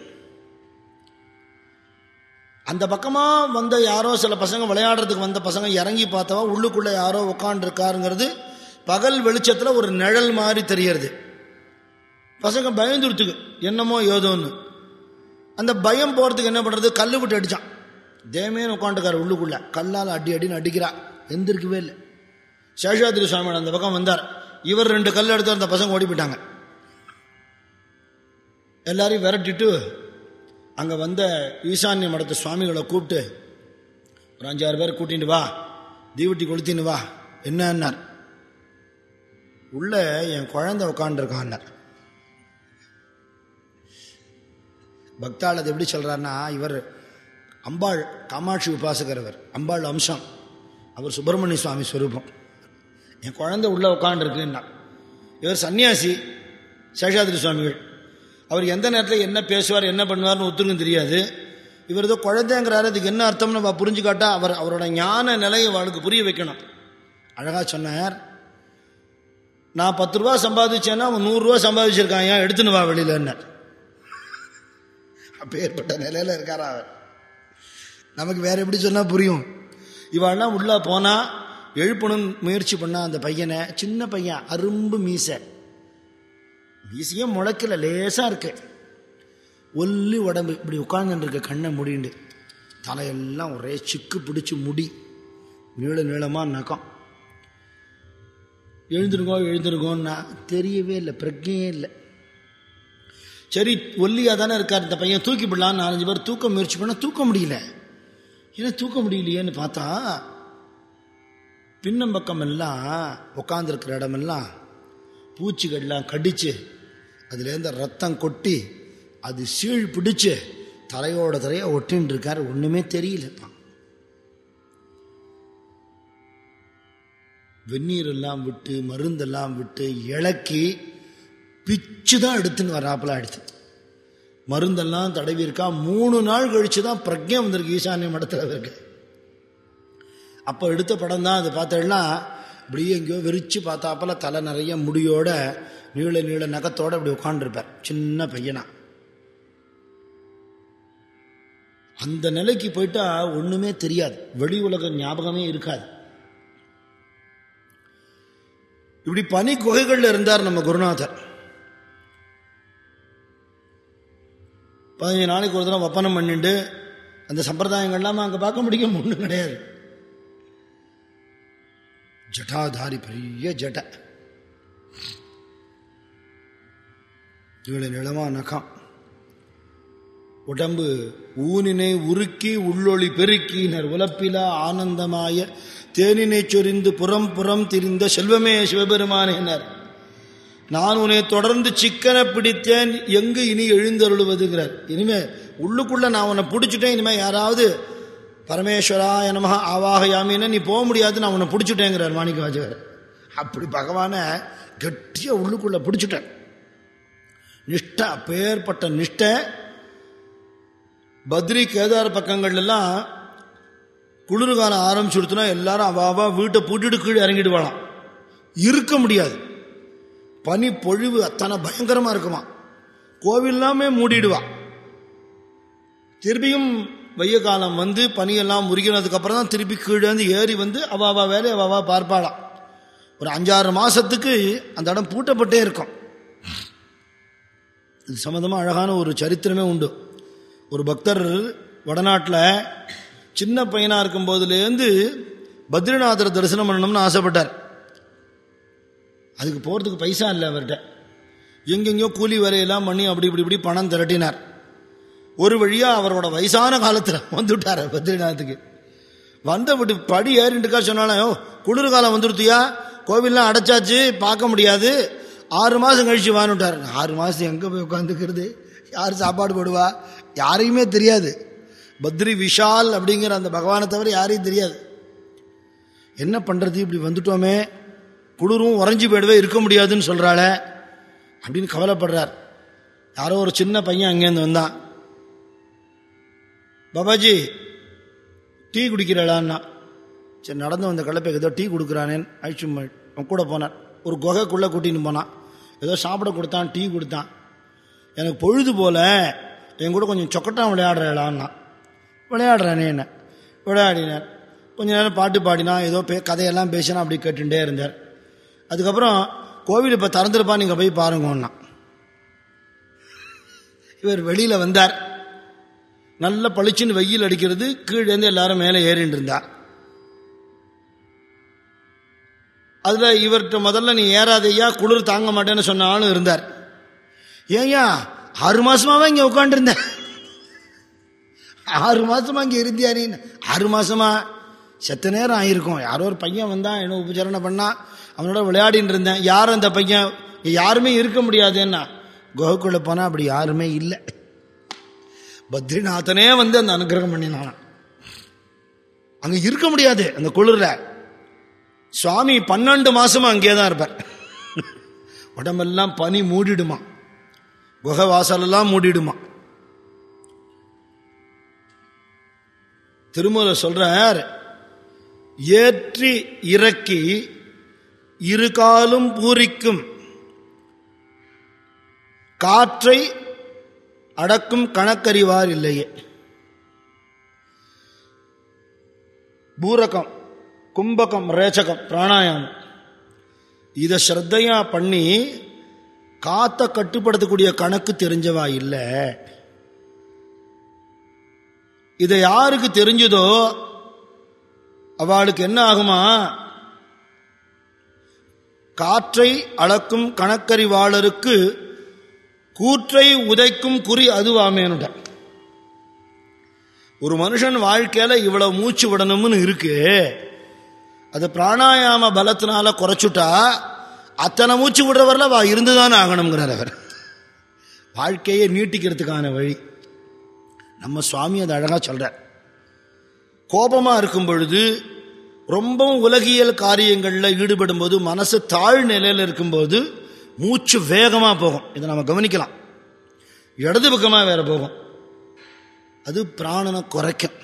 அந்த பக்கமா வந்த யாரோ சில பசங்க விளையாடுறதுக்கு வந்த பசங்க இறங்கி பார்த்தவா உள்ளுக்குள்ள யாரோ உட்காண்டிருக்காருங்கிறது பகல் வெளிச்சத்துல ஒரு நிழல் மாதிரி தெரியறது. பசங்க பயந்துருத்துக்கு என்னமோ ஏதோன்னு. அந்த பயம் போறதுக்கு என்ன பண்றது? கல்லு விட்டு அடிச்சான். தேமேன்னு உட்காந்துக்கார் உள்ளுக்குள்ள. கல்லால் அடி அடின்னு அடிக்கிறா. எந்திருக்கவே இல்லை. சேஷாதிரி சுவாமி அந்த பக்கம் வந்தார். இவர் ரெண்டு கல் எடுத்து அந்த பசங்க ஓடி போயிட்டாங்க. எல்லாரையும் விரட்டிட்டு அங்க வந்த ஈசான்ய மடத்து சுவாமிகளை கூப்பிட்டு ஒரு அஞ்சாறு பேர் கூட்டிட்டு வா. தீவட்டி கொளுத்தின்னு வா. என்னன்னார் உள்ள என் குழந்தை உட்காந்துருக்கான்னார். பக்தாள் அது எப்படி சொல்கிறாருன்னா இவர் அம்பாள் காமாட்சி உபாசகரவர் அம்பாள் அம்சம். அவர் சுப்பிரமணிய சுவாமி ஸ்வரூபம் என் குழந்தை உள்ளே உட்காண்டிருக்குன்னா இவர் சன்னியாசி சேஷாதிரி சுவாமிகள். அவர் எந்த நேரத்தில் என்ன பேசுவார் என்ன பண்ணுவார்னு ஒத்துருக்கும் தெரியாது. இவர் ஏதோ குழந்தைங்கிறாரு அதுக்கு என்ன அர்த்தம்னு நம்ம புரிஞ்சு காட்டா அவர் அவரோட ஞான நிலையை அவளுக்கு புரிய வைக்கணும். அழகாக சொன்னார். நான் பத்து ரூபா சம்பாதிச்சேன்னா அவன் நூறுரூவா சம்பாதிச்சிருக்கான் ஏன் எடுத்துன்னு வா வெளியில என்ன அப்பேற்பட்ட நிலையில இருக்காரா அவர் நமக்கு வேற எப்படி சொன்னால் புரியும். இவாள்லாம் உள்ளே போனால் எழுப்பணும் முயற்சி பண்ணால் அந்த பையனை சின்ன பையன் அரும்பு மீசை. மீசையே முளைக்கல லேசாக இருக்கு. ஒல்லி உடம்பு இப்படி உட்காந்துருக்க கண்ணை முடிண்டு. தலையெல்லாம் ஒரே சிக்கு பிடிச்சி முடி. நீள நீளமாக நகம். எழுந்திருக்கோம் எழுந்திருக்கோன்னா தெரியவே இல்லை பிரஜையே இல்லை. சரி ஒல்லியாக தானே இருக்கார் இந்த பையன் தூக்கி விடலான்னு நாலஞ்சு பேர் தூக்க முயற்சி பண்ணால் தூக்க முடியல. ஏன்னா தூக்க முடியலையேன்னு பார்த்தா பின்னம்பக்கம் எல்லாம் உட்காந்துருக்கிற இடமெல்லாம் பூச்சிகள்லாம் கடிச்சு அதுலேருந்து ரத்தம் கொட்டி அது சீழ் பிடிச்சு தலையோட தலைய ஒட்டின்னு இருக்காரு. ஒன்றுமே தெரியலப்பா. வெந்நீரெல்லாம் விட்டு மருந்தெல்லாம் விட்டு இழக்கி பிச்சு தான் எடுத்துன்னு வராப்புல அடுத்து. மருந்தெல்லாம் தடவி இருக்கா மூணு நாள் கழிச்சு தான் பிரஜை வந்திருக்கு ஈசானிய மடத்தில் இருக்கு அப்போ எடுத்த படம் தான் அதை பார்த்தேன்னா இப்படியே எங்கேயோ விரித்து பார்த்தாப்பல தலை நிறைய முடியோட நீள நீள நகத்தோட இப்படி உட்காண்டிருப்பார் சின்ன பையனா. அந்த நிலைக்கு போயிட்டா ஒன்றுமே தெரியாது. வெளி உலக ஞாபகமே இருக்காது. இப்படி பனி குகைகளில் இருந்தார் நம்ம குருநாதர். பதினஞ்சு நாளைக்கு ஒரு தடவை ஒப்பனம் பண்ணிட்டு அந்த சம்பிரதாயங்கள்லாம் அங்கே பார்க்க முடியும்? ஒன்றும் கிடையாது. ஜட்டாதாரி பெரிய ஜட. இவளை நிலமா நகம். உடம்பு ஊனினை உருக்கி உள்ளொளி பெருக்கினர் உலப்பிலா ஆனந்தமாய தேனினை சொரிந்து புறம் புறம் திரிந்த செல்வமே சிவபெருமானேனர். நான் உன்னை தொடர்ந்து சிக்கனை பிடித்தேன் எங்கு இனி எழுந்தருளுவதுகிறார் இனிமே உள்ளுக்குள்ள நான் உன்னை பிடிச்சிட்டேன் இனிமே யாராவது பரமேஸ்வரா என்னமா ஆவாக யாமின்னு நீ போக முடியாது நான் உன்னை பிடிச்சிட்டேங்கிறார் மாணிக்க வாஜகர் அப்படி பகவான கெட்டியா உள்ளுக்குள்ள பிடிச்சிட்டேன் நிஷ்டை அப்பேற்பட்ட நிஷ்டை. பத்ரி கேதார் பக்கங்கள்லாம் எல்லாம் குளிர்காலம் ஆரம்பிச்சுடுத்துனா எல்லாரும் அவ அவ வீட்டை பூட்டிட்டு கீழே இறங்கிடுவாளாம். இருக்க முடியாது. பனி பொழிவு அத்தனை பயங்கரமா இருக்குமா? கோவில்லாமே மூடிடுவா. திருப்பியும் வெய்ய காலம் வந்து பனியெல்லாம் முறிகினதுக்கு அப்புறம் தான் திருப்பி கீழே வந்து ஏறி வந்து அவாவா அவ வேலையை அவாவா பார்ப்பாளாம். ஒரு அஞ்சாறு மாசத்துக்கு அந்த இடம் பூட்டப்பட்டே இருக்கும். இது சம்மந்தமாக அழகான ஒரு சரித்திரமே உண்டு. ஒரு பக்தர் வடநாட்டில் சின்ன பையனாக இருக்கும் போதுலேருந்து பத்ரிநாதரை தரிசனம் பண்ணணும்னு ஆசைப்பட்டார். அதுக்கு போகிறதுக்கு பைசா இல்லை அவர்கிட்ட. எங்கெங்கேயோ கூலி வரையெல்லாம் பண்ணி அப்படி இப்படி இப்படி பணம் திரட்டினார். ஒரு வழியாக அவரோட வயசான காலத்தில் வந்துவிட்டார் பத்ரிநாத்துக்கு. வந்த விட்டு படி ஏறிட்டுக்கா சொன்னாலும் குளிர் காலம் வந்துடுத்தியா கோவில்லாம் அடைச்சாச்சு பார்க்க முடியாது. ஆறு மாதம் கழிச்சு வானுட்டார் ஆறு மாதம் எங்கே போய் உட்காந்துக்கிறது யார் சாப்பாடு போடுவா? யாரையுமே தெரியாது. பத்ரி விஷால் அப்படிங்கிற அந்த பகவானை தவிர யாரையும் தெரியாது. என்ன பண்ணுறது இப்படி வந்துட்டோமே. குளிரும் உறைஞ்சி போயிடவே இருக்க முடியாதுன்னு சொல்கிறாளே அப்படின்னு கவலைப்படுறார். யாரோ ஒரு சின்ன பையன் அங்கேருந்து வந்தான். பாபாஜி டீ குடிக்கிறாளான்னா? சரி நடந்து வந்த கலப்பை ஏதோ டீ கொடுக்குறானேன்னு அழிச்சு கூட போனான். ஒரு குகைக்குள்ளே கூட்டின்னு போனான். ஏதோ சாப்பிட கொடுத்தான் டீ கொடுத்தான். எனக்கு பொழுது போல என் கூட கொஞ்சம் சொக்கட்டான் விளையாடுறாளான்னா? விளையாடுறானே என்ன? விளையாடினார் கொஞ்ச நேரம் பாட்டு பாடினா ஏதோ பே கதையெல்லாம் பேசினா அப்படி கேட்டுட்டே இருந்தார். அதுக்கப்புறம் கோவில் இப்போ திறந்துருப்பா நீங்கள் போய் பாருங்கன்னா. இவர் வெளியில் வந்தார். நல்ல பளிச்சுன்னு வெயில் அடிக்கிறது கீழேருந்து எல்லாரும் மேலே ஏறிட்டு இருந்தா. அதில் இவர்கிட்ட முதல்ல நீ ஏறாதையா குளிர் தாங்க மாட்டேன்னு சொன்ன ஆளும் இருந்தார். ஏயா ஆறு மாசமாவே இங்கே உட்காந்துருந்தேன் ஆறு மாசமா இங்கே இருந்தியா நீ? ஆறு மாசமா செத்த நேரம் ஆயிருக்கும். யாரோ ஒரு பையன் வந்தான் என்ன உபச்சாரணை பண்ணா அவனோட விளையாடின்னு இருந்தேன். யார் அந்த பையன் யாருமே இருக்க முடியாதுன்னா குகைக்குள்ள போனா அப்படி யாருமே இல்லை. பத்ரிநாதனே வந்து அந்த அனுகிரகம் பண்ணினான் அங்க இருக்க முடியாது அந்த குளிர்ல. சுவாமி பன்னெண்டு மாதமும் அங்கேயே தான் இருப்பார். உடம்பெல்லாம் பனி மூடிடுமா? குகை வாசலெல்லாம் மூடிடுமா? திருமூல சொல்றார் ஏற்றி இறக்கி இரு காலும் பூரிக்கும். காற்றை அடக்கும் கணக்கறிவார் இல்லையே. பூரகம் கும்பகம் ரேச்சகம் பிராணாயாமம். இதை ஸ்ரத்தையா பண்ணி காத்த கட்டுப்படுத்தக்கூடிய கணக்கு தெரிஞ்சவா இல்லை? இதை யாருக்கு தெரிஞ்சதோ அவளுக்கு என்ன ஆகுமா? காற்றை அளக்கும் கணக்கறிவாளருக்கு கூற்றை உதைக்கும் குறி அதுவாமேனுட ஒரு மனுஷன் வாழ்க்கையில இவ்வளவு மூச்சு விடணும்னு இருக்கு. அது பிராணாயாம பலத்தினால குறைச்சுட்டா அத்தனை மூச்சு விடுறவரில் வா இருந்துதானே ஆகணுங்கிறார் அவர். வாழ்க்கையை நீட்டிக்கிறதுக்கான வழி. நம்ம சுவாமி அதை அழகா சொல்றார். கோபமா இருக்கும் பொழுது ரொம்பவும் உலகியல் காரியங்களில் ஈடுபடும் போது மனசு தாழ் நிலையில் இருக்கும்போது மூச்சு வேகமாக போகும். இதை நம்ம கவனிக்கலாம். இடது பக்கமாக வேற போகும். அது பிராணனை குறைக்கும்.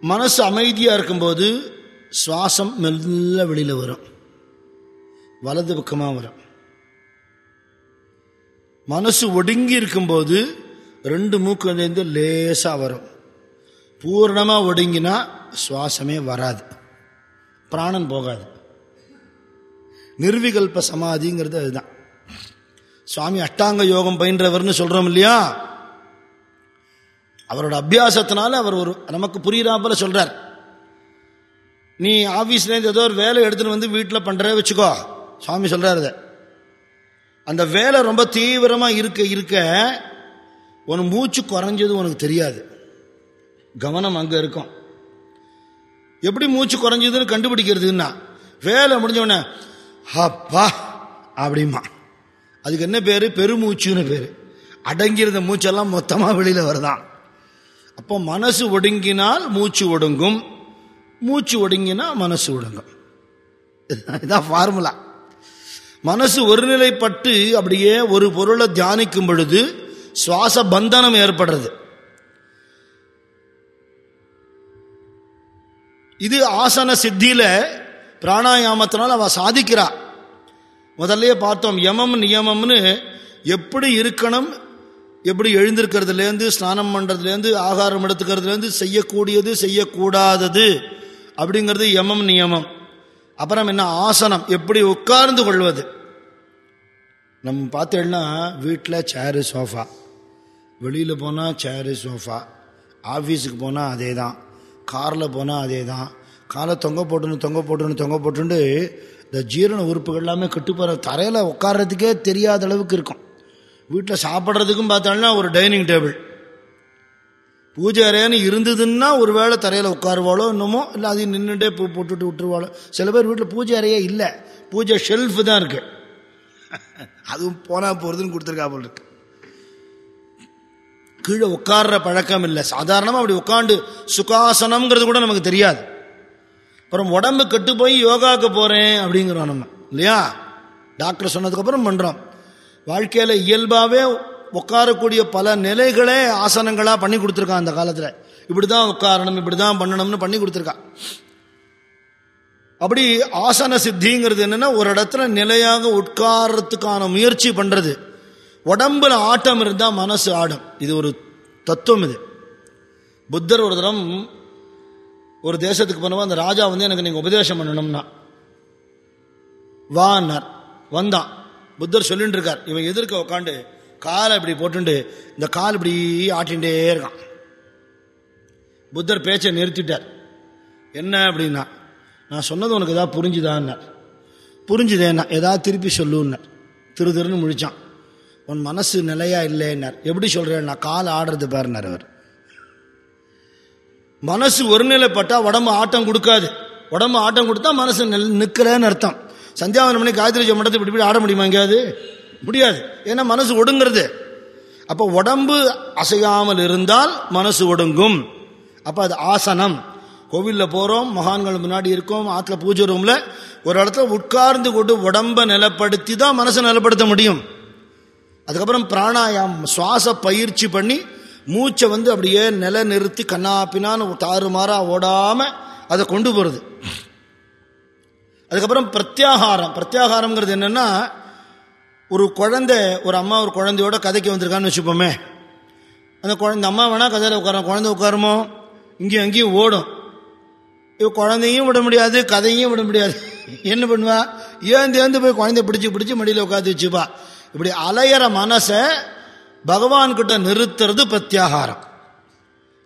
மனசு அமைதியாக இருக்கும்போது சுவாசம் மெல்ல வெளியில் வரும். வலது பக்கமாக வரும். மனசு ஒடுங்கி இருக்கும்போது ரெண்டு மூக்குலேருந்து லேசாக வரும். பூர்ணமாக ஒடுங்கினா சுவாசமே வராது. பிராணன் போகாது. நிர்விகல்ப சமாதிங்கிறது அதுதான். சுவாமி அஷ்டாங்க யோகம் பயின்றவர்னு சொல்கிறோம் இல்லையா? அவரோட அபியாசத்தினால அவர் ஒரு நமக்கு புரியுறாப்புல சொல்றார். நீ ஆஃபீஸ்லேருந்து ஏதோ ஒரு வேலை எடுத்துன்னு வந்து வீட்டில் பண்ற வச்சுக்கோ. சுவாமி சொல்றாரு அந்த வேலை ரொம்ப தீவிரமா இருக்க இருக்க உன் மூச்சு குறைஞ்சது உனக்கு தெரியாது. கவனம் அங்க இருக்கும். எப்படி மூச்சு குறைஞ்சதுன்னு கண்டுபிடிக்கிறதுன்னா வேலை முடிஞ்சோடனே அப்பா! அப்படிமா அதுக்கு என்ன பேரு? பெருமூச்சுன்னு பேரு. அடங்கியிருந்த மூச்செல்லாம் மொத்தமா வெளியில வருதான். அப்போ மனசு ஒடுங்கினால் மூச்சு ஒடுங்கும். மூச்சு ஒடுங்கினா மனசு ஒடுங்கும். இதுதான் ஃபார்முலா மனசு ஒருநிலைப்பட்டு அப்படியே ஒரு பொருளை தியானிக்கும் பொழுது சுவாச பந்தனம் ஏற்படுறது. இது ஆசன சித்தியில பிராணாயாமத்தினால் அவ சாதிக்கிறா. முதல்லயே பார்த்தோம் யமம் நியமம்னு எப்படி இருக்கணும் எப்படி எழுந்திருக்கிறதுலேருந்து ஸ்நானம் பண்ணுறதுலேருந்து ஆகாரம் எடுத்துக்கிறதுலேருந்து செய்யக்கூடியது செய்யக்கூடாதது அப்படிங்கிறது யமம் நியமம். அப்புறம் என்ன ஆசனம் எப்படி உட்கார்ந்து கொள்வது? நம்ம பார்த்தேன்னா வீட்டில் சேரு சோஃபா வெளியில் போனால் சேரு சோஃபா ஆஃபீஸுக்கு போனால் அதே தான் காரில் போனால் அதே தான் காலை தொங்க போட்டுன்னு தொங்க போட்டுன்னு தொங்க போட்டுண்டு இந்த ஜீரண உறுப்புகள் எல்லாமே கட்டுப்பார தரையில் உட்கார்றதுக்கே தெரியாத அளவுக்கு இருக்கும். வீட்டில் சாப்பிட்றதுக்கும் பார்த்தாலும் ஒரு டைனிங் டேபிள். பூஜை அறையான்னு இருந்ததுன்னா ஒரு வேளை தரையில் உட்காருவாளோ என்னமோ இல்லை அதையும் நின்றுட்டே பூ போட்டுட்டு விட்டுருவாளோ. சில பேர் வீட்டில் பூஜை அறையே இல்லை. பூஜை ஷெல்ஃபு தான் இருக்குது [laughs] அதுவும் போனால் போகிறதுன்னு கொடுத்துருக்கா போல் இருக்கு. கீழே உட்கார்ற பழக்கம் இல்லை. சாதாரணமாக அப்படி உட்காந்து சுகாசனம்ங்கிறது கூட நமக்கு தெரியாது. அப்புறம் உடம்பு கெட்டு போய் யோகாவுக்கு போகிறேன் அப்படிங்கிறோம் நம்ம. இல்லையா? டாக்டர் சொன்னதுக்கப்புறம் பண்ணுறோம் வாழ்க்கையில் இயல்பாகவே உட்காரக்கூடிய பல நிலைகளே ஆசனங்களாக பண்ணி கொடுத்துருக்கான் அந்த காலத்தில். இப்படி தான் உட்காரணும் இப்படி தான் பண்ணணும்னு பண்ணி கொடுத்துருக்கான். அப்படி ஆசன சித்திங்கிறது என்னென்னா ஒரு இடத்துல நிலையாக உட்காரத்துக்கான முயற்சி பண்ணுறது உடம்புல ஆட்டம் இருந்தால் மனசு ஆடும். இது ஒரு தத்துவம் இது. புத்தர் ஒரு தரம் ஒரு தேசத்துக்கு போனவா அந்த ராஜா வந்து எனக்கு நீங்கள் உபதேசம் பண்ணணும்னா. வான்னார் வந்தான். புத்தர் சொல்லிட்டு இருக்கார் இவன் எதிர்க்க உட்காந்து காலை இப்படி போட்டுண்டு இந்த கால் இப்படி ஆட்டிகிட்டே இருக்கான். புத்தர் பேச்சை நிறுத்திட்டார். என்ன அப்படின்னா நான் சொன்னது உனக்கு எதாவது புரிஞ்சுதான்னார் புரிஞ்சுதேன்னா ஏதாவது திருப்பி சொல்லுன்னார் திரு திருன்னு முழிச்சான். உன் மனசு நிலையா இல்லைன்னார். எப்படி சொல்கிறேன் நான் கால் ஆடுறது பாருனார் அவர். மனசு ஒருநிலைப்பட்டா உடம்பு ஆட்டம் கொடுக்காது. உடம்பு ஆட்டம் கொடுத்தா மனசு நெல் நிற்கிறேன்னு அர்த்தம். சந்தியாவனம் பண்ணி காயத்ரி மண்டத்தை இப்படி இப்படி ஆட முடியுமா எங்கேயாவது? முடியாது. ஏன்னா மனசு ஒடுங்கிறது. அப்போ உடம்பு அசையாமல் இருந்தால் மனசு ஒடுங்கும். அப்போ அது ஆசனம். கோவிலில் போகிறோம் மகான்கள் முன்னாடி இருக்கோம் ஆற்றுல பூஜை ரூமில் ஒரு இடத்துல உட்கார்ந்து கொண்டு உடம்பை நிலப்படுத்தி தான் மனசை நிலப்படுத்த முடியும். அதுக்கப்புறம் பிராணாயாமம் சுவாச பயிற்சி பண்ணி மூச்சை வந்து அப்படியே நில நிறுத்தி கண்ணா பின்னான்னு தாறுமாறா ஓடாம அதை கொண்டு போகிறது அதுக்கப்புறம் பிரத்யாகாரம். பிரத்யாகாரம்ங்கிறது என்னன்னா ஒரு குழந்தை ஒரு அம்மா ஒரு குழந்தையோட கதைக்கு வந்திருக்கான்னு வச்சுப்போமே. அந்த குழந்தை அம்மா வேணா கதையில் உட்கார குழந்தை உட்காருமோ? இங்கேயும் அங்கேயும் ஓடும். இவ குழந்தையும் விட முடியாது கதையும் விட முடியாது. என்ன பண்ணுவா? ஏந்து ஏந்து போய் குழந்தைய பிடிச்சி பிடிச்சி மடியில் உட்காந்து வச்சுப்பா. இப்படி அலையிற மனசை பகவான்கிட்ட நிறுத்துறது பிரத்யாகாரம்.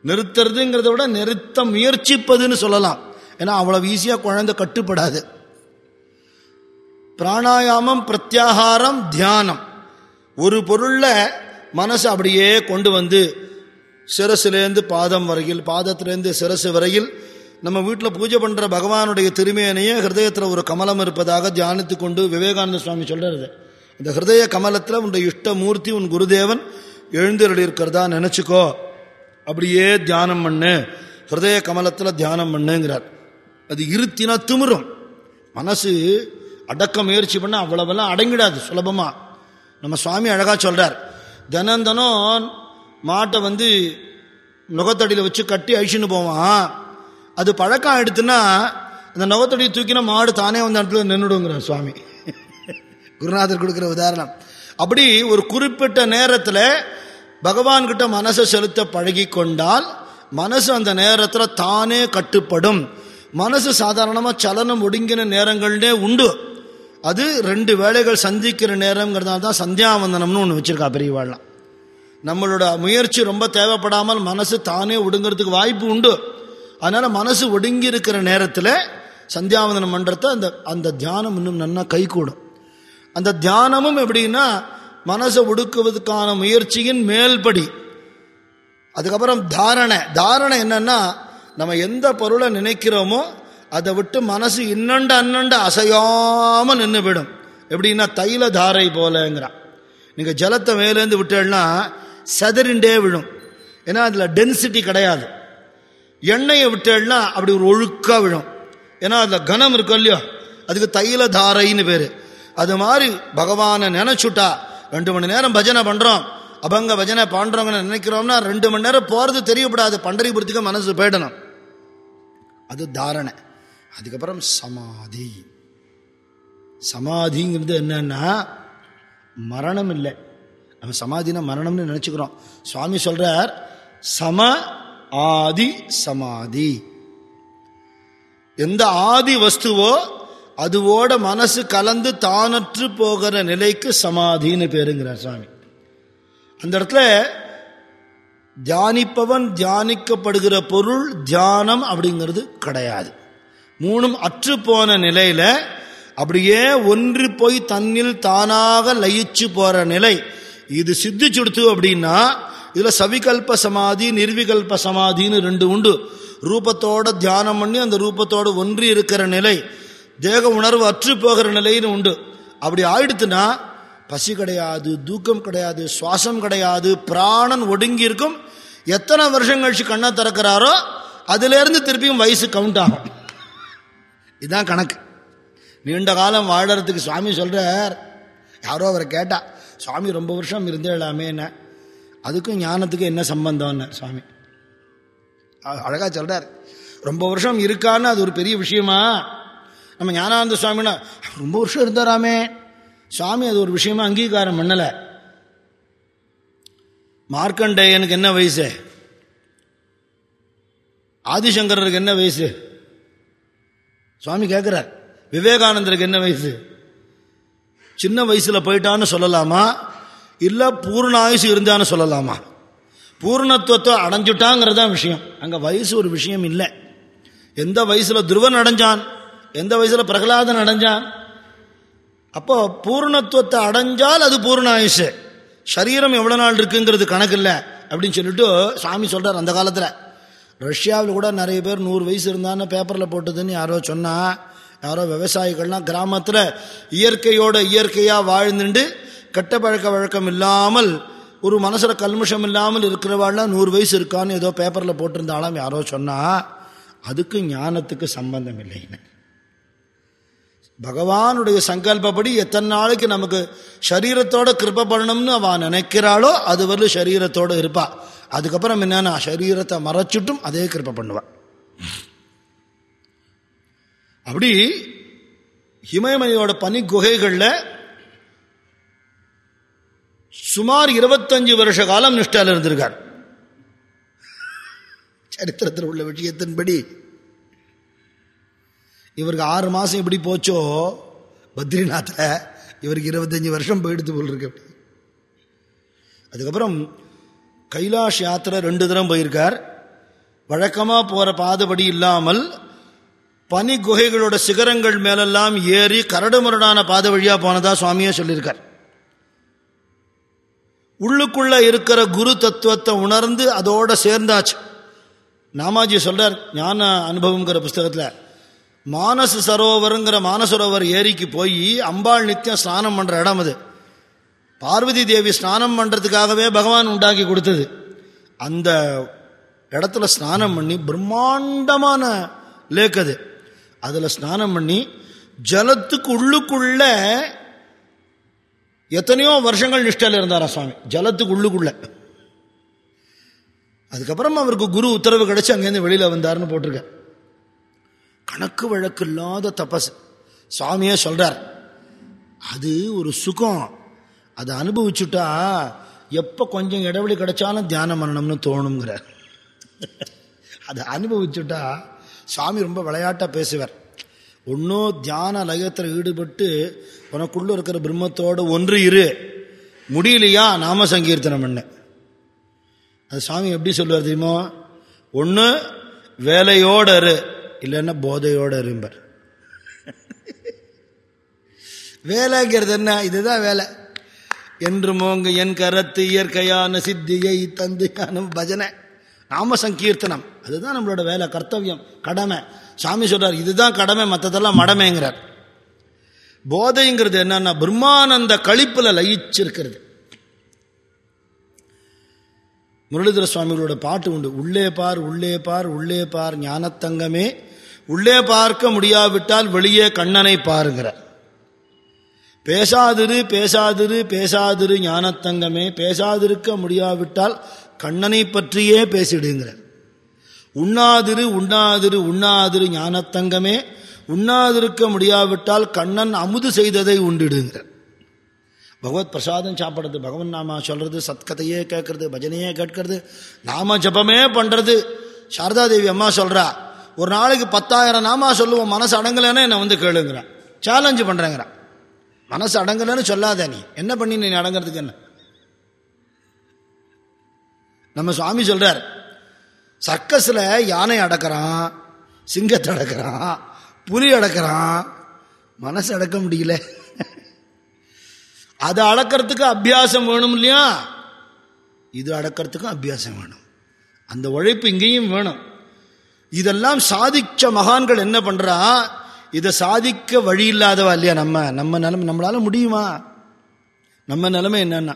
நிறுத்துறதுங்கிறத விட நிறுத்த முயற்சிப்பதுன்னு சொல்லலாம். ஏன்னா அவ்வளவு ஈஸியாக குழந்தை கட்டுப்படாது. பிராணாயாமம் பிரத்யாகாரம் தியானம். ஒரு பொருளில் மனசை அப்படியே கொண்டு வந்து சிரசுலேருந்து பாதம் வரையில் பாதத்திலேருந்து சிரசு வரையில் நம்ம வீட்டில் பூஜை பண்ணுற பகவானுடைய திருமேனையே ஹிருதயத்தில் ஒரு கமலம் இருப்பதாக தியானித்து கொண்டு விவேகானந்த சுவாமி சொல்கிறது இந்த ஹிருதய கமலத்தில் உன்னுடைய இஷ்டமூர்த்தி உன் குருதேவன் எழுந்தருளி இருக்கிறதா நினச்சிக்கோ. அப்படியே தியானம் பண்ணு. ஹிருதய கமலத்தில் தியானம் பண்ணுங்கிறார். அது இருத்தினா திமிரும். மனசு அடக்க முயற்சி பண்ண அவ்வளவெல்லாம் அடங்கிடாது சுலபமாக நம்ம சுவாமி அழகாக சொல்கிறார் தினந்தனம் மாட்டை வந்து நுகத்தடியில் வச்சு கட்டி அழிச்சுன்னு போவான். அது பழக்கம் ஆயிடுத்துன்னா அந்த நுகத்தடியை தூக்கினா மாடு தானே வந்த இடத்துல நின்றுடுங்கிறார் சுவாமி. குருநாதர் கொடுக்குற உதாரணம். அப்படி ஒரு குறிப்பிட்ட நேரத்தில் பகவான்கிட்ட மனசை செலுத்த பழகி கொண்டால் மனசு அந்த நேரத்தில் தானே கட்டுப்படும். மனசு சாதாரணமாக சலனம் ஒடுங்கின நேரங்கள்னே உண்டு. அது ரெண்டு வேலைகள் சந்திக்கிற நேரங்கிறதால தான் சந்தியாவந்தனம்னு ஒன்று வச்சுருக்கா பெரியவாள்லாம் நம்மளோட முயற்சி ரொம்ப தேவைப்படாமல் மனசு தானே ஒடுங்கிறதுக்கு வாய்ப்பு உண்டு. அதனால் மனசு ஒடுங்கி இருக்கிற நேரத்தில் சந்தியாவந்தனம் பண்ணுறத அந்த அந்த தியானம் இன்னும் நல்லா கை கூடும் அந்த தியானமும் எப்படின்னா மனசை ஒடுக்குவதற்கான முயற்சியின் மேல்படி. அதுக்கப்புறம் தாரணை. தாரணை என்னன்னா நம்ம எந்த பொருளை நினைக்கிறோமோ அதை விட்டு மனசு இன்னண்டு அன்னண்டு அசையாம நின்று விடும் எப்படின்னா தைல தாரை போலங்கிறான். நீங்கள் ஜலத்தை மேலேருந்து விட்டேன்னா செதறிண்டே விழும். ஏன்னா அதில் டென்சிட்டி கிடையாது. எண்ணெயை விட்டேன்னா அப்படி ஒரு ஒழுக்கா விழும். ஏன்னா அதில் கனம் இருக்கும் இல்லையோ? அதுக்கு தைல தாரைன்னு பேர். அது மாதிரி பகவானை நினைச்சுட்டா ரெண்டு மணி நேரம் பஜனை பண்ணுறோம் அபங்க பஜனை பண்ணுறவங்கன்னு நினைக்கிறோம்னா ரெண்டு மணி நேரம் போகிறது தெரியப்படாது பண்டரிபுரத்துக்கு மனசு போயிடணும். அது தாரணை. அதுக்கப்புறம் சமாதி. சமாதிங்கிறது என்னன்னா மரணம் இல்லை. நம்ம சமாதினா மரணம்னு நினச்சிக்கிறோம். சுவாமி சொல்றார் சம ஆதி சமாதி. எந்த ஆதி வஸ்துவோ அதுவோட மனசு கலந்து தானற்று போகிற நிலைக்கு சமாதின்னு பேருங்கிறார் சுவாமி. அந்த இடத்துல தியானிப்பவன் தியானிக்கப்படுகிற பொருள் தியானம் அப்படிங்கிறது கிடையாது. மூணும் அற்று போன நிலையில அப்படியே ஒன்று போய் தன்னில் தானாக லயிச்சு போற நிலை. இது சித்திச்சுடுத்து அப்படின்னா இதுல சவிகல்ப சமாதி நிர்விகல்ப சமாதின்னு ரெண்டு உண்டு. ரூபத்தோட தியானம் பண்ணி அந்த ரூபத்தோட ஒன்றி இருக்கிற நிலை. தேக உணர்வு அற்று போகிற நிலைன்னு உண்டு. அப்படி ஆயிடுத்துன்னா பசி கிடையாது தூக்கம் கிடையாது சுவாசம் கிடையாது பிராணன் ஒடுங்கி இருக்கும். எத்தனை வருஷம் கழிச்சு கண்ணை திறக்கிறாரோ அதுலேருந்து திருப்பியும் வயசு கவுண்ட் ஆகும். இதுதான் கணக்கு. நீண்ட காலம் வாழறதுக்கு சுவாமி சொல்றார். யாரோ அவரை கேட்டா சுவாமி ரொம்ப வருஷம் இருந்தேலாமே என்ன. அதுக்கும் ஞானத்துக்கும் என்ன சம்பந்தம்னு சுவாமி. அழகாக அழகா சொல்றார். ரொம்ப வருஷம் இருக்கான்னு அது ஒரு பெரிய விஷயமா? நம்ம ஞானானந்த சுவாமினா ரொம்ப வருஷம் இருந்தாராமே. சுவாமி அது ஒரு விஷயமா அங்கீகாரம் பண்ணல. மார்க்கண்டேயனுக்கு என்ன வயசு? ஆதிசங்கரருக்கு என்ன வயசு? சுவாமி கேட்கிறார் விவேகானந்தருக்கு என்ன வயசு? சின்ன வயசுல போயிட்டான்னு சொல்லலாமா? இல்ல பூர்ண ஆயுசு இருந்தான்னு சொல்லலாமா? பூர்ணத்துவத்தை அடைஞ்சுட்டாங்கிறதான் விஷயம். அங்க வயசு ஒரு விஷயம் இல்லை. எந்த வயசுல துருவன் அடைஞ்சான்? எந்த வயசுல பிரகலாதன் அடைஞ்சான்? அப்போ பூர்ணத்துவத்தை அடைஞ்சால் அது பூர்ண ஆயுஷு சரீரம் எவ்வளோ நாள் இருக்குங்கிறது கணக்கு இல்லை அப்படின்னு சொல்லிட்டு சாமி சொல்றார் அந்த காலத்தில். ரஷ்யாவில் கூட நிறைய பேர் நூறு வயசு இருந்தான்னு பேப்பரில் போட்டதுன்னு யாரோ சொன்னா யாரோ விவசாயிகள்லாம் கிராமத்தில் இயற்கையோட இயற்கையாக வாழ்ந்துண்டு கெட்ட பழக்க வழக்கம் இல்லாமல் ஒரு மனசில் கல்முஷம் இல்லாமல் இருக்கிறவாள்லாம் நூறு வயசு இருக்கான்னு ஏதோ பேப்பரில் போட்டிருந்தாலும் யாரோ சொன்னால் அதுக்கு ஞானத்துக்கு சம்பந்தம் இல்லைன்னு. பகவானுடைய சங்கல்பப்படி எத்தனை நாளைக்கு நமக்கு சரீரத்தோட கிருப்ப பண்ணணும்னு அவன் நினைக்கிறாளோ அது வரலும் சரீரத்தோட இருப்பா. அதுக்கப்புறம் என்னன்னா சரீரத்தை மறைச்சிட்டும் அதே கிருப்ப பண்ணுவாள் அப்படி இமயமலையோட பனி குகைகளில் சுமார் இருபத்தஞ்சு வருஷ காலம் நிஷ்டால இருந்திருக்கார். சரித்திரத்தில் உள்ள விஷயத்தின்படி இவருக்கு ஆறு மாதம் எப்படி போச்சோ? பத்ரிநாத்தில் இவருக்கு இருபத்தஞ்சி வருஷம் போயிடுத்து போல் இருக்கு அப்படி. அதுக்கப்புறம் கைலாஷ் யாத்திரை ரெண்டு தரம் போயிருக்கார். வழக்கமாக போகிற பாதபடி இல்லாமல் பனி குகைகளோட சிகரங்கள் மேலெல்லாம் ஏறி கரடுமுரடான பாதை வழியாக போனதாக சுவாமியே சொல்லியிருக்கார். உள்ளுக்குள்ளே இருக்கிற குரு தத்துவத்தை உணர்ந்து அதோட சேர்ந்தாச்சு. நாமாஜி சொல்கிறார் ஞான அனுபவங்கிற புஸ்தகத்தில் மானச சரோவருங்கிற மானசரோவர் ஏரிக்கு போய் அம்பாள் நித்தியம் ஸ்நானம் பண்ற இடம் அது. பார்வதி தேவி ஸ்நானம் பண்றதுக்காகவே பகவான் உண்டாக்கி கொடுத்தது. அந்த இடத்துல ஸ்நானம் பண்ணி பிரம்மாண்டமான லேக் அது. அதுல ஸ்நானம் பண்ணி ஜலத்துக்கு உள்ளுக்குள்ள எத்தனையோ வருஷங்கள் நிஷ்டையில் இருந்தாரா சுவாமி? ஜலத்துக்கு உள்ளுக்குள்ள. அதுக்கப்புறம் அவருக்கு குரு உத்தரவு கிடைச்சு அங்கேருந்து வெளியில வந்தாருன்னு போட்டிருக்க. கணக்கு வழக்கு இல்லாத தபஸ் சுவாமியே சொல்கிறார் அது ஒரு சுகம். அதை அனுபவிச்சுட்டா எப்போ கொஞ்சம் இடைவெளி கிடைச்சாலும் தியானம் பண்ணணும்னு தோணுங்கிறார் அதை அனுபவிச்சுட்டா சுவாமி ரொம்ப விளையாட்டாக பேசுவார். ஒன்றும் தியான லயத்தில் ஈடுபட்டு உனக்குள்ளே இருக்கிற பிரம்மத்தோடு ஒன்று இரு. முடியலையா? நாம சங்கீர்த்தனம் பண்ண. அது சாமி எப்படி சொல்லுவார் தெரியுமோ? ஒன்று வேலையோட இரு. இல்லைன்னா போதையோட இரும்பர். வேலைங்கிறது என்ன? இதுதான் வேலை. என்று மோங்க என் கரத்து இயற்கையான சித்தியை தந்தையான பஜனை. நாம சங்கீர்த்தனம். அதுதான் நம்மளோட வேலை கர்த்தவியம் கடமை. சாமி சொல்றார் இதுதான் கடமை மற்றதெல்லாம் மடமைங்கிறார். போதைங்கிறது என்னன்னா பிரம்மானந்த கழிப்புல லயிச்சிருக்கிறது. முரளிதர சுவாமிகளோட பாட்டு உண்டு. உள்ளே பார் உள்ளே பார் உள்ளே பார் ஞானத்தங்கமே உள்ளே பார்க்க முடியாவிட்டால் வெளியே கண்ணனை பாருங்கிறார் பேசாதிரு பேசாதிரு பேசாதிரு ஞானத்தங்கமே பேசாதிருக்க முடியாவிட்டால் கண்ணனை பற்றியே பேசிடுங்கிறார் உண்ணாதிரு உண்ணாதிரு உண்ணாதிரு ஞானத்தங்கமே உண்ணாதிருக்க முடியாவிட்டால் கண்ணன் அமுது செய்ததை உண்டிடுங்கிறார் பகவத் பிரசாதம் சாப்பிட்றது பகவன் நாமா சொல்றது சத்கதையே கேட்கறது பஜனையே கேட்கறது நாம ஜபமே பண்றது. சாரதா தேவி அம்மா சொல்றா ஒரு நாளைக்கு பத்தாயிரம் நாமா சொல்லுவோம் மனசு அடங்கலைன்னா என்னை வந்து கேளுங்கிறான். சேலஞ்சு பண்ணுறேங்கிறான் மனசு அடங்கலைன்னு சொல்லாத நீ. என்ன பண்ணி நீ அடங்கிறதுக்கு என்ன? நம்ம சுவாமி சொல்கிறார் சர்க்கஸில் யானை அடக்கிறான் சிங்கத்தை அடக்கிறான் புலி அடக்கிறான். மனசு அடக்க முடியல. அதை அடக்கிறதுக்கு அபியாசம் வேணும் இல்லையா? இது அடக்கிறதுக்கும் அபியாசம் வேணும். அந்த உழைப்பு இங்கேயும் வேணும். இதெல்லாம் சாதிச்ச மகான்கள் என்ன பண்றா? இதை சாதிக்க வழி இல்லாதவா இல்லையா நம்ம? நம்ம நிலைமை நம்மளால முடியுமா? நம்ம நிலைமை என்னன்னா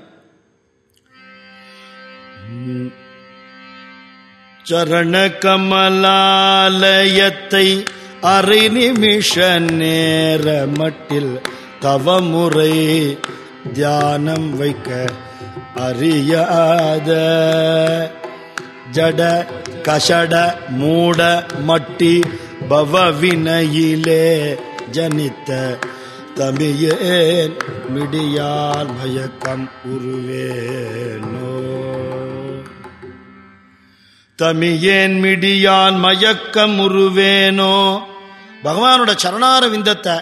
சரண கமலாலயத்தை அரை நிமிஷ நேர மட்டில் தவமுறை தியானம் வைக்க அறியாத ஜட கஷட மூட மட்டி பவவினையிலே ஜனித்த தமியேன் மிடியால் மயக்கம் உருவேனோ. தமியேன் மிடியான் மயக்கம் உருவேனோ. பகவானோட சரணார விந்தத்தை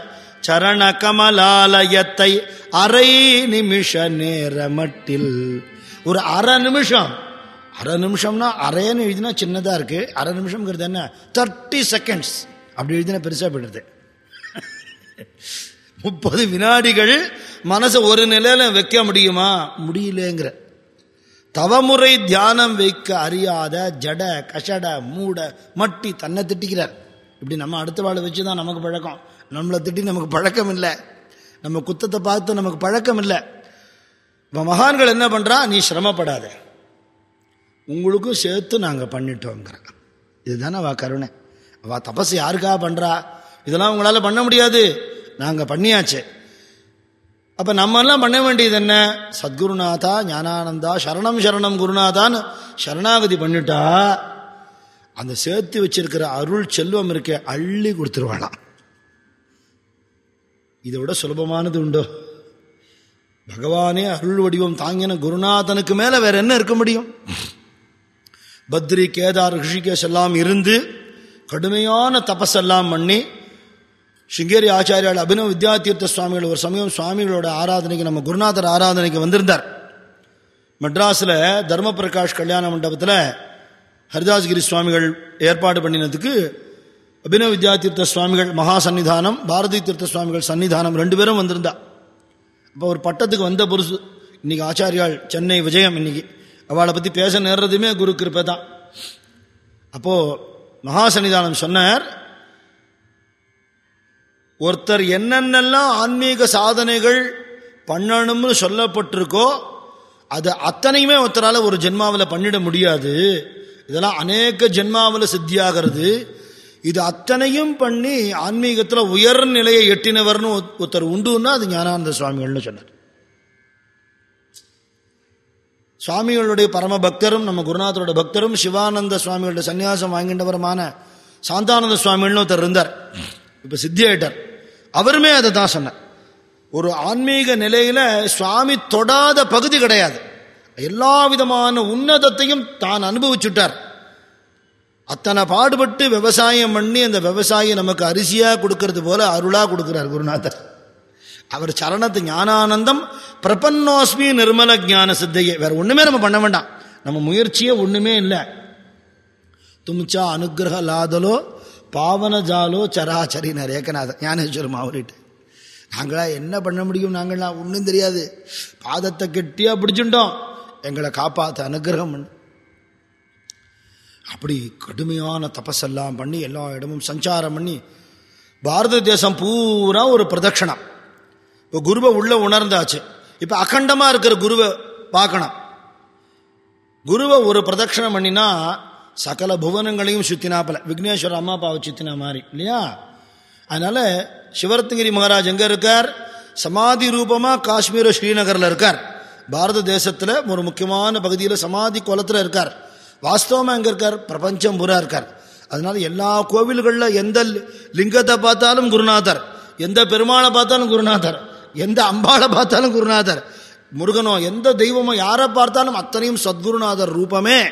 சரண கமலாலயத்தை அரை நிமிஷ நேர மட்டில் ஒரு அரை நிமிஷம் அரை நிமிஷம்னா அரைன்னு எழுதினா சின்னதாக இருக்கு. அரை நிமிஷம்ங்கிறது என்ன? தேர்ட்டி செகண்ட்ஸ் அப்படி எழுதினா பெருசாக போயிடுது. முப்பது வினாடிகள் மனசை ஒரு நிலையில வைக்க முடியுமா? முடியலங்கிற. தவமுறை தியானம் வைக்க அறியாத ஜட கஷட மூட மட்டி தன்னை திட்டிக்கிறார். இப்படி நம்ம அடுத்த வாழை வச்சு தான் நமக்கு பழக்கம். நம்மளை திட்டி நமக்கு பழக்கம் இல்லை நம்ம குத்தத்தை பார்த்து நமக்கு பழக்கம் இல்லை இப்போ மகான்கள் என்ன பண்ணுறா நீ சிரமப்படாத. உங்களுக்கும் சேர்த்து நாங்கள் பண்ணிட்டோங்கிற. இதுதானே அவ கருணை. அவ தபஸ் யாருக்காக பண்ணுறா இதெல்லாம் உங்களால் பண்ண முடியாது. நாங்கள் பண்ணியாச்சு. அப்போ நம்மெல்லாம் பண்ண வேண்டியது என்ன? சத்குருநாதா ஞானானந்தா சரணம் சரணம் குருநாதான்னு சரணாகதி பண்ணிட்டா அந்த சேர்த்து வச்சிருக்கிற அருள் செல்வம் இருக்க அள்ளி கொடுத்துருவாளாம். இதை விட சுலபமானது உண்டோ. பகவானே அருள் வடிவம் தாங்கின குருநாதனுக்கு மேலே வேற என்ன இருக்க முடியும்? பத்ரி கேதார் ரிஷிகேஷ் எல்லாம் இருந்து கடுமையான தபஸெல்லாம் பண்ணி சிங்கேரி ஆச்சாரியால் அபினவ வித்யாதீர்த்த சுவாமிகள் ஒரு சமயம் சுவாமிகளோட ஆராதனைக்கு நம்ம குருநாதர் ஆராதனைக்கு வந்திருந்தார். மெட்ராஸில் தர்ம பிரகாஷ் கல்யாண மண்டபத்தில் ஹரிதாஸ்கிரி சுவாமிகள் ஏற்பாடு பண்ணினதுக்கு அபினவ வித்யாதீர்த்த சுவாமிகள் மகா சன்னிதானம் பாரதி தீர்த்த சுவாமிகள் சன்னிதானம் ரெண்டு பேரும் வந்திருந்தா. அப்போ ஒரு பட்டத்துக்கு வந்த புருஷு இன்னைக்கு ஆச்சாரியால் சென்னை விஜயம் இன்னைக்கு. அவளை பற்றி பேச நேர்றதுமே குரு கிருப்பை தான் அப்போது மகா சன்னிதானம் சொன்னார் ஒருத்தர் என்னென்னலாம் ஆன்மீக சாதனைகள் பண்ணணும்னு சொல்லப்பட்டிருக்கோ அது அத்தனையுமே ஒருத்தரால் ஒரு ஜென்மாவில் பண்ணிட முடியாது. இதெல்லாம் அநேக ஜென்மாவில் சித்தியாகிறது. இது அத்தனையும் பண்ணி ஆன்மீகத்தில் உயர் நிலையை எட்டினவர்னு ஒருத்தர் உண்டுன்னா அது ஞானானந்த சுவாமிகள்னு சொன்னார். சுவாமிகளுடைய பரம பக்தரும் நம்ம குருநாதரோட பக்தரும் சிவானந்த சுவாமிகளோட சன்னியாசம் வாங்கின்றவருமான சாந்தானந்த சுவாமிகள்னு ஒருத்தர் இருந்தார். இப்போ சித்தி ஆயிட்டார். அவருமே அதை தான் சொன்னார். ஒரு ஆன்மீக நிலையில சுவாமி தொடாத பகுதி கிடையாது. எல்லா விதமான உன்னதத்தையும் தான் அனுபவிச்சுட்டார். அத்தனை பாடுபட்டு விவசாயம் பண்ணி அந்த விவசாயி நமக்கு அரிசியாக கொடுக்கறது போல அருளாக கொடுக்குறார் குருநாதர். அவர் சரணத்து ஞானானந்தம் பிரபன்னோஸ்மி நிர்மல ஞான சித்தையே. வேற ஒண்ணுமே நம்ம பண்ண வேண்டாம். நம்ம முயற்சியே ஒண்ணுமே இல்லை. தும்ச்சா அனுகிரக லாதலோ பாவன ஜாலோ சராச்சரினார் ஏகநாதன் ஞானேஸ்வரம் அவர்கிட்ட நாங்களா என்ன பண்ண முடியும் நாங்கள்லாம் ஒன்றும் தெரியாது. பாதத்தை கெட்டியா பிடிச்சுட்டோம். எங்களை காப்பாற்ற அனுகிரகம் பண்ணு. அப்படி கடுமையான தபஸெல்லாம் பண்ணி எல்லா இடமும் சஞ்சாரம் பண்ணி பாரத தேசம் பூரா ஒரு பிரதட்சணம். இப்போ குருவை உள்ள உணர்ந்தாச்சு. இப்போ அகண்டமா இருக்கிற குருவை பார்க்கணும். குருவை ஒரு பிரதட்சணம் பண்ணினா சகல புவனங்களையும் சுத்தினாப்பல. விக்னேஸ்வர அம்மா அப்பாவை சுத்தினா மாதிரி இல்லையா? அதனால சிவரத்னகிரி மகாராஜ் எங்க இருக்கார்? சமாதி ரூபமா காஷ்மீர் ஸ்ரீநகர்ல இருக்கார். பாரத தேசத்துல ஒரு முக்கியமான பகுதியில் சமாதி குளத்துல இருக்கார். வாஸ்தவமா எங்க இருக்கார்? பிரபஞ்சம் பூரா இருக்கார். அதனால எல்லா கோவில்களில் எந்த லிங்கத்தை பார்த்தாலும் குருநாதர். எந்த பெருமாளை பார்த்தாலும் குருநாதர். எந்த அம்பாளை பார்த்தாலும் குருநாதர். முருகனோ எந்த தெய்வமோ யாரை பார்த்தாலும் அத்தனையும் சத்குருநாதர் ரூபமே.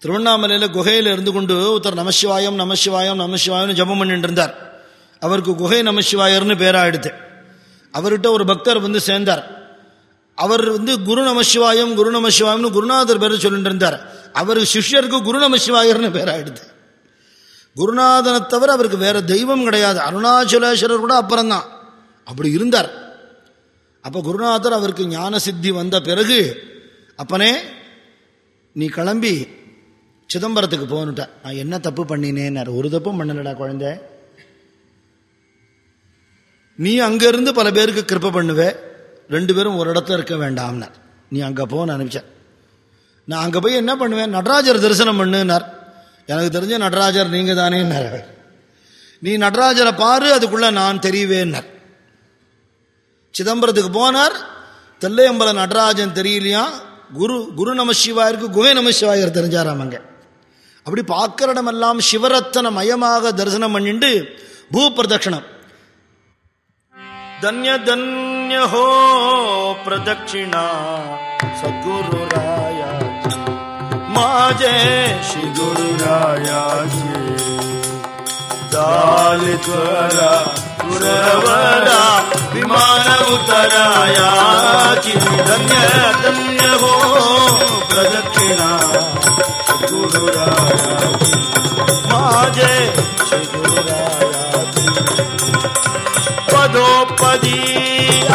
திருவண்ணாமலையில் குகையில் இருந்து கொண்டு ஒருத்தர் நமசிவாயம் நமசிவாயம் நமசிவாயம்னு ஜபம் பண்ணிட்டு இருந்தார். அவருக்கு குகை நமசிவாயர்னு பேராயிடுது. அவர்கிட்ட ஒரு பக்தர் வந்து சேர்ந்தார். அவர் வந்து குரு நமசிவாயம் குரு நமசிவாயம்னு குருநாதர் பேர் சொல்லிட்டு இருந்தார். அவர் சிஷ்யருக்கு குரு நமசிவாயர்னு பேராயிடுது. குருநாதனை தவிர அவருக்கு வேறு தெய்வம் கிடையாது. அருணாச்சலேஸ்வரர் கூட அப்புறம்தான். அப்படி இருந்தார். அப்போ குருநாதர் அவருக்கு ஞான சித்தி வந்த பிறகு அப்பனே நீ கிளம்பி சிதம்பரத்துக்கு போகணுட்ட. நான் என்ன தப்பு பண்ணினேன்னார். ஒரு தப்பும் பண்ணலடா குழந்தை. நீ அங்கிருந்து பல பேருக்கு கிருப்ப பண்ணுவே. ரெண்டு பேரும் ஒரு இடத்துல இருக்க வேண்டாம்னார். நீ அங்கே போன்னு அனுப்பிச்சேன் நான் அங்கே போய் என்ன பண்ணுவேன்? நடராஜர் தரிசனம் பண்ணுனார். எனக்கு தெரிஞ்ச நடராஜர் நீங்க தானே அவர் நீ நடராஜரை பாரு அதுக்குள்ள நான் தெரிவேன்னார் சிதம்பரத்துக்கு போனார் தெல்லையம்பல நடராஜன் தெரியலையா? குரு குரு நம சிவாயிருக்கு குகை நம சிவாயர் தெரிஞ்சாராம் அங்க. அப்படி பார்க்குற இடமெல்லாம் சிவரத்தன மயமாக தரிசனம் பண்ணிண்டு பூ பிரதட்சணம் தன்ய தன்யஹோ பிரதட்சிணா சத்குரு माझे श्री गुरुरायाची दालित्वरा गुरवरा विमान उतरायाची धन्य धन्य हो प्रदक्षिणा सद्गुरुरायाची माझे श्री गुरुरायाची पदोपदी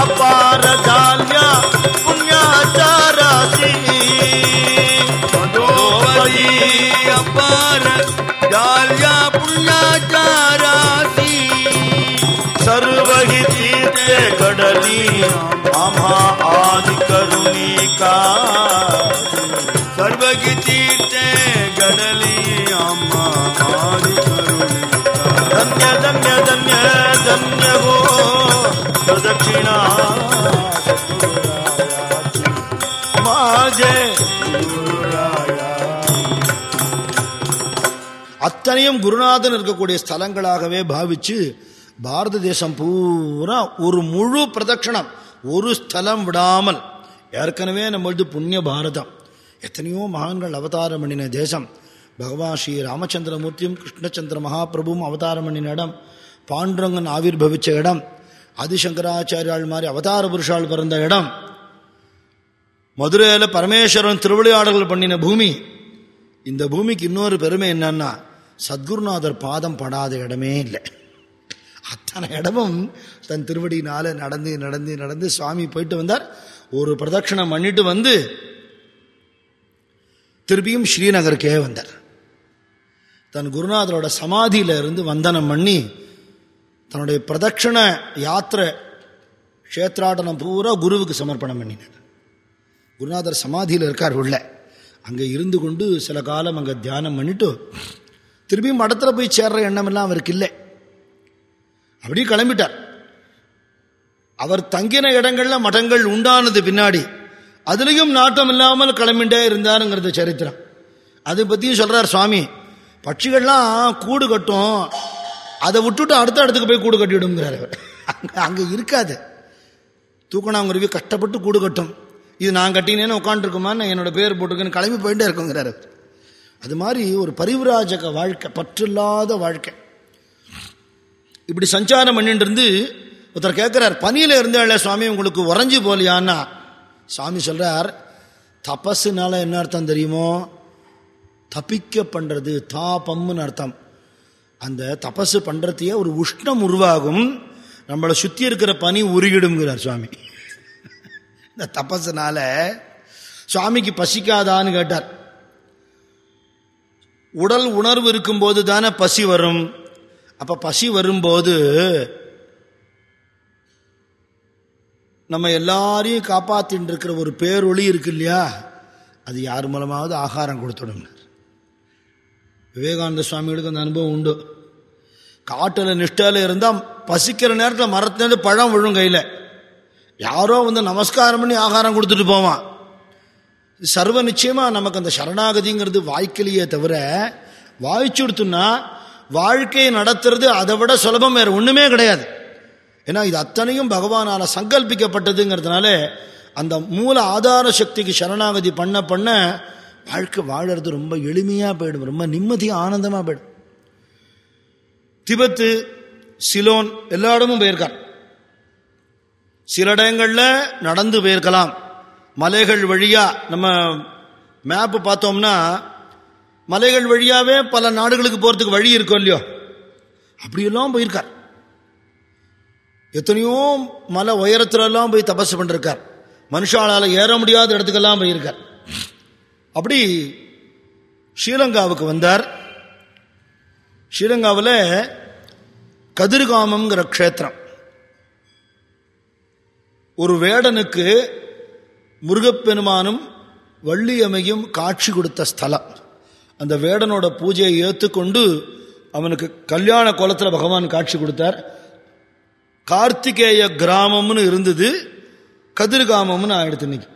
अपार झाल्या तीर्थे घडली आम्हा आदि करुणी का सर्व ही तीर्थे घडली आम्हा आदि करुणी का धन्य धन्य धन्य धन्य हो प्रदक्षिणा सद्गुरुरायाची. माझे गुरुराया அத்தனையும் குருநாதன் இருக்கக்கூடிய ஸ்தலங்களாகவே பாவிச்சு பாரத தேசம் பூரா ஒரு முழு பிரதட்சணம் ஒரு ஸ்தலம் விடாமல். ஏற்கனவே நம்மளது புண்ணிய பாரதம். எத்தனையோ மகான்கள் அவதாரம் பண்ணின தேசம். பகவான் ஸ்ரீ ராமச்சந்திரமூர்த்தியும் கிருஷ்ணச்சந்திர மகாபிரபுவும் அவதாரம் பண்ணின இடம். பாண்டுரங்கன் ஆவிர்பவிச்ச இடம். ஆதிசங்கராச்சாரியால் மாதிரி அவதார புருஷால் பிறந்த இடம். மதுரையில் பரமேஸ்வரன் திருவிளையாடல்கள் பண்ணின பூமி. இந்த பூமிக்கு இன்னொரு பெருமை என்னன்னா சத்குருநாதர் பாதம் படாத இடமே இல்லை. அத்தனை இடமும் தன் திருவடியினால நடந்து நடந்து நடந்து சுவாமி போயிட்டு வந்தார். ஒரு பிரதட்சணம் பண்ணிட்டு வந்து திருப்பியும் ஸ்ரீநகருக்கே வந்தார். தன் குருநாதரோட சமாதியில இருந்து வந்தனம் பண்ணி தன்னுடைய பிரதட்சண யாத்திரை க்ஷேத்ராடனம் பூரா குருவுக்கு சமர்ப்பணம் பண்ணினார். குருநாதர் சமாதியில் இருக்கார் உள்ள. அங்கே இருந்து கொண்டு சில காலம் அங்கே தியானம் பண்ணிட்டு திரும்பியும் மடத்தில் போய் சேர்ற எண்ணமெல்லாம் அவருக்கு இல்லை. அப்படியே கிளம்பிட்டார். அவர் தங்கின இடங்கள்ல மடங்கள் உண்டானது பின்னாடி. அதுலேயும் நாட்டம் இல்லாமல் கிளம்பிட்டே இருந்தாருங்கிறது சரித்திரம். அதை பற்றியும் சொல்றார் சுவாமி பட்சிகள்லாம் கூடு கட்டும் அதை விட்டுட்டு அடுத்த இடத்துக்கு போய் கூடு கட்டிவிடுங்கிறார் அவர். அங்கே அங்கே இருக்காது. தூக்கணாங்குருவி கஷ்டப்பட்டு கூடு கட்டும். இது நான் கட்டினேன்னு உட்காந்துருக்குமான்னு என்னோட பேர் போட்டுருக்குன்னு கிளம்பி போயிட்டே இருக்குங்கிறார் அது மாதிரி ஒரு பரிவிராஜக வாழ்க்கை பற்றில்லாத வாழ்க்கை. இப்படி சஞ்சாரம் பண்ணிட்டு இருந்து ஒருத்தர் கேட்கிறார் பனியில் இருந்தால சுவாமி உங்களுக்கு உறைஞ்சி போலியான்னா? சுவாமி சொல்கிறார் தபஸுனால என்ன அர்த்தம் தெரியுமோ? தப்பிக்க பண்ணுறது தாபம்னு அர்த்தம். அந்த தபசு பண்ணுறதையே ஒரு உஷ்ணம் உருவாகும். நம்மளை சுற்றி இருக்கிற பனி உருகிடுங்கிறார் சுவாமி. [laughs] இந்த தபஸுனால சுவாமிக்கு பசிக்காதான்னு கேட்டார். உடல் உணர்வு இருக்கும்போது தானே பசி வரும். அப்ப பசி வரும்போது நம்ம எல்லாரையும் காப்பாத்தின்னு இருக்கிற ஒரு பேரொளி இருக்கு இல்லையா? அது யார் மூலமாவது ஆகாரம் கொடுத்துடும் விவேகானந்த சுவாமிகளுக்கு அந்த அனுபவம் உண்டு. காட்டில் நிஷ்டையில் இருந்தால் பசிக்கிற நேரத்தில் மரத்துலேருந்து பழம் விழும் கையில். யாரோ வந்து நமஸ்காரம் பண்ணி ஆகாரம் கொடுத்துட்டு போவான். சர்வ நிச்சயமாக நமக்கு அந்த சரணாகதிங்கிறது வாய்க்கலையே தவிர வாய்ச்சிடுத்தோம்னா வாழ்க்கையை நடத்துறது அதை விட சுலபம் வேறு ஒன்றுமே கிடையாது. ஏன்னா இது அத்தனையும் பகவானால சங்கல்பிக்கப்பட்டதுங்கிறதுனால அந்த மூல ஆதார சக்திக்கு சரணாகதி பண்ண பண்ண வாழ்க்கை வாழறது ரொம்ப எளிமையாக போயிடும் ரொம்ப நிம்மதியாக ஆனந்தமாக போயிடும். திபத்து சிலோன் எல்லா இடமும் போயிருக்கார். சில இடங்களில் நடந்து போயிருக்கலாம். மலைகள் வழியாக நம்ம மேப்பு பார்த்தோம்னா மலைகள் வழியாவே பல நாடுகளுக்கு போறதுக்கு வழி இருக்கும் இல்லையோ? அப்படியெல்லாம் போயிருக்கார். எத்தனையோ மலை உயரத்துலெல்லாம் போய் தபஸ் பண்ணிருக்கார். மனுஷாலால் ஏற முடியாத இடத்துக்கெல்லாம் போயிருக்கார். அப்படி ஸ்ரீலங்காவுக்கு வந்தார். ஸ்ரீலங்காவில் கதிர்காமம்ங்கிற க்ஷேத்திரம். ஒரு வேடனுக்கு முருகப்பெருமானும் வள்ளியம்மையும் காட்சி கொடுத்த ஸ்தலம். அந்த வேடனோட பூஜையை ஏற்றுக்கொண்டு அவனுக்கு கல்யாண கோலத்தில் பகவான் காட்சி கொடுத்தார். கார்த்திகேய கிராமம்னு இருந்தது கதிர்காமம்னு ஆயிடுத்து இன்னைக்கு.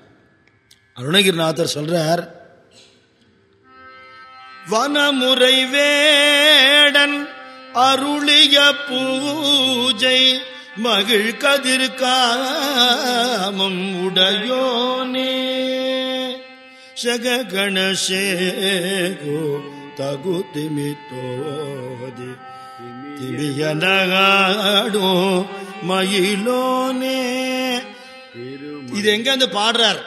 அருணகிரிநாதர் சொல்றார் வனமுறை வேடன் அருளிய பூஜை மகிழ் கதிர்காமம் உடையோனே. சககணசேகோ தகு திமித்தோதி திமியனகாடோ மயிலோனே இது எங்க வந்து பாடுறார்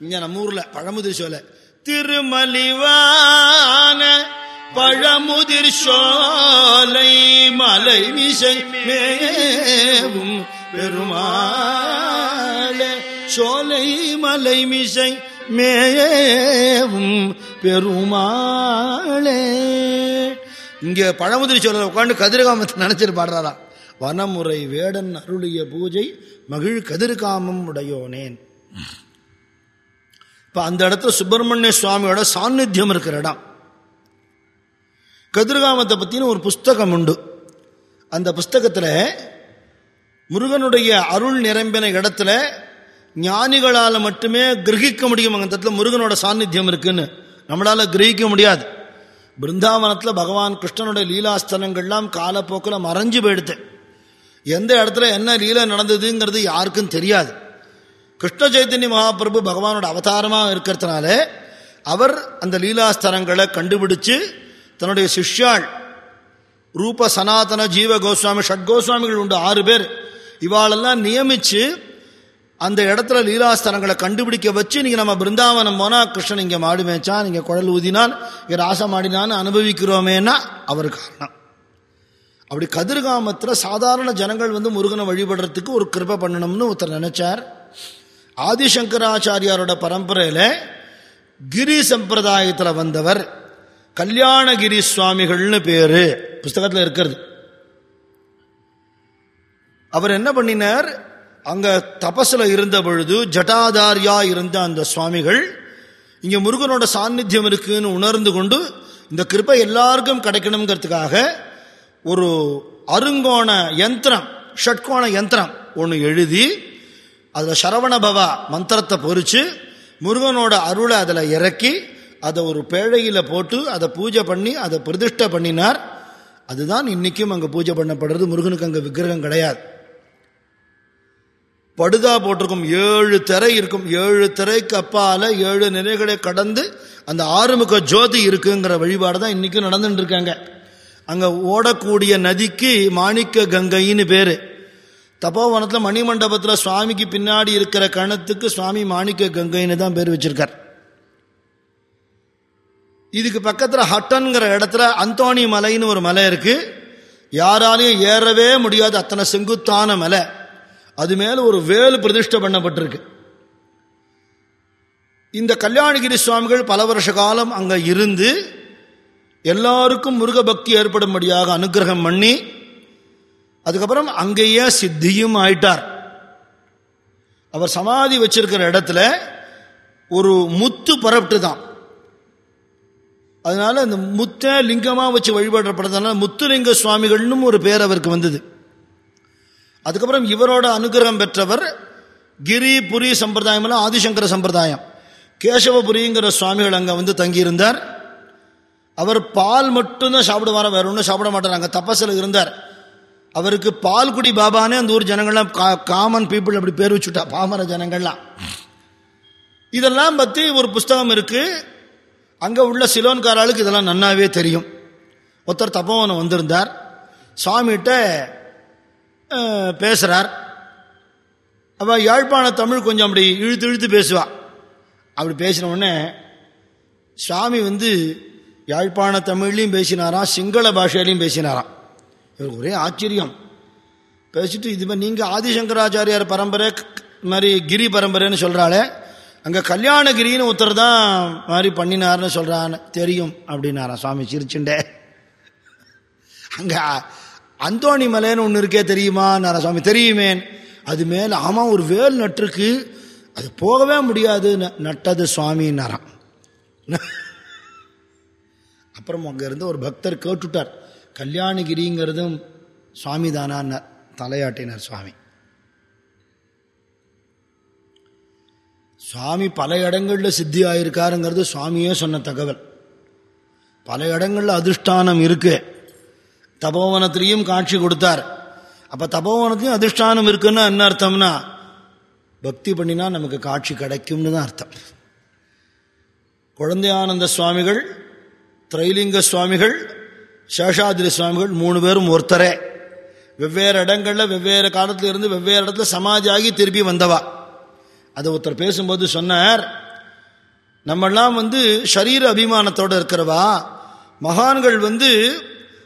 இங்க நம்ம ஊர்ல பழமுதிர் சோல திருமலிவான பழமுதிர் சோலை மலை மிசை மேவும் பெருமாளே சோலை மலை மிசை மேவும் பெருமாளே. இங்க பழமுதிரி சோழர் உட்காந்து கதிரகாமத்தை நினைச்சிட்டு பாடுறாரா? வனமுறை வேடன் அருளிய பூஜை மகிழ் கதிர்காமம் உடையோனேன். இப்ப அந்த இடத்துல சுப்பிரமணிய சுவாமியோட சாநித்தியம் இருக்கிற இடம். கதிர்காமத்தை பத்தின ஒரு புஸ்தகம் உண்டு. அந்த புஸ்தகத்துல முருகனுடைய அருள் நிரம்பின இடத்துல ஞானிகளால் மட்டுமே கிரகிக்க முடியும் அந்த இடத்துல முருகனோட சாநித்தியம் இருக்குன்னு. நம்மளால கிரகிக்க முடியாது. பிருந்தாவனத்தில் பகவான் கிருஷ்ணனுடைய லீலாஸ்தலங்கள்லாம் காலப்போக்கில் மறைஞ்சு போயிடுது. எந்த இடத்துல என்ன லீலை நடந்ததுங்கிறது யாருக்கும் தெரியாது. கிருஷ்ண சைத்தன்ய மகாபிரபு பகவானோட அவதாரமாக இருக்கிறதுனால அவர் அந்த லீலாஸ்தலங்களை கண்டுபிடிச்சு தன்னுடைய சிஷ்யாள் ரூப சனாதன ஜீவ கோஸ்வாமி ஷட் கோஸ்வாமிகள் உண்டு ஆறு பேர். இவாளெல்லாம் நியமிச்சு அந்த இடத்துல லீலாஸ்தலங்களை கண்டுபிடிக்க வச்சு நீங்க நம்ம பிருந்தாவனம் போனா கிருஷ்ணன் இங்க மாடு மேய்ச்சான் இங்க குழல் ஊதினான் இங்க ராசம் ஆடினான்னு அனுபவிக்கிறோமேனா அவர் காரணம். அப்படி கதிர்காமத்தில் சாதாரண ஜனங்கள் வந்து முருகனை வழிபடுறதுக்கு ஒரு கிருபை பண்ணணும்னு ஒருத்தர் நினைச்சார். ஆதிசங்கராச்சாரியாரோட பரம்பரையில் கிரி சம்பிரதாயத்தில் வந்தவர் கல்யாணகிரி சுவாமிகள்னு பேரு புஸ்தகத்தில் இருக்கிறது. அவர் என்ன பண்ணினார்? அங்க தபஸ்ல இருந்த பொழுது ஜட்டாதாரியா இருந்த அந்த சுவாமிகள் இங்க முருகனோட சாநித்தியம் இருக்குன்னு உணர்ந்து கொண்டு இந்த கிருப்பை எல்லாருக்கும் கிடைக்கணுங்கிறதுக்காக ஒரு அருங்கோண யந்திரம் ஷட்கோண யந்திரம் ஒன்று எழுதி அதில் சரவணபவா மந்திரத்தை பொறிச்சு முருகனோட அருளை அதில் இறக்கி அதை ஒரு பேழையில் போட்டு அதை பூஜை பண்ணி அதை பிரதிஷ்டை பண்ணினார். அதுதான் இன்றைக்கும் அங்கே பூஜை பண்ணப்படுறது. முருகனுக்கு அங்கே விக்கிரகம் கிடையாது. படுதா போட்டிருக்கும். ஏழு திரை இருக்கும். ஏழு திரைக்கு அப்பால ஏழு நிலைகளை கடந்து அந்த ஆறுமுக ஜோதி இருக்குங்கிற வழிபாடு தான் இன்னைக்கும் நடந்துட்டு இருக்காங்க அங்க ஓடக்கூடிய நதிக்கு மாணிக்க கங்கைன்னு பேரு. தப்போவனத்தில் மணிமண்டபத்தில் சுவாமிக்கு பின்னாடி இருக்கிற கணத்துக்கு சுவாமி மாணிக்க கங்கைன்னு தான் பேர் வச்சிருக்கார். இதுக்கு பக்கத்தில் ஹட்டன்கிற இடத்துல அந்தோணி மலைன்னு ஒரு மலை இருக்கு. யாராலையும் ஏறவே முடியாது. அத்தனை செங்குத்தான மலை. அது மேல ஒரு வேலு பிரதிஷ்டை பண்ணப்பட்டிருக்கு. இந்த கல்யாணகிரி சுவாமிகள் பல வருஷ காலம் அங்க இருந்து எல்லாருக்கும் முருக பக்தி ஏற்படும்படியாக அனுகிரகம் பண்ணி அதுக்கப்புறம் அங்கேயே சித்தியும் ஆயிட்டார். அவர் சமாதி வச்சிருக்கிற இடத்துல ஒரு முத்து பரப்பிட்டு தான் அதனால அந்த முத்த லிங்கமா வச்சு வழிபடப்படுறதுனால முத்துலிங்க சுவாமிகள்னு ஒரு பேர் அவருக்கு வந்தது. அதுக்கப்புறம் இவரோட அனுகிரகம் பெற்றவர் கிரி புரி சம்பிரதாயம் ஆதிசங்கர சம்பிரதாயம். கேசவபுரிங்கிற சுவாமிகள் அங்கே வந்து தங்கியிருந்தார். அவர் பால் மட்டும்தான் சாப்பிடுவார வேற ஒன்றும் சாப்பிட மாட்டார்? அங்கே தப்பசில் இருந்தார். அவருக்கு பால்குடி பாபானே அந்த ஊர் ஜனங்கள்லாம் காமன் பீப்புள் அப்படி பேர் வச்சுட்டா பாமர ஜனங்கள்லாம். இதெல்லாம் பற்றி ஒரு புஸ்தகம் இருக்குது அங்கே உள்ள சிலோன்காராளுக்கு இதெல்லாம் நன்னாவே தெரியும். ஒருத்தர் தப்போவனம் வந்திருந்தார். சுவாமிகிட்ட பேசுகிறார் அவள் யாழ்ப்பாண தமிழ் கொஞ்சம் அப்படி இழுத்து இழுத்து பேசுவா. அப்படி பேசின உடனே சுவாமி வந்து யாழ்ப்பாண தமிழ்லையும் பேசினாராம் சிங்கள பாஷையிலையும் பேசினாராம். இவருக்கு ஒரே ஆச்சரியம். பேசிட்டு இது மாதிரி நீங்கள் ஆதிசங்கராச்சாரியார் பரம்பரை மாதிரி கிரி பரம்பரைன்னு சொல்கிறாளே அங்கே கல்யாணகிரின்னு ஒருத்தர் தான் மாதிரி பண்ணினார்னு சொல்கிறான்னு தெரியும் அப்படின்னாராம். சுவாமி சிரிச்சுண்டே. அங்கே அந்தோணி மலைன்னு ஒன்று இருக்கே தெரியுமா? சுவாமி தெரியுமேன். அது மேலே ஆமாம் ஒரு வேல் நட்டுருக்கு. அது போகவே முடியாது. ந- நட்டது சுவாமின்னாராம். அப்புறம் அங்கேருந்து ஒரு பக்தர் கேட்டுட்டார். கல்யாணகிரிங்கிறதும் சுவாமி தானான்னார் தலையாட்டினார் சுவாமி. சுவாமி பல இடங்களில் சித்தி ஆயிருக்காருங்கிறது சுவாமியே சொன்ன தகவல். பல இடங்களில் அதிர்ஷ்டானம் இருக்குது தபோவனத்திலையும் காட்சி கொடுத்தார். அப்ப தபோவனத்திலையும் அதிஷ்டானம் இருக்குன்னா என்ன அர்த்தம்னா பக்தி பண்ணினா நமக்கு காட்சி கிடைக்கும்னு தான் அர்த்தம். குழந்தையானந்த சுவாமிகள் திரைலிங்க சுவாமிகள் சேஷாதிரி சுவாமிகள் மூணு பேரும் ஒருத்தரே. வெவ்வேறு இடங்கள்ல வெவ்வேறு காலத்துல இருந்து வெவ்வேறு இடத்துல சமாஜாகி திருப்பி வந்தவா. அதை ஒருத்தர் பேசும்போது சொன்னார் நம்மெல்லாம் வந்து சரீர அபிமானத்தோடு இருக்கிறவா. மகான்கள் வந்து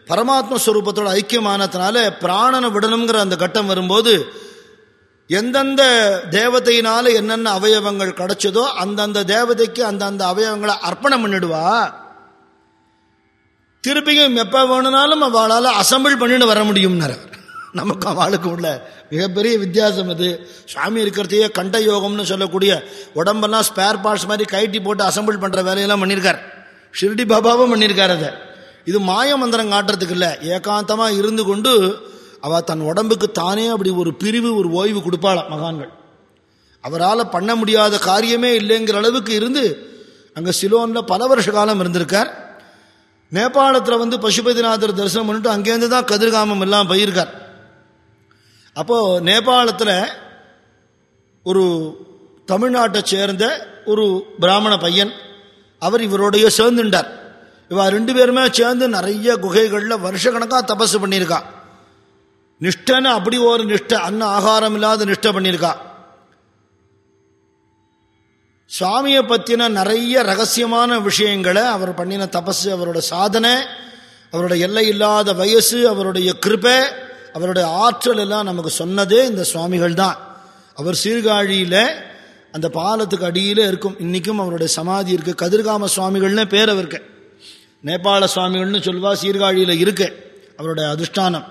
பரமாத்ம ஸ்வரூபத்தோட ஐக்கியமானதுனால பிராணனை விடணுங்கிற அந்த கட்டம் வரும்போது எந்தெந்த தேவதையினால என்னென்ன அவயவங்கள் கிடைச்சதோ அந்தந்த தேவதைக்கு அந்தந்த அவயவங்களை அர்ப்பணம் பண்ணிடுவா. திருப்பியும் எப்ப வேணும்னாலும் அவளால் அசம்பிள் பண்ணிட்டு வர முடியும்னார். நமக்கு அவளுக்கு உள்ள மிகப்பெரிய வித்தியாசம் இது சுவாமி இருக்கிறதையே கண்ட யோகம்னு சொல்லக்கூடிய உடம்பெல்லாம் ஸ்பேர் பார்ட்ஸ் மாதிரி கைட்டி போட்டு அசம்பிள் பண்ணுற வேலையெல்லாம் பண்ணியிருக்கார் ஷிர்டி பாபாவும் பண்ணியிருக்கார் அதை. இது மாய மந்திரம் காட்டுறதுக்கு இல்லை ஏகாந்தமாக இருந்து கொண்டு அவ தன் உடம்புக்கு தானே அப்படி ஒரு பிரிவு ஒரு ஓய்வு கொடுப்பாளாம் மகான்கள். அவரால் பண்ண முடியாத காரியமே இல்லைங்கிற அளவுக்கு இருந்து அங்கே சிலோனில் பல வருஷ காலம் இருந்திருக்கார். நேபாளத்தில் வந்து பசுபதிநாதர் தரிசனம் பண்ணிட்டு அங்கேருந்து தான் கதிர்காமம் எல்லாம் போயிருக்கார். அப்போது நேபாளத்தில் ஒரு தமிழ்நாட்டை சேர்ந்த ஒரு பிராமண பையன் அவர் இவரோடைய சேர்ந்துட்டார் இவா ரெண்டு பேருமே சேர்ந்து நிறைய குகைகளில் வருஷக்கணக்காக தபசு பண்ணியிருக்கா. நிஷ்டன்னு அப்படி ஒரு நிஷ்டை அன்ன ஆகாரம் இல்லாத நிஷ்டை பண்ணியிருக்கா. சுவாமியை பற்றின நிறைய ரகசியமான விஷயங்களை அவர் பண்ணின தபஸு அவரோட சாதனை அவரோட எல்லை இல்லாத வயசு அவருடைய கிருப்பை அவருடைய ஆற்றல் எல்லாம் நமக்கு சொன்னதே இந்த சுவாமிகள் தான். அவர் சீர்காழியில் அந்த பாலத்துக்கு அடியில் இருக்கும். இன்றைக்கும் அவருடைய சமாதி இருக்குது கதிர்காம சுவாமிகள்னு பேர் அவருக்கு. நேபாள சுவாமிகள்னு சொல்வா சீர்காழியில் இருக்க அவருடைய அதிஷ்டானம்.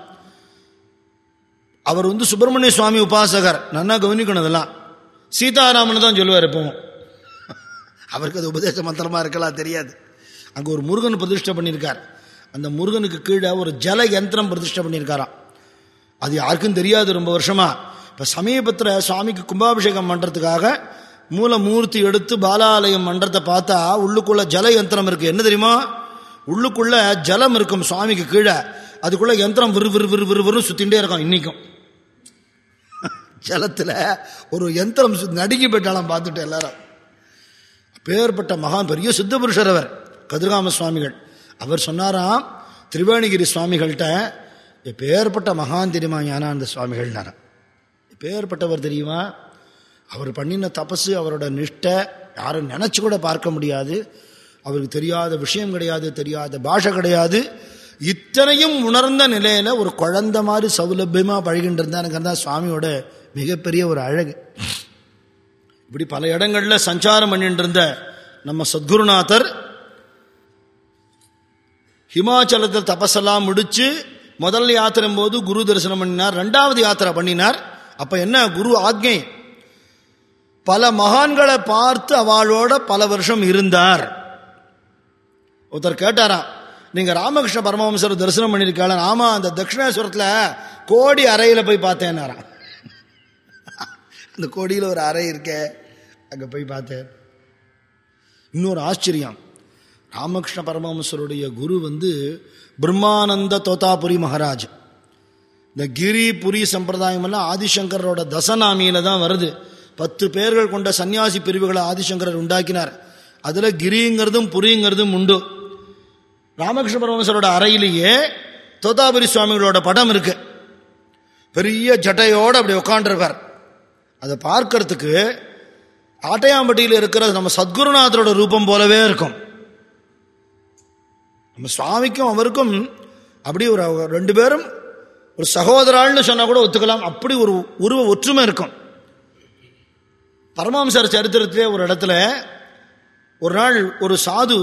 அவர் வந்து சுப்பிரமணிய சுவாமி உபாசகர். நன்னா கவனிக்கணும் அதெல்லாம் சீதாராமன் தான் சொல்லுவார் எப்பவும். அவருக்கு அது உபதேச மந்திரமாக இருக்கலாம் தெரியாது. அங்கே ஒரு முருகன் பிரதிஷ்டை பண்ணியிருக்கார் அந்த முருகனுக்கு கீழே ஒரு ஜல யந்திரம் பிரதிஷ்டை பண்ணியிருக்காராம் அது யாருக்கும் தெரியாது ரொம்ப வருஷமாக இப்போ சமீபத்தில் சுவாமிக்கு கும்பாபிஷேகம் பண்ணுறதுக்காக மூலமூர்த்தி எடுத்து பாலாலயம் மன்றத்தை பார்த்தா உள்ளுக்குள்ளே ஜல யந்திரம் இருக்குது என்ன தெரியுமா? உள்ளுக்குள்ள ஜலம் இருக்கும் சுவாமிக்கு கீழே. அதுக்குள்ள யந்திரம் விறு விறு விறு விறு விறு இருக்கும் இன்னைக்கும். ஜலத்தில் ஒரு யந்திரம் நடுங்கி போயிட்டாலாம் பார்த்துட்டு எல்லாரும். பேர்பட்ட மகான் பெரிய சித்த புருஷர் அவர் கதிர்காம சுவாமிகள். அவர் சொன்னாராம் திரிவேணிகிரி சுவாமிகள்கிட்ட பேர்பட்ட மகான் தெரியுமா ஞானானந்த சுவாமிகள்னாராம் பேர்பட்டவர் தெரியுமா? அவர் பண்ணின தபசு அவரோட நிஷ்டை யாரும் நினைச்சு கூட பார்க்க முடியாது. அவருக்கு தெரியாத விஷயம் கிடையாது தெரியாத பாஷை கிடையாது. இத்தனையும் உணர்ந்த நிலையில ஒரு குழந்தை மாதிரி சௌலபியமா பழகிட்டு தான் சுவாமியோட மிகப்பெரிய ஒரு அழகு. இப்படி பல இடங்கள்ல சஞ்சாரம் பண்ணிட்டு இருந்த நம்ம சத்குருநாதர் ஹிமாச்சலத்தில் தபஸெல்லாம் முடிச்சு முதல் யாத்திரம் போது குரு தரிசனம் பண்ணினார் ரெண்டாவது யாத்திரை பண்ணினார். அப்ப என்ன? குரு ஆக்ஞை. பல மகான்களை பார்த்து அவளோட பல வருஷம் இருந்தார். ஒருத்தர் கேட்டாராம் நீங்க ராமகிருஷ்ண பரமஹம்சர் தரிசனம் பண்ணியிருக்காள் ஆமா அந்த தட்சிணேஸ்வரத்தில் கோடி அறையில போய் பார்த்தேன்னாராம். அந்த கோடியில் ஒரு அறை இருக்கே அங்கே போய் பார்த்தேன். இன்னொரு ஆச்சரியம். ராமகிருஷ்ண பரமஹம்சருடைய குரு வந்து பிரம்மானந்த தோதாபுரி மகாராஜ். இந்த கிரி புரி சம்பிரதாயம் எல்லாம் ஆதிசங்கரோட தசநாமியில தான் வருது. பத்து பேர்கள் கொண்ட சன்னியாசி பிரிவுகளை ஆதிசங்கரர் உண்டாக்கினார். அதில் கிரிங்கிறதும் புரிங்கிறதும் உண்டு. ராமகிருஷ்ண பரமசரோட அறையிலேயே தோதாபுரி சுவாமிகளோட படம் இருக்கு. பெரிய ஜட்டையோடு அப்படி உட்காண்டிருப்பார் அதை பார்க்கறதுக்கு ஆட்டையாம்பட்டியில் இருக்கிற நம்ம சத்குருநாதரோட ரூபம் போலவே இருக்கும். நம்ம சுவாமிக்கும் அவருக்கும் அப்படி ஒரு ரெண்டு பேரும் ஒரு சகோதராள்னு சொன்னா கூட ஒத்துக்கலாம். அப்படி ஒரு உருவ ஒற்றுமை இருக்கும். பரமாம்சர் சரித்திரத்திலே ஒரு இடத்துல ஒரு நாள் ஒரு சாது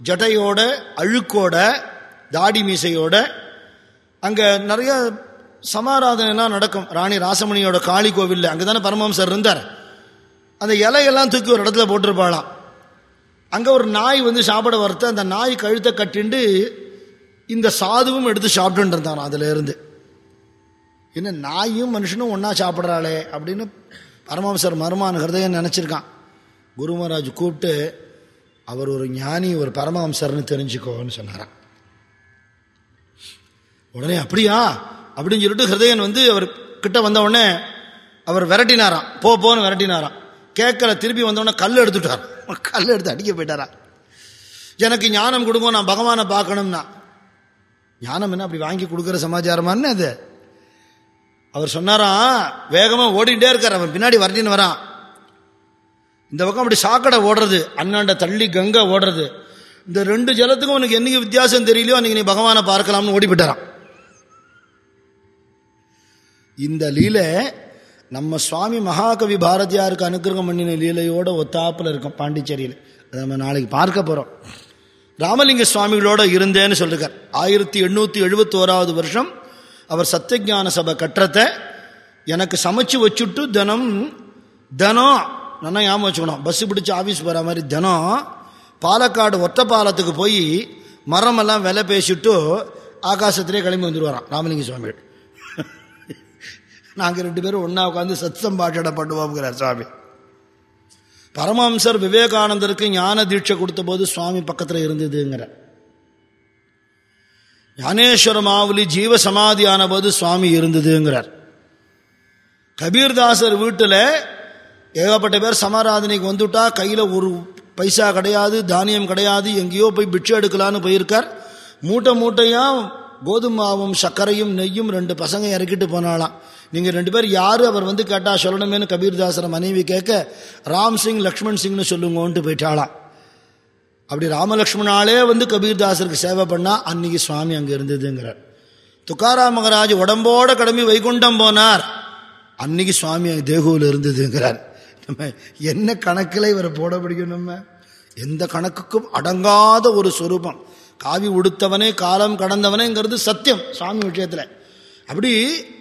ஜடையோட அழுக்கோட தாடி மீசையோட அங்கே நிறைய சமாராதனைலாம் நடக்கும். ராணி ராசமணியோட காளி கோவிலில். அங்கே தானே பரமஹம்சர் இருந்தார். அந்த இலையெல்லாம் தூக்கி ஒரு இடத்துல போட்டிருப்பாளாம். அங்கே ஒரு நாய் வந்து சாப்பிட வரத்த அந்த நாய் கழுத்தை கட்டிண்டு இந்த சாதுவும் எடுத்து சாப்பிட்டு இருந்தான் அதுல இருந்து. என்ன நாயும் மனுஷனும் ஒன்றா சாப்பிட்றாளே அப்படின்னு பரமஹம்சர் மருமான ஹிருதயம் நினச்சிருக்கான். குருமராஜ் கூப்பிட்டு அவர் ஒரு ஞானி ஒரு பரமஹம்சர்னு தெரிஞ்சுக்கோன்னு சொன்னாராம். உடனே அப்படியா? அப்படின்னு சொல்லிட்டு ஹிருதயன் வந்து அவர் கிட்ட வந்த உடனே அவர் விரட்டினாராம். போ போன்னு விரட்டினாராம். கேட்கல திருப்பி வந்தவொடனே கல் எடுத்துட்டார். கல் எடுத்து அடிக்க போயிட்டாரா? எனக்கு ஞானம் கொடுங்க நான் பகவானை பார்க்கணும்னா. ஞானம் என்ன அப்படி வாங்கி கொடுக்குற சமாச்சாரமானு அது அவர் சொன்னாராம் வேகமாக ஓடிட்டே இருக்கார். அவன் பின்னாடி வரட்டின்னு வரான். இந்த பக்கம் அப்படி சாக்கடை ஓடுறது அண்ணாண்ட தள்ளி கங்கை ஓடுறது. இந்த ரெண்டு ஜலத்துக்கும் உனக்கு என்னைக்கு வித்தியாசம் தெரியலையோ அன்னைக்கு நீ பகவானை பார்க்கலாம்னு ஓடிவிட்டாரான் இந்த லீலை நம்ம சுவாமி மகாகவி பாரதியாருக்கு அனுகிரகம் பண்ணின லீலையோட ஒத்தாப்புல இருக்கும் பாண்டிச்சேரியில். அதை நம்ம நாளைக்கு பார்க்க போறோம். ராமலிங்க சுவாமிகளோட இருந்தேன்னு சொல்லிருக்கார். ஆயிரத்தி எண்ணூத்தி எழுபத்தி ஓராவது வருஷம் அவர் சத்தியஞான சபை கற்றத்தை எனக்கு சமைச்சு வச்சுட்டு தினம் தினம் நல்லா ஞாபகம் வச்சுக்கணும். பஸ்ஸு பிடிச்சி ஆஃபீஸ் போகிற மாதிரி தினம் பாலக்காடு ஒத்த பாலத்துக்கு போய் மரமெல்லாம் விலை பேசிட்டு ஆகாசத்திலே கிளம்பி வந்துடுவாராம் ராமலிங்க சுவாமிகள் நாங்கள் ரெண்டு பேரும் ஒன்றா உட்காந்து சத்தம் சம்பாஷணை பண்ணுவோம்ங்கிறார் சுவாமி. பரமஹம்சர் விவேகானந்தருக்கு ஞான தீட்சை கொடுத்த போது சுவாமி பக்கத்தில் இருந்ததுங்கிற. ஞானேஸ்வர மாவுலி ஜீவ சமாதி ஆன போது சுவாமி இருந்ததுங்கிறார். கபீர்தாசர் வீட்டில் ஏகப்பட்ட பேர் சமாராதனைக்கு வந்துட்டா கையில் ஒரு பைசா கிடையாது தானியம் கிடையாது எங்கேயோ போய் பிட்சை எடுக்கலான்னு போயிருக்கார். மூட்டை மூட்டையா கோதுமாவும் சர்க்கரையும் நெய்யும் ரெண்டு பசங்க இறக்கிட்டு போனாலாம் நீங்கள் ரெண்டு பேர் யார்? அவர் வந்து கேட்டால் சொல்லணுமேனு கபீர்தாசர மனைவி கேட்க ராம் சிங் லக்ஷ்மண் சிங்னு சொல்லுங்கன்ட்டு போயிட்டாளாம். அப்படி ராமலக்ஷ்மணாலே வந்து கபீர்தாசருக்கு சேவை பண்ணால் அன்னைக்கு சுவாமி அங்கே இருந்ததுங்கிறார். துக்காராம் மகராஜ் உடம்போட கிளம்பி வைகுண்டம் போனார். அன்னைக்கு சுவாமி தேகுவில் இருந்ததுங்கிறார். நம்ம என்ன கணக்கில் இவரை போட முடியும் நம்ம எந்த கணக்குக்கும் அடங்காத ஒரு சொரூபம். காவி உடுத்தவனே காலம் கடந்தவனேங்கிறது சத்தியம் சுவாமி விஷயத்தில். அப்படி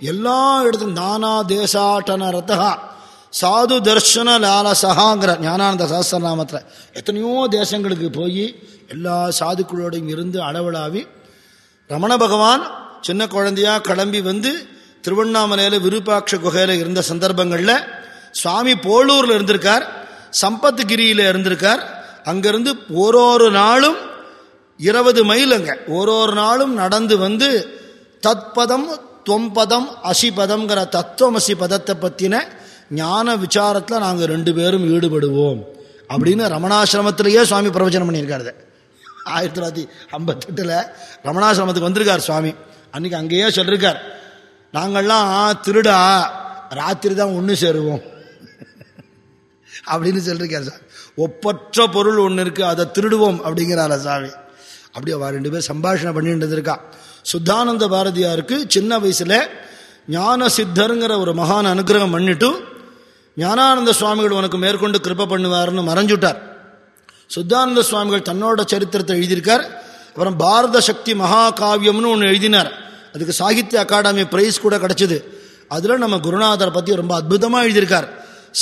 எல்லா இடத்தும் நானா தேசாட்டன ரத்தகா சாது தர்ஷன லாலசகாங்கிற ஞானானந்த சாஸ்திரநாமத்தில் எத்தனையோ தேசங்களுக்கு போய் எல்லா சாதுக்களோடையும் இருந்து அளவலாவி ரமண பகவான் சின்ன குழந்தையா கிளம்பி வந்து திருவண்ணாமலையில் விருப்பாட்ச குகையில் இருந்த சந்தர்ப்பங்களில் சுவாமி போலூரில் இருந்திருக்கார் சம்பத்துகிரியில் இருந்திருக்கார். அங்கிருந்து ஒரு ஒரு நாளும் இருபது மைல் அங்க. ஒரு ஒரு நாளும் நடந்து வந்து தத்பதம் தொம்பதம் அசிபதம்ங்கிற தத்துவமசி பதத்தை பற்றின ஞான விசாரத்தில் நாங்கள் ரெண்டு பேரும் ஈடுபடுவோம் அப்படின்னு ரமணாசிரமத்திலேயே சுவாமி பிரவச்சனம் பண்ணியிருக்காரு. ஆயிரத்தி தொள்ளாயிரத்தி ஐம்பத்தெட்டில் ரமணாசிரமத்துக்கு வந்திருக்கார் சுவாமி. அன்னைக்கு அங்கேயே சொல்லியிருக்கார் நாங்கள்லாம் திருடா ராத்திரி தான் ஒன்று சேருவோம். அப்படின்னு சொல்லியிருக்கார் சாமி ஒப்பற்ற பொருள் ஒன்று இருக்கு அதை திருடுவோம் அப்படிங்கிறார சாமி அப்படியே அவ ரெண்டு பேர் சம்பாஷணை பண்ணிட்டு இருக்கா சுத்தானந்த பாரதியாருக்கு சின்ன வயசுல ஞான சித்தருங்கிற ஒரு மகான் அனுகிரகம் பண்ணிட்டு ஞானானந்த சுவாமிகள் உனக்கு மேற்கொண்டு கிருப்ப பண்ணுவார்னு மறைஞ்சுட்டார். சுத்தானந்த சுவாமிகள் தன்னோட சரித்திரத்தை எழுதியிருக்கார். அப்புறம் பாரத சக்தி மகாகாவியம்னு ஒன்று எழுதினார். அதுக்கு சாகித்ய அகாடமி பிரைஸ் கூட கிடைச்சது. அதில் நம்ம குருநாதரை பற்றி ரொம்ப அற்புதமாக எழுதியிருக்கார்.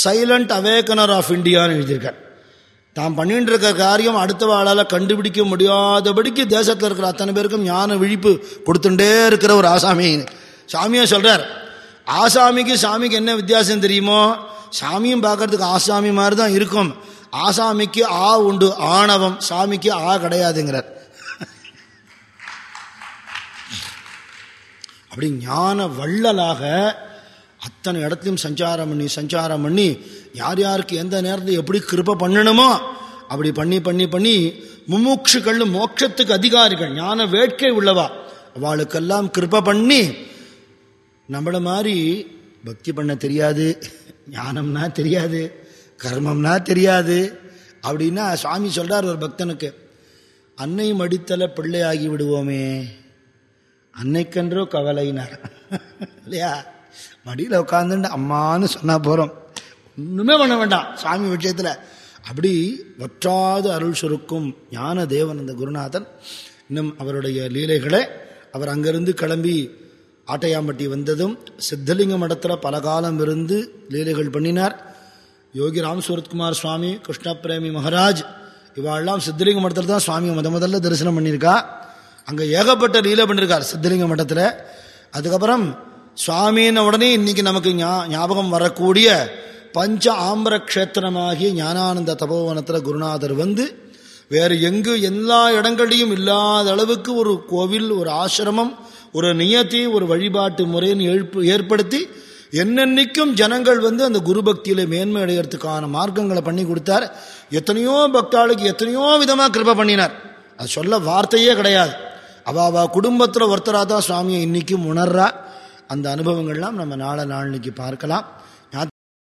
சைலண்ட் அவேக்கனர் ஆஃப் இந்தியான்னு எழுதியிருக்கார். தான் பண்ணிட்டு இருக்க காரியம் அடுத்த வாழால் கண்டுபிடிக்க முடியாதபடிக்கு தேசத்தில் இருக்கிற அத்தனை பேருக்கும் ஞான விழிப்பு கொடுத்துட்டே இருக்கிற ஒரு ஆசாமி. சாமியா சொல்றார் ஆசாமிக்கு சாமிக்கு என்ன வித்தியாசம் தெரியுமோ சாமியும் பார்க்கறதுக்கு ஆசாமி மாதிரி தான் இருக்கும். ஆசாமிக்கு ஆ உண்டு ஆணவம். சாமிக்கு ஆ கிடையாதுங்கிறார். அப்படி ஞான வள்ளலாக அத்தனை இடத்துலையும் சஞ்சாரம் பண்ணி சஞ்சாரம் பண்ணி யார் யாருக்கு எந்த நேரத்தில் எப்படி கிருப்பை பண்ணணுமோ அப்படி பண்ணி பண்ணி பண்ணி முமுட்சுகள் மோட்சத்துக்கு அதிகாரிகள் ஞான வேட்கை உள்ளவா அவளுக்கெல்லாம் கிருப பண்ணி நம்மளை மாதிரி பக்தி பண்ண தெரியாது ஞானம்னா தெரியாது கர்மம்னா தெரியாது அப்படின்னா சுவாமி சொல்கிறார் ஒரு பக்தனுக்கு அன்னை மடித்தல ஆகி விடுவோமே அன்னைக்கென்றோ கவலைனார் இல்லையா? மடியில் உட்காந்துட்டு அம்மான்னு சொன்னால் போகிறோம் ஒன்றுமே பண்ண வேண்டாம். சாமி விஷயத்தில். அப்படி வற்றாது அருள் சுருக்கும் ஞான தேவன் அந்த குருநாதன். இன்னும் அவருடைய லீலைகளை அவர் அங்கிருந்து கிளம்பி ஆட்டையாம்பட்டி வந்ததும் சித்தலிங்க மடத்தில் பல காலம் இருந்து லீலைகள் பண்ணினார். யோகி ராம் சூரத்குமார் சுவாமி கிருஷ்ணபிரேமி மகாராஜ் இவாள்லாம் சித்தலிங்க மடத்தில் தான் சுவாமியை முத முதல்ல தரிசனம் பண்ணியிருக்கா. அங்கே ஏகப்பட்ட லீலை பண்ணியிருக்கார் சித்தலிங்க மடத்தில் அதுக்கப்புறம் சுவாமின்ன உடனே இன்னைக்கு நமக்கு ஞா- ஞாபகம் வரக்கூடிய பஞ்ச ஆம்பர க்ஷேத்திரமாகிய ஞானானந்த தபோவனத்தில் குருநாதர் வந்து வேறு எங்கு எல்லா இடங்களையும் இல்லாத அளவுக்கு ஒரு கோவில் ஒரு ஆசிரமம் ஒரு நியத்தி ஒரு வழிபாட்டு முறைன்னு ஏற்படுத்தி என்னென்னைக்கும் ஜனங்கள் வந்து அந்த குரு பக்தியில மேன்மை அடைகிறதுக்கான மார்க்கங்களை பண்ணி கொடுத்தார். எத்தனையோ பக்தாளுக்கு எத்தனையோ விதமாக கிருப பண்ணினார். அது சொல்ல வார்த்தையே கிடையாது. அவ அவ குடும்பத்தில் ஒருத்தராக தான் சுவாமியை இன்னைக்கும் உணர்றா. அந்த அனுபவங்கள்லாம் நம்ம நாளை நாளைக்கு பார்க்கலாம்.